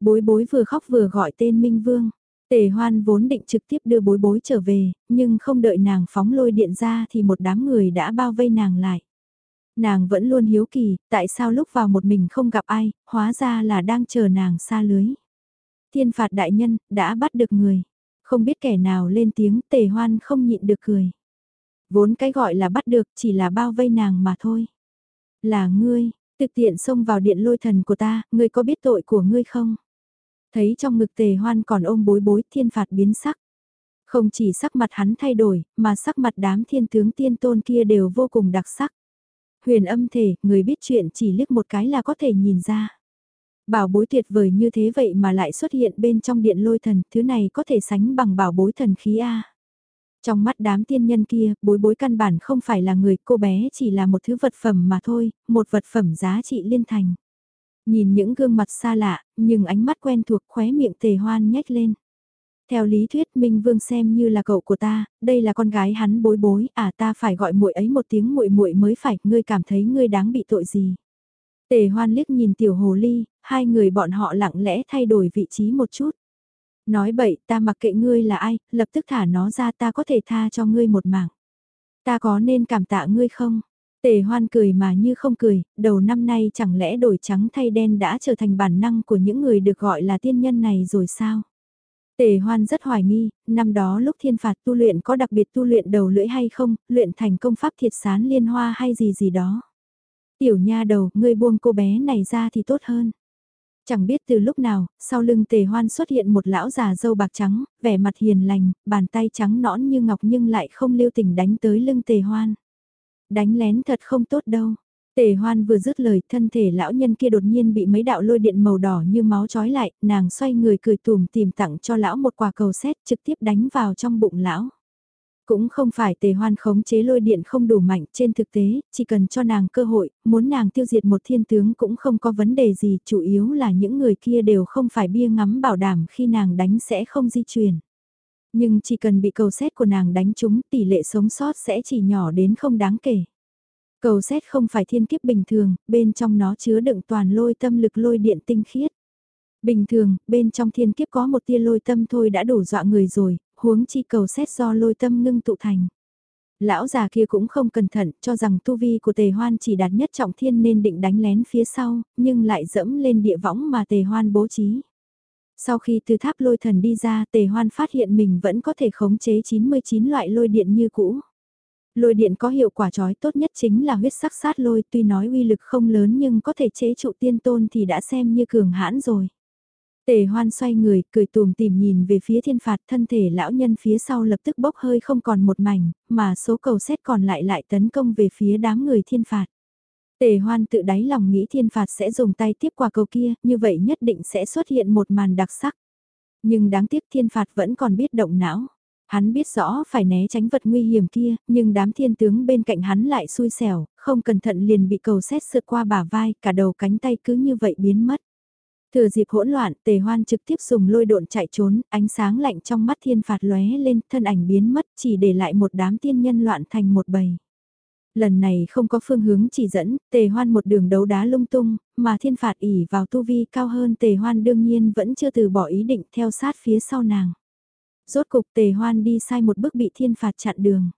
Bối bối vừa khóc vừa gọi tên Minh Vương. Tề hoan vốn định trực tiếp đưa bối bối trở về, nhưng không đợi nàng phóng lôi điện ra thì một đám người đã bao vây nàng lại. Nàng vẫn luôn hiếu kỳ, tại sao lúc vào một mình không gặp ai, hóa ra là đang chờ nàng xa lưới. Thiên phạt đại nhân, đã bắt được người. Không biết kẻ nào lên tiếng tề hoan không nhịn được cười. Vốn cái gọi là bắt được chỉ là bao vây nàng mà thôi. Là ngươi, thực tiện xông vào điện lôi thần của ta, ngươi có biết tội của ngươi không? Thấy trong ngực tề hoan còn ôm bối bối thiên phạt biến sắc. Không chỉ sắc mặt hắn thay đổi, mà sắc mặt đám thiên tướng tiên tôn kia đều vô cùng đặc sắc. Huyền âm thể, người biết chuyện chỉ liếc một cái là có thể nhìn ra. Bảo bối tuyệt vời như thế vậy mà lại xuất hiện bên trong điện lôi thần, thứ này có thể sánh bằng bảo bối thần khí A. Trong mắt đám tiên nhân kia, bối bối căn bản không phải là người, cô bé chỉ là một thứ vật phẩm mà thôi, một vật phẩm giá trị liên thành. Nhìn những gương mặt xa lạ, nhưng ánh mắt quen thuộc khóe miệng tề hoan nhếch lên. Theo lý thuyết Minh Vương xem như là cậu của ta, đây là con gái hắn bối bối, à ta phải gọi muội ấy một tiếng muội muội mới phải, ngươi cảm thấy ngươi đáng bị tội gì. Tề hoan liếc nhìn tiểu hồ ly, hai người bọn họ lặng lẽ thay đổi vị trí một chút. Nói bậy, ta mặc kệ ngươi là ai, lập tức thả nó ra ta có thể tha cho ngươi một mạng. Ta có nên cảm tạ ngươi không? Tề hoan cười mà như không cười, đầu năm nay chẳng lẽ đổi trắng thay đen đã trở thành bản năng của những người được gọi là tiên nhân này rồi sao? Tề hoan rất hoài nghi, năm đó lúc thiên phạt tu luyện có đặc biệt tu luyện đầu lưỡi hay không, luyện thành công pháp thiệt sán liên hoa hay gì gì đó. Tiểu nha đầu, ngươi buông cô bé này ra thì tốt hơn. Chẳng biết từ lúc nào, sau lưng tề hoan xuất hiện một lão già dâu bạc trắng, vẻ mặt hiền lành, bàn tay trắng nõn như ngọc nhưng lại không lưu tình đánh tới lưng tề hoan. Đánh lén thật không tốt đâu. Tề hoan vừa dứt lời thân thể lão nhân kia đột nhiên bị mấy đạo lôi điện màu đỏ như máu trói lại, nàng xoay người cười tùm tìm tặng cho lão một quả cầu xét trực tiếp đánh vào trong bụng lão. Cũng không phải tề hoan khống chế lôi điện không đủ mạnh trên thực tế, chỉ cần cho nàng cơ hội, muốn nàng tiêu diệt một thiên tướng cũng không có vấn đề gì, chủ yếu là những người kia đều không phải bia ngắm bảo đảm khi nàng đánh sẽ không di chuyển. Nhưng chỉ cần bị cầu xét của nàng đánh trúng tỷ lệ sống sót sẽ chỉ nhỏ đến không đáng kể. Cầu xét không phải thiên kiếp bình thường, bên trong nó chứa đựng toàn lôi tâm lực lôi điện tinh khiết. Bình thường, bên trong thiên kiếp có một tia lôi tâm thôi đã đủ dọa người rồi, huống chi cầu xét do lôi tâm ngưng tụ thành. Lão già kia cũng không cẩn thận, cho rằng tu vi của tề hoan chỉ đạt nhất trọng thiên nên định đánh lén phía sau, nhưng lại dẫm lên địa võng mà tề hoan bố trí. Sau khi từ tháp lôi thần đi ra tề hoan phát hiện mình vẫn có thể khống chế 99 loại lôi điện như cũ. Lôi điện có hiệu quả trói tốt nhất chính là huyết sắc sát lôi tuy nói uy lực không lớn nhưng có thể chế trụ tiên tôn thì đã xem như cường hãn rồi. Tề hoan xoay người, cười tùm tìm nhìn về phía thiên phạt thân thể lão nhân phía sau lập tức bốc hơi không còn một mảnh, mà số cầu xét còn lại lại tấn công về phía đám người thiên phạt. Tề hoan tự đáy lòng nghĩ thiên phạt sẽ dùng tay tiếp qua cầu kia, như vậy nhất định sẽ xuất hiện một màn đặc sắc. Nhưng đáng tiếc thiên phạt vẫn còn biết động não. Hắn biết rõ phải né tránh vật nguy hiểm kia, nhưng đám thiên tướng bên cạnh hắn lại xui xẻo, không cẩn thận liền bị cầu xét sượt qua bả vai, cả đầu cánh tay cứ như vậy biến mất. Thừa dịp hỗn loạn, tề hoan trực tiếp dùng lôi độn chạy trốn, ánh sáng lạnh trong mắt thiên phạt lóe lên, thân ảnh biến mất, chỉ để lại một đám tiên nhân loạn thành một bầy. Lần này không có phương hướng chỉ dẫn, tề hoan một đường đấu đá lung tung, mà thiên phạt ỉ vào tu vi cao hơn tề hoan đương nhiên vẫn chưa từ bỏ ý định theo sát phía sau nàng. Rốt cục tề hoan đi sai một bước bị thiên phạt chặn đường.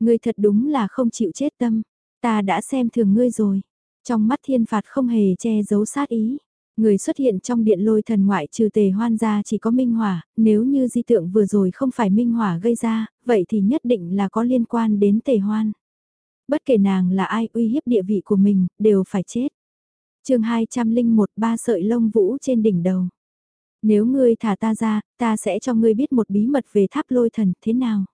Ngươi thật đúng là không chịu chết tâm, ta đã xem thường ngươi rồi. Trong mắt thiên phạt không hề che giấu sát ý. Người xuất hiện trong điện lôi thần ngoại trừ tề hoan ra chỉ có Minh Hỏa, nếu như di tượng vừa rồi không phải Minh Hỏa gây ra, vậy thì nhất định là có liên quan đến tề hoan. Bất kể nàng là ai uy hiếp địa vị của mình, đều phải chết. chương 201 ba sợi lông vũ trên đỉnh đầu. Nếu ngươi thả ta ra, ta sẽ cho ngươi biết một bí mật về tháp lôi thần thế nào.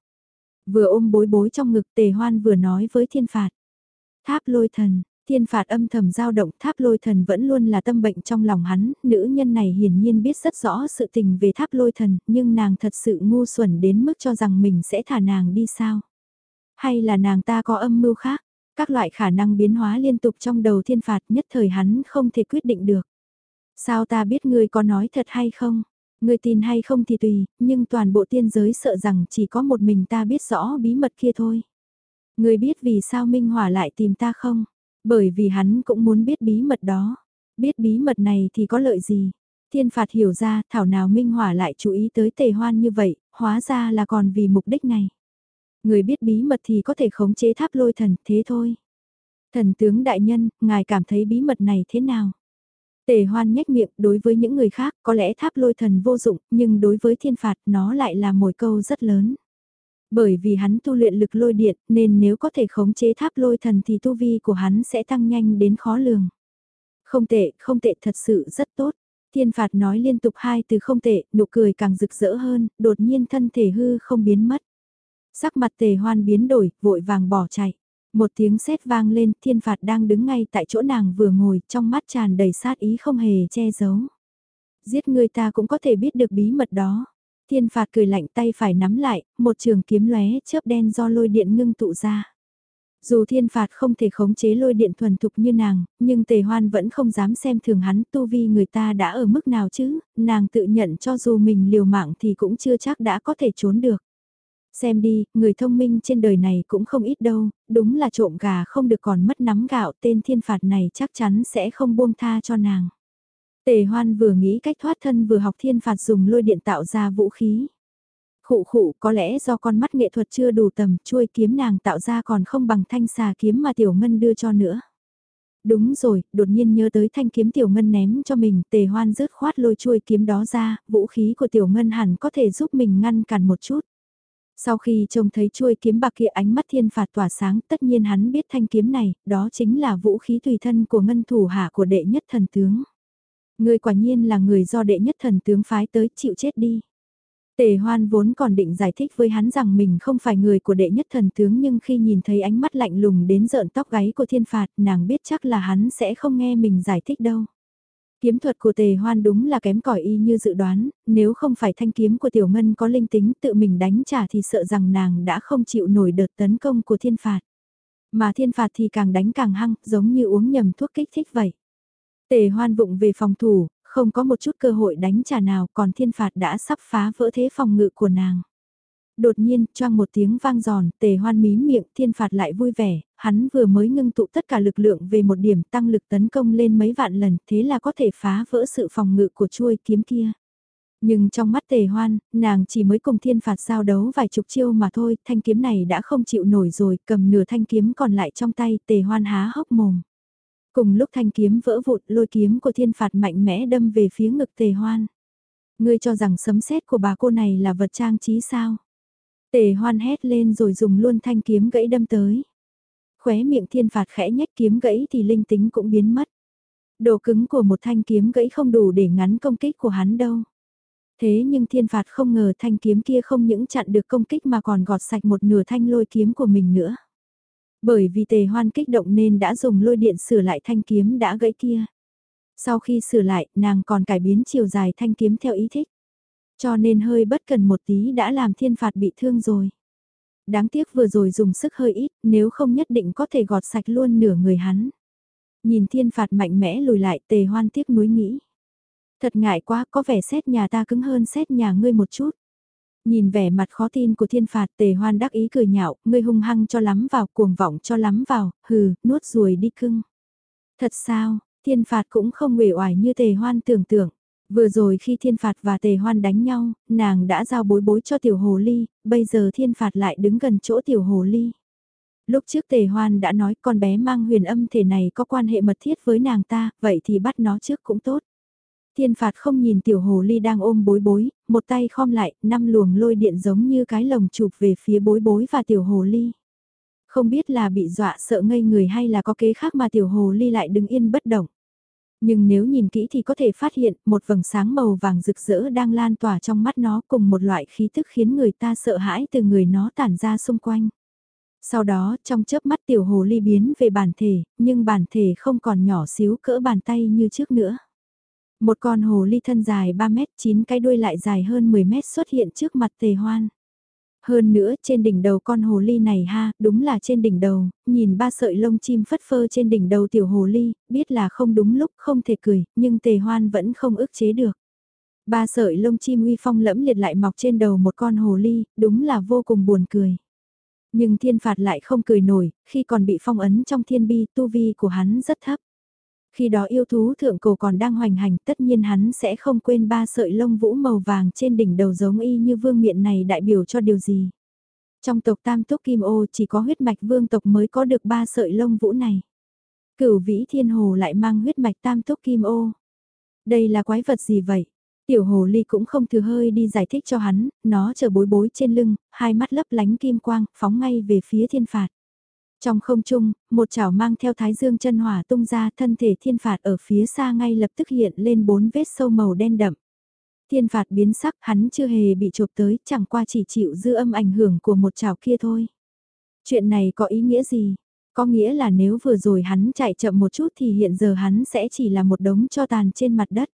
Vừa ôm bối bối trong ngực tề hoan vừa nói với thiên phạt. Tháp lôi thần, Thiên phạt âm thầm dao động tháp lôi thần vẫn luôn là tâm bệnh trong lòng hắn, nữ nhân này hiển nhiên biết rất rõ sự tình về tháp lôi thần, nhưng nàng thật sự ngu xuẩn đến mức cho rằng mình sẽ thả nàng đi sao? Hay là nàng ta có âm mưu khác? Các loại khả năng biến hóa liên tục trong đầu thiên phạt nhất thời hắn không thể quyết định được. Sao ta biết ngươi có nói thật hay không? Ngươi tin hay không thì tùy, nhưng toàn bộ tiên giới sợ rằng chỉ có một mình ta biết rõ bí mật kia thôi. Ngươi biết vì sao Minh Hỏa lại tìm ta không? Bởi vì hắn cũng muốn biết bí mật đó. Biết bí mật này thì có lợi gì? Thiên phạt hiểu ra thảo nào Minh Hỏa lại chú ý tới tề hoan như vậy, hóa ra là còn vì mục đích này. Người biết bí mật thì có thể khống chế tháp lôi thần, thế thôi. Thần tướng đại nhân, ngài cảm thấy bí mật này thế nào? Tề hoan nhếch miệng đối với những người khác có lẽ tháp lôi thần vô dụng, nhưng đối với thiên phạt nó lại là mồi câu rất lớn. Bởi vì hắn tu luyện lực lôi điện nên nếu có thể khống chế tháp lôi thần thì tu vi của hắn sẽ tăng nhanh đến khó lường. Không tệ, không tệ thật sự rất tốt. Thiên phạt nói liên tục hai từ không tệ, nụ cười càng rực rỡ hơn, đột nhiên thân thể hư không biến mất. Sắc mặt tề hoan biến đổi, vội vàng bỏ chạy. Một tiếng sét vang lên, thiên phạt đang đứng ngay tại chỗ nàng vừa ngồi, trong mắt tràn đầy sát ý không hề che giấu. Giết người ta cũng có thể biết được bí mật đó. Thiên phạt cười lạnh tay phải nắm lại, một trường kiếm lóe chớp đen do lôi điện ngưng tụ ra. Dù thiên phạt không thể khống chế lôi điện thuần thục như nàng, nhưng tề hoan vẫn không dám xem thường hắn tu vi người ta đã ở mức nào chứ, nàng tự nhận cho dù mình liều mạng thì cũng chưa chắc đã có thể trốn được. Xem đi, người thông minh trên đời này cũng không ít đâu, đúng là trộm gà không được còn mất nắm gạo tên thiên phạt này chắc chắn sẽ không buông tha cho nàng. Tề hoan vừa nghĩ cách thoát thân vừa học thiên phạt dùng lôi điện tạo ra vũ khí. Khụ khụ có lẽ do con mắt nghệ thuật chưa đủ tầm, chuôi kiếm nàng tạo ra còn không bằng thanh xà kiếm mà Tiểu Ngân đưa cho nữa. Đúng rồi, đột nhiên nhớ tới thanh kiếm Tiểu Ngân ném cho mình, tề hoan rớt khoát lôi chuôi kiếm đó ra, vũ khí của Tiểu Ngân hẳn có thể giúp mình ngăn cản một chút. Sau khi trông thấy chuôi kiếm bạc kia ánh mắt thiên phạt tỏa sáng, tất nhiên hắn biết thanh kiếm này, đó chính là vũ khí tùy thân của ngân thủ hạ của đệ nhất thần tướng. Người quả nhiên là người do đệ nhất thần tướng phái tới chịu chết đi. Tề hoan vốn còn định giải thích với hắn rằng mình không phải người của đệ nhất thần tướng nhưng khi nhìn thấy ánh mắt lạnh lùng đến rợn tóc gáy của thiên phạt nàng biết chắc là hắn sẽ không nghe mình giải thích đâu. Kiếm thuật của tề hoan đúng là kém cỏi y như dự đoán, nếu không phải thanh kiếm của tiểu ngân có linh tính tự mình đánh trả thì sợ rằng nàng đã không chịu nổi đợt tấn công của thiên phạt. Mà thiên phạt thì càng đánh càng hăng, giống như uống nhầm thuốc kích thích vậy. Tề hoan vụng về phòng thủ, không có một chút cơ hội đánh trả nào còn thiên phạt đã sắp phá vỡ thế phòng ngự của nàng. Đột nhiên, choang một tiếng vang giòn, tề hoan mí miệng, thiên phạt lại vui vẻ, hắn vừa mới ngưng tụ tất cả lực lượng về một điểm tăng lực tấn công lên mấy vạn lần, thế là có thể phá vỡ sự phòng ngự của chuôi kiếm kia. Nhưng trong mắt tề hoan, nàng chỉ mới cùng thiên phạt giao đấu vài chục chiêu mà thôi, thanh kiếm này đã không chịu nổi rồi, cầm nửa thanh kiếm còn lại trong tay, tề hoan há hốc mồm. Cùng lúc thanh kiếm vỡ vụt, lôi kiếm của thiên phạt mạnh mẽ đâm về phía ngực tề hoan. Ngươi cho rằng sấm sét của bà cô này là vật trang trí sao? Tề hoan hét lên rồi dùng luôn thanh kiếm gãy đâm tới. Khóe miệng thiên phạt khẽ nhách kiếm gãy thì linh tính cũng biến mất. Độ cứng của một thanh kiếm gãy không đủ để ngắn công kích của hắn đâu. Thế nhưng thiên phạt không ngờ thanh kiếm kia không những chặn được công kích mà còn gọt sạch một nửa thanh lôi kiếm của mình nữa. Bởi vì tề hoan kích động nên đã dùng lôi điện sửa lại thanh kiếm đã gãy kia. Sau khi sửa lại, nàng còn cải biến chiều dài thanh kiếm theo ý thích. Cho nên hơi bất cần một tí đã làm thiên phạt bị thương rồi. Đáng tiếc vừa rồi dùng sức hơi ít, nếu không nhất định có thể gọt sạch luôn nửa người hắn. Nhìn thiên phạt mạnh mẽ lùi lại tề hoan tiếc nuối nghĩ. Thật ngại quá, có vẻ xét nhà ta cứng hơn xét nhà ngươi một chút. Nhìn vẻ mặt khó tin của thiên phạt tề hoan đắc ý cười nhạo, ngươi hung hăng cho lắm vào, cuồng vọng cho lắm vào, hừ, nuốt ruồi đi cưng. Thật sao, thiên phạt cũng không uể oải như tề hoan tưởng tượng. Vừa rồi khi thiên phạt và tề hoan đánh nhau, nàng đã giao bối bối cho tiểu hồ ly, bây giờ thiên phạt lại đứng gần chỗ tiểu hồ ly. Lúc trước tề hoan đã nói con bé mang huyền âm thể này có quan hệ mật thiết với nàng ta, vậy thì bắt nó trước cũng tốt. Thiên phạt không nhìn tiểu hồ ly đang ôm bối bối, một tay khom lại, năm luồng lôi điện giống như cái lồng chụp về phía bối bối và tiểu hồ ly. Không biết là bị dọa sợ ngây người hay là có kế khác mà tiểu hồ ly lại đứng yên bất động. Nhưng nếu nhìn kỹ thì có thể phát hiện một vầng sáng màu vàng rực rỡ đang lan tỏa trong mắt nó cùng một loại khí thức khiến người ta sợ hãi từ người nó tản ra xung quanh. Sau đó trong chớp mắt tiểu hồ ly biến về bản thể, nhưng bản thể không còn nhỏ xíu cỡ bàn tay như trước nữa. Một con hồ ly thân dài 3 mét, 9 cái đuôi lại dài hơn 10 mét xuất hiện trước mặt tề hoan. Hơn nữa trên đỉnh đầu con hồ ly này ha, đúng là trên đỉnh đầu, nhìn ba sợi lông chim phất phơ trên đỉnh đầu tiểu hồ ly, biết là không đúng lúc không thể cười, nhưng tề hoan vẫn không ức chế được. Ba sợi lông chim uy phong lẫm liệt lại mọc trên đầu một con hồ ly, đúng là vô cùng buồn cười. Nhưng thiên phạt lại không cười nổi, khi còn bị phong ấn trong thiên bi tu vi của hắn rất thấp. Khi đó yêu thú thượng cổ còn đang hoành hành tất nhiên hắn sẽ không quên ba sợi lông vũ màu vàng trên đỉnh đầu giống y như vương miện này đại biểu cho điều gì. Trong tộc Tam Túc Kim Ô chỉ có huyết mạch vương tộc mới có được ba sợi lông vũ này. Cửu vĩ thiên hồ lại mang huyết mạch Tam Túc Kim Ô. Đây là quái vật gì vậy? Tiểu hồ ly cũng không thừa hơi đi giải thích cho hắn, nó chờ bối bối trên lưng, hai mắt lấp lánh kim quang, phóng ngay về phía thiên phạt. Trong không trung, một chảo mang theo thái dương chân hỏa tung ra thân thể thiên phạt ở phía xa ngay lập tức hiện lên bốn vết sâu màu đen đậm. Thiên phạt biến sắc hắn chưa hề bị chụp tới chẳng qua chỉ chịu dư âm ảnh hưởng của một chảo kia thôi. Chuyện này có ý nghĩa gì? Có nghĩa là nếu vừa rồi hắn chạy chậm một chút thì hiện giờ hắn sẽ chỉ là một đống cho tàn trên mặt đất.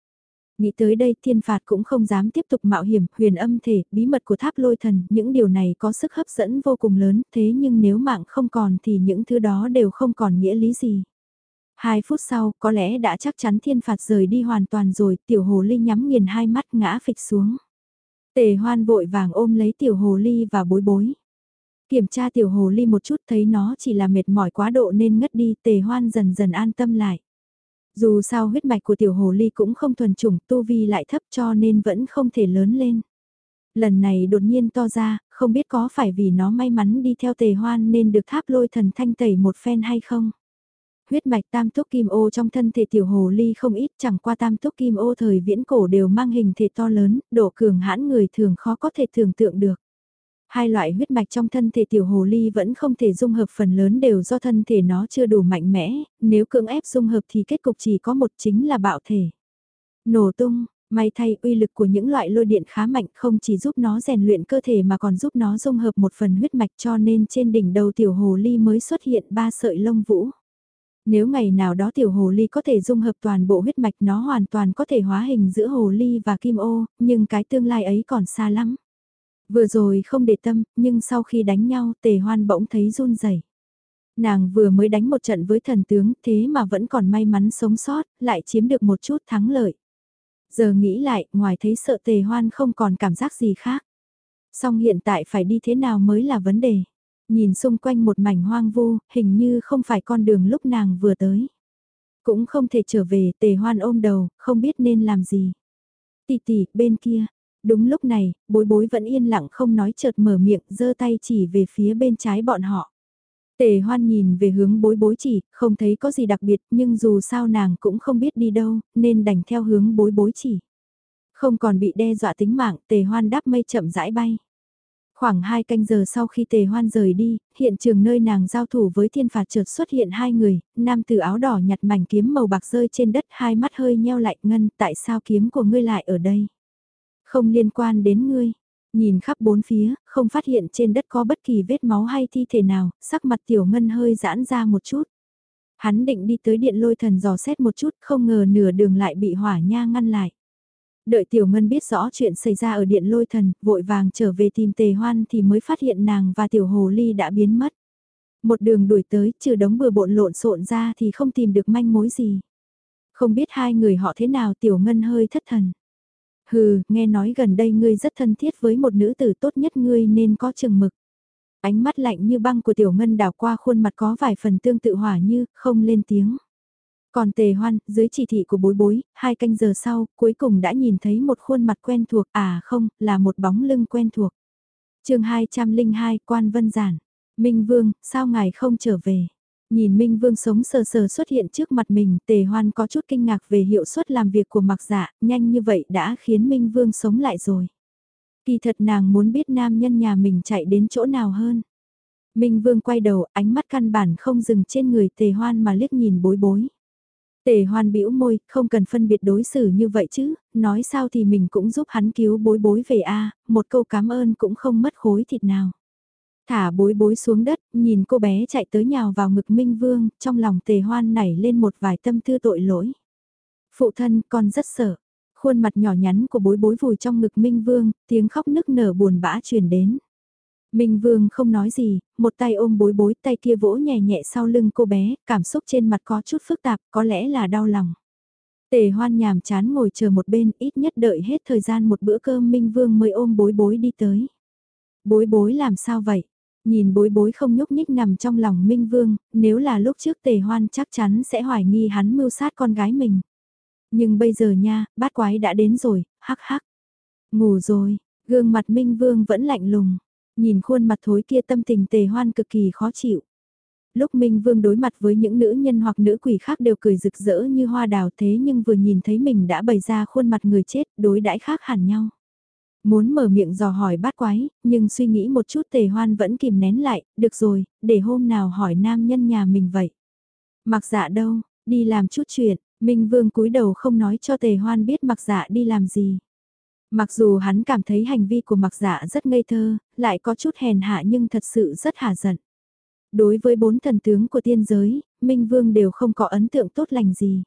Nghĩ tới đây thiên phạt cũng không dám tiếp tục mạo hiểm, huyền âm thể, bí mật của tháp lôi thần, những điều này có sức hấp dẫn vô cùng lớn, thế nhưng nếu mạng không còn thì những thứ đó đều không còn nghĩa lý gì. Hai phút sau, có lẽ đã chắc chắn thiên phạt rời đi hoàn toàn rồi, tiểu hồ ly nhắm nghiền hai mắt ngã phịch xuống. Tề hoan vội vàng ôm lấy tiểu hồ ly và bối bối. Kiểm tra tiểu hồ ly một chút thấy nó chỉ là mệt mỏi quá độ nên ngất đi, tề hoan dần dần an tâm lại. Dù sao huyết mạch của tiểu hồ ly cũng không thuần chủng, tu vi lại thấp cho nên vẫn không thể lớn lên. Lần này đột nhiên to ra, không biết có phải vì nó may mắn đi theo tề hoan nên được tháp lôi thần thanh tẩy một phen hay không? Huyết mạch tam túc kim ô trong thân thể tiểu hồ ly không ít chẳng qua tam túc kim ô thời viễn cổ đều mang hình thể to lớn, độ cường hãn người thường khó có thể tưởng tượng được. Hai loại huyết mạch trong thân thể tiểu hồ ly vẫn không thể dung hợp phần lớn đều do thân thể nó chưa đủ mạnh mẽ, nếu cưỡng ép dung hợp thì kết cục chỉ có một chính là bạo thể. Nổ tung, may thay uy lực của những loại lôi điện khá mạnh không chỉ giúp nó rèn luyện cơ thể mà còn giúp nó dung hợp một phần huyết mạch cho nên trên đỉnh đầu tiểu hồ ly mới xuất hiện ba sợi lông vũ. Nếu ngày nào đó tiểu hồ ly có thể dung hợp toàn bộ huyết mạch nó hoàn toàn có thể hóa hình giữa hồ ly và kim ô, nhưng cái tương lai ấy còn xa lắm. Vừa rồi không để tâm, nhưng sau khi đánh nhau tề hoan bỗng thấy run rẩy. Nàng vừa mới đánh một trận với thần tướng thế mà vẫn còn may mắn sống sót, lại chiếm được một chút thắng lợi. Giờ nghĩ lại, ngoài thấy sợ tề hoan không còn cảm giác gì khác. Song hiện tại phải đi thế nào mới là vấn đề. Nhìn xung quanh một mảnh hoang vu, hình như không phải con đường lúc nàng vừa tới. Cũng không thể trở về, tề hoan ôm đầu, không biết nên làm gì. Tỷ tỷ, bên kia, Đúng lúc này, bối bối vẫn yên lặng không nói chợt mở miệng giơ tay chỉ về phía bên trái bọn họ. Tề hoan nhìn về hướng bối bối chỉ, không thấy có gì đặc biệt nhưng dù sao nàng cũng không biết đi đâu, nên đành theo hướng bối bối chỉ. Không còn bị đe dọa tính mạng, tề hoan đáp mây chậm rãi bay. Khoảng 2 canh giờ sau khi tề hoan rời đi, hiện trường nơi nàng giao thủ với thiên phạt chợt xuất hiện hai người, nam từ áo đỏ nhặt mảnh kiếm màu bạc rơi trên đất hai mắt hơi nheo lại ngân tại sao kiếm của ngươi lại ở đây. Không liên quan đến ngươi. Nhìn khắp bốn phía, không phát hiện trên đất có bất kỳ vết máu hay thi thể nào, sắc mặt tiểu ngân hơi giãn ra một chút. Hắn định đi tới điện lôi thần dò xét một chút, không ngờ nửa đường lại bị hỏa nha ngăn lại. Đợi tiểu ngân biết rõ chuyện xảy ra ở điện lôi thần, vội vàng trở về tìm tề hoan thì mới phát hiện nàng và tiểu hồ ly đã biến mất. Một đường đuổi tới, trừ đống bừa bộn lộn xộn ra thì không tìm được manh mối gì. Không biết hai người họ thế nào tiểu ngân hơi thất thần. Hừ, nghe nói gần đây ngươi rất thân thiết với một nữ tử tốt nhất ngươi nên có chừng mực. Ánh mắt lạnh như băng của tiểu ngân đảo qua khuôn mặt có vài phần tương tự hỏa như, không lên tiếng. Còn tề hoan, dưới chỉ thị của bối bối, hai canh giờ sau, cuối cùng đã nhìn thấy một khuôn mặt quen thuộc, à không, là một bóng lưng quen thuộc. chương 202, Quan Vân Giản. Minh Vương, sao ngài không trở về? Nhìn Minh Vương sống sờ sờ xuất hiện trước mặt mình, tề hoan có chút kinh ngạc về hiệu suất làm việc của mặc dạ, nhanh như vậy đã khiến Minh Vương sống lại rồi. Kỳ thật nàng muốn biết nam nhân nhà mình chạy đến chỗ nào hơn. Minh Vương quay đầu, ánh mắt căn bản không dừng trên người tề hoan mà liếc nhìn bối bối. Tề hoan bĩu môi, không cần phân biệt đối xử như vậy chứ, nói sao thì mình cũng giúp hắn cứu bối bối về a một câu cảm ơn cũng không mất khối thịt nào. Thả bối bối xuống đất, nhìn cô bé chạy tới nhào vào ngực Minh Vương, trong lòng tề hoan nảy lên một vài tâm tư tội lỗi. Phụ thân, con rất sợ. Khuôn mặt nhỏ nhắn của bối bối vùi trong ngực Minh Vương, tiếng khóc nức nở buồn bã truyền đến. Minh Vương không nói gì, một tay ôm bối bối, tay kia vỗ nhẹ nhẹ sau lưng cô bé, cảm xúc trên mặt có chút phức tạp, có lẽ là đau lòng. Tề hoan nhàm chán ngồi chờ một bên, ít nhất đợi hết thời gian một bữa cơm Minh Vương mới ôm bối bối đi tới. Bối bối làm sao vậy? Nhìn bối bối không nhúc nhích nằm trong lòng Minh Vương, nếu là lúc trước tề hoan chắc chắn sẽ hoài nghi hắn mưu sát con gái mình. Nhưng bây giờ nha, bát quái đã đến rồi, hắc hắc. Ngủ rồi, gương mặt Minh Vương vẫn lạnh lùng. Nhìn khuôn mặt thối kia tâm tình tề hoan cực kỳ khó chịu. Lúc Minh Vương đối mặt với những nữ nhân hoặc nữ quỷ khác đều cười rực rỡ như hoa đào thế nhưng vừa nhìn thấy mình đã bày ra khuôn mặt người chết đối đãi khác hẳn nhau. Muốn mở miệng dò hỏi bát quái, nhưng suy nghĩ một chút tề hoan vẫn kìm nén lại, được rồi, để hôm nào hỏi nam nhân nhà mình vậy. Mặc dạ đâu, đi làm chút chuyện, Minh Vương cúi đầu không nói cho tề hoan biết mặc dạ đi làm gì. Mặc dù hắn cảm thấy hành vi của mặc dạ rất ngây thơ, lại có chút hèn hạ nhưng thật sự rất hà giận. Đối với bốn thần tướng của tiên giới, Minh Vương đều không có ấn tượng tốt lành gì.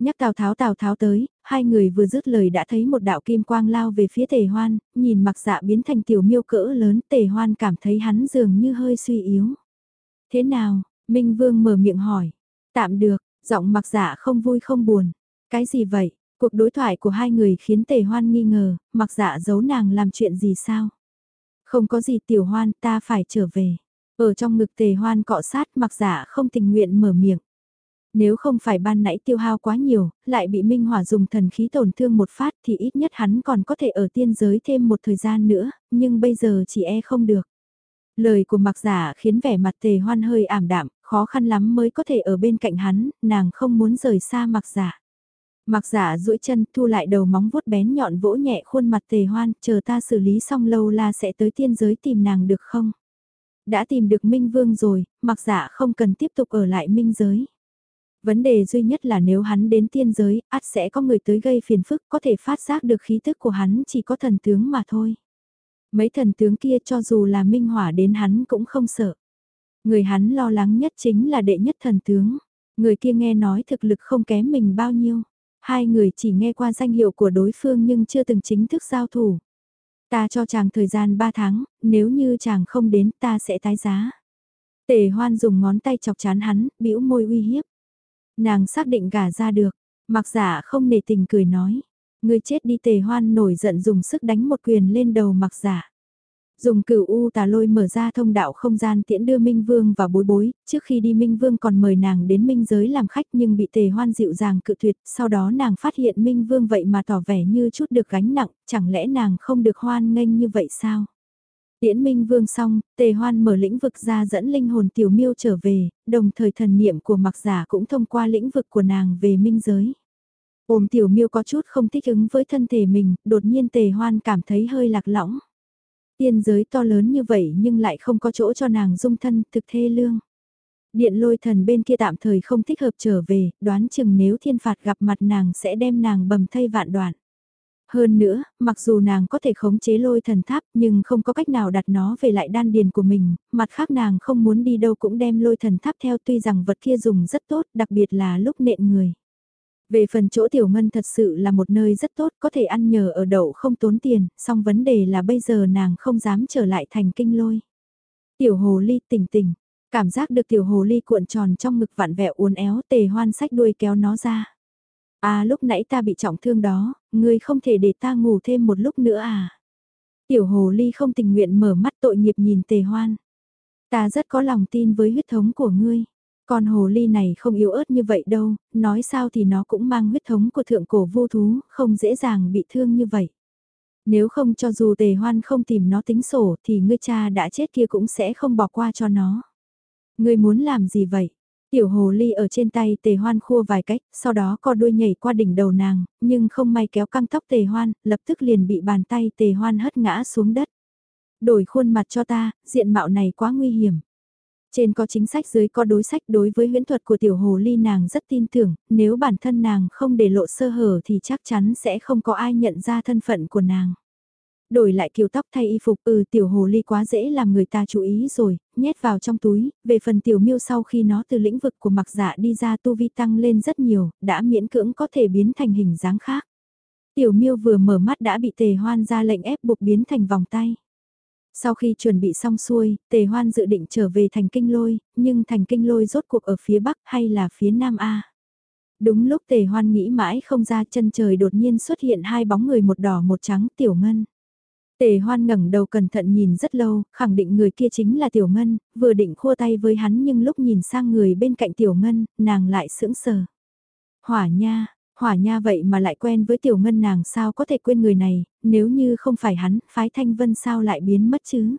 Nhắc Tào Tháo Tào Tháo tới, hai người vừa dứt lời đã thấy một đạo kim quang lao về phía tề hoan, nhìn mặc dạ biến thành tiểu miêu cỡ lớn tề hoan cảm thấy hắn dường như hơi suy yếu. Thế nào, Minh Vương mở miệng hỏi. Tạm được, giọng mặc dạ không vui không buồn. Cái gì vậy? Cuộc đối thoại của hai người khiến tề hoan nghi ngờ, mặc dạ giấu nàng làm chuyện gì sao? Không có gì tiểu hoan ta phải trở về. Ở trong ngực tề hoan cọ sát mặc dạ không tình nguyện mở miệng. Nếu không phải ban nãy tiêu hao quá nhiều, lại bị Minh Hỏa dùng thần khí tổn thương một phát thì ít nhất hắn còn có thể ở tiên giới thêm một thời gian nữa, nhưng bây giờ chỉ e không được. Lời của mặc giả khiến vẻ mặt tề hoan hơi ảm đạm, khó khăn lắm mới có thể ở bên cạnh hắn, nàng không muốn rời xa mặc giả. Mặc giả duỗi chân thu lại đầu móng vuốt bén nhọn vỗ nhẹ khuôn mặt tề hoan, chờ ta xử lý xong lâu la sẽ tới tiên giới tìm nàng được không? Đã tìm được Minh Vương rồi, mặc giả không cần tiếp tục ở lại Minh giới. Vấn đề duy nhất là nếu hắn đến tiên giới, ắt sẽ có người tới gây phiền phức, có thể phát giác được khí tức của hắn chỉ có thần tướng mà thôi. Mấy thần tướng kia cho dù là minh hỏa đến hắn cũng không sợ. Người hắn lo lắng nhất chính là đệ nhất thần tướng. Người kia nghe nói thực lực không kém mình bao nhiêu. Hai người chỉ nghe qua danh hiệu của đối phương nhưng chưa từng chính thức giao thủ. Ta cho chàng thời gian 3 tháng, nếu như chàng không đến ta sẽ tái giá. Tề hoan dùng ngón tay chọc chán hắn, bĩu môi uy hiếp. Nàng xác định gả ra được, mặc giả không nề tình cười nói. Người chết đi tề hoan nổi giận dùng sức đánh một quyền lên đầu mặc giả. Dùng cửu u tà lôi mở ra thông đạo không gian tiễn đưa Minh Vương và bối bối, trước khi đi Minh Vương còn mời nàng đến Minh giới làm khách nhưng bị tề hoan dịu dàng cự tuyệt, sau đó nàng phát hiện Minh Vương vậy mà tỏ vẻ như chút được gánh nặng, chẳng lẽ nàng không được hoan nghênh như vậy sao? Tiễn Minh Vương xong, Tề Hoan mở lĩnh vực ra dẫn linh hồn tiểu miêu trở về, đồng thời thần niệm của mặc giả cũng thông qua lĩnh vực của nàng về minh giới. Ôm tiểu miêu có chút không thích ứng với thân thể mình, đột nhiên Tề Hoan cảm thấy hơi lạc lõng. Tiên giới to lớn như vậy nhưng lại không có chỗ cho nàng dung thân thực thê lương. Điện lôi thần bên kia tạm thời không thích hợp trở về, đoán chừng nếu thiên phạt gặp mặt nàng sẽ đem nàng bầm thây vạn đoạn. Hơn nữa, mặc dù nàng có thể khống chế lôi thần tháp nhưng không có cách nào đặt nó về lại đan điền của mình, mặt khác nàng không muốn đi đâu cũng đem lôi thần tháp theo tuy rằng vật kia dùng rất tốt, đặc biệt là lúc nện người. Về phần chỗ tiểu ngân thật sự là một nơi rất tốt, có thể ăn nhờ ở đậu không tốn tiền, song vấn đề là bây giờ nàng không dám trở lại thành kinh lôi. Tiểu hồ ly tỉnh tỉnh, cảm giác được tiểu hồ ly cuộn tròn trong ngực vạn vẹo uốn éo tề hoan sách đuôi kéo nó ra. À lúc nãy ta bị trọng thương đó, ngươi không thể để ta ngủ thêm một lúc nữa à. Tiểu hồ ly không tình nguyện mở mắt tội nghiệp nhìn tề hoan. Ta rất có lòng tin với huyết thống của ngươi. Con hồ ly này không yếu ớt như vậy đâu, nói sao thì nó cũng mang huyết thống của thượng cổ vô thú, không dễ dàng bị thương như vậy. Nếu không cho dù tề hoan không tìm nó tính sổ thì ngươi cha đã chết kia cũng sẽ không bỏ qua cho nó. Ngươi muốn làm gì vậy? Tiểu hồ ly ở trên tay tề hoan khua vài cách, sau đó co đuôi nhảy qua đỉnh đầu nàng, nhưng không may kéo căng tóc tề hoan, lập tức liền bị bàn tay tề hoan hất ngã xuống đất. Đổi khuôn mặt cho ta, diện mạo này quá nguy hiểm. Trên có chính sách dưới có đối sách đối với huyễn thuật của tiểu hồ ly nàng rất tin tưởng, nếu bản thân nàng không để lộ sơ hở thì chắc chắn sẽ không có ai nhận ra thân phận của nàng. Đổi lại kiểu tóc thay y phục ừ tiểu hồ ly quá dễ làm người ta chú ý rồi, nhét vào trong túi, về phần tiểu miêu sau khi nó từ lĩnh vực của mặc dạ đi ra tu vi tăng lên rất nhiều, đã miễn cưỡng có thể biến thành hình dáng khác. Tiểu miêu vừa mở mắt đã bị tề hoan ra lệnh ép buộc biến thành vòng tay. Sau khi chuẩn bị xong xuôi, tề hoan dự định trở về thành kinh lôi, nhưng thành kinh lôi rốt cuộc ở phía bắc hay là phía nam A. Đúng lúc tề hoan nghĩ mãi không ra chân trời đột nhiên xuất hiện hai bóng người một đỏ một trắng tiểu ngân. Tề hoan ngẩng đầu cẩn thận nhìn rất lâu, khẳng định người kia chính là Tiểu Ngân, vừa định khua tay với hắn nhưng lúc nhìn sang người bên cạnh Tiểu Ngân, nàng lại sững sờ. Hỏa nha, hỏa nha vậy mà lại quen với Tiểu Ngân nàng sao có thể quên người này, nếu như không phải hắn, phái thanh vân sao lại biến mất chứ?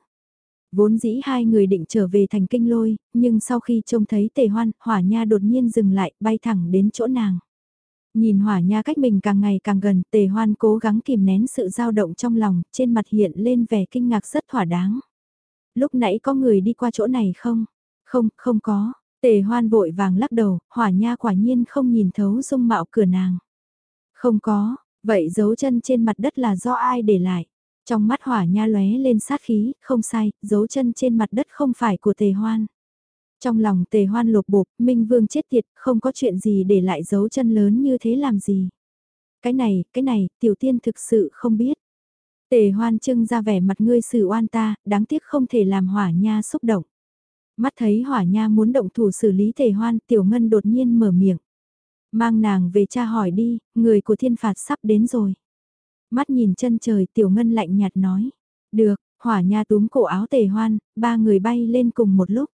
Vốn dĩ hai người định trở về thành kinh lôi, nhưng sau khi trông thấy tề hoan, hỏa nha đột nhiên dừng lại, bay thẳng đến chỗ nàng. Nhìn hỏa nha cách mình càng ngày càng gần, tề hoan cố gắng kìm nén sự dao động trong lòng, trên mặt hiện lên vẻ kinh ngạc rất thỏa đáng. Lúc nãy có người đi qua chỗ này không? Không, không có. Tề hoan vội vàng lắc đầu, hỏa nha quả nhiên không nhìn thấu dung mạo cửa nàng. Không có, vậy dấu chân trên mặt đất là do ai để lại? Trong mắt hỏa nha lóe lên sát khí, không sai, dấu chân trên mặt đất không phải của tề hoan. Trong lòng tề hoan lột bột, Minh Vương chết tiệt, không có chuyện gì để lại dấu chân lớn như thế làm gì. Cái này, cái này, tiểu tiên thực sự không biết. Tề hoan trưng ra vẻ mặt ngươi xử oan ta, đáng tiếc không thể làm hỏa nha xúc động. Mắt thấy hỏa nha muốn động thủ xử lý tề hoan, tiểu ngân đột nhiên mở miệng. Mang nàng về cha hỏi đi, người của thiên phạt sắp đến rồi. Mắt nhìn chân trời tiểu ngân lạnh nhạt nói. Được, hỏa nha túm cổ áo tề hoan, ba người bay lên cùng một lúc.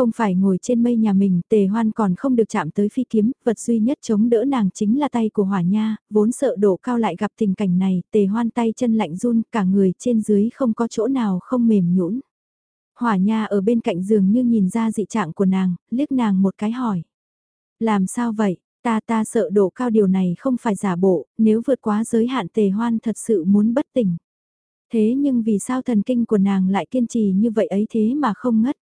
Không phải ngồi trên mây nhà mình, tề hoan còn không được chạm tới phi kiếm, vật duy nhất chống đỡ nàng chính là tay của hỏa nha, vốn sợ độ cao lại gặp tình cảnh này, tề hoan tay chân lạnh run, cả người trên dưới không có chỗ nào không mềm nhũn. Hỏa nha ở bên cạnh giường như nhìn ra dị trạng của nàng, liếc nàng một cái hỏi. Làm sao vậy, ta ta sợ độ cao điều này không phải giả bộ, nếu vượt quá giới hạn tề hoan thật sự muốn bất tỉnh. Thế nhưng vì sao thần kinh của nàng lại kiên trì như vậy ấy thế mà không ngất?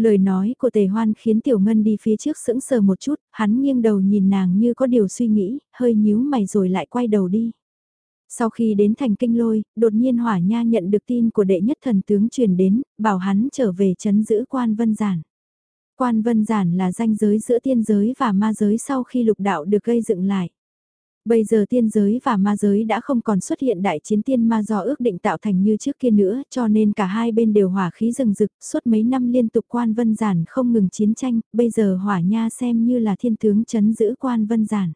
Lời nói của tề hoan khiến tiểu ngân đi phía trước sững sờ một chút, hắn nghiêng đầu nhìn nàng như có điều suy nghĩ, hơi nhíu mày rồi lại quay đầu đi. Sau khi đến thành kinh lôi, đột nhiên hỏa nha nhận được tin của đệ nhất thần tướng truyền đến, bảo hắn trở về chấn giữ quan vân giản. Quan vân giản là danh giới giữa tiên giới và ma giới sau khi lục đạo được gây dựng lại. Bây giờ tiên giới và ma giới đã không còn xuất hiện đại chiến tiên ma do ước định tạo thành như trước kia nữa cho nên cả hai bên đều hỏa khí rừng rực suốt mấy năm liên tục quan vân giản không ngừng chiến tranh, bây giờ hỏa nha xem như là thiên tướng chấn giữ quan vân giản.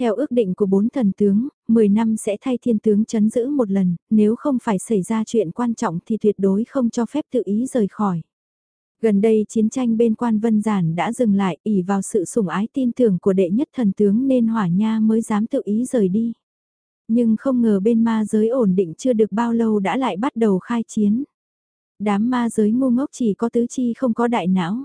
Theo ước định của bốn thần tướng, 10 năm sẽ thay thiên tướng chấn giữ một lần, nếu không phải xảy ra chuyện quan trọng thì tuyệt đối không cho phép tự ý rời khỏi. Gần đây chiến tranh bên quan vân giản đã dừng lại ỉ vào sự sủng ái tin tưởng của đệ nhất thần tướng nên hỏa nha mới dám tự ý rời đi. Nhưng không ngờ bên ma giới ổn định chưa được bao lâu đã lại bắt đầu khai chiến. Đám ma giới ngu ngốc chỉ có tứ chi không có đại não.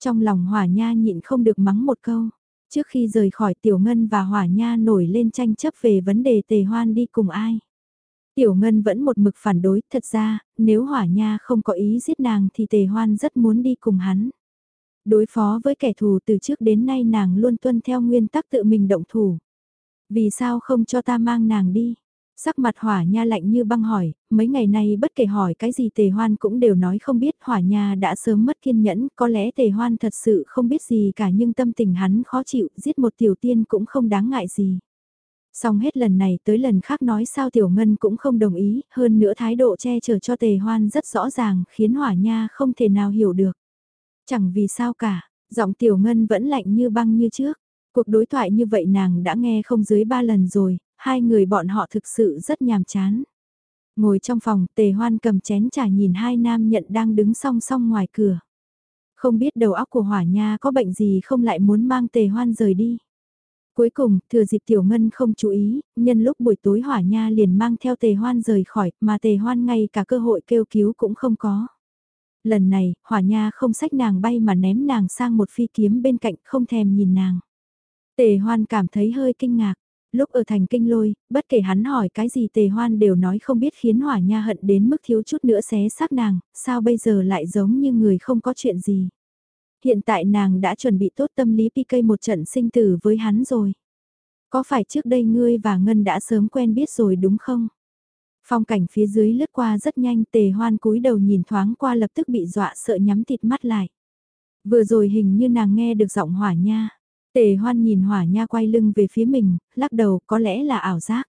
Trong lòng hỏa nha nhịn không được mắng một câu. Trước khi rời khỏi tiểu ngân và hỏa nha nổi lên tranh chấp về vấn đề tề hoan đi cùng ai. Tiểu Ngân vẫn một mực phản đối, thật ra, nếu hỏa nha không có ý giết nàng thì tề hoan rất muốn đi cùng hắn. Đối phó với kẻ thù từ trước đến nay nàng luôn tuân theo nguyên tắc tự mình động thủ. Vì sao không cho ta mang nàng đi? Sắc mặt hỏa nha lạnh như băng hỏi, mấy ngày nay bất kể hỏi cái gì tề hoan cũng đều nói không biết hỏa nha đã sớm mất kiên nhẫn, có lẽ tề hoan thật sự không biết gì cả nhưng tâm tình hắn khó chịu, giết một tiểu tiên cũng không đáng ngại gì. Xong hết lần này tới lần khác nói sao Tiểu Ngân cũng không đồng ý, hơn nữa thái độ che chở cho tề hoan rất rõ ràng, khiến hỏa nha không thể nào hiểu được. Chẳng vì sao cả, giọng Tiểu Ngân vẫn lạnh như băng như trước. Cuộc đối thoại như vậy nàng đã nghe không dưới ba lần rồi, hai người bọn họ thực sự rất nhàm chán. Ngồi trong phòng, tề hoan cầm chén trà nhìn hai nam nhận đang đứng song song ngoài cửa. Không biết đầu óc của hỏa nha có bệnh gì không lại muốn mang tề hoan rời đi. Cuối cùng, thừa dịp Tiểu Ngân không chú ý, nhân lúc buổi tối hỏa nha liền mang theo tề hoan rời khỏi, mà tề hoan ngay cả cơ hội kêu cứu cũng không có. Lần này, hỏa nha không sách nàng bay mà ném nàng sang một phi kiếm bên cạnh không thèm nhìn nàng. Tề hoan cảm thấy hơi kinh ngạc. Lúc ở thành kinh lôi, bất kể hắn hỏi cái gì tề hoan đều nói không biết khiến hỏa nha hận đến mức thiếu chút nữa xé xác nàng, sao bây giờ lại giống như người không có chuyện gì. Hiện tại nàng đã chuẩn bị tốt tâm lý PK một trận sinh tử với hắn rồi. Có phải trước đây ngươi và Ngân đã sớm quen biết rồi đúng không? Phong cảnh phía dưới lướt qua rất nhanh tề hoan cúi đầu nhìn thoáng qua lập tức bị dọa sợ nhắm thịt mắt lại. Vừa rồi hình như nàng nghe được giọng hỏa nha. Tề hoan nhìn hỏa nha quay lưng về phía mình, lắc đầu có lẽ là ảo giác.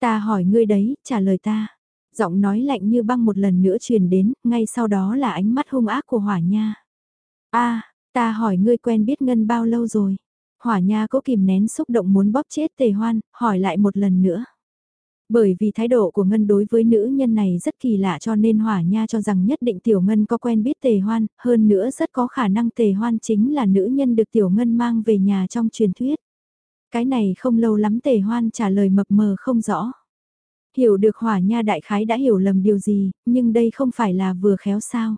Ta hỏi ngươi đấy, trả lời ta. Giọng nói lạnh như băng một lần nữa truyền đến, ngay sau đó là ánh mắt hung ác của hỏa nha a ta hỏi ngươi quen biết Ngân bao lâu rồi? Hỏa nha cố kìm nén xúc động muốn bóp chết tề hoan, hỏi lại một lần nữa. Bởi vì thái độ của Ngân đối với nữ nhân này rất kỳ lạ cho nên Hỏa Nha cho rằng nhất định Tiểu Ngân có quen biết Tề Hoan, hơn nữa rất có khả năng Tề Hoan chính là nữ nhân được Tiểu Ngân mang về nhà trong truyền thuyết. Cái này không lâu lắm Tề Hoan trả lời mập mờ không rõ. Hiểu được Hỏa Nha đại khái đã hiểu lầm điều gì, nhưng đây không phải là vừa khéo sao.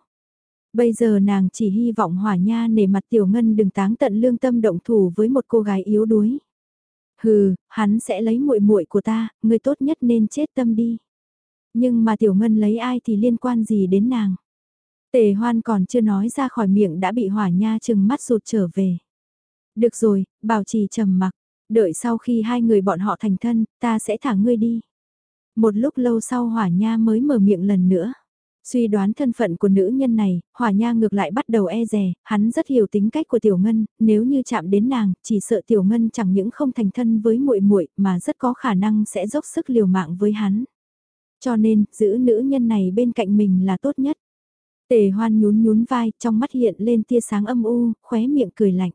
Bây giờ nàng chỉ hy vọng hỏa nha nể mặt tiểu ngân đừng táng tận lương tâm động thủ với một cô gái yếu đuối. Hừ, hắn sẽ lấy muội muội của ta, người tốt nhất nên chết tâm đi. Nhưng mà tiểu ngân lấy ai thì liên quan gì đến nàng. Tề hoan còn chưa nói ra khỏi miệng đã bị hỏa nha chừng mắt rụt trở về. Được rồi, bảo trì trầm mặc, đợi sau khi hai người bọn họ thành thân, ta sẽ thả ngươi đi. Một lúc lâu sau hỏa nha mới mở miệng lần nữa. Suy đoán thân phận của nữ nhân này, hỏa nha ngược lại bắt đầu e rè, hắn rất hiểu tính cách của tiểu ngân, nếu như chạm đến nàng, chỉ sợ tiểu ngân chẳng những không thành thân với muội muội mà rất có khả năng sẽ dốc sức liều mạng với hắn. Cho nên, giữ nữ nhân này bên cạnh mình là tốt nhất. Tề hoan nhún nhún vai, trong mắt hiện lên tia sáng âm u, khóe miệng cười lạnh.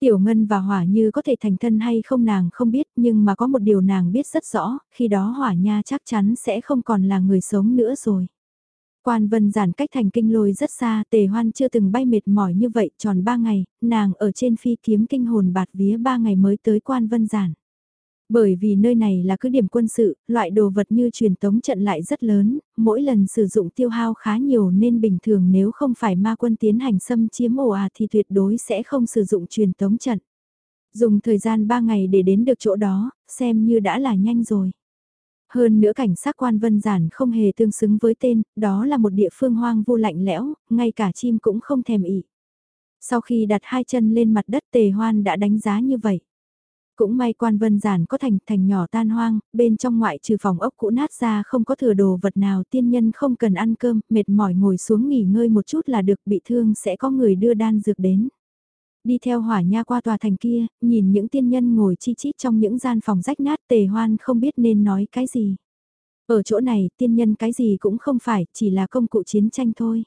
Tiểu Ngân và Hỏa Như có thể thành thân hay không nàng không biết nhưng mà có một điều nàng biết rất rõ, khi đó Hỏa Nha chắc chắn sẽ không còn là người sống nữa rồi. Quan vân giản cách thành kinh lôi rất xa, tề hoan chưa từng bay mệt mỏi như vậy, tròn ba ngày, nàng ở trên phi kiếm kinh hồn bạt vía ba ngày mới tới quan vân giản. Bởi vì nơi này là cứ điểm quân sự, loại đồ vật như truyền tống trận lại rất lớn, mỗi lần sử dụng tiêu hao khá nhiều nên bình thường nếu không phải ma quân tiến hành xâm chiếm ồ à thì tuyệt đối sẽ không sử dụng truyền tống trận. Dùng thời gian 3 ngày để đến được chỗ đó, xem như đã là nhanh rồi. Hơn nữa cảnh sát quan vân giản không hề tương xứng với tên, đó là một địa phương hoang vu lạnh lẽo, ngay cả chim cũng không thèm ỉ. Sau khi đặt hai chân lên mặt đất tề hoan đã đánh giá như vậy. Cũng may quan vân giản có thành thành nhỏ tan hoang, bên trong ngoại trừ phòng ốc cũ nát ra không có thừa đồ vật nào tiên nhân không cần ăn cơm, mệt mỏi ngồi xuống nghỉ ngơi một chút là được bị thương sẽ có người đưa đan dược đến. Đi theo hỏa nha qua tòa thành kia, nhìn những tiên nhân ngồi chi chít trong những gian phòng rách nát tề hoan không biết nên nói cái gì. Ở chỗ này tiên nhân cái gì cũng không phải, chỉ là công cụ chiến tranh thôi.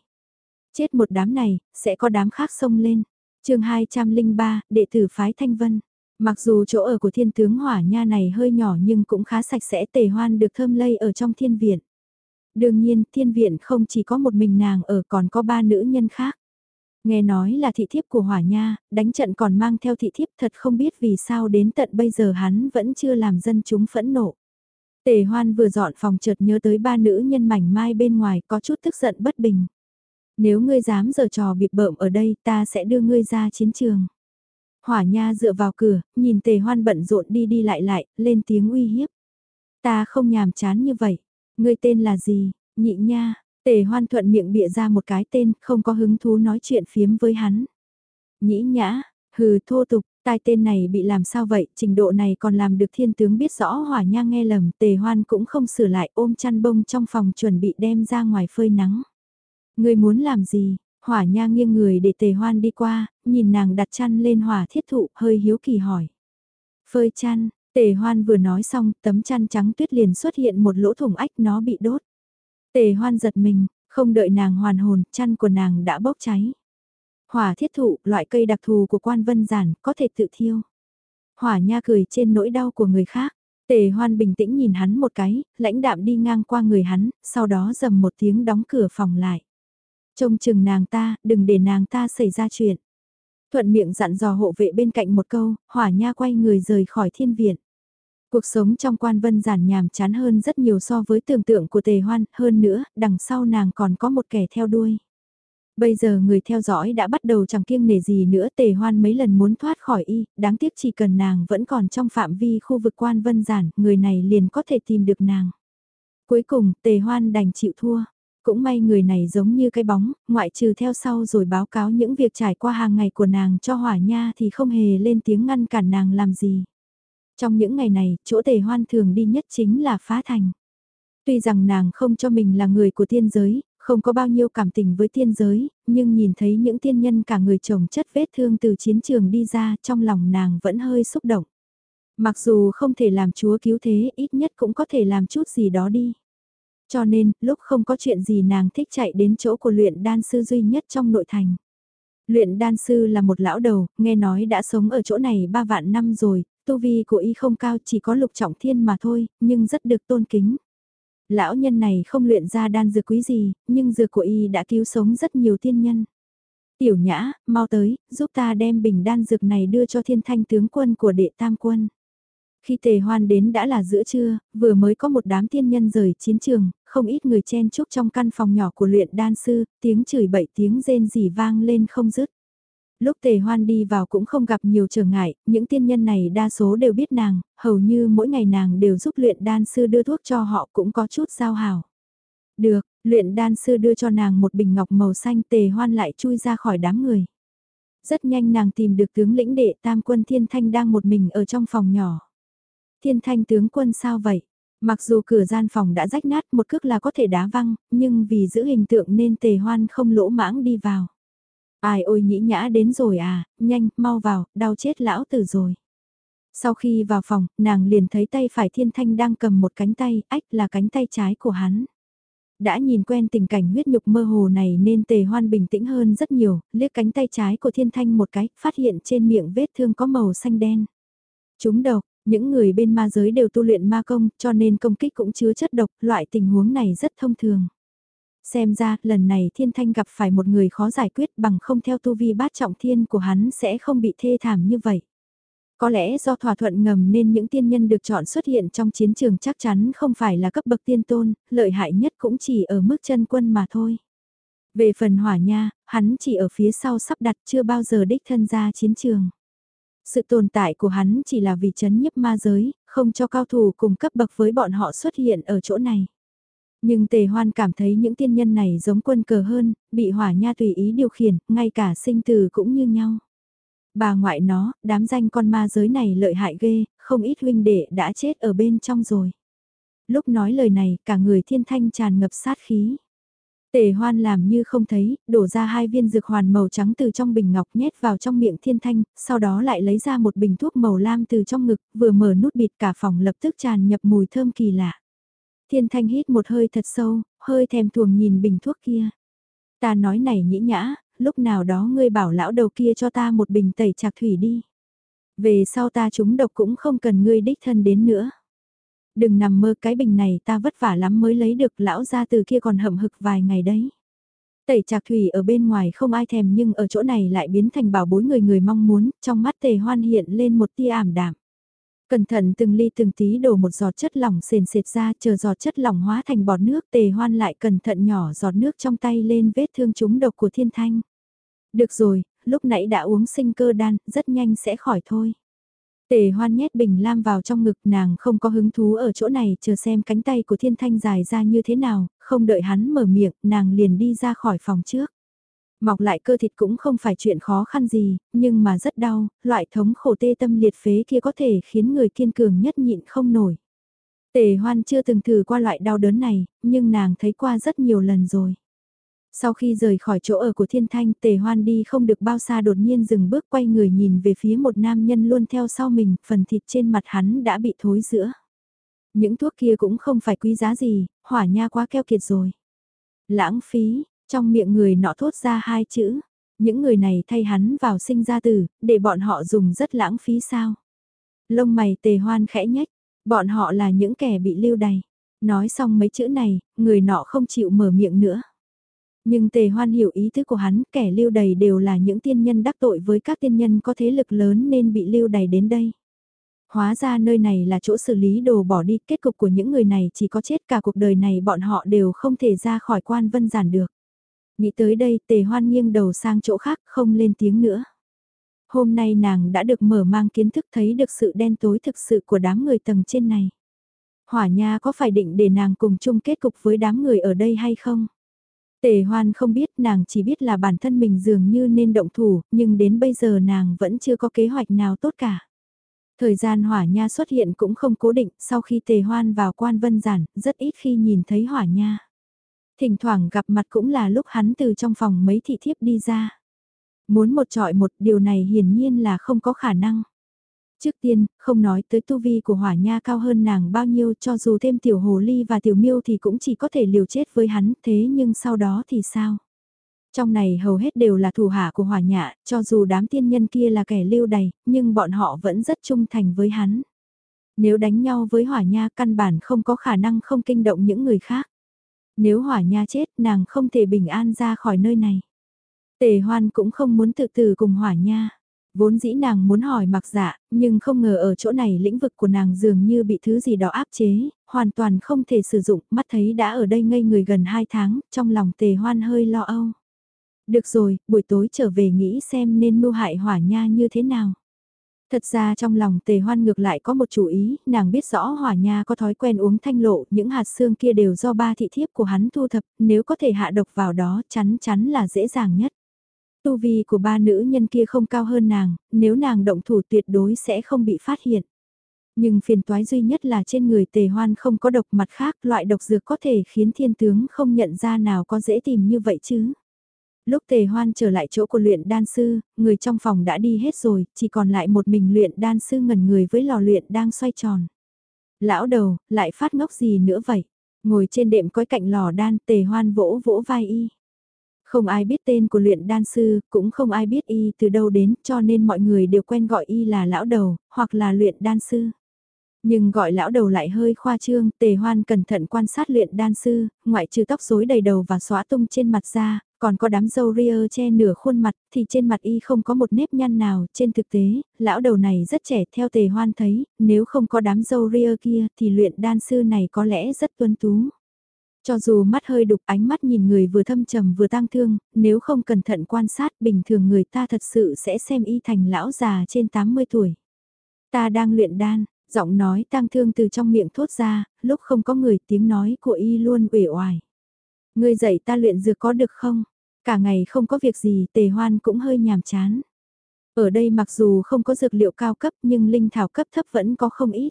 Chết một đám này, sẽ có đám khác xông lên. chương 203, đệ tử phái Thanh Vân. Mặc dù chỗ ở của thiên tướng hỏa nha này hơi nhỏ nhưng cũng khá sạch sẽ tề hoan được thơm lây ở trong thiên viện. Đương nhiên thiên viện không chỉ có một mình nàng ở còn có ba nữ nhân khác. Nghe nói là thị thiếp của hỏa nha, đánh trận còn mang theo thị thiếp thật không biết vì sao đến tận bây giờ hắn vẫn chưa làm dân chúng phẫn nộ. Tề hoan vừa dọn phòng chợt nhớ tới ba nữ nhân mảnh mai bên ngoài có chút tức giận bất bình. Nếu ngươi dám giờ trò bịp bợm ở đây ta sẽ đưa ngươi ra chiến trường. Hỏa nha dựa vào cửa, nhìn tề hoan bận rộn đi đi lại lại, lên tiếng uy hiếp. Ta không nhàm chán như vậy. Ngươi tên là gì? Nhị nha. Tề hoan thuận miệng bịa ra một cái tên, không có hứng thú nói chuyện phiếm với hắn. Nhĩ nhã, hừ thô tục, tai tên này bị làm sao vậy, trình độ này còn làm được thiên tướng biết rõ hỏa nha nghe lầm, tề hoan cũng không sửa lại ôm chăn bông trong phòng chuẩn bị đem ra ngoài phơi nắng. người muốn làm gì, Hỏa nha nghiêng người để tề hoan đi qua, nhìn nàng đặt chăn lên hỏa thiết thụ, hơi hiếu kỳ hỏi. Phơi chăn, tề hoan vừa nói xong, tấm chăn trắng tuyết liền xuất hiện một lỗ thủng ách nó bị đốt. Tề hoan giật mình, không đợi nàng hoàn hồn, chăn của nàng đã bốc cháy. Hỏa thiết thụ, loại cây đặc thù của quan vân giản, có thể tự thiêu. Hỏa nha cười trên nỗi đau của người khác. Tề hoan bình tĩnh nhìn hắn một cái, lãnh đạm đi ngang qua người hắn, sau đó dầm một tiếng đóng cửa phòng lại. Trông chừng nàng ta, đừng để nàng ta xảy ra chuyện. Thuận miệng dặn dò hộ vệ bên cạnh một câu, hỏa nha quay người rời khỏi thiên viện. Cuộc sống trong quan vân giản nhàm chán hơn rất nhiều so với tưởng tượng của tề hoan, hơn nữa, đằng sau nàng còn có một kẻ theo đuôi. Bây giờ người theo dõi đã bắt đầu chẳng kiêng nể gì nữa tề hoan mấy lần muốn thoát khỏi y, đáng tiếc chỉ cần nàng vẫn còn trong phạm vi khu vực quan vân giản, người này liền có thể tìm được nàng. Cuối cùng, tề hoan đành chịu thua. Cũng may người này giống như cái bóng, ngoại trừ theo sau rồi báo cáo những việc trải qua hàng ngày của nàng cho hỏa nha thì không hề lên tiếng ngăn cản nàng làm gì. Trong những ngày này, chỗ tề hoan thường đi nhất chính là phá thành. Tuy rằng nàng không cho mình là người của tiên giới, không có bao nhiêu cảm tình với tiên giới, nhưng nhìn thấy những tiên nhân cả người chồng chất vết thương từ chiến trường đi ra trong lòng nàng vẫn hơi xúc động. Mặc dù không thể làm chúa cứu thế, ít nhất cũng có thể làm chút gì đó đi. Cho nên, lúc không có chuyện gì nàng thích chạy đến chỗ của luyện đan sư duy nhất trong nội thành. Luyện đan sư là một lão đầu, nghe nói đã sống ở chỗ này ba vạn năm rồi, tu vi của y không cao chỉ có lục trọng thiên mà thôi, nhưng rất được tôn kính. Lão nhân này không luyện ra đan dược quý gì, nhưng dược của y đã cứu sống rất nhiều tiên nhân. Tiểu nhã, mau tới, giúp ta đem bình đan dược này đưa cho thiên thanh tướng quân của đệ tam quân. Khi tề hoan đến đã là giữa trưa, vừa mới có một đám tiên nhân rời chiến trường, không ít người chen chúc trong căn phòng nhỏ của luyện đan sư, tiếng chửi bậy tiếng rên rỉ vang lên không dứt. Lúc tề hoan đi vào cũng không gặp nhiều trở ngại, những tiên nhân này đa số đều biết nàng, hầu như mỗi ngày nàng đều giúp luyện đan sư đưa thuốc cho họ cũng có chút giao hảo. Được, luyện đan sư đưa cho nàng một bình ngọc màu xanh tề hoan lại chui ra khỏi đám người. Rất nhanh nàng tìm được tướng lĩnh đệ tam quân thiên thanh đang một mình ở trong phòng nhỏ. Thiên thanh tướng quân sao vậy? Mặc dù cửa gian phòng đã rách nát một cước là có thể đá văng, nhưng vì giữ hình tượng nên tề hoan không lỗ mãng đi vào. Ai ôi nhĩ nhã đến rồi à, nhanh, mau vào, đau chết lão tử rồi. Sau khi vào phòng, nàng liền thấy tay phải thiên thanh đang cầm một cánh tay, ách là cánh tay trái của hắn. Đã nhìn quen tình cảnh huyết nhục mơ hồ này nên tề hoan bình tĩnh hơn rất nhiều, liếc cánh tay trái của thiên thanh một cái, phát hiện trên miệng vết thương có màu xanh đen. Chúng độc, những người bên ma giới đều tu luyện ma công cho nên công kích cũng chứa chất độc, loại tình huống này rất thông thường. Xem ra, lần này thiên thanh gặp phải một người khó giải quyết bằng không theo tu vi bát trọng thiên của hắn sẽ không bị thê thảm như vậy. Có lẽ do thỏa thuận ngầm nên những tiên nhân được chọn xuất hiện trong chiến trường chắc chắn không phải là cấp bậc tiên tôn, lợi hại nhất cũng chỉ ở mức chân quân mà thôi. Về phần hỏa nha, hắn chỉ ở phía sau sắp đặt chưa bao giờ đích thân ra chiến trường. Sự tồn tại của hắn chỉ là vì chấn nhấp ma giới, không cho cao thủ cùng cấp bậc với bọn họ xuất hiện ở chỗ này. Nhưng tề hoan cảm thấy những tiên nhân này giống quân cờ hơn, bị hỏa nha tùy ý điều khiển, ngay cả sinh tử cũng như nhau. Bà ngoại nó, đám danh con ma giới này lợi hại ghê, không ít huynh đệ đã chết ở bên trong rồi. Lúc nói lời này, cả người thiên thanh tràn ngập sát khí. Tề hoan làm như không thấy, đổ ra hai viên dược hoàn màu trắng từ trong bình ngọc nhét vào trong miệng thiên thanh, sau đó lại lấy ra một bình thuốc màu lam từ trong ngực, vừa mở nút bịt cả phòng lập tức tràn nhập mùi thơm kỳ lạ. Thiên thanh hít một hơi thật sâu, hơi thèm thuồng nhìn bình thuốc kia. Ta nói này nhĩ nhã, lúc nào đó ngươi bảo lão đầu kia cho ta một bình tẩy trạc thủy đi. Về sau ta chúng độc cũng không cần ngươi đích thân đến nữa. Đừng nằm mơ cái bình này ta vất vả lắm mới lấy được lão ra từ kia còn hậm hực vài ngày đấy. Tẩy trạc thủy ở bên ngoài không ai thèm nhưng ở chỗ này lại biến thành bảo bối người người mong muốn, trong mắt tề hoan hiện lên một tia ảm đạm. Cẩn thận từng ly từng tí đổ một giọt chất lỏng sền sệt ra chờ giọt chất lỏng hóa thành bọt nước tề hoan lại cẩn thận nhỏ giọt nước trong tay lên vết thương trúng độc của thiên thanh. Được rồi, lúc nãy đã uống sinh cơ đan, rất nhanh sẽ khỏi thôi. Tề hoan nhét bình lam vào trong ngực nàng không có hứng thú ở chỗ này chờ xem cánh tay của thiên thanh dài ra như thế nào, không đợi hắn mở miệng, nàng liền đi ra khỏi phòng trước. Mọc lại cơ thịt cũng không phải chuyện khó khăn gì, nhưng mà rất đau, loại thống khổ tê tâm liệt phế kia có thể khiến người kiên cường nhất nhịn không nổi. Tề hoan chưa từng thử qua loại đau đớn này, nhưng nàng thấy qua rất nhiều lần rồi. Sau khi rời khỏi chỗ ở của thiên thanh tề hoan đi không được bao xa đột nhiên dừng bước quay người nhìn về phía một nam nhân luôn theo sau mình, phần thịt trên mặt hắn đã bị thối giữa. Những thuốc kia cũng không phải quý giá gì, hỏa nha quá keo kiệt rồi. Lãng phí, trong miệng người nọ thốt ra hai chữ, những người này thay hắn vào sinh ra tử, để bọn họ dùng rất lãng phí sao. Lông mày tề hoan khẽ nhách, bọn họ là những kẻ bị lưu đày. Nói xong mấy chữ này, người nọ không chịu mở miệng nữa. Nhưng tề hoan hiểu ý thức của hắn, kẻ lưu đầy đều là những tiên nhân đắc tội với các tiên nhân có thế lực lớn nên bị lưu đày đến đây. Hóa ra nơi này là chỗ xử lý đồ bỏ đi, kết cục của những người này chỉ có chết cả cuộc đời này bọn họ đều không thể ra khỏi quan vân giản được. Nghĩ tới đây tề hoan nghiêng đầu sang chỗ khác không lên tiếng nữa. Hôm nay nàng đã được mở mang kiến thức thấy được sự đen tối thực sự của đám người tầng trên này. Hỏa nha có phải định để nàng cùng chung kết cục với đám người ở đây hay không? Tề hoan không biết nàng chỉ biết là bản thân mình dường như nên động thủ, nhưng đến bây giờ nàng vẫn chưa có kế hoạch nào tốt cả. Thời gian hỏa nha xuất hiện cũng không cố định, sau khi tề hoan vào quan vân giản, rất ít khi nhìn thấy hỏa nha. Thỉnh thoảng gặp mặt cũng là lúc hắn từ trong phòng mấy thị thiếp đi ra. Muốn một trọi một điều này hiển nhiên là không có khả năng. Trước tiên, không nói tới tu vi của hỏa nha cao hơn nàng bao nhiêu cho dù thêm tiểu hồ ly và tiểu miêu thì cũng chỉ có thể liều chết với hắn thế nhưng sau đó thì sao? Trong này hầu hết đều là thủ hạ của hỏa nhạ, cho dù đám tiên nhân kia là kẻ lưu đầy, nhưng bọn họ vẫn rất trung thành với hắn. Nếu đánh nhau với hỏa nha căn bản không có khả năng không kinh động những người khác. Nếu hỏa nha chết nàng không thể bình an ra khỏi nơi này. Tề hoan cũng không muốn tự tử cùng hỏa nha. Vốn dĩ nàng muốn hỏi mặc dạ, nhưng không ngờ ở chỗ này lĩnh vực của nàng dường như bị thứ gì đó áp chế, hoàn toàn không thể sử dụng, mắt thấy đã ở đây ngây người gần 2 tháng, trong lòng tề hoan hơi lo âu. Được rồi, buổi tối trở về nghĩ xem nên mưu hại hỏa nha như thế nào. Thật ra trong lòng tề hoan ngược lại có một chủ ý, nàng biết rõ hỏa nha có thói quen uống thanh lộ, những hạt xương kia đều do ba thị thiếp của hắn thu thập, nếu có thể hạ độc vào đó chắn chắn là dễ dàng nhất. Tu vi của ba nữ nhân kia không cao hơn nàng, nếu nàng động thủ tuyệt đối sẽ không bị phát hiện. Nhưng phiền toái duy nhất là trên người tề hoan không có độc mặt khác, loại độc dược có thể khiến thiên tướng không nhận ra nào có dễ tìm như vậy chứ. Lúc tề hoan trở lại chỗ của luyện đan sư, người trong phòng đã đi hết rồi, chỉ còn lại một mình luyện đan sư ngẩn người với lò luyện đang xoay tròn. Lão đầu, lại phát ngốc gì nữa vậy? Ngồi trên đệm cõi cạnh lò đan tề hoan vỗ vỗ vai y. Không ai biết tên của luyện đan sư, cũng không ai biết y từ đâu đến, cho nên mọi người đều quen gọi y là lão đầu, hoặc là luyện đan sư. Nhưng gọi lão đầu lại hơi khoa trương, tề hoan cẩn thận quan sát luyện đan sư, ngoại trừ tóc rối đầy đầu và xóa tung trên mặt ra, còn có đám dâu ria che nửa khuôn mặt, thì trên mặt y không có một nếp nhăn nào, trên thực tế, lão đầu này rất trẻ theo tề hoan thấy, nếu không có đám dâu ria kia thì luyện đan sư này có lẽ rất tuân tú. Cho dù mắt hơi đục ánh mắt nhìn người vừa thâm trầm vừa tang thương, nếu không cẩn thận quan sát bình thường người ta thật sự sẽ xem y thành lão già trên 80 tuổi. Ta đang luyện đan, giọng nói tang thương từ trong miệng thốt ra, lúc không có người tiếng nói của y luôn uể oải. Ngươi dạy ta luyện dược có được không? Cả ngày không có việc gì tề hoan cũng hơi nhàm chán. Ở đây mặc dù không có dược liệu cao cấp nhưng linh thảo cấp thấp vẫn có không ít.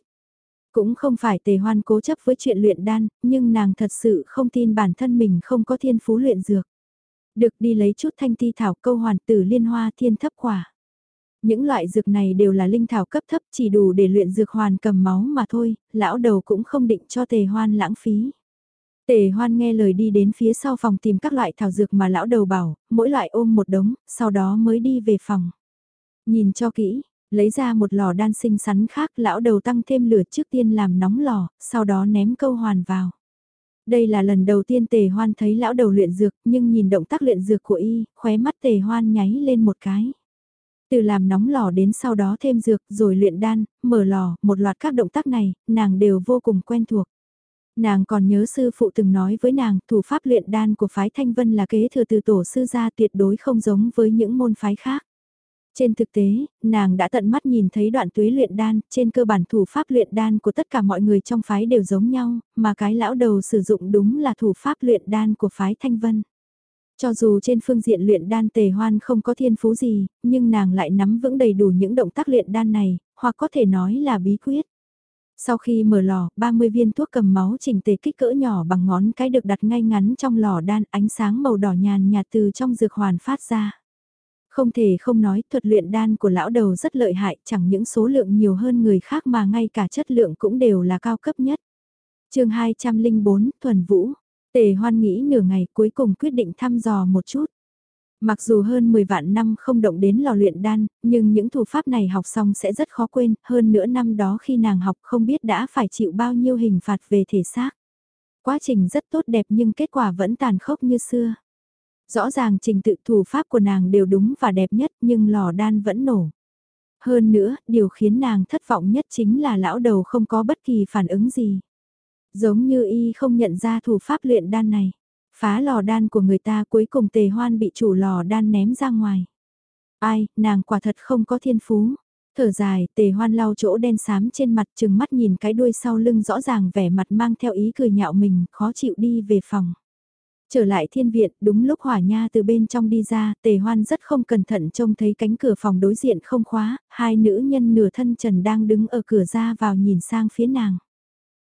Cũng không phải tề hoan cố chấp với chuyện luyện đan, nhưng nàng thật sự không tin bản thân mình không có thiên phú luyện dược. Được đi lấy chút thanh ti thảo câu hoàn tử liên hoa thiên thấp quả. Những loại dược này đều là linh thảo cấp thấp chỉ đủ để luyện dược hoàn cầm máu mà thôi, lão đầu cũng không định cho tề hoan lãng phí. Tề hoan nghe lời đi đến phía sau phòng tìm các loại thảo dược mà lão đầu bảo, mỗi loại ôm một đống, sau đó mới đi về phòng. Nhìn cho kỹ, lấy ra một lò đan sinh sắn khác lão đầu tăng thêm lửa trước tiên làm nóng lò, sau đó ném câu hoàn vào. Đây là lần đầu tiên tề hoan thấy lão đầu luyện dược, nhưng nhìn động tác luyện dược của y, khóe mắt tề hoan nháy lên một cái. Từ làm nóng lò đến sau đó thêm dược rồi luyện đan, mở lò, một loạt các động tác này, nàng đều vô cùng quen thuộc. Nàng còn nhớ sư phụ từng nói với nàng, thủ pháp luyện đan của phái Thanh Vân là kế thừa từ tổ sư gia tuyệt đối không giống với những môn phái khác. Trên thực tế, nàng đã tận mắt nhìn thấy đoạn tuế luyện đan, trên cơ bản thủ pháp luyện đan của tất cả mọi người trong phái đều giống nhau, mà cái lão đầu sử dụng đúng là thủ pháp luyện đan của phái Thanh Vân. Cho dù trên phương diện luyện đan tề hoan không có thiên phú gì, nhưng nàng lại nắm vững đầy đủ những động tác luyện đan này, hoặc có thể nói là bí quyết. Sau khi mở lò, 30 viên thuốc cầm máu chỉnh tề kích cỡ nhỏ bằng ngón cái được đặt ngay ngắn trong lò đan ánh sáng màu đỏ nhàn nhạt từ trong dược hoàn phát ra. Không thể không nói thuật luyện đan của lão đầu rất lợi hại chẳng những số lượng nhiều hơn người khác mà ngay cả chất lượng cũng đều là cao cấp nhất. chương 204 Thuần Vũ Tề hoan nghĩ nửa ngày cuối cùng quyết định thăm dò một chút. Mặc dù hơn 10 vạn năm không động đến lò luyện đan, nhưng những thủ pháp này học xong sẽ rất khó quên, hơn nữa năm đó khi nàng học không biết đã phải chịu bao nhiêu hình phạt về thể xác. Quá trình rất tốt đẹp nhưng kết quả vẫn tàn khốc như xưa. Rõ ràng trình tự thủ pháp của nàng đều đúng và đẹp nhất nhưng lò đan vẫn nổ. Hơn nữa, điều khiến nàng thất vọng nhất chính là lão đầu không có bất kỳ phản ứng gì. Giống như y không nhận ra thủ pháp luyện đan này. Phá lò đan của người ta cuối cùng tề hoan bị chủ lò đan ném ra ngoài. Ai, nàng quả thật không có thiên phú. Thở dài, tề hoan lau chỗ đen xám trên mặt chừng mắt nhìn cái đuôi sau lưng rõ ràng vẻ mặt mang theo ý cười nhạo mình, khó chịu đi về phòng. Trở lại thiên viện, đúng lúc hỏa nha từ bên trong đi ra, tề hoan rất không cẩn thận trông thấy cánh cửa phòng đối diện không khóa, hai nữ nhân nửa thân trần đang đứng ở cửa ra vào nhìn sang phía nàng.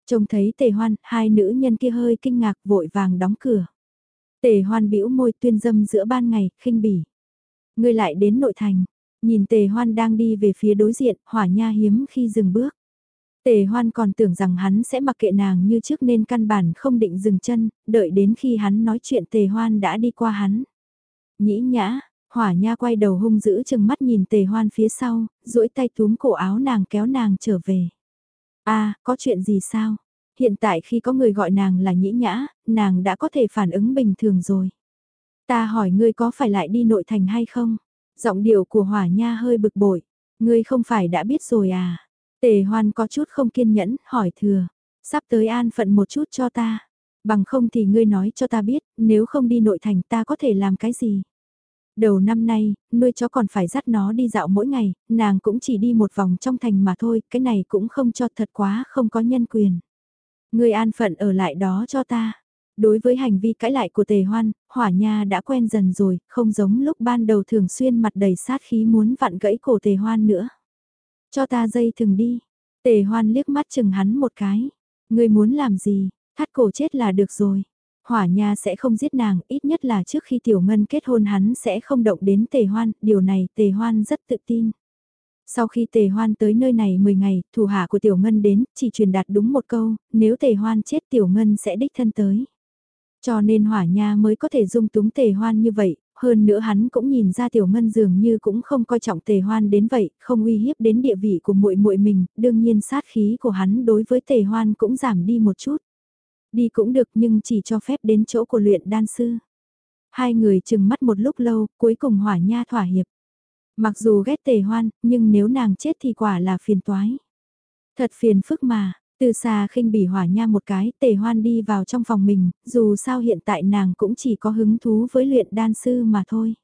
Trông thấy tề hoan, hai nữ nhân kia hơi kinh ngạc vội vàng đóng cửa. Tề hoan bĩu môi tuyên dâm giữa ban ngày, khinh bỉ. Ngươi lại đến nội thành, nhìn tề hoan đang đi về phía đối diện, hỏa nha hiếm khi dừng bước. Tề hoan còn tưởng rằng hắn sẽ mặc kệ nàng như trước nên căn bản không định dừng chân, đợi đến khi hắn nói chuyện tề hoan đã đi qua hắn. Nhĩ nhã, hỏa nha quay đầu hung dữ chừng mắt nhìn tề hoan phía sau, duỗi tay túm cổ áo nàng kéo nàng trở về a có chuyện gì sao? Hiện tại khi có người gọi nàng là nhĩ nhã, nàng đã có thể phản ứng bình thường rồi. Ta hỏi ngươi có phải lại đi nội thành hay không? Giọng điệu của hỏa nha hơi bực bội. Ngươi không phải đã biết rồi à? Tề hoan có chút không kiên nhẫn, hỏi thừa. Sắp tới an phận một chút cho ta. Bằng không thì ngươi nói cho ta biết, nếu không đi nội thành ta có thể làm cái gì? Đầu năm nay, nuôi chó còn phải dắt nó đi dạo mỗi ngày, nàng cũng chỉ đi một vòng trong thành mà thôi, cái này cũng không cho thật quá không có nhân quyền. Người an phận ở lại đó cho ta. Đối với hành vi cãi lại của tề hoan, hỏa nha đã quen dần rồi, không giống lúc ban đầu thường xuyên mặt đầy sát khí muốn vặn gãy cổ tề hoan nữa. Cho ta dây thừng đi. Tề hoan liếc mắt chừng hắn một cái. Người muốn làm gì, thắt cổ chết là được rồi. Hỏa Nha sẽ không giết nàng, ít nhất là trước khi Tiểu Ngân kết hôn hắn sẽ không động đến Tề Hoan, điều này Tề Hoan rất tự tin. Sau khi Tề Hoan tới nơi này 10 ngày, thủ hạ của Tiểu Ngân đến, chỉ truyền đạt đúng một câu, nếu Tề Hoan chết Tiểu Ngân sẽ đích thân tới. Cho nên Hỏa Nha mới có thể dung túng Tề Hoan như vậy, Hơn nữa hắn cũng nhìn ra tiểu ngân dường như cũng không coi trọng tề hoan đến vậy, không uy hiếp đến địa vị của muội muội mình, đương nhiên sát khí của hắn đối với tề hoan cũng giảm đi một chút. Đi cũng được nhưng chỉ cho phép đến chỗ của luyện đan sư. Hai người chừng mắt một lúc lâu, cuối cùng hỏa nha thỏa hiệp. Mặc dù ghét tề hoan, nhưng nếu nàng chết thì quả là phiền toái. Thật phiền phức mà, từ xa khinh bỉ hỏa nha một cái, tề hoan đi vào trong phòng mình, dù sao hiện tại nàng cũng chỉ có hứng thú với luyện đan sư mà thôi.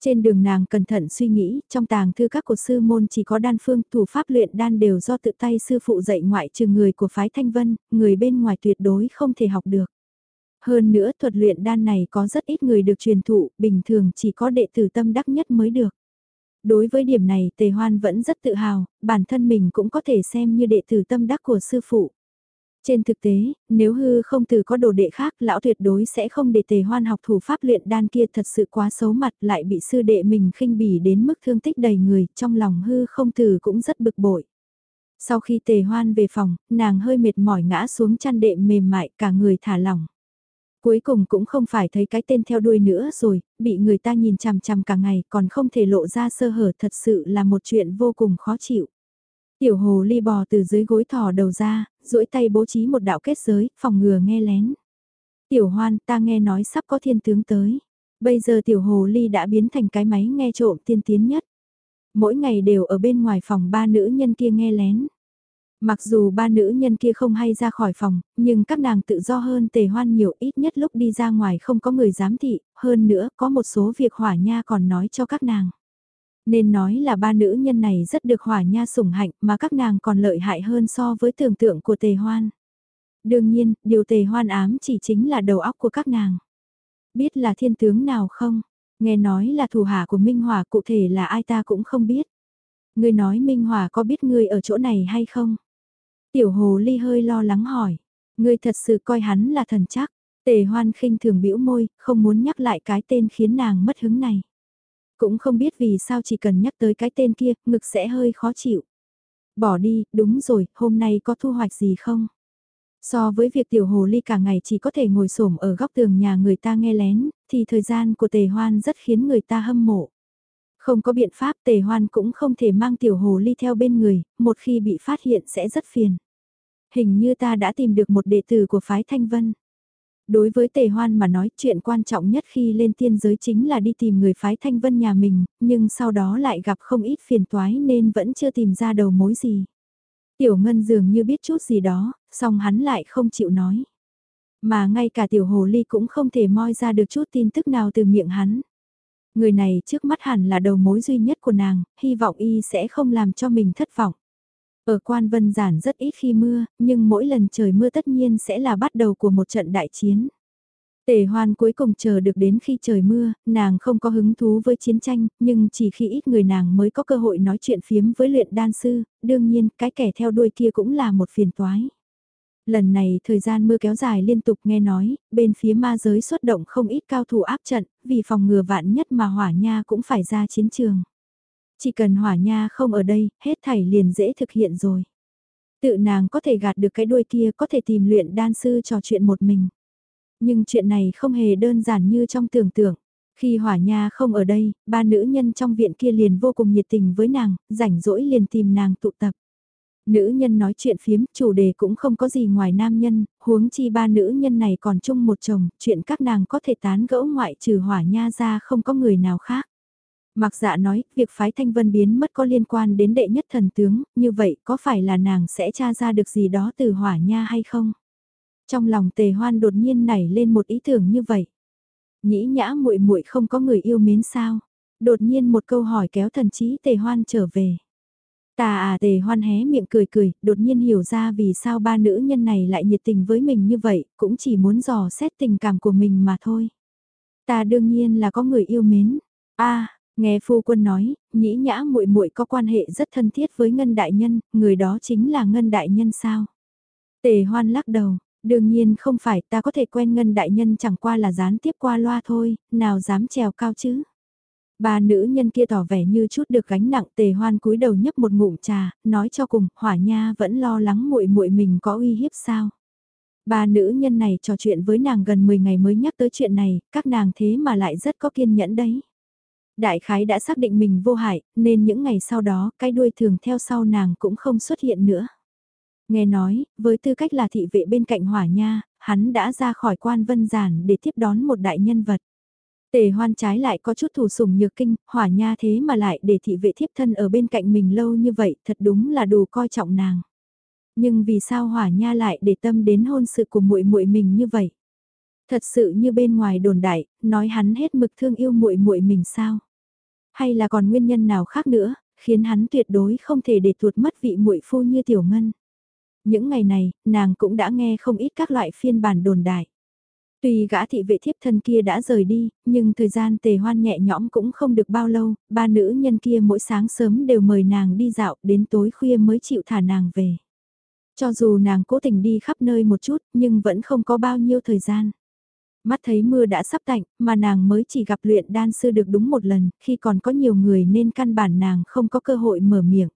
Trên đường nàng cẩn thận suy nghĩ, trong tàng thư các của sư môn chỉ có đan phương, thủ pháp luyện đan đều do tự tay sư phụ dạy ngoại trừ người của phái Thanh Vân, người bên ngoài tuyệt đối không thể học được. Hơn nữa thuật luyện đan này có rất ít người được truyền thụ, bình thường chỉ có đệ tử tâm đắc nhất mới được. Đối với điểm này Tề Hoan vẫn rất tự hào, bản thân mình cũng có thể xem như đệ tử tâm đắc của sư phụ. Trên thực tế, nếu hư không từ có đồ đệ khác, lão tuyệt đối sẽ không để tề hoan học thủ pháp luyện đan kia thật sự quá xấu mặt lại bị sư đệ mình khinh bỉ đến mức thương tích đầy người, trong lòng hư không từ cũng rất bực bội. Sau khi tề hoan về phòng, nàng hơi mệt mỏi ngã xuống chăn đệm mềm mại cả người thả lỏng. Cuối cùng cũng không phải thấy cái tên theo đuôi nữa rồi, bị người ta nhìn chằm chằm cả ngày còn không thể lộ ra sơ hở thật sự là một chuyện vô cùng khó chịu. Tiểu hồ ly bò từ dưới gối thò đầu ra, duỗi tay bố trí một đạo kết giới, phòng ngừa nghe lén. Tiểu hoan ta nghe nói sắp có thiên tướng tới. Bây giờ tiểu hồ ly đã biến thành cái máy nghe trộm tiên tiến nhất. Mỗi ngày đều ở bên ngoài phòng ba nữ nhân kia nghe lén. Mặc dù ba nữ nhân kia không hay ra khỏi phòng, nhưng các nàng tự do hơn tề hoan nhiều ít nhất lúc đi ra ngoài không có người giám thị, hơn nữa có một số việc hỏa nha còn nói cho các nàng. Nên nói là ba nữ nhân này rất được hỏa nha sủng hạnh mà các nàng còn lợi hại hơn so với tưởng tượng của tề hoan. Đương nhiên, điều tề hoan ám chỉ chính là đầu óc của các nàng. Biết là thiên tướng nào không? Nghe nói là thủ hạ của Minh Hòa cụ thể là ai ta cũng không biết. Ngươi nói Minh Hòa có biết ngươi ở chỗ này hay không? Tiểu hồ ly hơi lo lắng hỏi. Ngươi thật sự coi hắn là thần chắc. Tề hoan khinh thường bĩu môi, không muốn nhắc lại cái tên khiến nàng mất hứng này. Cũng không biết vì sao chỉ cần nhắc tới cái tên kia, ngực sẽ hơi khó chịu. Bỏ đi, đúng rồi, hôm nay có thu hoạch gì không? So với việc tiểu hồ ly cả ngày chỉ có thể ngồi xổm ở góc tường nhà người ta nghe lén, thì thời gian của tề hoan rất khiến người ta hâm mộ. Không có biện pháp tề hoan cũng không thể mang tiểu hồ ly theo bên người, một khi bị phát hiện sẽ rất phiền. Hình như ta đã tìm được một đệ tử của phái Thanh Vân. Đối với tề hoan mà nói chuyện quan trọng nhất khi lên tiên giới chính là đi tìm người phái thanh vân nhà mình, nhưng sau đó lại gặp không ít phiền toái nên vẫn chưa tìm ra đầu mối gì. Tiểu ngân dường như biết chút gì đó, song hắn lại không chịu nói. Mà ngay cả tiểu hồ ly cũng không thể moi ra được chút tin tức nào từ miệng hắn. Người này trước mắt hẳn là đầu mối duy nhất của nàng, hy vọng y sẽ không làm cho mình thất vọng. Ở quan vân giản rất ít khi mưa, nhưng mỗi lần trời mưa tất nhiên sẽ là bắt đầu của một trận đại chiến. Tề hoan cuối cùng chờ được đến khi trời mưa, nàng không có hứng thú với chiến tranh, nhưng chỉ khi ít người nàng mới có cơ hội nói chuyện phiếm với luyện đan sư, đương nhiên cái kẻ theo đuôi kia cũng là một phiền toái. Lần này thời gian mưa kéo dài liên tục nghe nói, bên phía ma giới xuất động không ít cao thủ áp trận, vì phòng ngừa vạn nhất mà hỏa nha cũng phải ra chiến trường. Chỉ cần hỏa nha không ở đây, hết thảy liền dễ thực hiện rồi. Tự nàng có thể gạt được cái đuôi kia có thể tìm luyện đan sư trò chuyện một mình. Nhưng chuyện này không hề đơn giản như trong tưởng tượng. Khi hỏa nha không ở đây, ba nữ nhân trong viện kia liền vô cùng nhiệt tình với nàng, rảnh rỗi liền tìm nàng tụ tập. Nữ nhân nói chuyện phiếm, chủ đề cũng không có gì ngoài nam nhân, huống chi ba nữ nhân này còn chung một chồng, chuyện các nàng có thể tán gẫu ngoại trừ hỏa nha ra không có người nào khác. Mặc dạ nói, việc phái thanh vân biến mất có liên quan đến đệ nhất thần tướng, như vậy có phải là nàng sẽ tra ra được gì đó từ hỏa nha hay không? Trong lòng tề hoan đột nhiên nảy lên một ý tưởng như vậy. Nhĩ nhã muội muội không có người yêu mến sao? Đột nhiên một câu hỏi kéo thần trí tề hoan trở về. Tà à tề hoan hé miệng cười cười, đột nhiên hiểu ra vì sao ba nữ nhân này lại nhiệt tình với mình như vậy, cũng chỉ muốn dò xét tình cảm của mình mà thôi. Ta đương nhiên là có người yêu mến. a nghe phu quân nói, nhĩ nhã muội muội có quan hệ rất thân thiết với Ngân Đại Nhân, người đó chính là Ngân Đại Nhân sao? Tề hoan lắc đầu, đương nhiên không phải ta có thể quen Ngân Đại Nhân chẳng qua là gián tiếp qua loa thôi, nào dám trèo cao chứ? Ba nữ nhân kia tỏ vẻ như chút được gánh nặng tề hoan cúi đầu nhấp một ngụm trà, nói cho cùng, hỏa nha vẫn lo lắng muội muội mình có uy hiếp sao. Ba nữ nhân này trò chuyện với nàng gần 10 ngày mới nhắc tới chuyện này, các nàng thế mà lại rất có kiên nhẫn đấy. Đại khái đã xác định mình vô hại, nên những ngày sau đó, cái đuôi thường theo sau nàng cũng không xuất hiện nữa. Nghe nói, với tư cách là thị vệ bên cạnh hỏa nha, hắn đã ra khỏi quan vân giản để tiếp đón một đại nhân vật. Tề hoan trái lại có chút thủ sủng nhược kinh, hỏa nha thế mà lại để thị vệ thiếp thân ở bên cạnh mình lâu như vậy, thật đúng là đủ coi trọng nàng. Nhưng vì sao hỏa nha lại để tâm đến hôn sự của muội muội mình như vậy? Thật sự như bên ngoài đồn đại, nói hắn hết mực thương yêu muội muội mình sao? Hay là còn nguyên nhân nào khác nữa, khiến hắn tuyệt đối không thể để tuột mất vị muội phu như tiểu ngân? Những ngày này, nàng cũng đã nghe không ít các loại phiên bản đồn đại. Tuy gã thị vệ thiếp thân kia đã rời đi, nhưng thời gian tề hoan nhẹ nhõm cũng không được bao lâu, ba nữ nhân kia mỗi sáng sớm đều mời nàng đi dạo, đến tối khuya mới chịu thả nàng về. Cho dù nàng cố tình đi khắp nơi một chút, nhưng vẫn không có bao nhiêu thời gian. Mắt thấy mưa đã sắp tạnh, mà nàng mới chỉ gặp luyện đan sư được đúng một lần, khi còn có nhiều người nên căn bản nàng không có cơ hội mở miệng.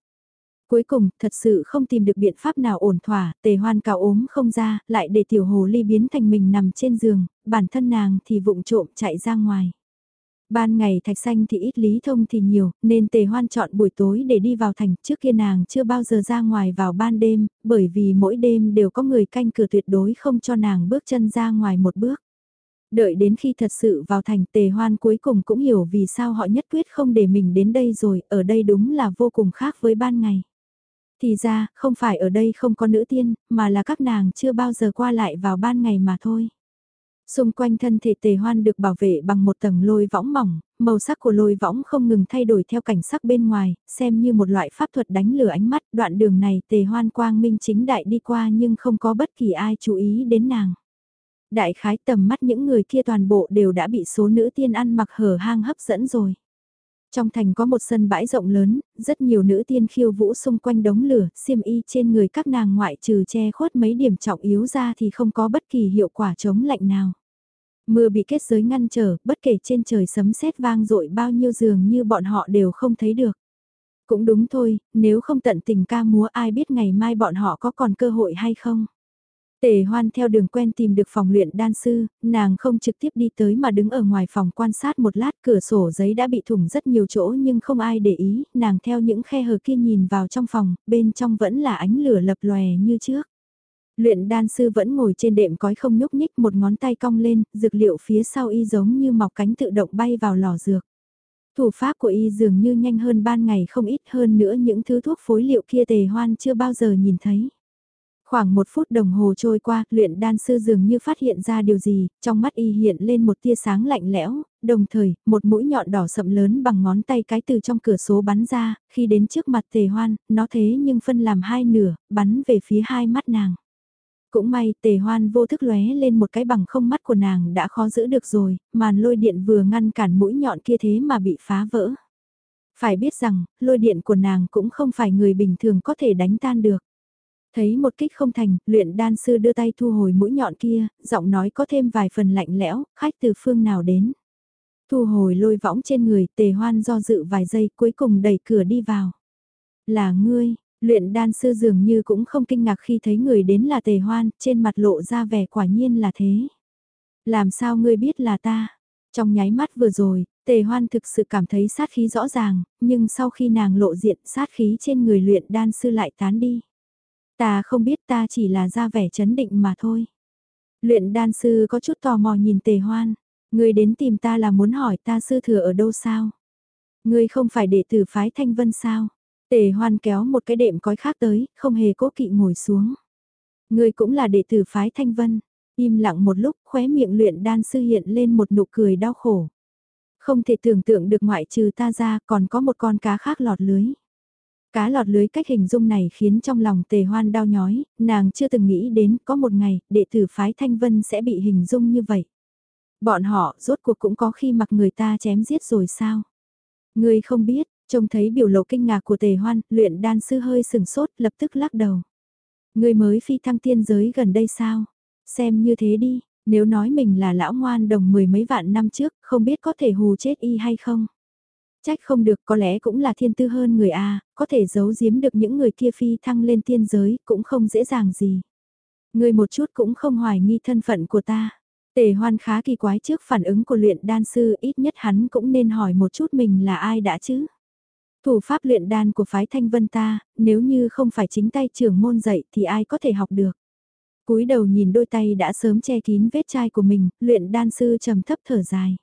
Cuối cùng, thật sự không tìm được biện pháp nào ổn thỏa, tề hoan cào ốm không ra, lại để tiểu hồ ly biến thành mình nằm trên giường, bản thân nàng thì vụng trộm chạy ra ngoài. Ban ngày thạch xanh thì ít lý thông thì nhiều, nên tề hoan chọn buổi tối để đi vào thành, trước kia nàng chưa bao giờ ra ngoài vào ban đêm, bởi vì mỗi đêm đều có người canh cửa tuyệt đối không cho nàng bước chân ra ngoài một bước. Đợi đến khi thật sự vào thành tề hoan cuối cùng cũng hiểu vì sao họ nhất quyết không để mình đến đây rồi, ở đây đúng là vô cùng khác với ban ngày. Thì ra, không phải ở đây không có nữ tiên, mà là các nàng chưa bao giờ qua lại vào ban ngày mà thôi. Xung quanh thân thể tề hoan được bảo vệ bằng một tầng lôi võng mỏng, màu sắc của lôi võng không ngừng thay đổi theo cảnh sắc bên ngoài, xem như một loại pháp thuật đánh lửa ánh mắt. Đoạn đường này tề hoan quang minh chính đại đi qua nhưng không có bất kỳ ai chú ý đến nàng. Đại khái tầm mắt những người kia toàn bộ đều đã bị số nữ tiên ăn mặc hở hang hấp dẫn rồi. Trong thành có một sân bãi rộng lớn, rất nhiều nữ tiên khiêu vũ xung quanh đống lửa, xiêm y trên người các nàng ngoại trừ che khuất mấy điểm trọng yếu ra thì không có bất kỳ hiệu quả chống lạnh nào. Mưa bị kết giới ngăn trở, bất kể trên trời sấm sét vang dội bao nhiêu giường như bọn họ đều không thấy được. Cũng đúng thôi, nếu không tận tình ca múa ai biết ngày mai bọn họ có còn cơ hội hay không. Tề hoan theo đường quen tìm được phòng luyện đan sư, nàng không trực tiếp đi tới mà đứng ở ngoài phòng quan sát một lát cửa sổ giấy đã bị thủng rất nhiều chỗ nhưng không ai để ý, nàng theo những khe hở kia nhìn vào trong phòng, bên trong vẫn là ánh lửa lập lòe như trước. Luyện đan sư vẫn ngồi trên đệm cói không nhúc nhích một ngón tay cong lên, dược liệu phía sau y giống như mọc cánh tự động bay vào lò dược. Thủ pháp của y dường như nhanh hơn ban ngày không ít hơn nữa những thứ thuốc phối liệu kia tề hoan chưa bao giờ nhìn thấy. Khoảng một phút đồng hồ trôi qua, luyện đan sư dường như phát hiện ra điều gì, trong mắt y hiện lên một tia sáng lạnh lẽo, đồng thời, một mũi nhọn đỏ sậm lớn bằng ngón tay cái từ trong cửa số bắn ra, khi đến trước mặt tề hoan, nó thế nhưng phân làm hai nửa, bắn về phía hai mắt nàng. Cũng may tề hoan vô thức lóe lên một cái bằng không mắt của nàng đã khó giữ được rồi, màn lôi điện vừa ngăn cản mũi nhọn kia thế mà bị phá vỡ. Phải biết rằng, lôi điện của nàng cũng không phải người bình thường có thể đánh tan được. Thấy một kích không thành, luyện đan sư đưa tay thu hồi mũi nhọn kia, giọng nói có thêm vài phần lạnh lẽo, khách từ phương nào đến. Thu hồi lôi võng trên người, tề hoan do dự vài giây cuối cùng đẩy cửa đi vào. Là ngươi, luyện đan sư dường như cũng không kinh ngạc khi thấy người đến là tề hoan, trên mặt lộ ra vẻ quả nhiên là thế. Làm sao ngươi biết là ta? Trong nháy mắt vừa rồi, tề hoan thực sự cảm thấy sát khí rõ ràng, nhưng sau khi nàng lộ diện sát khí trên người luyện đan sư lại tán đi. Ta không biết ta chỉ là ra vẻ chấn định mà thôi. Luyện đan sư có chút tò mò nhìn tề hoan. Người đến tìm ta là muốn hỏi ta sư thừa ở đâu sao? Người không phải đệ tử phái thanh vân sao? Tề hoan kéo một cái đệm cói khác tới, không hề cố kỵ ngồi xuống. Người cũng là đệ tử phái thanh vân. Im lặng một lúc, khóe miệng luyện đan sư hiện lên một nụ cười đau khổ. Không thể tưởng tượng được ngoại trừ ta ra còn có một con cá khác lọt lưới. Cá lọt lưới cách hình dung này khiến trong lòng tề hoan đau nhói, nàng chưa từng nghĩ đến có một ngày đệ tử phái Thanh Vân sẽ bị hình dung như vậy. Bọn họ rốt cuộc cũng có khi mặc người ta chém giết rồi sao? Người không biết, trông thấy biểu lộ kinh ngạc của tề hoan, luyện đan sư hơi sừng sốt lập tức lắc đầu. Người mới phi thăng tiên giới gần đây sao? Xem như thế đi, nếu nói mình là lão ngoan đồng mười mấy vạn năm trước, không biết có thể hù chết y hay không? Trách không được có lẽ cũng là thiên tư hơn người A, có thể giấu giếm được những người kia phi thăng lên tiên giới cũng không dễ dàng gì. Ngươi một chút cũng không hoài nghi thân phận của ta. Tề hoan khá kỳ quái trước phản ứng của luyện đan sư ít nhất hắn cũng nên hỏi một chút mình là ai đã chứ. Thủ pháp luyện đan của phái thanh vân ta, nếu như không phải chính tay trưởng môn dạy thì ai có thể học được. cúi đầu nhìn đôi tay đã sớm che kín vết chai của mình, luyện đan sư trầm thấp thở dài.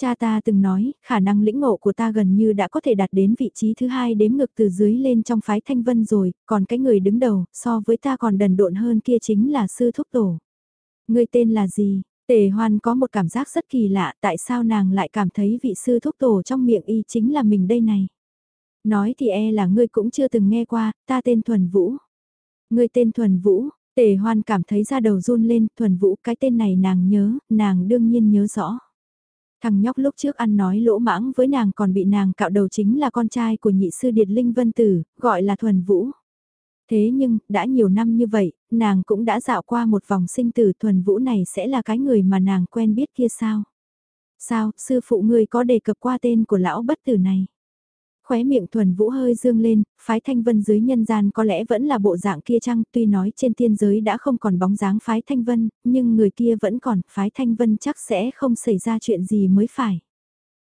Cha ta từng nói, khả năng lĩnh ngộ của ta gần như đã có thể đạt đến vị trí thứ hai đếm ngược từ dưới lên trong phái thanh vân rồi, còn cái người đứng đầu, so với ta còn đần độn hơn kia chính là sư thúc tổ. Người tên là gì? Tề hoan có một cảm giác rất kỳ lạ, tại sao nàng lại cảm thấy vị sư thúc tổ trong miệng y chính là mình đây này? Nói thì e là ngươi cũng chưa từng nghe qua, ta tên Thuần Vũ. Ngươi tên Thuần Vũ, Tề hoan cảm thấy da đầu run lên, Thuần Vũ cái tên này nàng nhớ, nàng đương nhiên nhớ rõ. Thằng nhóc lúc trước ăn nói lỗ mãng với nàng còn bị nàng cạo đầu chính là con trai của nhị sư Điệt Linh Vân Tử, gọi là Thuần Vũ. Thế nhưng, đã nhiều năm như vậy, nàng cũng đã dạo qua một vòng sinh tử Thuần Vũ này sẽ là cái người mà nàng quen biết kia sao? Sao, sư phụ ngươi có đề cập qua tên của lão bất tử này? Khóe miệng thuần vũ hơi dương lên, phái thanh vân dưới nhân gian có lẽ vẫn là bộ dạng kia chăng, tuy nói trên tiên giới đã không còn bóng dáng phái thanh vân, nhưng người kia vẫn còn, phái thanh vân chắc sẽ không xảy ra chuyện gì mới phải.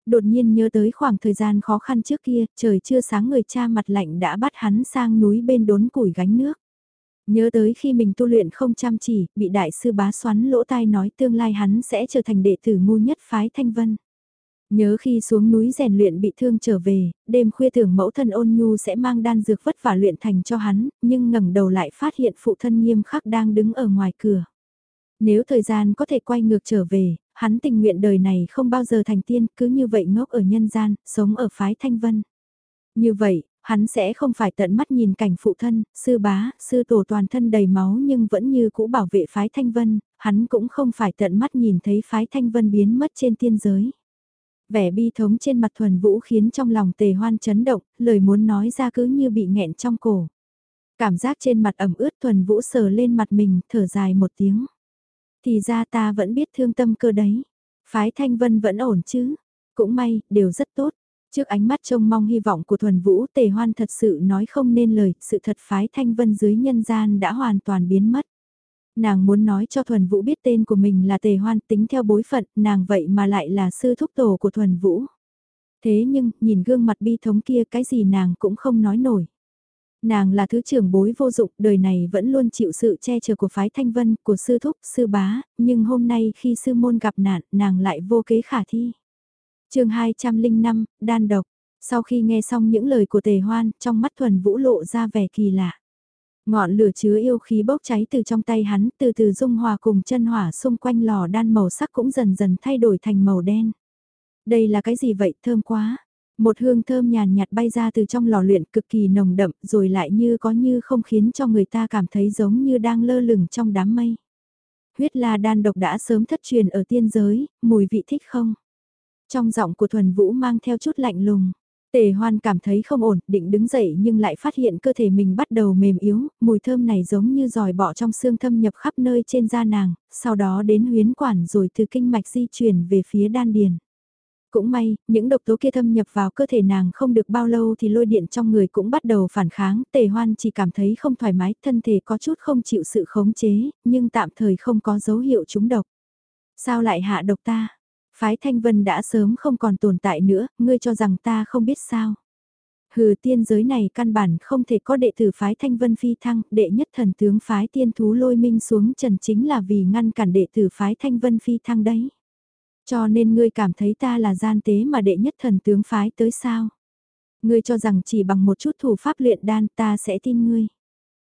Đột nhiên nhớ tới khoảng thời gian khó khăn trước kia, trời chưa sáng người cha mặt lạnh đã bắt hắn sang núi bên đốn củi gánh nước. Nhớ tới khi mình tu luyện không chăm chỉ, bị đại sư bá xoắn lỗ tai nói tương lai hắn sẽ trở thành đệ tử ngu nhất phái thanh vân. Nhớ khi xuống núi rèn luyện bị thương trở về, đêm khuya tưởng mẫu thân ôn nhu sẽ mang đan dược vất vả luyện thành cho hắn, nhưng ngẩng đầu lại phát hiện phụ thân nghiêm khắc đang đứng ở ngoài cửa. Nếu thời gian có thể quay ngược trở về, hắn tình nguyện đời này không bao giờ thành tiên, cứ như vậy ngốc ở nhân gian, sống ở phái thanh vân. Như vậy, hắn sẽ không phải tận mắt nhìn cảnh phụ thân, sư bá, sư tổ toàn thân đầy máu nhưng vẫn như cũ bảo vệ phái thanh vân, hắn cũng không phải tận mắt nhìn thấy phái thanh vân biến mất trên tiên giới. Vẻ bi thống trên mặt thuần vũ khiến trong lòng tề hoan chấn động, lời muốn nói ra cứ như bị nghẹn trong cổ. Cảm giác trên mặt ẩm ướt thuần vũ sờ lên mặt mình, thở dài một tiếng. Thì ra ta vẫn biết thương tâm cơ đấy. Phái thanh vân vẫn ổn chứ. Cũng may, đều rất tốt. Trước ánh mắt trông mong hy vọng của thuần vũ tề hoan thật sự nói không nên lời, sự thật phái thanh vân dưới nhân gian đã hoàn toàn biến mất. Nàng muốn nói cho Thuần Vũ biết tên của mình là Tề Hoan tính theo bối phận, nàng vậy mà lại là sư thúc tổ của Thuần Vũ. Thế nhưng, nhìn gương mặt bi thống kia cái gì nàng cũng không nói nổi. Nàng là thứ trưởng bối vô dụng, đời này vẫn luôn chịu sự che chở của phái thanh vân, của sư thúc, sư bá, nhưng hôm nay khi sư môn gặp nạn, nàng lại vô kế khả thi. chương 205, đan độc. Sau khi nghe xong những lời của tề hoan, trong mắt thuần vũ lộ ra vẻ kỳ lạ. Ngọn lửa chứa yêu khí bốc cháy từ trong tay hắn, từ từ dung hòa cùng chân hỏa xung quanh lò đan màu sắc cũng dần dần thay đổi thành màu đen. Đây là cái gì vậy, thơm quá. Một hương thơm nhàn nhạt bay ra từ trong lò luyện cực kỳ nồng đậm rồi lại như có như không khiến cho người ta cảm thấy giống như đang lơ lửng trong đám mây. Huyết la đan độc đã sớm thất truyền ở tiên giới, mùi vị thích không? Trong giọng của thuần vũ mang theo chút lạnh lùng. Tề hoan cảm thấy không ổn, định đứng dậy nhưng lại phát hiện cơ thể mình bắt đầu mềm yếu, mùi thơm này giống như giỏi bọ trong xương thâm nhập khắp nơi trên da nàng, sau đó đến huyến quản rồi từ kinh mạch di chuyển về phía đan điền. Cũng may, những độc tố kia thâm nhập vào cơ thể nàng không được bao lâu thì lôi điện trong người cũng bắt đầu phản kháng, tề hoan chỉ cảm thấy không thoải mái, thân thể có chút không chịu sự khống chế, nhưng tạm thời không có dấu hiệu trúng độc. Sao lại hạ độc ta? Phái Thanh Vân đã sớm không còn tồn tại nữa, ngươi cho rằng ta không biết sao. Hừ tiên giới này căn bản không thể có đệ tử phái Thanh Vân phi thăng, đệ nhất thần tướng phái tiên thú lôi minh xuống trần chính là vì ngăn cản đệ tử phái Thanh Vân phi thăng đấy. Cho nên ngươi cảm thấy ta là gian tế mà đệ nhất thần tướng phái tới sao? Ngươi cho rằng chỉ bằng một chút thủ pháp luyện đan ta sẽ tin ngươi.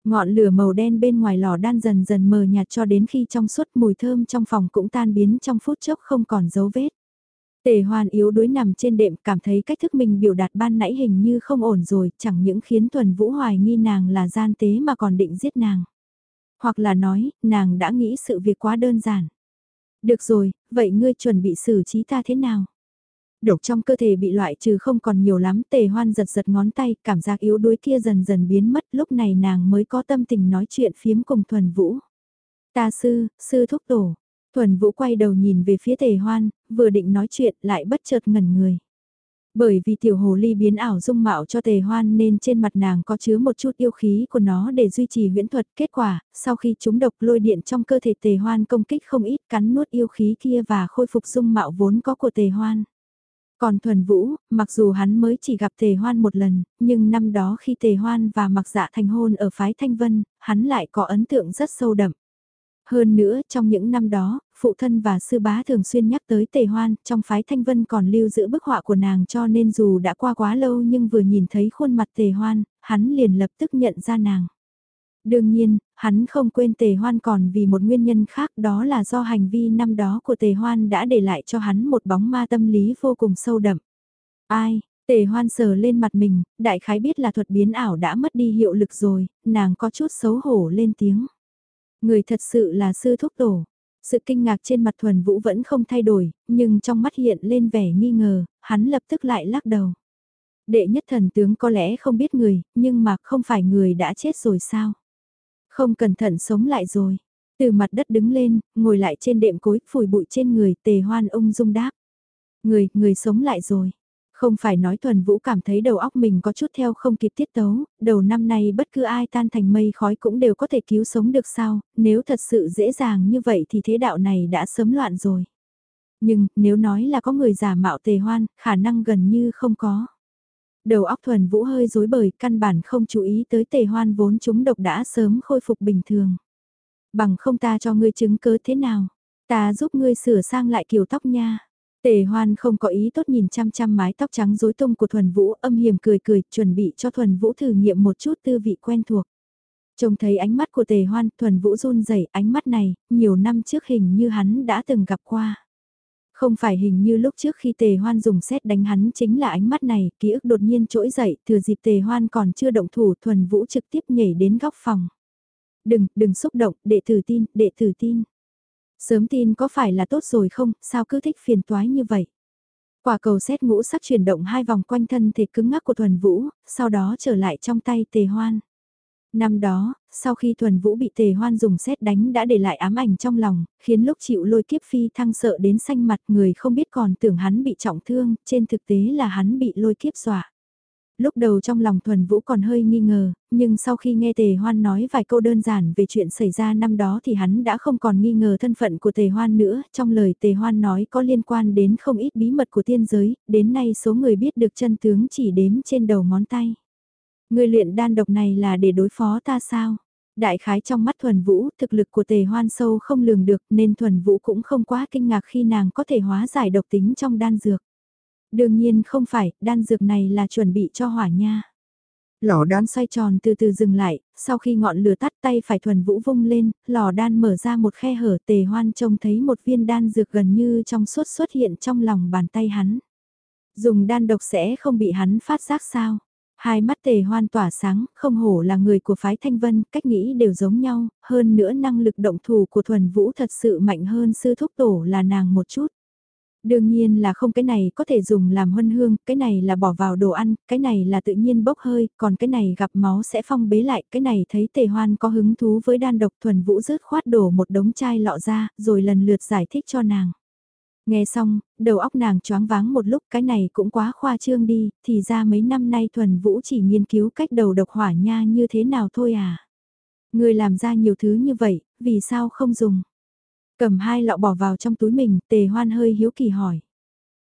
Ngọn lửa màu đen bên ngoài lò đan dần dần mờ nhạt cho đến khi trong suốt mùi thơm trong phòng cũng tan biến trong phút chốc không còn dấu vết. Tề hoan yếu đuối nằm trên đệm cảm thấy cách thức mình biểu đạt ban nãy hình như không ổn rồi, chẳng những khiến Tuần Vũ hoài nghi nàng là gian tế mà còn định giết nàng. Hoặc là nói, nàng đã nghĩ sự việc quá đơn giản. Được rồi, vậy ngươi chuẩn bị xử trí ta thế nào? Độc trong cơ thể bị loại trừ không còn nhiều lắm, tề hoan giật giật ngón tay, cảm giác yếu đuối kia dần dần biến mất, lúc này nàng mới có tâm tình nói chuyện phiếm cùng thuần vũ. Ta sư, sư thúc tổ. Thuần vũ quay đầu nhìn về phía tề hoan, vừa định nói chuyện lại bất chợt ngẩn người. Bởi vì tiểu hồ ly biến ảo dung mạo cho tề hoan nên trên mặt nàng có chứa một chút yêu khí của nó để duy trì huyễn thuật. Kết quả, sau khi chúng độc lôi điện trong cơ thể tề hoan công kích không ít cắn nuốt yêu khí kia và khôi phục dung mạo vốn có của tề hoan. Còn Thuần Vũ, mặc dù hắn mới chỉ gặp Tề Hoan một lần, nhưng năm đó khi Tề Hoan và Mặc Dạ thành hôn ở phái Thanh Vân, hắn lại có ấn tượng rất sâu đậm. Hơn nữa, trong những năm đó, phụ thân và sư bá thường xuyên nhắc tới Tề Hoan, trong phái Thanh Vân còn lưu giữ bức họa của nàng cho nên dù đã qua quá lâu nhưng vừa nhìn thấy khuôn mặt Tề Hoan, hắn liền lập tức nhận ra nàng. Đương nhiên, hắn không quên Tề Hoan còn vì một nguyên nhân khác đó là do hành vi năm đó của Tề Hoan đã để lại cho hắn một bóng ma tâm lý vô cùng sâu đậm. Ai, Tề Hoan sờ lên mặt mình, đại khái biết là thuật biến ảo đã mất đi hiệu lực rồi, nàng có chút xấu hổ lên tiếng. Người thật sự là sư thúc tổ. Sự kinh ngạc trên mặt thuần vũ vẫn không thay đổi, nhưng trong mắt hiện lên vẻ nghi ngờ, hắn lập tức lại lắc đầu. Đệ nhất thần tướng có lẽ không biết người, nhưng mà không phải người đã chết rồi sao? Không cẩn thận sống lại rồi. Từ mặt đất đứng lên, ngồi lại trên đệm cối, phủi bụi trên người, tề hoan ung dung đáp. Người, người sống lại rồi. Không phải nói thuần vũ cảm thấy đầu óc mình có chút theo không kịp tiết tấu, đầu năm nay bất cứ ai tan thành mây khói cũng đều có thể cứu sống được sao, nếu thật sự dễ dàng như vậy thì thế đạo này đã sớm loạn rồi. Nhưng, nếu nói là có người giả mạo tề hoan, khả năng gần như không có. Đầu óc thuần vũ hơi rối bời, căn bản không chú ý tới tề hoan vốn chúng độc đã sớm khôi phục bình thường. Bằng không ta cho ngươi chứng cớ thế nào, ta giúp ngươi sửa sang lại kiểu tóc nha. Tề hoan không có ý tốt nhìn chăm chăm mái tóc trắng rối tung của thuần vũ âm hiểm cười cười chuẩn bị cho thuần vũ thử nghiệm một chút tư vị quen thuộc. Trông thấy ánh mắt của tề hoan thuần vũ run rẩy ánh mắt này, nhiều năm trước hình như hắn đã từng gặp qua. Không phải hình như lúc trước khi tề hoan dùng xét đánh hắn chính là ánh mắt này, ký ức đột nhiên trỗi dậy, thừa dịp tề hoan còn chưa động thủ thuần vũ trực tiếp nhảy đến góc phòng. Đừng, đừng xúc động, đệ tử tin, đệ tử tin. Sớm tin có phải là tốt rồi không, sao cứ thích phiền toái như vậy? Quả cầu xét ngũ sắc chuyển động hai vòng quanh thân thể cứng ngắc của thuần vũ, sau đó trở lại trong tay tề hoan. Năm đó, sau khi thuần vũ bị tề hoan dùng xét đánh đã để lại ám ảnh trong lòng, khiến lúc chịu lôi kiếp phi thăng sợ đến xanh mặt người không biết còn tưởng hắn bị trọng thương, trên thực tế là hắn bị lôi kiếp dọa lúc đầu trong lòng thuần vũ còn hơi nghi ngờ, nhưng sau khi nghe tề hoan nói vài câu đơn giản về chuyện xảy ra năm đó thì hắn đã không còn nghi ngờ thân phận của tề hoan nữa, trong lời tề hoan nói có liên quan đến không ít bí mật của tiên giới, đến nay số người biết được chân tướng chỉ đếm trên đầu ngón tay. Người luyện đan độc này là để đối phó ta sao? Đại khái trong mắt thuần vũ, thực lực của tề hoan sâu không lường được nên thuần vũ cũng không quá kinh ngạc khi nàng có thể hóa giải độc tính trong đan dược. Đương nhiên không phải, đan dược này là chuẩn bị cho hỏa nha. Lò đan xoay tròn từ từ dừng lại, sau khi ngọn lửa tắt tay phải thuần vũ vung lên, lò đan mở ra một khe hở tề hoan trông thấy một viên đan dược gần như trong suốt xuất hiện trong lòng bàn tay hắn. Dùng đan độc sẽ không bị hắn phát giác sao. Hai mắt tề hoan tỏa sáng, không hổ là người của phái thanh vân, cách nghĩ đều giống nhau, hơn nữa năng lực động thủ của thuần vũ thật sự mạnh hơn sư thúc tổ là nàng một chút. Đương nhiên là không cái này có thể dùng làm huân hương, cái này là bỏ vào đồ ăn, cái này là tự nhiên bốc hơi, còn cái này gặp máu sẽ phong bế lại, cái này thấy tề hoan có hứng thú với đan độc thuần vũ rớt khoát đổ một đống chai lọ ra, rồi lần lượt giải thích cho nàng. Nghe xong, đầu óc nàng choáng váng một lúc cái này cũng quá khoa trương đi, thì ra mấy năm nay thuần vũ chỉ nghiên cứu cách đầu độc hỏa nha như thế nào thôi à. Người làm ra nhiều thứ như vậy, vì sao không dùng? Cầm hai lọ bỏ vào trong túi mình, tề hoan hơi hiếu kỳ hỏi.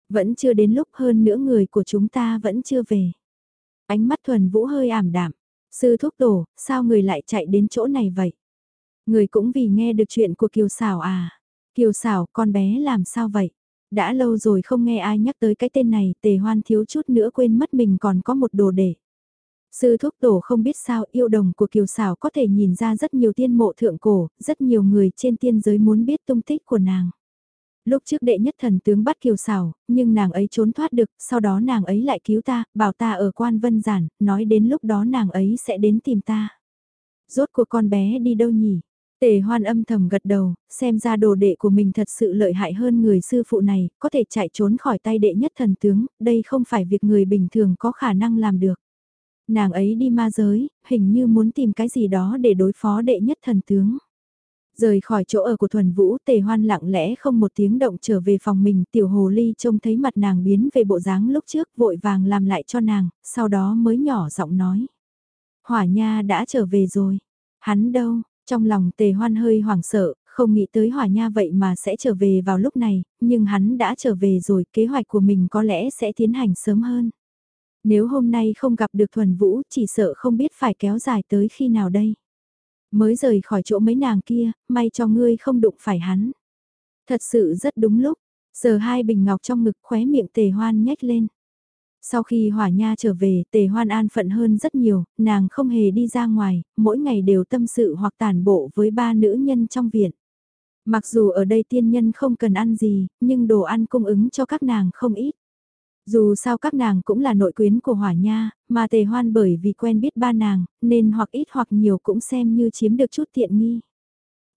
Vẫn chưa đến lúc hơn nữa người của chúng ta vẫn chưa về. Ánh mắt thuần vũ hơi ảm đạm. Sư thúc tổ, sao người lại chạy đến chỗ này vậy? Người cũng vì nghe được chuyện của Kiều Sảo à? Kiều Sảo, con bé làm sao vậy? Đã lâu rồi không nghe ai nhắc tới cái tên này, tề hoan thiếu chút nữa quên mất mình còn có một đồ để. Sư thúc tổ không biết sao yêu đồng của kiều xảo có thể nhìn ra rất nhiều tiên mộ thượng cổ, rất nhiều người trên tiên giới muốn biết tung tích của nàng. Lúc trước đệ nhất thần tướng bắt kiều xảo, nhưng nàng ấy trốn thoát được, sau đó nàng ấy lại cứu ta, bảo ta ở quan vân giản, nói đến lúc đó nàng ấy sẽ đến tìm ta. Rốt của con bé đi đâu nhỉ? Tề hoan âm thầm gật đầu, xem ra đồ đệ của mình thật sự lợi hại hơn người sư phụ này, có thể chạy trốn khỏi tay đệ nhất thần tướng, đây không phải việc người bình thường có khả năng làm được. Nàng ấy đi ma giới, hình như muốn tìm cái gì đó để đối phó đệ nhất thần tướng. Rời khỏi chỗ ở của Thuần Vũ, Tề Hoan lặng lẽ không một tiếng động trở về phòng mình, tiểu hồ ly trông thấy mặt nàng biến về bộ dáng lúc trước, vội vàng làm lại cho nàng, sau đó mới nhỏ giọng nói. Hỏa Nha đã trở về rồi. Hắn đâu? Trong lòng Tề Hoan hơi hoảng sợ, không nghĩ tới Hỏa Nha vậy mà sẽ trở về vào lúc này, nhưng hắn đã trở về rồi, kế hoạch của mình có lẽ sẽ tiến hành sớm hơn. Nếu hôm nay không gặp được Thuần Vũ, chỉ sợ không biết phải kéo dài tới khi nào đây. Mới rời khỏi chỗ mấy nàng kia, may cho ngươi không đụng phải hắn. Thật sự rất đúng lúc, giờ hai bình ngọc trong ngực khóe miệng tề hoan nhếch lên. Sau khi hỏa nha trở về, tề hoan an phận hơn rất nhiều, nàng không hề đi ra ngoài, mỗi ngày đều tâm sự hoặc tàn bộ với ba nữ nhân trong viện. Mặc dù ở đây tiên nhân không cần ăn gì, nhưng đồ ăn cung ứng cho các nàng không ít. Dù sao các nàng cũng là nội quyến của hỏa nha, mà tề hoan bởi vì quen biết ba nàng, nên hoặc ít hoặc nhiều cũng xem như chiếm được chút tiện nghi.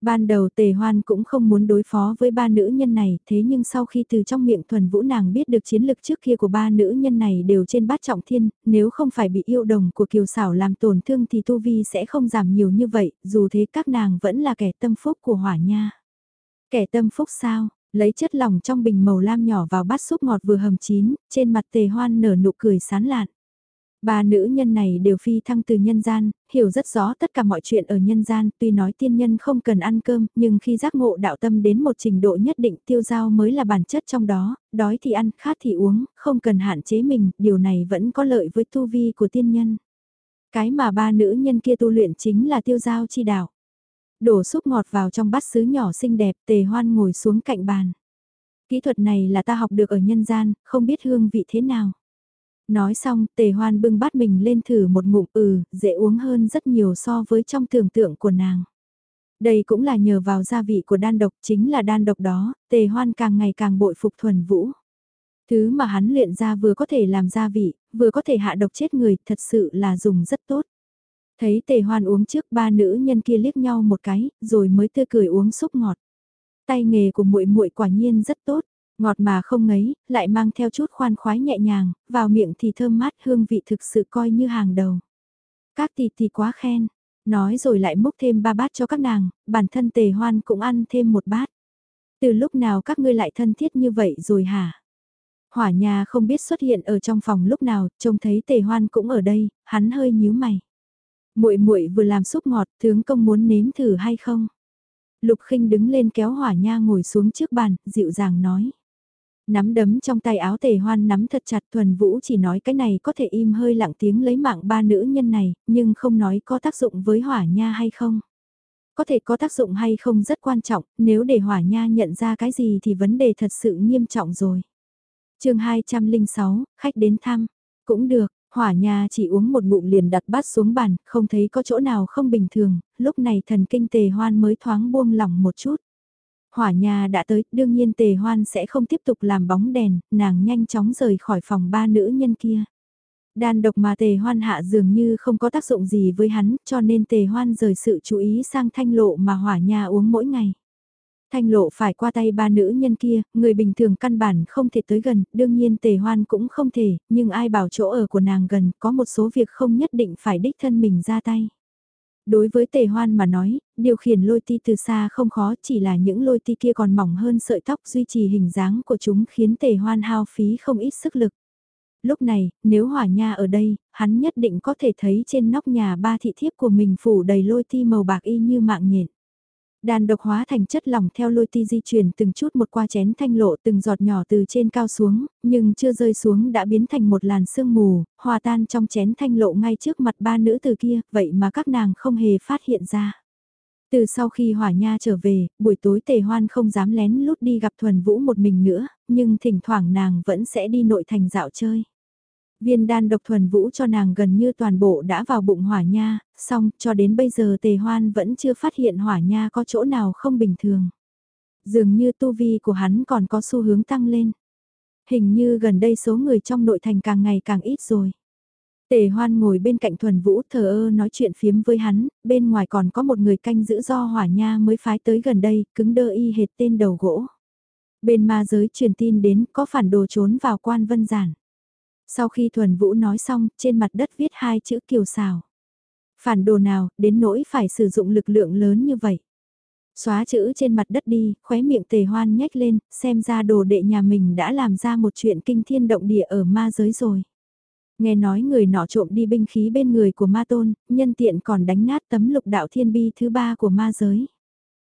Ban đầu tề hoan cũng không muốn đối phó với ba nữ nhân này, thế nhưng sau khi từ trong miệng thuần vũ nàng biết được chiến lực trước kia của ba nữ nhân này đều trên bát trọng thiên, nếu không phải bị yêu đồng của kiều xảo làm tổn thương thì tu vi sẽ không giảm nhiều như vậy, dù thế các nàng vẫn là kẻ tâm phúc của hỏa nha. Kẻ tâm phúc sao, Lấy chất lỏng trong bình màu lam nhỏ vào bát súp ngọt vừa hầm chín, trên mặt tề hoan nở nụ cười sán lạn. Ba nữ nhân này đều phi thăng từ nhân gian, hiểu rất rõ tất cả mọi chuyện ở nhân gian, tuy nói tiên nhân không cần ăn cơm, nhưng khi giác ngộ đạo tâm đến một trình độ nhất định tiêu giao mới là bản chất trong đó, đói thì ăn, khát thì uống, không cần hạn chế mình, điều này vẫn có lợi với tu vi của tiên nhân. Cái mà ba nữ nhân kia tu luyện chính là tiêu giao chi đạo. Đổ súp ngọt vào trong bát sứ nhỏ xinh đẹp, tề hoan ngồi xuống cạnh bàn. Kỹ thuật này là ta học được ở nhân gian, không biết hương vị thế nào. Nói xong, tề hoan bưng bát mình lên thử một ngụm ừ, dễ uống hơn rất nhiều so với trong tưởng tượng của nàng. Đây cũng là nhờ vào gia vị của đan độc, chính là đan độc đó, tề hoan càng ngày càng bội phục thuần vũ. Thứ mà hắn luyện ra vừa có thể làm gia vị, vừa có thể hạ độc chết người, thật sự là dùng rất tốt. Thấy tề hoan uống trước ba nữ nhân kia liếc nhau một cái, rồi mới tươi cười uống súp ngọt. Tay nghề của muội muội quả nhiên rất tốt, ngọt mà không ngấy, lại mang theo chút khoan khoái nhẹ nhàng, vào miệng thì thơm mát hương vị thực sự coi như hàng đầu. Các tỷ tỷ quá khen, nói rồi lại múc thêm ba bát cho các nàng, bản thân tề hoan cũng ăn thêm một bát. Từ lúc nào các ngươi lại thân thiết như vậy rồi hả? Hỏa nhà không biết xuất hiện ở trong phòng lúc nào, trông thấy tề hoan cũng ở đây, hắn hơi nhíu mày muội muội vừa làm súp ngọt, tướng công muốn nếm thử hay không? Lục Khinh đứng lên kéo Hỏa Nha ngồi xuống trước bàn, dịu dàng nói. Nắm đấm trong tay áo tề hoan nắm thật chặt thuần vũ chỉ nói cái này có thể im hơi lặng tiếng lấy mạng ba nữ nhân này, nhưng không nói có tác dụng với hỏa nha hay không. Có thể có tác dụng hay không rất quan trọng, nếu để hỏa nha nhận ra cái gì thì vấn đề thật sự nghiêm trọng rồi. chương 206, khách đến thăm, cũng được, Hỏa nhà chỉ uống một ngụm liền đặt bát xuống bàn, không thấy có chỗ nào không bình thường, lúc này thần kinh tề hoan mới thoáng buông lỏng một chút. Hỏa nhà đã tới, đương nhiên tề hoan sẽ không tiếp tục làm bóng đèn, nàng nhanh chóng rời khỏi phòng ba nữ nhân kia. Đàn độc mà tề hoan hạ dường như không có tác dụng gì với hắn, cho nên tề hoan rời sự chú ý sang thanh lộ mà hỏa nhà uống mỗi ngày. Thanh lộ phải qua tay ba nữ nhân kia, người bình thường căn bản không thể tới gần, đương nhiên tề hoan cũng không thể, nhưng ai bảo chỗ ở của nàng gần, có một số việc không nhất định phải đích thân mình ra tay. Đối với tề hoan mà nói, điều khiển lôi ti từ xa không khó chỉ là những lôi ti kia còn mỏng hơn sợi tóc duy trì hình dáng của chúng khiến tề hoan hao phí không ít sức lực. Lúc này, nếu hỏa nha ở đây, hắn nhất định có thể thấy trên nóc nhà ba thị thiếp của mình phủ đầy lôi ti màu bạc y như mạng nhện. Đàn độc hóa thành chất lỏng theo lôi ti di chuyển từng chút một qua chén thanh lộ từng giọt nhỏ từ trên cao xuống, nhưng chưa rơi xuống đã biến thành một làn sương mù, hòa tan trong chén thanh lộ ngay trước mặt ba nữ từ kia, vậy mà các nàng không hề phát hiện ra. Từ sau khi hỏa nha trở về, buổi tối tề hoan không dám lén lút đi gặp thuần vũ một mình nữa, nhưng thỉnh thoảng nàng vẫn sẽ đi nội thành dạo chơi. Viên đan độc thuần vũ cho nàng gần như toàn bộ đã vào bụng hỏa nha, song cho đến bây giờ tề hoan vẫn chưa phát hiện hỏa nha có chỗ nào không bình thường. Dường như tu vi của hắn còn có xu hướng tăng lên. Hình như gần đây số người trong nội thành càng ngày càng ít rồi. Tề hoan ngồi bên cạnh thuần vũ thờ ơ nói chuyện phiếm với hắn, bên ngoài còn có một người canh giữ do hỏa nha mới phái tới gần đây, cứng đơ y hệt tên đầu gỗ. Bên ma giới truyền tin đến có phản đồ trốn vào quan vân giản. Sau khi thuần vũ nói xong, trên mặt đất viết hai chữ kiều xào. Phản đồ nào, đến nỗi phải sử dụng lực lượng lớn như vậy. Xóa chữ trên mặt đất đi, khóe miệng tề hoan nhếch lên, xem ra đồ đệ nhà mình đã làm ra một chuyện kinh thiên động địa ở ma giới rồi. Nghe nói người nọ trộm đi binh khí bên người của ma tôn, nhân tiện còn đánh nát tấm lục đạo thiên bi thứ ba của ma giới.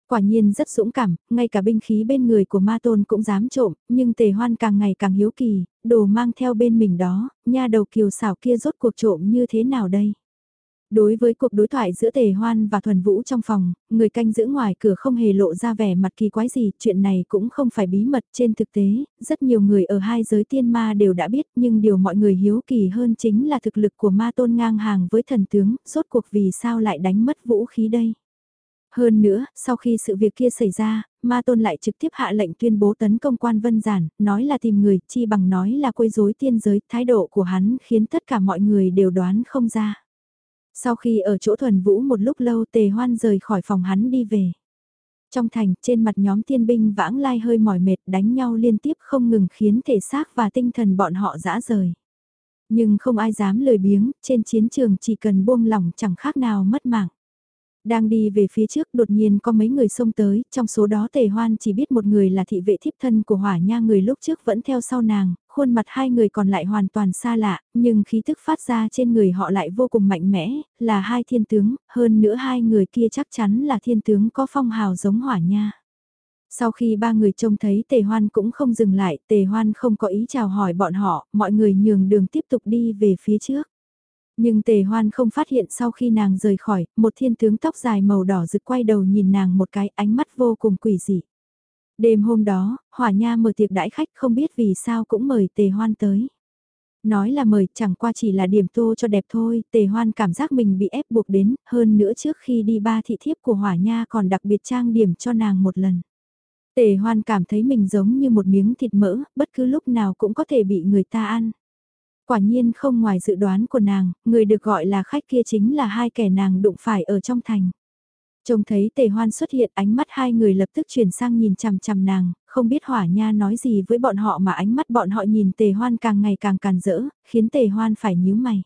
Quả nhiên rất dũng cảm, ngay cả binh khí bên người của ma tôn cũng dám trộm, nhưng tề hoan càng ngày càng hiếu kỳ, đồ mang theo bên mình đó, nha đầu kiều xảo kia rốt cuộc trộm như thế nào đây? Đối với cuộc đối thoại giữa Tề Hoan và Thuần Vũ trong phòng, người canh giữ ngoài cửa không hề lộ ra vẻ mặt kỳ quái gì, chuyện này cũng không phải bí mật trên thực tế, rất nhiều người ở hai giới tiên ma đều đã biết nhưng điều mọi người hiếu kỳ hơn chính là thực lực của ma tôn ngang hàng với thần tướng, rốt cuộc vì sao lại đánh mất vũ khí đây. Hơn nữa, sau khi sự việc kia xảy ra, Ma Tôn lại trực tiếp hạ lệnh tuyên bố tấn công quan vân giản, nói là tìm người, chi bằng nói là quấy rối tiên giới, thái độ của hắn khiến tất cả mọi người đều đoán không ra. Sau khi ở chỗ thuần vũ một lúc lâu tề hoan rời khỏi phòng hắn đi về. Trong thành, trên mặt nhóm thiên binh vãng lai hơi mỏi mệt đánh nhau liên tiếp không ngừng khiến thể xác và tinh thần bọn họ dã rời. Nhưng không ai dám lười biếng, trên chiến trường chỉ cần buông lỏng chẳng khác nào mất mạng. Đang đi về phía trước đột nhiên có mấy người xông tới, trong số đó tề hoan chỉ biết một người là thị vệ thiếp thân của hỏa nha người lúc trước vẫn theo sau nàng, khuôn mặt hai người còn lại hoàn toàn xa lạ, nhưng khí thức phát ra trên người họ lại vô cùng mạnh mẽ, là hai thiên tướng, hơn nữa hai người kia chắc chắn là thiên tướng có phong hào giống hỏa nha. Sau khi ba người trông thấy tề hoan cũng không dừng lại, tề hoan không có ý chào hỏi bọn họ, mọi người nhường đường tiếp tục đi về phía trước. Nhưng tề hoan không phát hiện sau khi nàng rời khỏi, một thiên tướng tóc dài màu đỏ rực quay đầu nhìn nàng một cái ánh mắt vô cùng quỷ dị. Đêm hôm đó, hỏa nha mở tiệc đãi khách không biết vì sao cũng mời tề hoan tới. Nói là mời chẳng qua chỉ là điểm tô cho đẹp thôi, tề hoan cảm giác mình bị ép buộc đến, hơn nữa trước khi đi ba thị thiếp của hỏa nha còn đặc biệt trang điểm cho nàng một lần. Tề hoan cảm thấy mình giống như một miếng thịt mỡ, bất cứ lúc nào cũng có thể bị người ta ăn. Quả nhiên không ngoài dự đoán của nàng, người được gọi là khách kia chính là hai kẻ nàng đụng phải ở trong thành. Trông thấy tề hoan xuất hiện ánh mắt hai người lập tức chuyển sang nhìn chằm chằm nàng, không biết hỏa nha nói gì với bọn họ mà ánh mắt bọn họ nhìn tề hoan càng ngày càng càn rỡ, khiến tề hoan phải nhíu mày.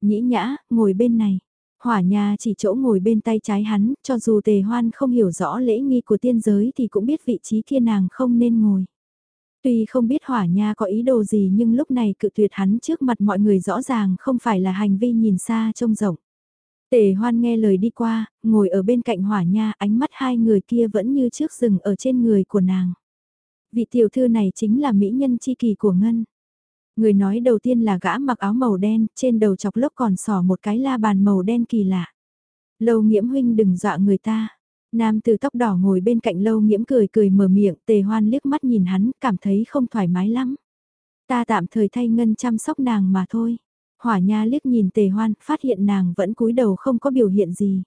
Nhĩ nhã, ngồi bên này. Hỏa nha chỉ chỗ ngồi bên tay trái hắn, cho dù tề hoan không hiểu rõ lễ nghi của tiên giới thì cũng biết vị trí kia nàng không nên ngồi. Tuy không biết hỏa nha có ý đồ gì nhưng lúc này cự tuyệt hắn trước mặt mọi người rõ ràng không phải là hành vi nhìn xa trông rộng. Tề hoan nghe lời đi qua, ngồi ở bên cạnh hỏa nha ánh mắt hai người kia vẫn như trước rừng ở trên người của nàng. Vị tiểu thư này chính là mỹ nhân chi kỳ của Ngân. Người nói đầu tiên là gã mặc áo màu đen, trên đầu chọc lốc còn sỏ một cái la bàn màu đen kỳ lạ. Lâu nghiễm huynh đừng dọa người ta. Nam từ tóc đỏ ngồi bên cạnh lâu nghiễm cười cười mở miệng, tề hoan liếc mắt nhìn hắn, cảm thấy không thoải mái lắm. Ta tạm thời thay ngân chăm sóc nàng mà thôi. Hỏa nha liếc nhìn tề hoan, phát hiện nàng vẫn cúi đầu không có biểu hiện gì.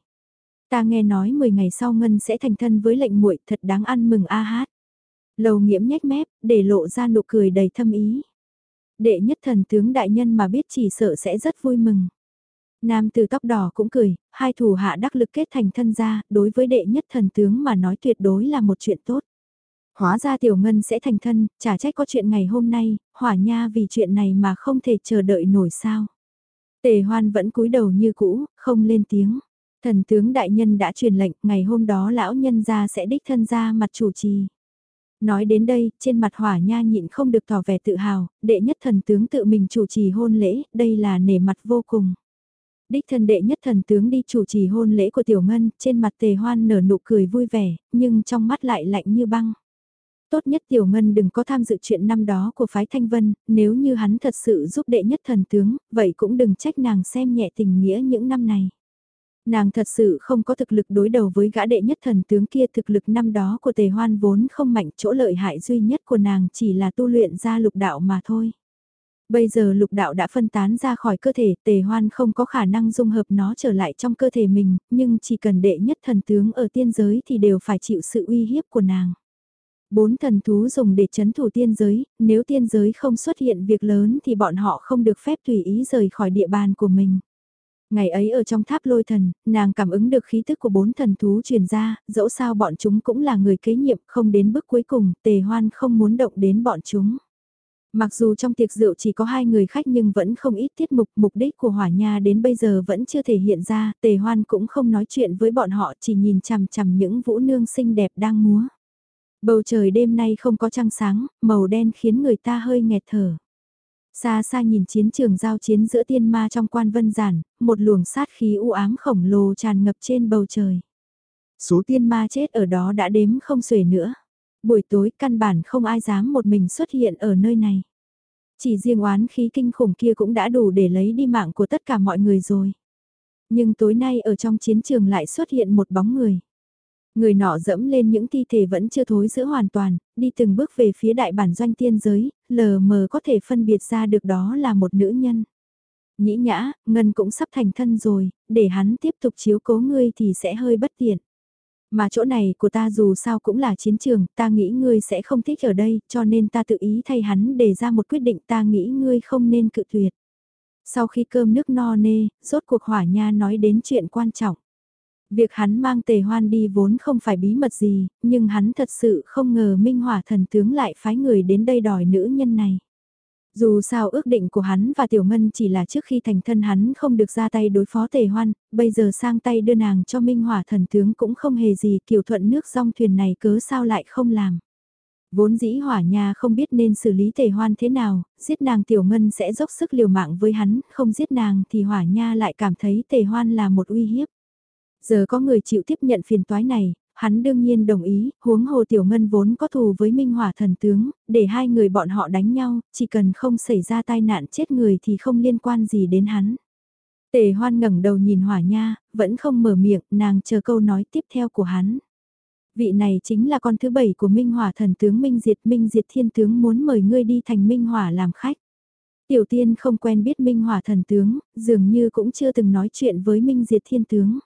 Ta nghe nói 10 ngày sau ngân sẽ thành thân với lệnh muội thật đáng ăn mừng a hát. Lâu nghiễm nhếch mép, để lộ ra nụ cười đầy thâm ý. Đệ nhất thần tướng đại nhân mà biết chỉ sợ sẽ rất vui mừng. Nam từ tóc đỏ cũng cười, hai thủ hạ đắc lực kết thành thân gia, đối với đệ nhất thần tướng mà nói tuyệt đối là một chuyện tốt. Hóa ra tiểu ngân sẽ thành thân, chả trách có chuyện ngày hôm nay, hỏa nha vì chuyện này mà không thể chờ đợi nổi sao. Tề hoan vẫn cúi đầu như cũ, không lên tiếng. Thần tướng đại nhân đã truyền lệnh, ngày hôm đó lão nhân gia sẽ đích thân ra mặt chủ trì. Nói đến đây, trên mặt hỏa nha nhịn không được tỏ vẻ tự hào, đệ nhất thần tướng tự mình chủ trì hôn lễ, đây là nể mặt vô cùng. Đích thân đệ nhất thần tướng đi chủ trì hôn lễ của Tiểu Ngân, trên mặt tề hoan nở nụ cười vui vẻ, nhưng trong mắt lại lạnh như băng. Tốt nhất Tiểu Ngân đừng có tham dự chuyện năm đó của phái Thanh Vân, nếu như hắn thật sự giúp đệ nhất thần tướng, vậy cũng đừng trách nàng xem nhẹ tình nghĩa những năm này. Nàng thật sự không có thực lực đối đầu với gã đệ nhất thần tướng kia thực lực năm đó của tề hoan vốn không mạnh chỗ lợi hại duy nhất của nàng chỉ là tu luyện ra lục đạo mà thôi. Bây giờ lục đạo đã phân tán ra khỏi cơ thể, tề hoan không có khả năng dung hợp nó trở lại trong cơ thể mình, nhưng chỉ cần đệ nhất thần tướng ở tiên giới thì đều phải chịu sự uy hiếp của nàng. Bốn thần thú dùng để chấn thủ tiên giới, nếu tiên giới không xuất hiện việc lớn thì bọn họ không được phép tùy ý rời khỏi địa bàn của mình. Ngày ấy ở trong tháp lôi thần, nàng cảm ứng được khí tức của bốn thần thú truyền ra, dẫu sao bọn chúng cũng là người kế nhiệm không đến bước cuối cùng, tề hoan không muốn động đến bọn chúng. Mặc dù trong tiệc rượu chỉ có hai người khách nhưng vẫn không ít tiết mục, mục đích của hỏa nha đến bây giờ vẫn chưa thể hiện ra, tề hoan cũng không nói chuyện với bọn họ chỉ nhìn chằm chằm những vũ nương xinh đẹp đang múa. Bầu trời đêm nay không có trăng sáng, màu đen khiến người ta hơi nghẹt thở. Xa xa nhìn chiến trường giao chiến giữa tiên ma trong quan vân giản, một luồng sát khí u ám khổng lồ tràn ngập trên bầu trời. Số tiên ma chết ở đó đã đếm không xuể nữa. Buổi tối căn bản không ai dám một mình xuất hiện ở nơi này. Chỉ riêng oán khí kinh khủng kia cũng đã đủ để lấy đi mạng của tất cả mọi người rồi. Nhưng tối nay ở trong chiến trường lại xuất hiện một bóng người. Người nọ dẫm lên những thi thể vẫn chưa thối giữa hoàn toàn, đi từng bước về phía đại bản doanh tiên giới, lờ mờ có thể phân biệt ra được đó là một nữ nhân. Nhĩ nhã, Ngân cũng sắp thành thân rồi, để hắn tiếp tục chiếu cố ngươi thì sẽ hơi bất tiện. Mà chỗ này của ta dù sao cũng là chiến trường, ta nghĩ ngươi sẽ không thích ở đây, cho nên ta tự ý thay hắn để ra một quyết định ta nghĩ ngươi không nên cự tuyệt. Sau khi cơm nước no nê, rốt cuộc hỏa nha nói đến chuyện quan trọng. Việc hắn mang tề hoan đi vốn không phải bí mật gì, nhưng hắn thật sự không ngờ Minh Hỏa thần tướng lại phái người đến đây đòi nữ nhân này. Dù sao ước định của hắn và Tiểu Ngân chỉ là trước khi thành thân hắn không được ra tay đối phó tề hoan, bây giờ sang tay đưa nàng cho Minh Hỏa thần tướng cũng không hề gì kiểu thuận nước song thuyền này cớ sao lại không làm. Vốn dĩ hỏa nha không biết nên xử lý tề hoan thế nào, giết nàng Tiểu Ngân sẽ dốc sức liều mạng với hắn, không giết nàng thì hỏa nha lại cảm thấy tề hoan là một uy hiếp. Giờ có người chịu tiếp nhận phiền toái này, hắn đương nhiên đồng ý, huống hồ Tiểu Ngân vốn có thù với Minh Hỏa thần tướng, để hai người bọn họ đánh nhau, chỉ cần không xảy ra tai nạn chết người thì không liên quan gì đến hắn. Tề hoan ngẩng đầu nhìn hỏa nha, vẫn không mở miệng, nàng chờ câu nói tiếp theo của hắn. Vị này chính là con thứ bảy của Minh Hỏa thần tướng Minh Diệt Minh Diệt thiên tướng muốn mời ngươi đi thành Minh Hỏa làm khách. Tiểu tiên không quen biết Minh Hỏa thần tướng, dường như cũng chưa từng nói chuyện với Minh Diệt thiên tướng.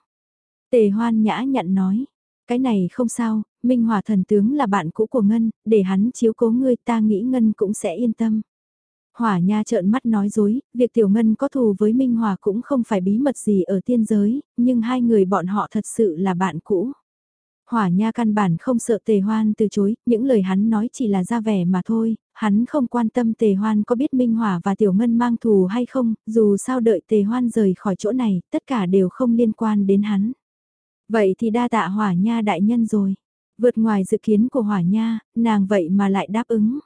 Tề hoan nhã nhận nói, cái này không sao, Minh Hòa thần tướng là bạn cũ của Ngân, để hắn chiếu cố ngươi ta nghĩ Ngân cũng sẽ yên tâm. Hỏa Nha trợn mắt nói dối, việc Tiểu Ngân có thù với Minh Hòa cũng không phải bí mật gì ở tiên giới, nhưng hai người bọn họ thật sự là bạn cũ. Hỏa Nha căn bản không sợ Tề Hoan từ chối, những lời hắn nói chỉ là ra vẻ mà thôi, hắn không quan tâm Tề Hoan có biết Minh hòa và Tiểu Ngân mang thù hay không, dù sao đợi Tề Hoan rời khỏi chỗ này, tất cả đều không liên quan đến hắn. Vậy thì đa tạ hỏa nha đại nhân rồi. Vượt ngoài dự kiến của hỏa nha, nàng vậy mà lại đáp ứng.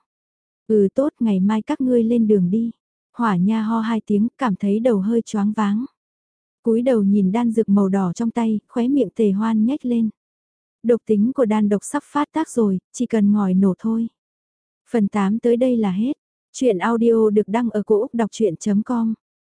Ừ tốt ngày mai các ngươi lên đường đi. Hỏa nha ho hai tiếng cảm thấy đầu hơi choáng váng. cúi đầu nhìn đan dược màu đỏ trong tay, khóe miệng tề hoan nhếch lên. Độc tính của đan độc sắp phát tác rồi, chỉ cần ngòi nổ thôi. Phần 8 tới đây là hết. Chuyện audio được đăng ở cổ Úc đọc chuyện.com